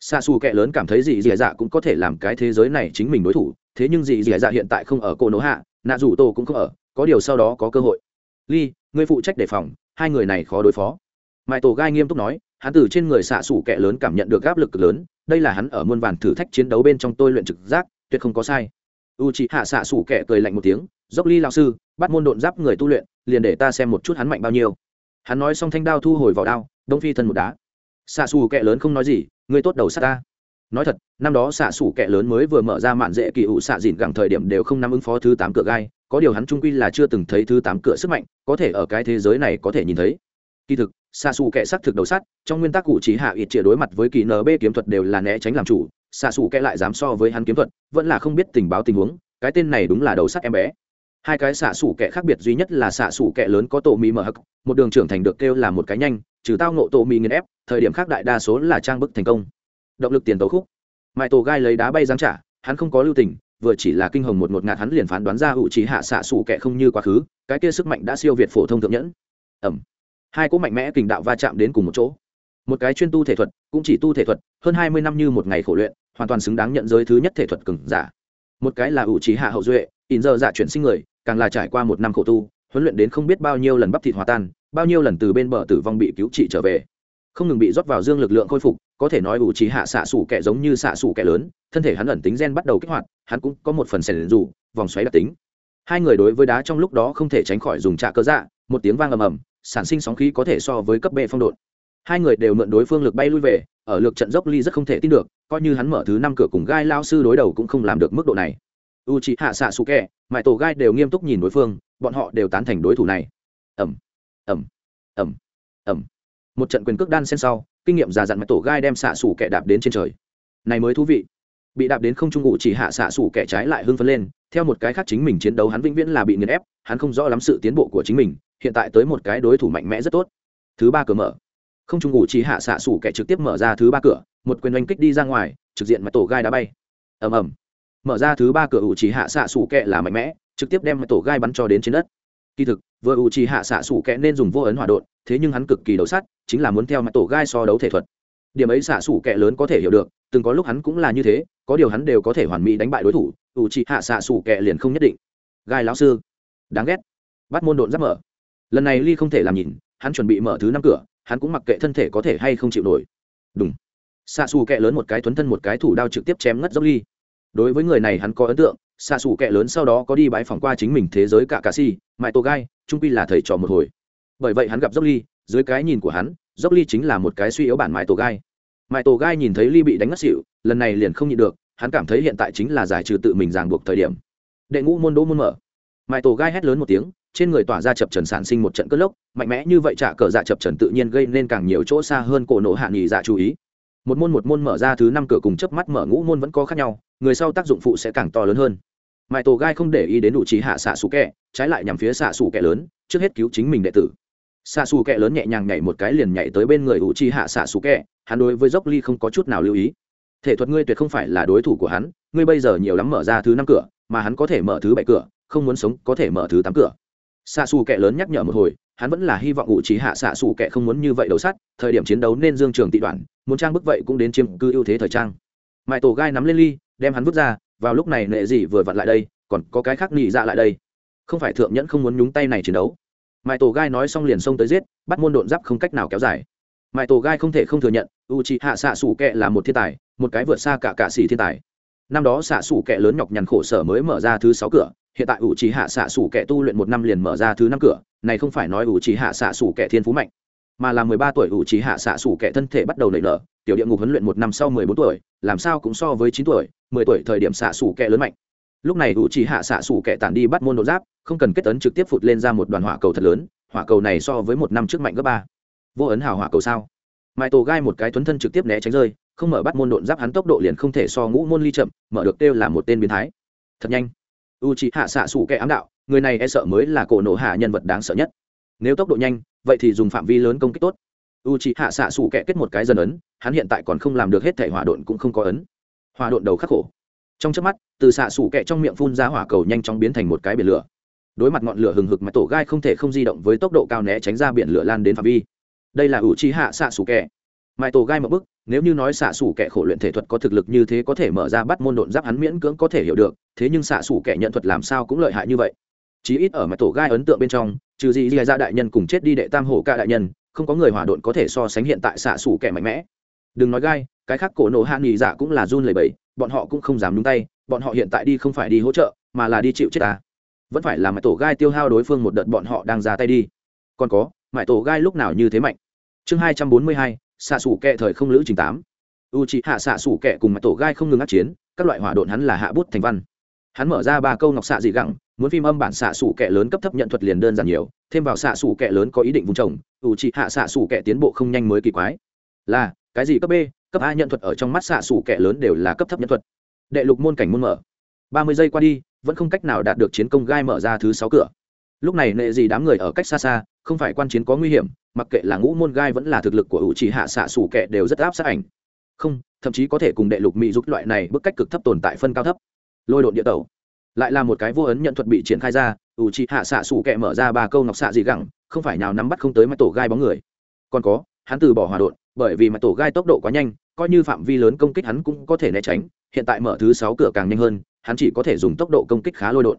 Xa xù kệ lớn cảm thấy dị dì dạ cũng có thể làm cái thế giới này chính mình đối thủ, thế nhưng dị dì dạ hiện tại không ở cô nỗ hạ, nạ rủ tô cũng không ở, có điều sau đó có cơ hội. Ly, người phụ trách đề phòng, hai người này khó đối phó. Mãi tổ gai nghiêm túc nói, hắn từ trên người xạ xủ kệ lớn cảm nhận được áp lực lớn, đây là hắn ở muôn vàn thử thách chiến đấu bên trong tôi luyện trực giác, tuyệt không có sai. U chị hạ xạ xủ kệ cười lạnh một tiếng, dốc ly lao sư, bắt môn độn giáp người tu luyện, liền để ta xem một chút hắn mạnh bao nhiêu hắn nói xong thanh đao thu hồi vào đao đông phi thân một đá. Xạ xù kệ lớn không nói gì người tốt đầu sát ta. Nói thật năm đó xạ xù kệ lớn mới vừa mở ra mạn dễ kỳ ủ xạ dịn gẳng thời điểm đều không nắm ứng phó thứ tám cửa gai có điều hắn trung quy là chưa từng thấy thứ tám cửa sức mạnh có thể ở cái thế giới này có thể nhìn thấy. Kỳ thực xạ xù kệ xác thực đầu sắt, trong nguyên tắc cụ chỉ hạ ít chia đối mặt với kỳ nb kiếm thuật đều là né tránh làm chủ xạ xù kệ lại dám so với hắn kiếm thuật vẫn là không biết tình báo tình huống cái tên này đúng là đầu sắt em bé hai cái xạ xủ kẻ khác biệt duy nhất là xạ xủ kẻ lớn có tổ mì mở hực, một đường trưởng thành được kêu là một cái nhanh, trừ tao nộ tổ mì nghiền ép, thời điểm khác đại đa số là trang bức thành công. Động lực tiền tấu khúc. Mãi tổ gai lấy đá bay giáng trả, hắn không có lưu tình, vừa chỉ là kinh hồng một ngột ngạt hắn liền phán đoán ra hữu trí hạ xạ xủ kẻ không như quá khứ, cái kia sức mạnh đã siêu việt phổ thông thượng nhẫn. Ẩm. Hai cỗ mạnh mẽ kình đạo va chạm đến cùng một chỗ. Một cái chuyên tu thể thuật, cũng chỉ tu thể thuật, hơn hai mươi năm như một ngày khổ luyện, hoàn toàn xứng đáng nhận giới thứ nhất thể thuật cừng giả. Một cái là ủ trí hạ hậu duệ, in giờ giả chuyển sinh người càng là trải qua một năm khổ tu, huấn luyện đến không biết bao nhiêu lần bắp thịt hòa tan, bao nhiêu lần từ bên bờ tử vong bị cứu trị trở về. Không ngừng bị rót vào dương lực lượng khôi phục, có thể nói ủ trí hạ xạ xủ kẻ giống như xạ xủ kẻ lớn, thân thể hắn ẩn tính gen bắt đầu kích hoạt, hắn cũng có một phần sẻn rủ, vòng xoáy đặc tính. Hai người đối với đá trong lúc đó không thể tránh khỏi dùng trạ cơ dạ một tiếng vang ầm ầm, sản sinh sóng khí có thể so với cấp bệ phong độn. Hai người đều mượn đối phương lực bay lui về, ở lượt trận dốc ly rất không thể tin được, coi như hắn mở thứ năm cửa cùng gai lao sư đối đầu cũng không làm được mức độ này u c h ị hạ xạ xù kẹ mãi tổ gai đều nghiêm túc nhìn đối phương, bọn họ đều tán thành đối thủ này. Ẩm ẩm ẩm ẩm một trận quyền cước đan xen sau, kinh nghiệm già dặn mãi tổ gai đem xạ xù kẹ đạp đến trên trời. Này mới thú vị. Bị đạp đến không trung ngụ chỉ hạ xạ xù kẻ trái lại hưng phấn lên, theo một cái khác chính mình chiến đấu hắn vĩnh viễn là bị nghiền ép, hắn không rõ lắm sự tiến bộ của chính mình, hiện tại tới một cái đối thủ mạnh mẽ rất tốt. Thứ ba cửa mở. Không trung ngụ chỉ hạ xạ xù kẻ trực tiếp mở ra thứ ba cửa, một quyền oanh kích đi ra ngoài, trực diện mặt tổ gai đá bay. Ầm ầm mở ra thứ ba cửa ủ chỉ hạ xạ xù kẹ là mạnh mẽ trực tiếp đem tổ gai bắn cho đến trên đất. Kỳ thực vừa ủ chỉ hạ xạ xù kẹ nên dùng vô ấn hỏa đột thế nhưng hắn cực kỳ đấu sắt, chính là muốn theo mặt tổ gai so đấu thể thuật. Điểm ấy xạ xù kẹ lớn có thể hiểu được từng có lúc hắn cũng là như thế có điều hắn đều có thể hoàn mỹ đánh bại đối thủ ủ chỉ hạ xạ xù kẹ liền không nhất định. Gai lão sư đáng ghét. Bắt môn độn giáp mở. Lần này ly không thể làm nhìn hắn chuẩn bị mở thứ năm cửa hắn cũng mặc kệ thân thể có thể hay không chịu nổi. Đúng xạ xù kẹ lớn một cái thuấn thân một cái thủ đao trực tiếp chém ngất dốc ly đối với người này hắn có ấn tượng xạ xù kẹ lớn sau đó có đi bãi phòng qua chính mình thế giới cả cà si mãi tô gai trung pi là thầy trò một hồi. Bởi vậy hắn gặp dốc ly, dưới cái nhìn của hắn, dốc ly chính là một cái suy yếu bản mãi tổ gai. Mãi tổ gai nhìn thấy ly bị đánh ngất xỉu, lần này liền không nhịn được, hắn cảm thấy hiện tại chính là giải trừ tự mình ràng buộc thời điểm. Đệ ngũ môn đỗ môn mở. Mãi tổ gai hét lớn một tiếng, trên người tỏa ra chập trần sản sinh một trận cất lốc, mạnh mẽ như vậy trả cờ dạ chập trần tự nhiên gây nên càng nhiều chỗ xa hơn cổ nổ hạ nghỉ dạ chú ý một môn một môn mở ra thứ năm cửa cùng chớp mắt mở ngũ môn vẫn có khác nhau, người sau tác dụng phụ sẽ càng to lớn hơn. Mãi tổ gai không để ý đến đủ trí hạ xạ xù kẹ, trái lại nhằm phía xạ xù kẹ lớn, trước hết cứu chính mình đệ tử. Xạ xù kẹ lớn nhẹ nhàng nhảy một cái liền nhảy tới bên người ủ trí hạ xạ xù kẹ, hắn đối với dốc ly không có chút nào lưu ý. Thể thuật ngươi tuyệt không phải là đối thủ của hắn, ngươi bây giờ nhiều lắm mở ra thứ năm cửa, mà hắn có thể mở thứ bảy cửa, không muốn sống có thể mở thứ tám cửa. Xạ xù kẹ lớn nhắc nhở một hồi hắn vẫn là hy vọng ủ trí hạ xạ xù kẹ không muốn như vậy đầu sắt, thời điểm chiến đấu nên dương trường tị đoạn, muốn trang bức vậy cũng đến chiếm cư ưu thế thời trang. Mãi tổ gai nắm lên ly, đem hắn vứt ra, vào lúc này nệ gì vừa vặn lại đây, còn có cái khác nị dạ lại đây. Không phải thượng nhẫn không muốn nhúng tay này chiến đấu. Mãi tổ gai nói xong liền xông tới giết, bắt môn độn giáp không cách nào kéo dài. Mãi tổ gai không thể không thừa nhận u trí hạ xạ xù kẹ là một thiên tài, một cái vượt xa cả cả xỉ thiên tài. Năm đó xạ xù kẹ lớn nhọc nhằn khổ sở mới mở ra thứ sáu cửa, hiện tại u trí hạ xạ xù kẹ tu luyện một năm liền mở ra thứ năm cửa này không phải nói ủ trí hạ xạ sủ kẻ thiên phú mạnh, mà là mười ba tuổi ủ trí hạ xạ sủ kẻ thân thể bắt đầu nảy nở, tiểu địa ngục huấn luyện một năm sau mười bốn tuổi, làm sao cũng so với chín tuổi, mười tuổi thời điểm xạ sủ kẻ lớn mạnh. Lúc này ủ trí hạ xạ sủ kẻ tản đi bắt môn đột giáp, không cần kết ấn trực tiếp phụt lên ra một đoàn hỏa cầu thật lớn, hỏa cầu này so với một năm trước mạnh gấp ba. Vô ấn hào hỏa cầu sao? Mãi tổ gai một cái thuấn thân trực tiếp né tránh rơi, không mở bắt môn độn giáp, hắn tốc độ liền không thể so ngũ môn ly chậm, mở được kêu là một tên biến thái. Thật nhanh. U c hạ xạ xù kẻ ám đạo người này e sợ mới là cổ nổ hạ nhân vật đáng sợ nhất. Nếu tốc độ nhanh, vậy thì dùng phạm vi lớn công kích tốt. U c hạ xạ xù kẹ kết một cái dần ấn, hắn hiện tại còn không làm được hết thể hỏa độn cũng không có ấn. Hỏa độn đầu khắc khổ. Trong trước mắt, từ xạ xù kẹ trong miệng phun ra hỏa cầu nhanh chóng biến thành một cái biển lửa. Đối mặt ngọn lửa hừng hực mà tổ gai không thể không di động với tốc độ cao né tránh ra biển lửa lan đến phạm vi. Đây là ủ chi hạ xạ xù kẹ mãi tổ gai một bức nếu như nói xạ xù kẹ khổ luyện thể thuật có thực lực như thế có thể mở ra bắt môn độn giáp hắn miễn cưỡng có thể hiểu được, thế nhưng xạ xù kẹ nhận thuật làm sao cũng lợi hại như vậy chí ít ở mặt tổ gai ấn tượng bên trong, trừ gì ra dạ đại nhân cùng chết đi đệ tam hổ ca đại nhân, không có người hỏa độn có thể so sánh hiện tại xạ xủ kẻ mạnh mẽ. Đừng nói gai, cái khác cổ nổ hạ nghỉ giả cũng là run lầy bẫy bọn họ cũng không dám nhúng tay, bọn họ hiện tại đi không phải đi hỗ trợ, mà là đi chịu chết ta. Vẫn phải là mãi tổ gai tiêu hao đối phương một đợt bọn họ đang ra tay đi. Còn có mãi tổ gai lúc nào như thế mạnh. Chương hai trăm bốn mươi hai, xạ xủ kệ thời không lữ trình tám. U c hạ xạ xủ kệ cùng mãi tổ gai không ngừng át chiến, các loại hỏa độn hắn là hạ bút thành văn hắn mở ra ba câu ngọc xạ dị gẳng, muốn phim âm bản xạ xủ kẻ lớn cấp thấp nhận thuật liền đơn giản nhiều, thêm vào xạ xủ kẻ lớn có ý định vùng trồng, ủ trị hạ xạ xủ kẻ tiến bộ không nhanh mới kỳ quái. Là, cái gì cấp b? Cấp a nhận thuật ở trong mắt xạ xủ kẻ lớn đều là cấp thấp nhận thuật. Đệ lục môn cảnh môn mở. Ba mươi giây qua đi, vẫn không cách nào đạt được chiến công gai mở ra thứ sáu cửa. Lúc này nệ gì đám người ở cách xa xa, không phải quan chiến có nguy hiểm, mặc kệ là ngũ môn gai vẫn là thực lực của ủ chỉ hạ xạ xủ kẻ đều rất áp sát ảnh. Không, thậm chí có thể cùng đệ lục mỹ giúp loại này bức cách cực thấp tồn tại phân cao thấp lôi độn địa tẩu. Lại là một cái vô ấn nhận thuật bị triển khai ra, ủ chỉ hạ xạ xủ kẹ mở ra ba câu ngọc xạ gì gẳng, không phải nào nắm bắt không tới mặt tổ gai bóng người. Còn có, hắn từ bỏ hòa độn, bởi vì mặt tổ gai tốc độ quá nhanh, coi như phạm vi lớn công kích hắn cũng có thể né tránh, hiện tại mở thứ sáu cửa càng nhanh hơn, hắn chỉ có thể dùng tốc độ công kích khá lôi đột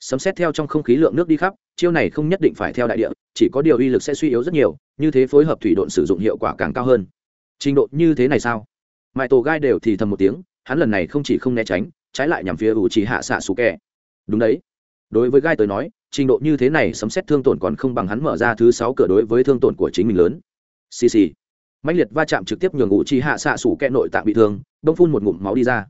sấm xét theo trong không khí lượng nước đi khắp, chiêu này không nhất định phải theo đại địa, chỉ có điều uy lực sẽ suy yếu rất nhiều, như thế phối hợp thủy độn sử dụng hiệu quả càng cao hơn. Trình độ như thế này sao? Mãi tổ gai đều thì thầm một tiếng, hắn lần này không chỉ không né tránh trái lại nhằm phía ủ trì hạ xạ xù kẹ. Đúng đấy. Đối với gai tới nói, trình độ như thế này sấm xét thương tổn còn không bằng hắn mở ra thứ sáu cửa đối với thương tổn của chính mình lớn. Xì xì. Mạnh liệt va chạm trực tiếp nhường ủ trì hạ xạ xù kẹ nội tạng bị thương, đông phun một ngụm máu đi ra.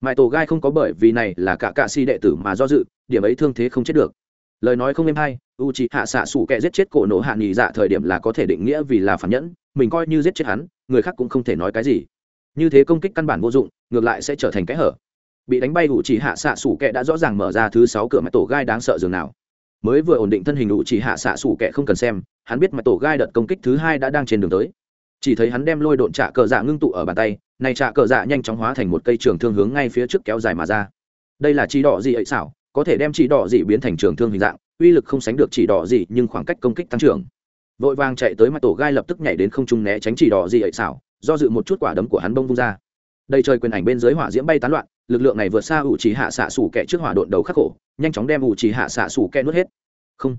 Mãi tổ gai không có bởi vì này là cả cạ si đệ tử mà do dự, điểm ấy thương thế không chết được. Lời nói không êm hay u c hạ xạ sủ kẹ giết chết cổ nổ hạ nghỉ dạ thời điểm là có thể định nghĩa vì là phản nhẫn, mình coi như giết chết hắn, người khác cũng không thể nói cái gì. Như thế công kích căn bản vô dụng, ngược lại sẽ trở thành cái hở bị đánh bay ủ chỉ hạ xạ sủ kẹ đã rõ ràng mở ra thứ sáu cửa mặt tổ gai đáng sợ dường nào. Mới vừa ổn định thân hình ủ chỉ hạ xạ sủ kẹ không cần xem, hắn biết mặt tổ gai đợt công kích thứ hai đã đang trên đường tới. Chỉ thấy hắn đem lôi độn trạ cờ dạ ngưng tụ ở bàn tay, này trạ cờ dạ nhanh chóng hóa thành một cây trường thương hướng ngay phía trước kéo dài mà ra. Đây là chỉ đỏ gì ấy xảo, có thể đem chỉ đỏ gì biến thành trường thương hình dạng, uy lực không sánh được chỉ đỏ gì nhưng khoảng cách công kích tăng trưởng. Vội vàng chạy tới mặt tổ gai lập tức nhảy đến không trung né tránh chỉ đỏ gì ấy xảo, do dự một chút quả đấm của hắn bông vung ra. Đây trời quyền ảnh bên dưới hỏa diễm bay tán loạn lực lượng này vượt xa ủ chỉ hạ xạ sủ kẹ trước hỏa độn đầu khắc khổ, nhanh chóng đem ủ chỉ hạ xạ sủ kẹ nuốt hết. Không.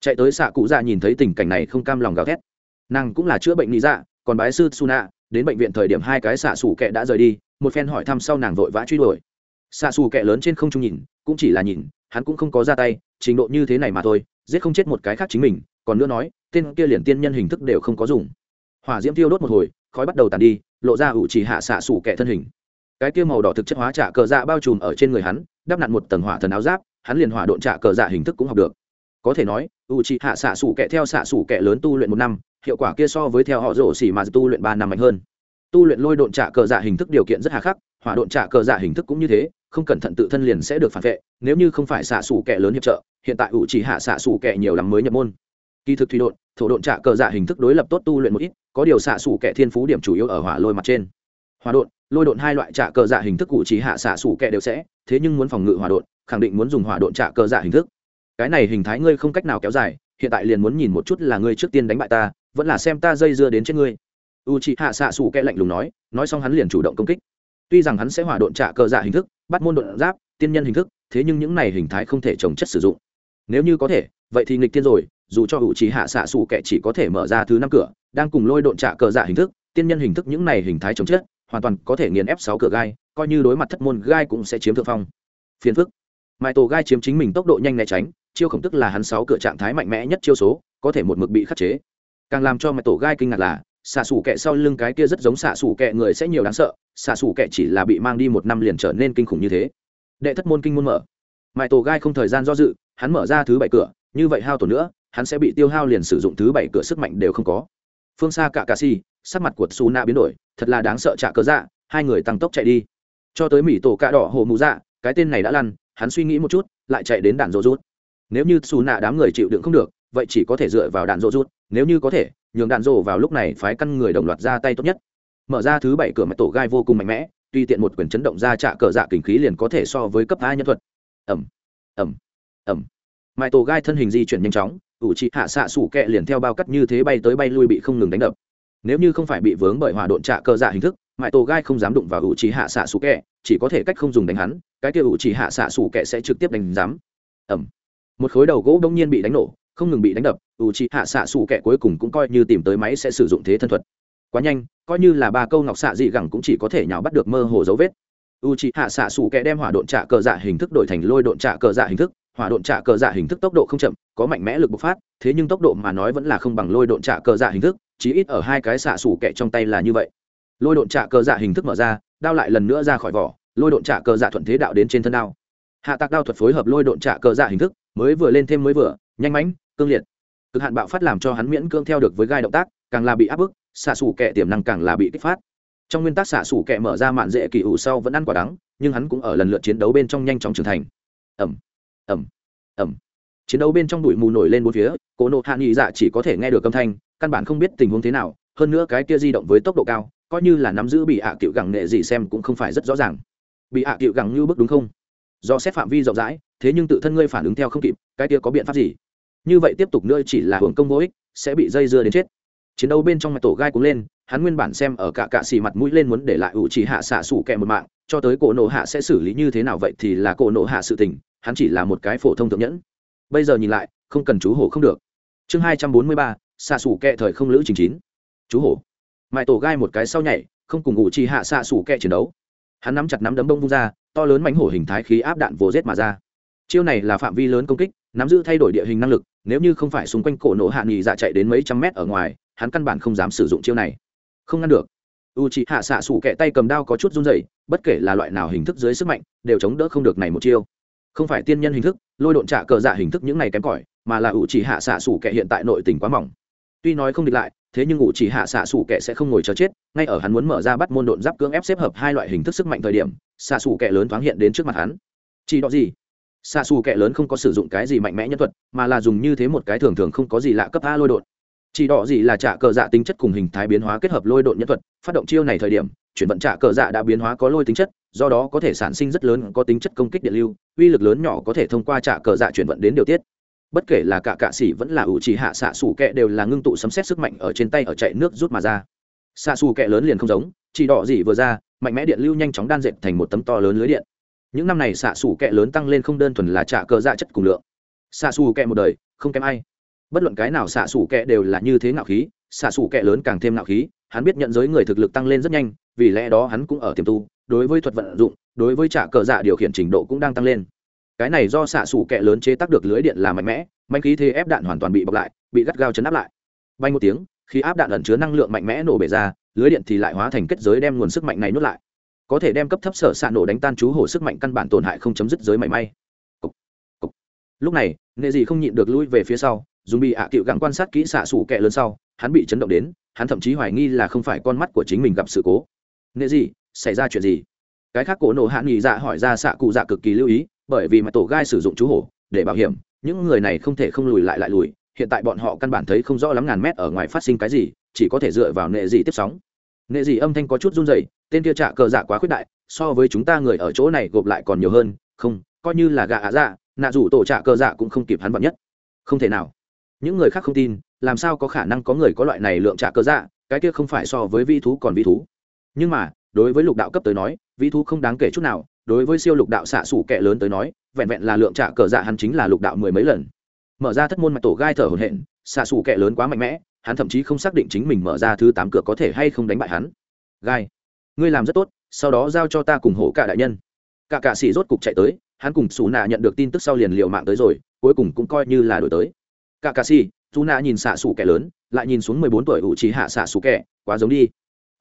Chạy tới xạ cụ dạ nhìn thấy tình cảnh này không cam lòng gào thét. Nàng cũng là chữa bệnh lý dạ còn bái sư suna, đến bệnh viện thời điểm hai cái xạ xù kẹ đã rời đi, một phen hỏi thăm sau nàng vội vã truy đuổi. Xạ xù kẹ lớn trên không trung nhìn, cũng chỉ là nhìn, hắn cũng không có ra tay, trình độ như thế này mà thôi, giết không chết một cái khác chính mình, còn nữa nói, tên kia liền tiên nhân hình thức đều không có dùng. Hỏa diễm tiêu đốt một hồi, khói bắt đầu tàn đi, lộ ra ủ chỉ hạ xạ xù kẹ thân hình cái kia màu đỏ thực chất hóa trả cờ dạ bao trùm ở trên người hắn, đắp nặn một tầng hỏa thần áo giáp, hắn liền hỏa độn trả cờ dạ hình thức cũng học được. Có thể nói u c hạ xạ xủ kẹ theo xạ xủ kẹ lớn tu luyện một năm, hiệu quả kia so với theo họ rổ xỉ mà tu luyện ba năm mạnh hơn. Tu luyện lôi độn trả cờ dạ hình thức điều kiện rất hà khắc, hỏa độn trả cờ dạ hình thức cũng như thế, không cẩn thận tự thân liền sẽ được phản vệ, nếu như không phải xạ xủ kẹ lớn hiệp trợ, hiện tại ủ chỉ hạ xạ xủ kẹ nhiều lắm mới nhập môn. Kỳ thực thủy độn, thổ độn trả cờ dạ hình thức đối lập tốt tu luyện một ít, có điều xạ xủ kẹ thiên phú điểm chủ yếu ở hỏa lôi mặt trên hòa đột lôi đột hai loại trả cờ dạ hình thức cụ chỉ hạ xạ xủ kẹ đều sẽ, thế nhưng muốn phòng ngự hỏa đột khẳng định muốn dùng hỏa đột trả cờ dạ hình thức. Cái này hình thái ngươi không cách nào kéo dài, hiện tại liền muốn nhìn một chút là ngươi trước tiên đánh bại ta, vẫn là xem ta dây dưa đến trên ngươi. U c hạ xạ xù kẹ lạnh lùng nói nói xong hắn liền chủ động công kích. Tuy rằng hắn sẽ hỏa độn trả cờ dạ hình thức, bắt môn độn giáp, tiên nhân hình thức, thế nhưng những này hình thái không thể trồng chất sử dụng. Nếu như có thể, vậy thì nghịch tiên rồi, dù cho u c hạ xạ xù kẹ chỉ có thể mở ra thứ năm cửa, đang cùng lôi độn trả cờ dạ hình thức, tiên nhân hình thức những này hình thái trồng chất hoàn toàn có thể nghiền ép sáu cửa gai, coi như đối mặt thất môn gai cũng sẽ chiếm thượng phong. Phiền phức. Mãi tổ gai chiếm chính mình tốc độ nhanh né tránh, chiêu khổng tức là hắn sáu cửa trạng thái mạnh mẽ nhất chiêu số, có thể một mực bị khắc chế. Càng làm cho mãi tổ gai kinh ngạc là, xạ xủ kẹ sau lưng cái kia rất giống xạ xủ kẹ người sẽ nhiều đáng sợ, xạ xủ kẹ chỉ là bị mang đi một năm liền trở nên kinh khủng như thế. Đệ thất môn kinh môn mở. Mãi tổ gai không thời gian do dự, hắn mở ra thứ bảy cửa, như vậy hao tổn nữa, hắn sẽ bị tiêu hao liền sử dụng thứ bảy cửa sức mạnh đều không có phương xa cả cà si sắc mặt của su na biến đổi, thật là đáng sợ trả cớ dạ hai người tăng tốc chạy đi. Cho tới mỹ tổ cạ đỏ hồ mù dạ cái tên này đã lăn, hắn suy nghĩ một chút, lại chạy đến đạn rô rút. Nếu như su nạ đám người chịu đựng không được, vậy chỉ có thể dựa vào đạn rô rút, nếu như có thể, nhường đạn rô vào lúc này phái căn người đồng loạt ra tay tốt nhất. Mở ra thứ bảy cửa mạch tổ gai vô cùng mạnh mẽ, tuy tiện một quyền chấn động ra trạ cờ dạ kinh khí liền có thể so với cấp hai nhân thuật. Ẩm ẩm ẩm mãi tổ gai thân hình di chuyển nhanh chóng ủ trị hạ xạ sủ kẹ liền theo bao cắt như thế bay tới bay lui bị không ngừng đánh đập. Nếu như không phải bị vướng bởi hỏa độn trạ cơ dạ hình thức mãi tổ gai không dám đụng vào ủ trị hạ xạ sủ kẹ, chỉ có thể cách không dùng đánh hắn, cái kia ủ chỉ hạ xạ sủ kẹ sẽ trực tiếp đánh giám. Ẩm. Một khối đầu gỗ đông nhiên bị đánh nổ, không ngừng bị đánh đập, ủ chỉ hạ xạ sủ kẹ cuối cùng cũng coi như tìm tới máy sẽ sử dụng thế thân thuật. Quá nhanh, coi như là ba câu ngọc xạ dị gẳng cũng chỉ có thể nhào bắt được mơ hồ dấu vết. U c hạ xạ sủ kẹ đem hỏa độn trạ cờ dạ hình thức đổi thành lôi độn trạ cờ dạ hình thức hỏa độn trả cờ dạ hình thức tốc độ không chậm, có mạnh mẽ lực bộc phát, thế nhưng tốc độ mà nói vẫn là không bằng lôi độn trả cờ dạ hình thức, chí ít ở hai cái xạ xủ kẹ trong tay là như vậy. Lôi độn trả cờ dạ hình thức mở ra, đao lại lần nữa ra khỏi vỏ, lôi độn trả cờ dạ thuận thế đạo đến trên thân đao. Hạ tạc đao thuật phối hợp lôi độn trả cờ dạ hình thức, mới vừa lên thêm mới vừa, nhanh mãnh, cương liệt. Cực hạn bạo phát làm cho hắn miễn cương theo được với gai động tác, càng là bị áp bức, xạ xủ kẹ tiềm năng càng là bị kích phát. Trong nguyên tắc xạ xủ kẹ mở ra mạn dễ kỳ ủ sau vẫn ăn quả đắng, nhưng hắn cũng ở lần lượt chiến đấu bên trong nhanh chóng trưởng thành. Ẩm ẩm. Ẩm. Chiến đấu bên trong bụi mù nổi lên bốn phía cỗ nộ hạ nghị dạ chỉ có thể nghe được âm thanh, căn bản không biết tình huống thế nào, hơn nữa cái kia di động với tốc độ cao, coi như là nắm giữ bị hạ à cựu gẳng nệ gì xem cũng không phải rất rõ ràng. Bị hạ à cựu gẳng như bức đúng không? Do xét phạm vi rộng rãi, thế nhưng tự thân ngươi phản ứng theo không kịp, cái kia có biện pháp gì? Như vậy tiếp tục nữa chỉ là hưởng công vô ích, sẽ bị dây dưa đến chết. Chiến đấu bên trong mặt tổ gai cũng lên, hắn nguyên bản xem ở cả cạ xì mặt mũi lên muốn để lại ủ chỉ hạ xạ sủ kẹ một mạng, cho tới cổ nộ hạ sẽ xử lý như thế nào vậy thì là cổ nộ hạ sự tình hắn chỉ là một cái phổ thông thượng nhẫn. Bây giờ nhìn lại, không cần chú hổ không được. Chương hai trăm bốn mươi ba, xạ xủ kẹ thời không lữ trình chín. Chú hổ. Mãi tổ gai một cái sau nhảy, không cùng ngụ chi hạ xạ xủ kẹ chiến đấu. Hắn nắm chặt nắm đấm bông vung ra, to lớn mánh hổ hình thái khí áp đạn vồ rết mà ra. Chiêu này là phạm vi lớn công kích, nắm giữ thay đổi địa hình năng lực, nếu như không phải xung quanh cổ nổ hạ nghỉ dạ chạy đến mấy trăm mét ở ngoài, hắn căn bản không dám sử dụng chiêu này. Không ngăn được. U c h ị hạ xạ xủ kẹ tay cầm đao có chút run dày bất kể là loại nào hình thức dưới sức mạnh, đều chống đỡ không được này một chiêu không phải tiên nhân hình thức, lôi độn trả cờ dạ hình thức những này kém cỏi, mà là ủ chỉ hạ xạ xủ kẹ hiện tại nội tình quá mỏng. Tuy nói không địch lại, thế nhưng ủ chỉ hạ xạ xủ kẹ sẽ không ngồi chờ chết, ngay ở hắn muốn mở ra bắt môn độn giáp cưỡng ép xếp hợp hai loại hình thức sức mạnh thời điểm, xạ xủ kẹ lớn thoáng hiện đến trước mặt hắn. Chỉ đó gì? Xạ xù kẹ lớn không có sử dụng cái gì mạnh mẽ nhân thuật, mà là dùng như thế một cái thường thường không có gì lạ cấp a lôi đột chỉ đỏ gì là trả cờ dạ tính chất cùng hình thái biến hóa kết hợp lôi độn nhân thuật, phát động chiêu này thời điểm chuyển vận trả cờ dạ đã biến hóa có lôi tính chất, do đó có thể sản sinh rất lớn có tính chất công kích điện lưu, uy lực lớn nhỏ có thể thông qua trả cờ dạ chuyển vận đến điều tiết. Bất kể là cả cạ sĩ vẫn là ủ chỉ hạ xạ xù kẹ đều là ngưng tụ sấm xét sức mạnh ở trên tay ở chạy nước rút mà ra. Xạ xù kẹ lớn liền không giống, chỉ đỏ gì vừa ra, mạnh mẽ điện lưu nhanh chóng đan dệt thành một tấm to lớn lưới điện. Những năm này xạ xù kẹ lớn tăng lên không đơn thuần là trả cờ dạ chất cùng lượng. Xạ xù kẹ một đời, không kém ai. Bất luận cái nào xạ xù kẹ đều là như thế ngạo khí, xạ xù kẹ lớn càng thêm ngạo khí hắn biết nhận giới người thực lực tăng lên rất nhanh, vì lẽ đó hắn cũng ở tiềm tu, đối với thuật vận dụng, đối với trả cờ dạ điều khiển trình độ cũng đang tăng lên. Cái này do xạ xủ kẹ lớn chế tác được lưới điện là mạnh mẽ, mạnh khí thế ép đạn hoàn toàn bị bọc lại, bị gắt gao chấn áp lại. Bay một tiếng, khi áp đạn ẩn chứa năng lượng mạnh mẽ nổ bể ra, lưới điện thì lại hóa thành kết giới đem nguồn sức mạnh này nuốt lại. Có thể đem cấp thấp sở xạ nổ đánh tan chú hổ sức mạnh căn bản tổn hại không chấm dứt giới mảy may. Lúc này, nệ gì không nhịn được lui về phía sau, dùng bị ạ cựu gắng quan sát kỹ xạ xủ kẹ lớn sau, hắn bị chấn động đến hắn thậm chí hoài nghi là không phải con mắt của chính mình gặp sự cố. Nệ gì? Xảy ra chuyện gì? Cái khác cổ nổ hạ nghỉ dạ hỏi ra xạ cụ dạ cực kỳ lưu ý, bởi vì mà tổ gai sử dụng chú hổ, để bảo hiểm, những người này không thể không lùi lại lại lùi, hiện tại bọn họ căn bản thấy không rõ lắm ngàn mét ở ngoài phát sinh cái gì, chỉ có thể dựa vào nệ gì tiếp sóng. Nệ gì âm thanh có chút run rẩy, tên kia trạ cờ dạ quá khuyết đại, so với chúng ta người ở chỗ này gộp lại còn nhiều hơn, không, coi như là gạ ạ dạ nạ dù tổ trạ cờ dạ cũng không kịp hắn bận nhất. Không thể nào. Những người khác không tin làm sao có khả năng có người có loại này lượng trả cơ dạ cái kia không phải so với vi thú còn vi thú. Nhưng mà, đối với lục đạo cấp tới nói vi thú không đáng kể chút nào, đối với siêu lục đạo xạ sủ kẻ lớn tới nói, vẹn vẹn là lượng trả cờ dạ hắn chính là lục đạo mười mấy lần. Mở ra thất môn mạch tổ gai thở hồn hện xạ sủ kẻ lớn quá mạnh mẽ, hắn thậm chí không xác định chính mình mở ra thứ tám cửa có thể hay không đánh bại hắn. Gai, ngươi làm rất tốt, sau đó giao cho ta cùng hổ cả đại nhân. Cả cạ sĩ rốt cục chạy tới, hắn cùng xù nạ nhận được tin tức sau liền liệu mạng tới rồi, cuối cùng cũng coi như là đổi tới. Cả cạ sĩ dù nạ nhìn xạ xù kẻ lớn, lại nhìn xuống mười bốn tuổi ủ trí hạ xạ xù kẻ, quá giống đi.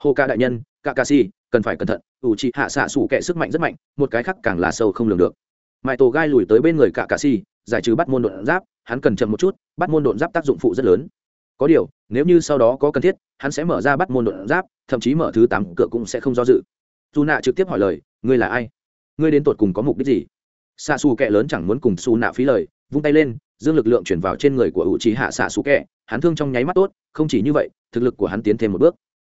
Hô ca đại nhân, ca ca si, cần phải cẩn thận, ủ trí hạ xạ xù kẻ sức mạnh rất mạnh, một cái khác càng là sâu không lường được. Mãi tổ gai lùi tới bên người cả ca si, giải trừ bắt môn đột giáp, hắn cần chậm một chút, bắt môn đột giáp tác dụng phụ rất lớn. Có điều, nếu như sau đó có cần thiết, hắn sẽ mở ra bắt môn đột giáp, thậm chí mở thứ tám cửa cũng sẽ không do dự. Dù nạ trực tiếp hỏi lời, ngươi là ai? Ngươi đến tột cùng có mục đích gì? Xa xù kẻ lớn chẳng muốn cùng xù nạ phí lời vung tay lên, dương lực lượng chuyển vào trên người của ủ trí hạ xạ xù kẹ hắn thương trong nháy mắt tốt, không chỉ như vậy, thực lực của hắn tiến thêm một bước.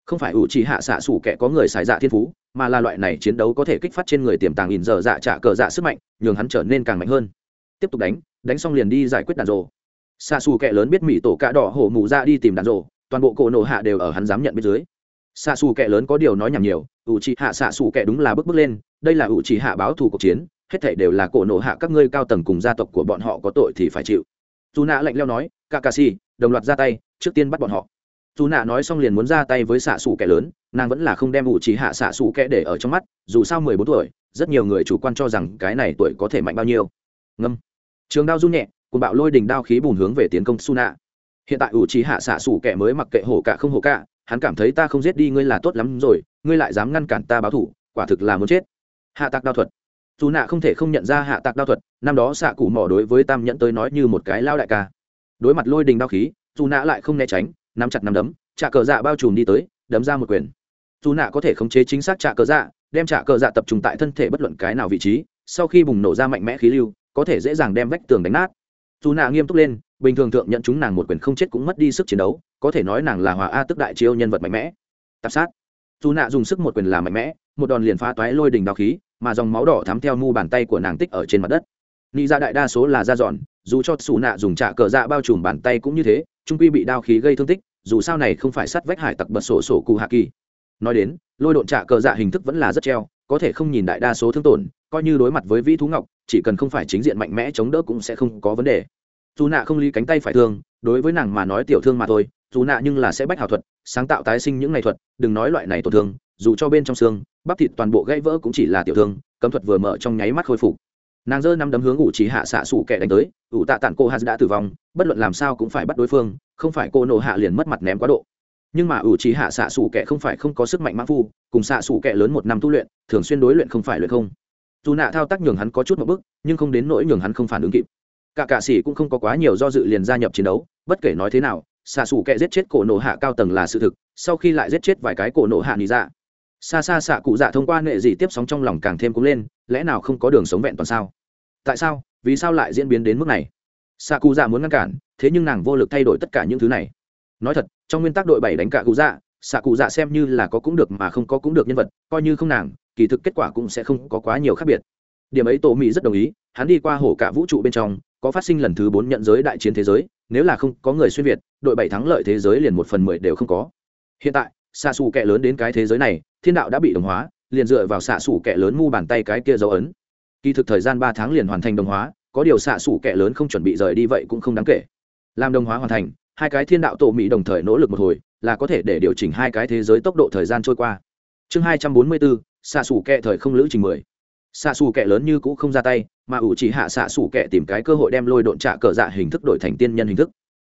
Không phải ủ trí hạ xạ xù kẹ có người xài dạ thiên phú, mà là loại này chiến đấu có thể kích phát trên người tiềm tàng ỉn giờ dạ trả cờ dạ sức mạnh, nhường hắn trở nên càng mạnh hơn. Tiếp tục đánh đánh xong liền đi giải quyết đàn rồ. Xạ xù kẹ lớn biết mỹ tổ cạ đỏ hổ mù ra đi tìm đàn rồ, toàn bộ cổ nổ hạ đều ở hắn dám nhận bên dưới. Xạ xù kẹ lớn có điều nói nhảm nhiều ủ trí hạ xạ xù kẹ đúng là bước bước lên, đây là ủ trí hạ báo thù cuộc chiến hết thảy đều là cổ nổ hạ các ngươi cao tầng cùng gia tộc của bọn họ có tội thì phải chịu. Dù nạ lạnh leo nói, kakashi, đồng loạt ra tay, trước tiên bắt bọn họ. Dù nạ nói xong liền muốn ra tay với xạ xù kẻ lớn, nàng vẫn là không đem ủ trí hạ xạ xù kẻ để ở trong mắt, dù sao mười bốn tuổi, rất nhiều người chủ quan cho rằng cái này tuổi có thể mạnh bao nhiêu. Ngâm. Trường đao run nhẹ cùng bạo lôi đình đao khí bùn hướng về tiến công su nạ hiện tại ủ trí hạ xạ xù kẻ mới mặc kệ hổ cả không hổ cả, hắn cảm thấy ta không giết đi ngươi là tốt lắm rồi, ngươi lại dám ngăn cản ta báo thủ quả thực là muốn chết. Hạ tạc đao thuật dù nạ không thể không nhận ra hạ tạc đao thuật, năm đó xạ cụ mỏ đối với tam nhẫn tới nói như một cái lao đại ca. Đối mặt lôi đình đao khí, dù nạ lại không né tránh, nắm chặt nắm đấm, trạ cờ dạ bao trùm đi tới, đấm ra một quyền. Dù nạ có thể khống chế chính xác trạ cờ dạ đem trạ cờ dạ tập trung tại thân thể bất luận cái nào vị trí, sau khi bùng nổ ra mạnh mẽ khí lưu, có thể dễ dàng đem vách tường đánh nát. Dù nạ nghiêm túc lên, bình thường thượng nhận chúng nàng một quyền không chết cũng mất đi sức chiến đấu, có thể nói nàng là hòa a tức đại chiêu nhân vật mạnh mẽ. Tạp sát dù nạ dùng sức một quyền là mạnh mẽ, một đòn liền phá toái lôi đình đao khí, mà dòng máu đỏ thắm theo mu bàn tay của nàng tích ở trên mặt đất. Nghĩ ra dạ đại đa số là da giòn dù cho xù nạ dùng trạ cờ dạ bao trùm bàn tay cũng như thế, trung quy bị đao khí gây thương tích, dù sao này không phải sắt vách hải tặc bật sổ sổ cụ hạ kỳ. Nói đến, lôi độn trạ cờ dạ hình thức vẫn là rất treo, có thể không nhìn đại đa số thương tổn, coi như đối mặt với vĩ thú ngọc, chỉ cần không phải chính diện mạnh mẽ chống đỡ cũng sẽ không có vấn đề. Dù nạ không ly cánh tay phải thương, đối với nàng mà nói tiểu thương mà thôi dù nạ nhưng là sẽ bách hảo thuật, sáng tạo tái sinh những ngày thuật, đừng nói loại này tổn thương, dù cho bên trong xương, bắp thịt toàn bộ gãy vỡ cũng chỉ là tiểu thương, cấm thuật vừa mở trong nháy mắt khôi phục. Nàng dơ năm đấm hướng ủ trí hạ xạ xủ kẻ đánh tới, ủ tạ tản cô hạ đã tử vong, bất luận làm sao cũng phải bắt đối phương, không phải cô nổ hạ liền mất mặt ném quá độ. Nhưng mà ủ trí hạ xạ xủ kẻ không phải không có sức mạnh mãn phu, cùng xạ xủ kẻ lớn một năm tu luyện, thường xuyên đối luyện không phải luyện không. Dù nạ thao tác nhường hắn có chút một bức nhưng không đến nỗi nhường hắn không phản ứng kịp. Cả cạ sĩ cũng không có quá nhiều do dự liền gia nhập chiến đấu, bất kể nói thế nào xạ xù kẹ giết chết cổ nổ hạ cao tầng là sự thực, sau khi lại giết chết vài cái cổ nổ hạ nị dạ. Xa xa xạ cụ dạ thông qua nệ dị tiếp sóng trong lòng càng thêm cúng lên, lẽ nào không có đường sống vẹn toàn sao? Tại sao? Vì sao lại diễn biến đến mức này? Xạ cụ dạ muốn ngăn cản, thế nhưng nàng vô lực thay đổi tất cả những thứ này. Nói thật, trong nguyên tắc đội bảy đánh cả cụ dạ xạ cụ dạ xem như là có cũng được mà không có cũng được nhân vật, coi như không nàng, kỳ thực kết quả cũng sẽ không có quá nhiều khác biệt. Điểm ấy tổ mỹ rất đồng ý, hắn đi qua hổ cả vũ trụ bên trong, có phát sinh lần thứ bốn nhận giới đại chiến thế giới nếu là không có người xuyên việt, đội bảy thắng lợi thế giới liền một phần mười đều không có. Hiện tại, xạ xù kẹ lớn đến cái thế giới này, thiên đạo đã bị đồng hóa, liền dựa vào xạ xù kẹ lớn mu bàn tay cái kia dấu ấn. Kỳ thực thời gian ba tháng liền hoàn thành đồng hóa, có điều xạ xù kẹ lớn không chuẩn bị rời đi vậy cũng không đáng kể. Làm đồng hóa hoàn thành, hai cái thiên đạo tổ mỹ đồng thời nỗ lực một hồi, là có thể để điều chỉnh hai cái thế giới tốc độ thời gian trôi qua. Chương hai trăm bốn mươi bốn, xạ xù kẹ thời không lữ trình mười xạ xù kẹ lớn như cũ không ra tay, mà ủ chỉ hạ xạ xù kẹ tìm cái cơ hội đem lôi độn trạ cờ dạ hình thức đổi thành tiên nhân hình thức.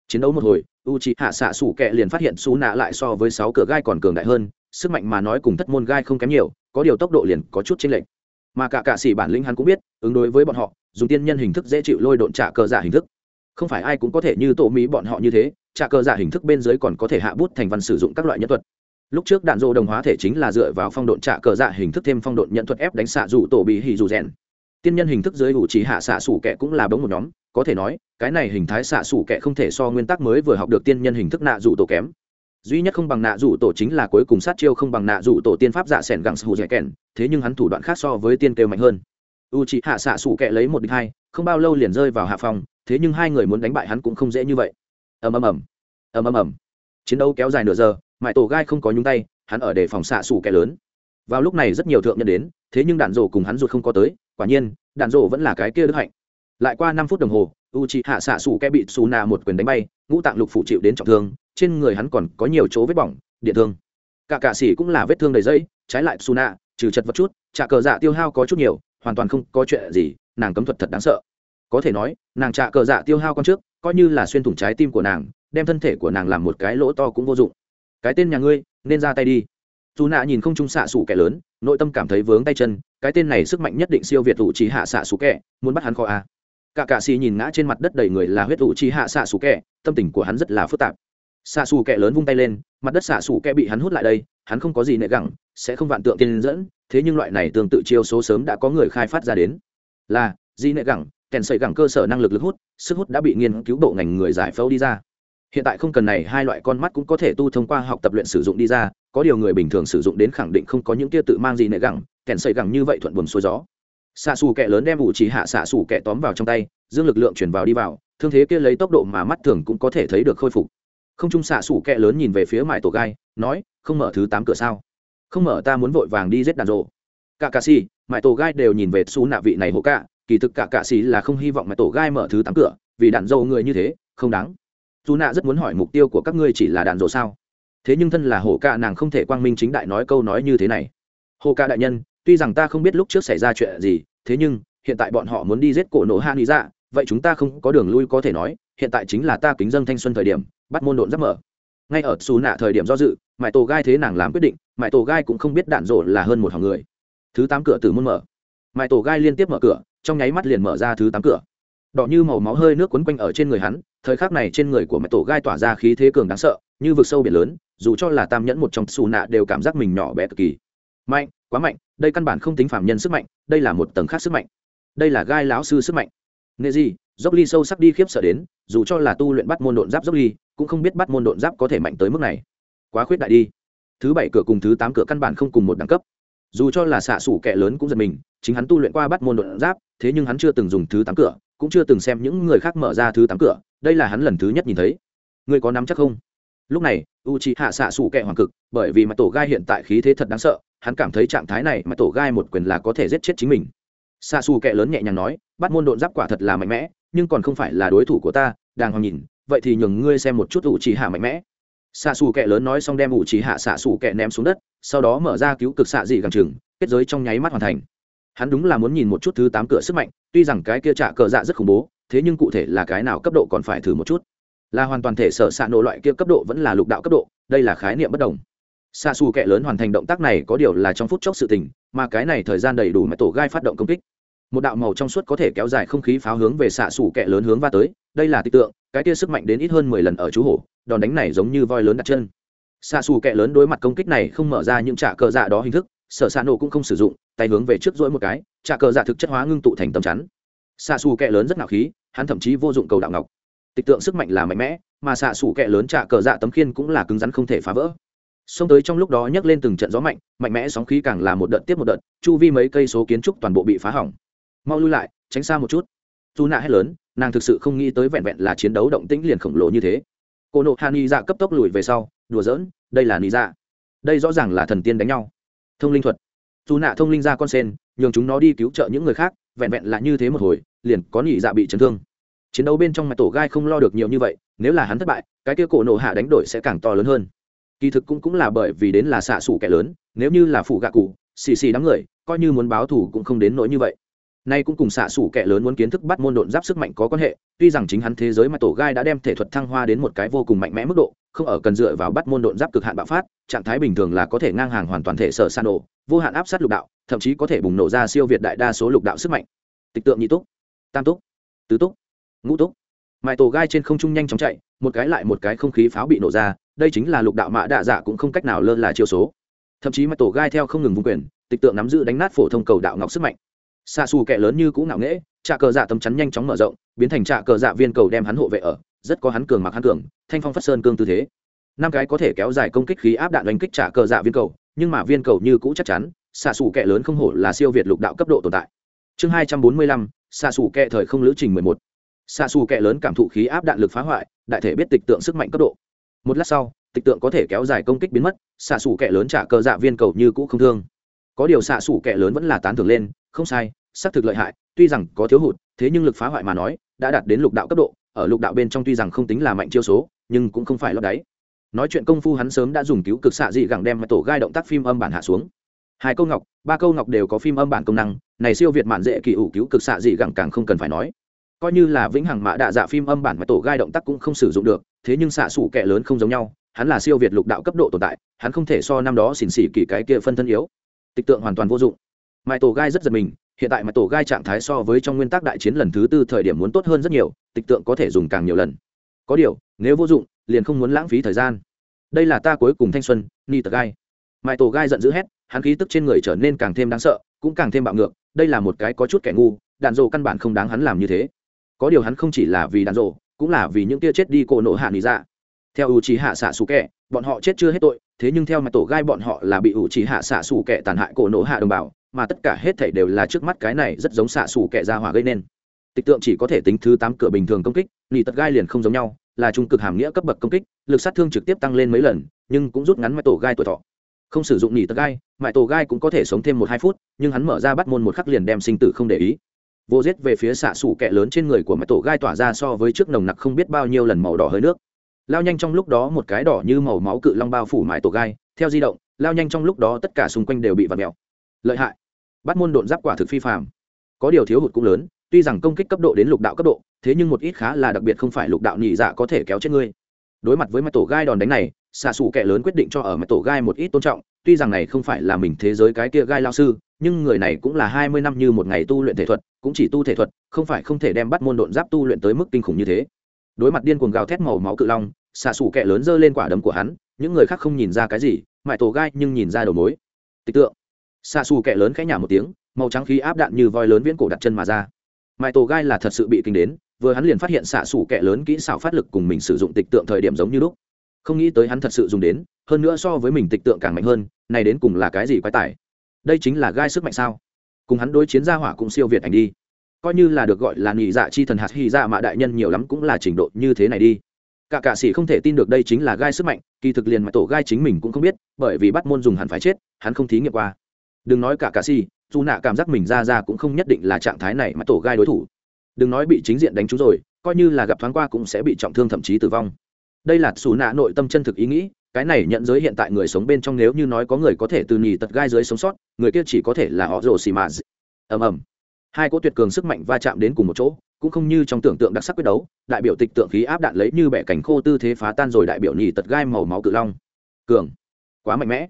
Chiến đấu một hồi u chỉ hạ xạ xù kẹ liền phát hiện xù nạ lại so với sáu cửa gai còn cường đại hơn, sức mạnh mà nói cùng thất môn gai không kém nhiều, có điều tốc độ liền có chút chênh lệch. Mà cả cạ sĩ bản lĩnh hắn cũng biết, ứng đối với bọn họ, dùng tiên nhân hình thức dễ chịu lôi độn trả cờ giả hình thức. Không phải ai cũng có thể như tổ mỹ bọn họ như thế, trả cờ giả hình thức bên dưới còn có thể hạ bút thành văn sử dụng các loại nhân thuật lúc trước đạn dô đồng hóa thể chính là dựa vào phong độn trả cờ dạ hình thức thêm phong độn nhận thuật ép đánh xạ dù tổ bị hì dù rèn. Tiên nhân hình thức dưới ủ trí hạ xạ sủ kẻ cũng là bóng một nhóm, có thể nói, cái này hình thái xạ sủ kẻ không thể so nguyên tắc mới vừa học được tiên nhân hình thức nạ dù tổ kém. Duy nhất không bằng nạ dù tổ chính là cuối cùng sát chiêu không bằng nạ dù tổ tiên pháp dạ sẻn gẳng gặng sù dẻ kèn, thế nhưng hắn thủ đoạn khác so với tiên kêu mạnh hơn. U trí hạ xạ sủ kẹ lấy một đích hai, không bao lâu liền rơi vào hạ phòng, thế nhưng hai người muốn đánh bại hắn cũng không dễ như vậy. Ầm ầm ầm. Ầm ầm ầm. Chiến đấu kéo dài nửa giờ mãi tổ gai không có nhúng tay, hắn ở để phòng xạ xù kẻ lớn. Vào lúc này rất nhiều thượng nhân đến, thế nhưng đạn rổ cùng hắn ruột không có tới, quả nhiên, đạn rổ vẫn là cái kia đức hạnh. Lại qua năm phút đồng hồ u c h ị hạ xạ xù kẻ bị xù nà một quyền đánh bay, ngũ tạng lục phủ chịu đến trọng thương, trên người hắn còn có nhiều chỗ vết bỏng, điện thương. Cả cạ sĩ cũng là vết thương đầy dây trái lại xù nà trừ chật vật chút trả cờ dạ tiêu hao có chút nhiều, hoàn toàn không có chuyện gì, nàng cấm thuật thật đáng sợ. Có thể nói, nàng trả cờ dạ tiêu hao con trước, coi như là xuyên thủng trái tim của nàng, đem thân thể của nàng làm một cái lỗ to cũng vô dụng cái tên nhà ngươi, nên ra tay đi. Dù nạ nhìn không trung xạ xủ kẻ lớn, nội tâm cảm thấy vướng tay chân, cái tên này sức mạnh nhất định siêu việt ủ trí hạ xạ xủ kẻ, muốn bắt hắn kho a à. cả cạ xì nhìn ngã trên mặt đất đầy người là huyết ủ trí hạ xạ xủ kẻ, tâm tình của hắn rất là phức tạp. Xạ xù kẹ lớn vung tay lên, mặt đất xạ xù kẹ bị hắn hút lại đây, hắn không có gì nệ gẳng, sẽ không vạn tượng tiên dẫn, thế nhưng loại này tương tự chiêu số sớm đã có người khai phát ra đến. Là di nệ gẳng, kèn sợi gẳng cơ sở năng lực lực hút, sức hút đã bị nghiên cứu bộ ngành người giải phẫu đi ra hiện tại không cần này, hai loại con mắt cũng có thể tu thông qua học tập luyện sử dụng đi ra, có điều người bình thường sử dụng đến khẳng định không có những kia tự mang gì nệ gẳng, kèn sợi gẳng như vậy thuận buồm xuôi gió. Xạ xù kẹ lớn đem ủ chỉ hạ xạ xù kẹ tóm vào trong tay, dương lực lượng chuyển vào đi vào, thương thế kia lấy tốc độ mà mắt thường cũng có thể thấy được khôi phục. Không trung xạ sủ kẹ lớn nhìn về phía mãi tổ gai, nói, không mở thứ tám cửa sao? Không mở ta muốn vội vàng đi giết đàn rộ. Cả cà xì mãi tổ gai đều nhìn về xú nạ vị này hộ cả kỳ thực cả cà xì là không hy vọng mãi tổ gai mở thứ tám cửa, vì đàn rộ người như thế, không đáng dù nạ rất muốn hỏi mục tiêu của các ngươi chỉ là đàn rộ sao? Thế nhưng thân là Hổ ca, nàng không thể quang minh chính đại nói câu nói như thế này. Hổ ca đại nhân, tuy rằng ta không biết lúc trước xảy ra chuyện gì, thế nhưng, hiện tại bọn họ muốn đi giết cổ nổ hạ nghĩ dạ vậy chúng ta không có đường lui có thể nói, hiện tại chính là ta kính dân thanh xuân thời điểm, bắt môn độn giáp mở. Ngay ở xù nạ thời điểm do dự mãi tổ gai thế nàng làm quyết định mãi tổ gai cũng không biết đạn rộ là hơn một hàng người. Thứ tám cửa từ môn mở. Mãi tổ gai liên tiếp mở cửa, trong nháy mắt liền mở ra thứ tám cửa đỏ như màu máu hơi nước quấn quanh ở trên người hắn, thời khắc này trên người của mẹ tổ gai tỏa ra khí thế cường đáng sợ, như vực sâu biển lớn, dù cho là tam nhẫn một trong xù nạ đều cảm giác mình nhỏ bé cực kỳ. Mạnh, quá mạnh, đây căn bản không tính phạm nhân sức mạnh, đây là một tầng khác sức mạnh. Đây là gai lão sư sức mạnh. Nghệ gì, dốc ly sâu sắc đi khiếp sợ đến, dù cho là tu luyện bắt môn độn giáp dốc ly, cũng không biết bắt môn độn giáp có thể mạnh tới mức này. Quá khuyết đại đi. Thứ bảy cửa cùng thứ tám cửa căn bản không cùng một đẳng cấp. Dù cho là xạ xủ kẻ lớn cũng giật mình, chính hắn tu luyện qua bắt môn độn giáp, thế nhưng hắn chưa từng dùng thứ tám cửa cũng chưa từng xem những người khác mở ra thứ tám cửa, đây là hắn lần thứ nhất nhìn thấy. Ngươi có nắm chắc không? Lúc này u c h hạ xạ xủ kẹ hoàng cực, bởi vì mặt tổ gai hiện tại khí thế thật đáng sợ, hắn cảm thấy trạng thái này mà tổ gai một quyền là có thể giết chết chính mình. Xạ xù kẹ lớn nhẹ nhàng nói, bắt môn độn giáp quả thật là mạnh mẽ, nhưng còn không phải là đối thủ của ta, đàng hoàng nhìn, vậy thì nhường ngươi xem một chút ủ trì hạ mạnh mẽ. Xạ xù kẹ lớn nói xong đem ủ trì hạ xạ xù kẹ ném xuống đất, sau đó mở ra cứu cực xạ dị gàng chừng, kết giới trong nháy mắt hoàn thành hắn đúng là muốn nhìn một chút thứ tám cửa sức mạnh, tuy rằng cái kia trả cờ dạ rất khủng bố, thế nhưng cụ thể là cái nào cấp độ còn phải thử một chút. Là hoàn toàn thể sở s ạ nổ loại kia cấp độ vẫn là lục đạo cấp độ, đây là khái niệm bất đồng. Xa xù kẹ lớn hoàn thành động tác này có điều là trong phút chốc sự tình, mà cái này thời gian đầy đủ mà tổ gai phát động công kích. Một đạo màu trong suốt có thể kéo dài không khí pháo hướng về xạ xù kẹ lớn hướng va tới, đây là tích tượng, cái kia sức mạnh đến ít hơn mười lần ở chú hổ, đòn đánh này giống như voi lớn đặt chân. Xạ xù kẹ lớn đối mặt công kích này không mở ra những trả cờ dạ đó hình thức, sở xạ nổ cũng không sử dụng tay hướng về trước rỗi một cái trà cờ dạ thực chất hóa ngưng tụ thành tầm chắn. Xạ xù kẹ lớn rất ngạo khí, hắn thậm chí vô dụng cầu đạo ngọc. Tịch tượng sức mạnh là mạnh mẽ, mà xạ xù kẹ lớn trà cờ dạ tấm khiên cũng là cứng rắn không thể phá vỡ. Xông tới trong lúc đó nhấc lên từng trận gió mạnh mạnh mẽ sóng khí càng là một đợt tiếp một đợt, chu vi mấy cây số kiến trúc toàn bộ bị phá hỏng. Mau lui lại, tránh xa một chút. Dù nạ hét lớn, nàng thực sự không nghĩ tới vẹn vẹn là chiến đấu động tĩnh liền khổng lồ như thế. Cô nộ hàn ni dạ cấp tốc lùi về sau, đùa giỡn, đây là ni dạ. Đây rõ ràng là thần tiên đánh nhau. Thông linh thuật dù nạ thông linh ra con sen, nhường chúng nó đi cứu trợ những người khác, vẹn vẹn là như thế một hồi, liền có nỉ dạ bị chấn thương. Chiến đấu bên trong mặt tổ gai không lo được nhiều như vậy, nếu là hắn thất bại, cái kia cổ nổ hạ đánh đổi sẽ càng to lớn hơn. Kỳ thực cũng cũng là bởi vì đến là xạ xủ kẻ lớn, nếu như là phụ gạ cụ, xì xì đám người, coi như muốn báo thù cũng không đến nỗi như vậy nay cũng cùng xạ sủ kẻ lớn muốn kiến thức bắt môn độn giáp sức mạnh có quan hệ, tuy rằng chính hắn thế giới mà tổ gai đã đem thể thuật thăng hoa đến một cái vô cùng mạnh mẽ mức độ, không ở cần dựa vào bắt môn độn giáp cực hạn bạo phát, trạng thái bình thường là có thể ngang hàng hoàn toàn thể sở san nổ, vô hạn áp sát lục đạo, thậm chí có thể bùng nổ ra siêu việt đại đa số lục đạo sức mạnh. Tịch tượng nhị túc, tam túc, tứ túc, ngũ túc. Mãi tổ gai trên không trung nhanh chóng chạy, một cái lại một cái không khí pháo bị nổ ra, đây chính là lục đạo mã đạ dạ cũng không cách nào lơ là chiêu số. Thậm chí mãi tổ gai theo không ngừng vung quyền, tịch tượng nắm giữ đánh nát phổ thông cầu đạo ngọc sức mạnh xa xù kẹ lớn như cũ ngạo nghễ, trạ cờ dạ tấm chắn nhanh chóng mở rộng, biến thành trạ cờ dạ viên cầu đem hắn hộ vệ ở, rất có hắn cường mặc hắn cường, thanh phong phát sơn cương tư thế. Năm cái có thể kéo dài công kích khí áp đạn đánh kích trạ cờ dạ viên cầu, nhưng mà viên cầu như cũ chắc chắn xạ xù kẹ lớn không hổ là siêu việt lục đạo cấp độ tồn tại. Chương hai trăm bốn mươi lăm xạ xù kẹ thời không lữ trình mười một. Xạ xù kẹ lớn cảm thụ khí áp đạn lực phá hoại, đại thể biết tịch tượng sức mạnh cấp độ. Một lát sau, tịch tượng có thể kéo dài công kích biến mất xạ xù kẹ lớn trả cờ dạ viên cầu như cũ không thương. Có điều xạ xù kẹ lớn vẫn là tán thưởng lên, không sai xác thực lợi hại, tuy rằng có thiếu hụt, thế nhưng lực phá hoại mà nói, đã đạt đến lục đạo cấp độ, ở lục đạo bên trong tuy rằng không tính là mạnh chiêu số, nhưng cũng không phải lót đáy. Nói chuyện công phu hắn sớm đã dùng cứu cực xạ dị gẳng đem tổ gai động tác phim âm bản hạ xuống. Hai câu ngọc, ba câu ngọc đều có phim âm bản công năng, này siêu việt mạn dễ kỳ ủ cứu cực xạ dị gẳng càng không cần phải nói. Coi như là vĩnh hằng mã đạ dạ phim âm bản mà tổ gai động tác cũng không sử dụng được, thế nhưng xạ xủ kẻ lớn không giống nhau, hắn là siêu việt lục đạo cấp độ tồn tại, hắn không thể so năm đó xỉn xỉ kỳ cái kia phân thân yếu. Tịch tượng hoàn toàn vô dụng. Mãi tổ gai rất giật mình hiện tại mà tổ gai trạng thái so với trong nguyên tắc đại chiến lần thứ tư thời điểm muốn tốt hơn rất nhiều, tịch tượng có thể dùng càng nhiều lần. Có điều, nếu vô dụng, liền không muốn lãng phí thời gian. Đây là ta cuối cùng thanh xuân, ni tờ gai. Mãi tổ gai giận dữ hét, hắn khí tức trên người trở nên càng thêm đáng sợ, cũng càng thêm bạo ngược, đây là một cái có chút kẻ ngu, đạn dồ căn bản không đáng hắn làm như thế. Có điều hắn không chỉ là vì đạn dồ cũng là vì những tia chết đi cổ nộ hạ nghỉ ra dạ. theo u trí hạ xạ xù kẻ bọn họ chết chưa hết tội, thế nhưng theo mặt tổ gai bọn họ là bị u trí hạ xạ xù kẻ tàn hại cổ nộ hạ đồng bào mà tất cả hết thảy đều là trước mắt cái này rất giống xạ xù kẹ ra hỏa gây nên. Tịch tượng chỉ có thể tính thứ tám cửa bình thường công kích, nỉ tật gai liền không giống nhau, là trung cực hàm nghĩa cấp bậc công kích, lực sát thương trực tiếp tăng lên mấy lần, nhưng cũng rút ngắn mai tổ gai tuổi thọ. Không sử dụng nỉ tật gai mãi tổ gai cũng có thể sống thêm một hai phút, nhưng hắn mở ra bắt môn một khắc liền đem sinh tử không để ý. Vô giết về phía xạ xù kẹ lớn trên người của mãi tổ gai tỏa ra so với trước nồng nặc không biết bao nhiêu lần màu đỏ hơi nước. Lao nhanh trong lúc đó một cái đỏ như màu máu cự long bao phủ mãi tổ gai, theo di động, lao nhanh trong lúc đó tất cả xung quanh đều bị vặt mèo lợi hại. Bắt môn độn giáp quả thực phi phạm có điều thiếu hụt cũng lớn, tuy rằng công kích cấp độ đến lục đạo cấp độ, thế nhưng một ít khá là đặc biệt không phải lục đạo nhị dạ có thể kéo chết ngươi. Đối mặt với mặt tổ gai đòn đánh này, xạ xù kẻ lớn quyết định cho ở mặt tổ gai một ít tôn trọng, tuy rằng này không phải là mình thế giới cái kia gai lao sư, nhưng người này cũng là hai mươi năm như một ngày tu luyện thể thuật, cũng chỉ tu thể thuật, không phải không thể đem bắt môn độn giáp tu luyện tới mức kinh khủng như thế. Đối mặt điên cuồng gào thét màu máu cự long, xạ xù kẻ lớn giơ lên quả đấm của hắn, những người khác không nhìn ra cái gì mại tổ gai nhưng nhìn ra đầu mối. Tịch tượng xạ xù kẹ lớn khẽ nhả một tiếng, màu trắng khí áp đạn như voi lớn viễn cổ đặt chân mà ra. Mãi tổ gai là thật sự bị kinh đến, vừa hắn liền phát hiện xạ xù kẹ lớn kỹ xảo phát lực cùng mình sử dụng tịch tượng thời điểm giống như lúc. Không nghĩ tới hắn thật sự dùng đến, hơn nữa so với mình tịch tượng càng mạnh hơn, này đến cùng là cái gì quái tải đây chính là gai sức mạnh sao? Cùng hắn đối chiến gia hỏa cũng siêu việt ảnh đi. Coi như là được gọi là nghỉ dạ chi thần hạt hy dạ mạ đại nhân nhiều lắm cũng là trình độ như thế này đi. Cả cạ sĩ không thể tin được đây chính là gai sức mạnh, kỳ thực liền mà tổ gai chính mình cũng không biết, bởi vì bắt môn dùng hẳn phải chết, hắn không thí nghiệm qua đừng nói cả cà si dù nạ cảm giác mình ra ra cũng không nhất định là trạng thái này mà tổ gai đối thủ. Đừng nói bị chính diện đánh trúng rồi, coi như là gặp thoáng qua cũng sẽ bị trọng thương thậm chí tử vong. Đây là xù nạ nội tâm chân thực ý nghĩ, cái này nhận giới hiện tại người sống bên trong nếu như nói có người có thể từ nhì tật gai dưới sống sót, người kia chỉ có thể là họ rồ xì mà ầm ầm. Hai cỗ tuyệt cường sức mạnh va chạm đến cùng một chỗ, cũng không như trong tưởng tượng đặc sắc quyết đấu, đại biểu tịch tượng khí áp đạn lấy như bẻ cảnh khô tư thế phá tan rồi đại biểu nhì tật gai màu máu cự long. Cường. Quá mạnh mẽ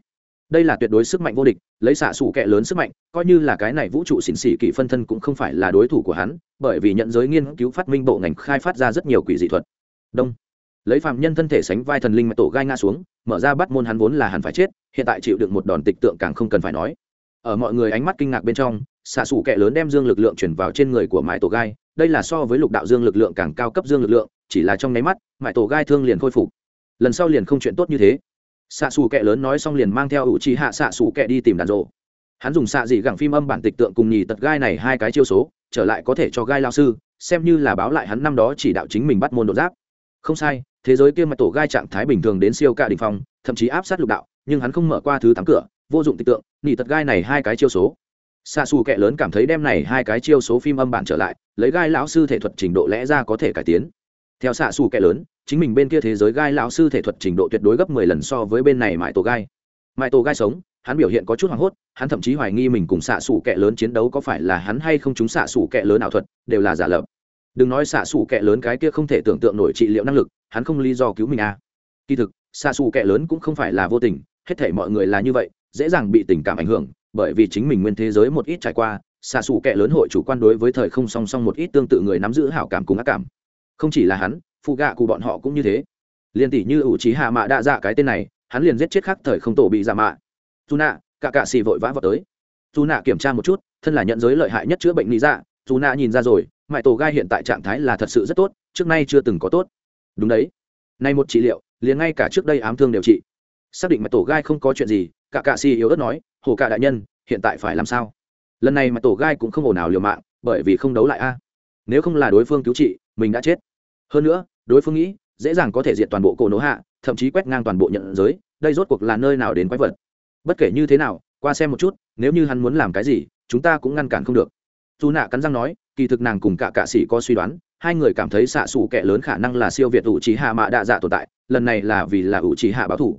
đây là tuyệt đối sức mạnh vô địch, lấy xạ xù kẹ lớn sức mạnh, coi như là cái này vũ trụ xỉn xỉ kỷ phân thân cũng không phải là đối thủ của hắn, bởi vì nhận giới nghiên cứu phát minh bộ ngành khai phát ra rất nhiều quỷ dị thuật. Đông. Lấy phạm nhân thân thể sánh vai thần linh mà tổ gai ngã xuống, mở ra bắt môn hắn vốn là hắn phải chết, hiện tại chịu được một đòn tịch tượng càng không cần phải nói. Ở mọi người ánh mắt kinh ngạc bên trong, xạ xù kẹ lớn đem dương lực lượng chuyển vào trên người của mãi tổ gai, đây là so với lục đạo dương lực lượng càng cao cấp dương lực lượng, chỉ là trong nháy mắt, mãi tổ gai thương liền khôi phục. Lần sau liền không chuyện tốt như thế xạ xù kẹ lớn nói xong liền mang theo ủ trì hạ xạ xù kẹ đi tìm đàn rộ. Hắn dùng xạ dị gẳng phim âm bản tịch tượng cùng nhì tật gai này hai cái chiêu số, trở lại có thể cho gai lao sư, xem như là báo lại hắn năm đó chỉ đạo chính mình bắt môn độ giáp. Không sai, thế giới kia mặt tổ gai trạng thái bình thường đến siêu cả đình phong, thậm chí áp sát lục đạo, nhưng hắn không mở qua thứ tám cửa, vô dụng tịch tượng, nhì tật gai này hai cái chiêu số. Xa xù kệ lớn cảm thấy đem này hai cái chiêu số phim âm bản trở lại, lấy gai lão sư thể thuật trình độ lẽ ra có thể cải tiến. Theo xạ xù kệ lớn chính mình bên kia thế giới gai lão sư thể thuật trình độ tuyệt đối gấp mười lần so với bên này mãi tổ gai. Mãi tổ gai sống, hắn biểu hiện có chút hoảng hốt, hắn thậm chí hoài nghi mình cùng xạ xù kẻ lớn chiến đấu có phải là hắn hay không chúng xạ xù kẻ lớn ảo thuật, đều là giả lập. Đừng nói xạ xù kẻ lớn cái kia không thể tưởng tượng nổi trị liệu năng lực, hắn không lý do cứu mình à. kỳ thực, xạ xù kẻ lớn cũng không phải là vô tình, hết thể mọi người là như vậy, dễ dàng bị tình cảm ảnh hưởng, bởi vì chính mình nguyên thế giới một ít trải qua, xạ xù kẻ lớn hội chủ quan đối với thời không song song một ít tương tự người nắm giữ hảo cảm cùng ác cảm. Không chỉ là hắn phụ gạ của bọn họ cũng như thế. Liền tỷ như ủ trí hạ mạ đa dạ cái tên này, hắn liền giết chết khắc thời không tổ bị giả mạ. Dù nạ, cả cạ xì vội vã vào tới. Dù nạ kiểm tra một chút, thân là nhận giới lợi hại nhất chữa bệnh lý dạ dù nạ nhìn ra rồi mãi tổ gai hiện tại trạng thái là thật sự rất tốt, trước nay chưa từng có tốt. Đúng đấy. Nay một trị liệu, liền ngay cả trước đây ám thương đều trị. Xác định mãi tổ gai không có chuyện gì, cả cạ xì yếu ớt nói, hồ cả đại nhân, hiện tại phải làm sao? Lần này mà tổ gai cũng không ổ nào liều mạng, bởi vì không đấu lại a. Nếu không là đối phương cứu trị, mình đã chết hơn nữa, đối phương nghĩ, dễ dàng có thể diệt toàn bộ cổ nổ hạ, thậm chí quét ngang toàn bộ nhận giới, đây rốt cuộc là nơi nào đến quái vật. Bất kể như thế nào, qua xem một chút, nếu như hắn muốn làm cái gì, chúng ta cũng ngăn cản không được. Dù nạ cắn răng nói, kỳ thực nàng cùng cả cạ sĩ có suy đoán, hai người cảm thấy xạ xù kẻ lớn khả năng là siêu việt ủ trí hạ mạ đạ dạ tồn tại, lần này là vì là ủ trí hạ báo thủ.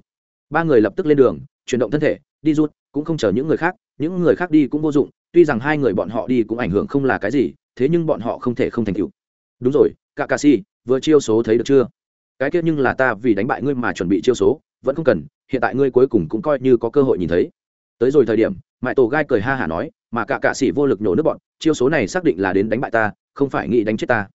Ba người lập tức lên đường, chuyển động thân thể, đi rút, cũng không chờ những người khác, những người khác đi cũng vô dụng, tuy rằng hai người bọn họ đi cũng ảnh hưởng không là cái gì, thế nhưng bọn họ không thể không thành tựu. Đúng rồi, cả cà si vừa chiêu số thấy được chưa? Cái kia nhưng là ta vì đánh bại ngươi mà chuẩn bị chiêu số, vẫn không cần, hiện tại ngươi cuối cùng cũng coi như có cơ hội nhìn thấy. Tới rồi thời điểm mãi tổ gai cười ha hả nói, mà cả cạ sĩ vô lực nhổ nước bọn, chiêu số này xác định là đến đánh bại ta, không phải nghĩ đánh chết ta.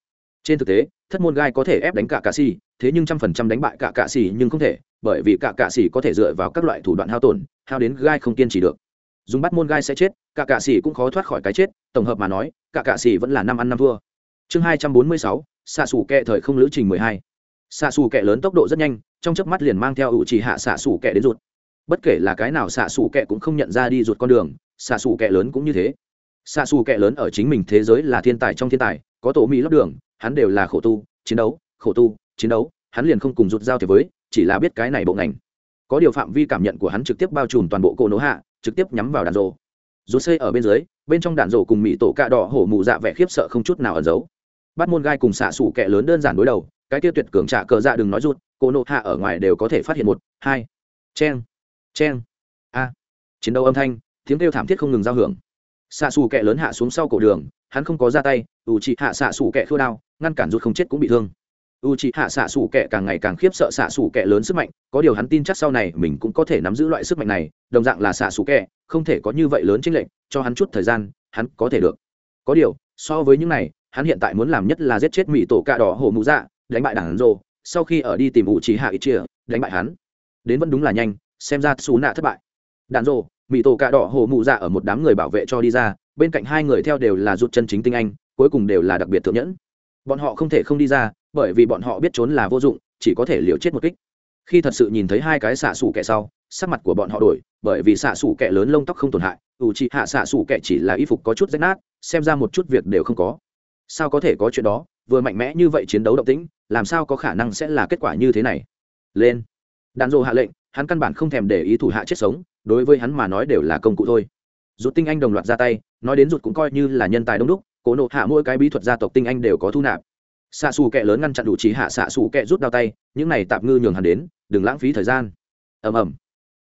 Trên thực tế, thất môn gai có thể ép đánh cả cạ sĩ, thế nhưng trăm phần trăm đánh bại cả cạ sĩ nhưng không thể, bởi vì cả cạ sĩ có thể dựa vào các loại thủ đoạn hao tổn, hao đến gai không kiên trì được. Dùng bắt môn gai sẽ chết, cả cạ sĩ cũng khó thoát khỏi cái chết, tổng hợp mà nói, cả cạ sĩ vẫn là năm ăn năm thua. Chương hai trăm bốn mươi sáu xạ xù kẹ thời không lữ trình mười hai. Xạ xù kẹ lớn tốc độ rất nhanh, trong chớp mắt liền mang theo ủ chỉ hạ xạ xù kẹ đến ruột bất kể là cái nào xạ xù kẹ cũng không nhận ra đi ruột con đường, xạ xù kẹ lớn cũng như thế. Xạ xù kẹ lớn ở chính mình thế giới là thiên tài trong thiên tài, có tổ mỹ lấp đường, hắn đều là khổ tu, chiến đấu, khổ tu, chiến đấu, hắn liền không cùng rụt giao thế với, chỉ là biết cái này bộ ngành. Có điều phạm vi cảm nhận của hắn trực tiếp bao trùm toàn bộ cô nỗ hạ, trực tiếp nhắm vào đàn rộ rút xây ở bên dưới, bên trong đàn rộ cùng mỹ tổ cạ đỏ hổ mụ dạ vẻ khiếp sợ không chút nào ẩn giấu bắt môn gai cùng xạ sủ kẻ lớn đơn giản đối đầu, cái tiêu tuyệt cường trả cờ dạ đừng nói rút cô nộ hạ ở ngoài đều có thể phát hiện một, hai. Cheng cheng. A. Chiến đấu âm thanh, tiếng kêu thảm thiết không ngừng giao hưởng. Xạ xù kẹ lớn hạ xuống sau cổ đường, hắn không có ra tay ưu trị hạ xạ xù kẹ khô đao, ngăn cản rút không chết cũng bị thương. U trị hạ xạ xủ kẻ càng ngày càng khiếp sợ xạ xủ kẻ lớn sức mạnh, có điều hắn tin chắc sau này mình cũng có thể nắm giữ loại sức mạnh này, đồng dạng là xạ xủ kẻ, không thể có như vậy lớn chính lệnh cho hắn chút thời gian, hắn có thể được. Có điều, so với những này hắn hiện tại muốn làm nhất là giết chết mỹ tổ cạ đỏ hổ mụ dạ đánh bại đảng rồ, sau khi ở đi tìm u trí hạ ít chia, đánh bại hắn. Đến vẫn đúng là nhanh, xem ra xù nạ thất bại. Đạn rồ, mỹ tổ cạ đỏ hổ mụ dạ ở một đám người bảo vệ cho đi ra, bên cạnh hai người theo đều là rút chân chính tinh anh, cuối cùng đều là đặc biệt thượng nhẫn. Bọn họ không thể không đi ra, bởi vì bọn họ biết trốn là vô dụng, chỉ có thể liều chết một kích. Khi thật sự nhìn thấy hai cái xạ xù kẹ sau, sắc mặt của bọn họ đổi, bởi vì xạ xù kẹ lớn lông tóc không tổn hại, ủ trị hạ xạ xù kẹ chỉ là y phục có chút rách nát, xem ra một chút việc đều không có sao có thể có chuyện đó, vừa mạnh mẽ như vậy chiến đấu động tĩnh, làm sao có khả năng sẽ là kết quả như thế này? Lên. Đạn dộ hạ lệnh, hắn căn bản không thèm để ý thủ hạ chết sống, đối với hắn mà nói đều là công cụ thôi. Rút tinh anh đồng loạt ra tay, nói đến rụt cũng coi như là nhân tài đông đúc, cố nộ hạ mỗi cái bí thuật gia tộc tinh anh đều có thu nạp. Xạ xù kẹ lớn ngăn chặn đủ trí hạ xạ xù kẹ rút đao tay, những này tạm ngư nhường hắn đến, đừng lãng phí thời gian. Ầm ầm.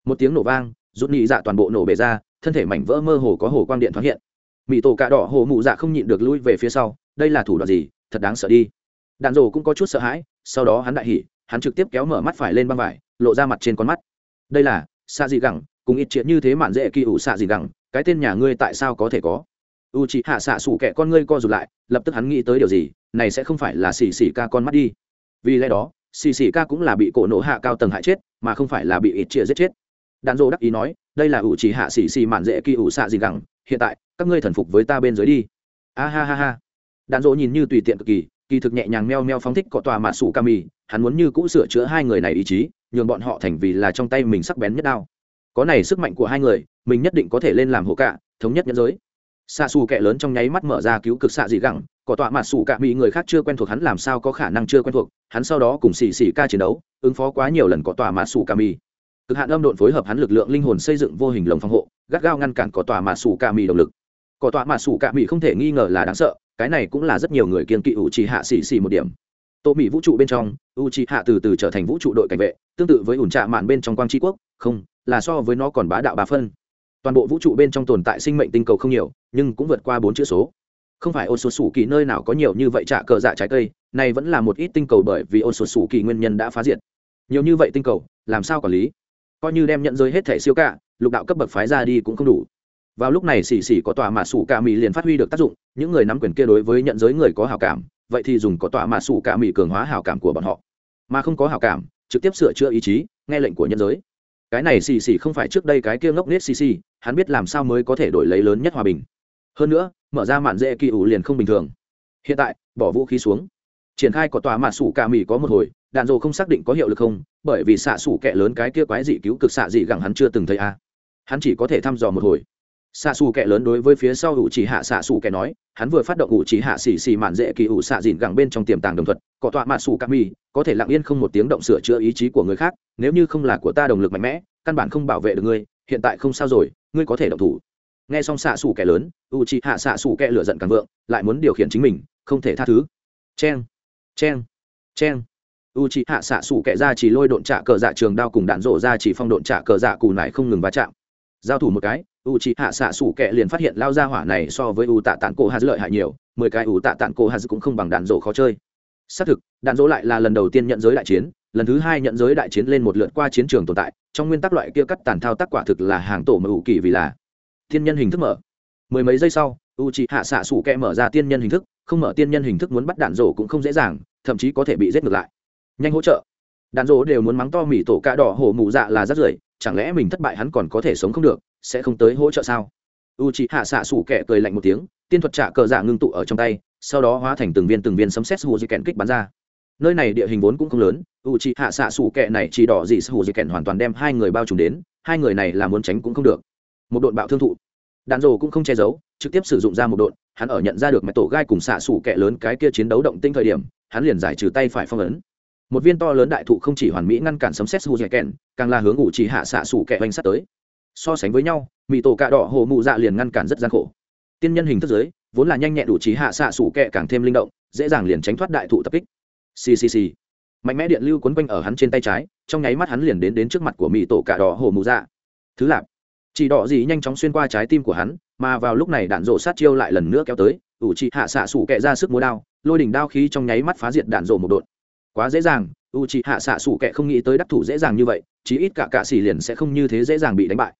Một tiếng nổ vang rút nhị dạ toàn bộ nổ bể ra, thân thể mảnh vỡ mơ hồ có hồ quang điện thoáng hiện. Mỹ tổ cạ đỏ hồ mụ dạ không nhịn được lui về phía sau đây là thủ đoạn gì, thật đáng sợ đi. Đạn rồ cũng có chút sợ hãi, sau đó hắn đại hỉ, hắn trực tiếp kéo mở mắt phải lên băng vải, lộ ra mặt trên con mắt. Đây là xạ dị gẳng cùng ít triệt như thế mạn dễ kỳ ủ xạ dị gẳng cái tên nhà ngươi tại sao có thể có? U chị hạ xạ sủ kẻ con ngươi co rụt lại, lập tức hắn nghĩ tới điều gì, này sẽ không phải là xì xì ca con mắt đi. Vì lẽ đó, xì xì ca cũng là bị cổ nổ hạ cao tầng hại chết, mà không phải là bị ít chia giết chết. Đàn dô đắc ý nói, đây là u chỉ hạ xì xì mạn dễ kỳ ủ xạ gì gẳng hiện tại, các ngươi thần phục với ta bên dưới đi. A ha ha ha đạn dỗ nhìn như tùy tiện cực kỳ kỳ thực nhẹ nhàng meo meo phóng thích cọ tòa mạ sủ ca mì hắn muốn như cũ sửa chữa hai người này ý chí, nhường bọn họ thành vì là trong tay mình sắc bén nhất đao. Có này sức mạnh của hai người, mình nhất định có thể lên làm hộ cả, thống nhất nhân giới. Xa xù kẻ lớn trong nháy mắt mở ra cứu cực xạ dị gẳng cọ tọa mặt xù cả mỹ người khác chưa quen thuộc hắn làm sao có khả năng chưa quen thuộc, hắn sau đó cùng xì xì ca chiến đấu, ứng phó quá nhiều lần cọ tọa mặt xù cả mỹ cực hạn âm độn phối hợp hắn lực lượng linh hồn xây dựng vô hình lồng phòng hộ, gắt gao ngăn cản cọ tọa mặt xù cả mỹ động lực. Cọ tọa mặt xù cả mỹ không thể nghi ngờ là đáng sợ cái này cũng là rất nhiều người kiên kỵ ủ trì hạ xì xì một điểm. Tô mỹ vũ trụ bên trong u trì hạ từ từ trở thành vũ trụ đội cảnh vệ, tương tự với ủn trạ mạn bên trong quang tri quốc, không, là so với nó còn bá đạo bà phân. Toàn bộ vũ trụ bên trong tồn tại sinh mệnh tinh cầu không nhiều, nhưng cũng vượt qua bốn chữ số. Không phải ô số sủ kỳ nơi nào có nhiều như vậy trả cờ dạ trái cây, này vẫn là một ít tinh cầu bởi vì ô số sủ kỳ nguyên nhân đã phá diệt. Nhiều như vậy tinh cầu, làm sao quản lý? Coi như đem nhận giới hết thẻ siêu cả lục đạo cấp bậc phái ra đi cũng không đủ vào lúc này xì xì có tòa mạ sủ cả mỹ liền phát huy được tác dụng, những người nắm quyền kia đối với nhận giới người có hào cảm, vậy thì dùng có tòa mạ sủ cả mỹ cường hóa hào cảm của bọn họ. Mà không có hào cảm, trực tiếp sửa chữa ý chí, nghe lệnh của nhân giới. Cái này xì xì không phải trước đây cái kia ngốc nết xì xì, hắn biết làm sao mới có thể đổi lấy lớn nhất hòa bình. Hơn nữa, mở ra mạn dễ kỳ ủ liền không bình thường. Hiện tại, bỏ vũ khí xuống. Triển khai có tòa mạ sủ cả mỹ có một hồi, đạn dồ không xác định có hiệu lực không, bởi vì xạ sủ kẹ lớn cái kia quái dị cứu cực xạ dị gẳng hắn chưa từng thấy a. Hắn chỉ có thể thăm dò một hồi xạ xù kẹ lớn đối với phía sau ủ chỉ hạ xạ xù kẹ nói, hắn vừa phát động ủ chỉ hạ xì xì mạn dễ kỳ ủ xạ dìn gẳng bên trong tiềm tàng đồng thuật, có tọa mạ xù cà mi, có thể lặng yên không một tiếng động sửa chữa ý chí của người khác, nếu như không là của ta động lực mạnh mẽ, căn bản không bảo vệ được ngươi, hiện tại không sao rồi, ngươi có thể động thủ. Nghe xong xạ xù kẹ lớn ủ chỉ hạ xạ xù kẹ lửa giận càng vượng, lại muốn điều khiển chính mình, không thể tha thứ. Cheng cheng cheng. U c hạ xạ xù kẹ ra chỉ lôi độn trả cờ dạ trường đao cùng đạn rộ ra chỉ phong độn trả cờ dạ cù nải không ngừng va chạm. Giao thủ một cái u c h i hạ xạ sủ kẹ liền phát hiện lao ra hỏa này so với u tạ tản cổ hà lợi hại nhiều, mười cái u tạ tản cổ hà cũng không bằng đạn dỗ khó chơi. Xác thực, đạn dỗ lại là lần đầu tiên nhận giới đại chiến, lần thứ hai nhận giới đại chiến lên một lượt qua chiến trường tồn tại, trong nguyên tắc loại kia cắt tàn thao tác quả thực là hàng tổ mà ủ kỳ vì là thiên nhân hình thức mở. Mười mấy giây sau, u c h i hạ xạ sủ kẹ mở ra tiên nhân hình thức, không mở tiên nhân hình thức muốn bắt đạn dỗ cũng không dễ dàng, thậm chí có thể bị giết ngược lại. Nhanh hỗ trợ. Đạn dỗ đều muốn mắng to mỉ tổ cạ đỏ hổ mụ dạ là rất rưởi chẳng lẽ mình thất bại hắn còn có thể sống không được, sẽ không tới hỗ trợ sao? U c h ị hạ xạ xủ kẻ cười lạnh một tiếng, tiên thuật trả cờ giả ngưng tụ ở trong tay, sau đó hóa thành từng viên từng viên sấm xét hù di kèn kích bắn ra. Nơi này địa hình vốn cũng không lớn u c h ị hạ xạ xủ kẻ này chỉ đỏ gì hù di kèn hoàn toàn đem hai người bao trùm đến, hai người này là muốn tránh cũng không được. Một đội bạo thương thụ. Đạn rồ cũng không che giấu, trực tiếp sử dụng ra một đội, hắn ở nhận ra được mẹ tổ gai cùng xạ xủ kẻ lớn cái kia chiến đấu động tinh thời điểm, hắn liền giải trừ tay phải phong ấn một viên to lớn đại thụ không chỉ hoàn mỹ ngăn cản sấm xét su di kèn càng là hướng ủ chỉ hạ xạ xủ kẻ oanh sắt tới. So sánh với nhau mỹ tổ cạ đỏ hồ mụ dạ liền ngăn cản rất gian khổ. Tiên nhân hình thức giới, vốn là nhanh nhẹn đủ trí hạ xạ sủ kẹ càng thêm linh động, dễ dàng liền tránh thoát đại thụ tập kích. Ccc mạnh mẽ điện lưu quấn quanh ở hắn trên tay trái, trong nháy mắt hắn liền đến đến trước mặt của mỹ tổ cạ đỏ hồ mụ dạ. Thứ lạp. Chỉ đỏ gì nhanh chóng xuyên qua trái tim của hắn, mà vào lúc này đạn rộ sát chiêu lại lần nữa kéo tới, ủ trị hạ xạ sủ kẹ ra sức múa đao, lôi đỉnh đao khí trong nháy mắt phá diệt đạn rộ một đột quá dễ dàng u chị hạ xạ sủ kẹ không nghĩ tới đắc thủ dễ dàng như vậy, chí ít cả cạ xỉ liền sẽ không như thế dễ dàng bị đánh bại.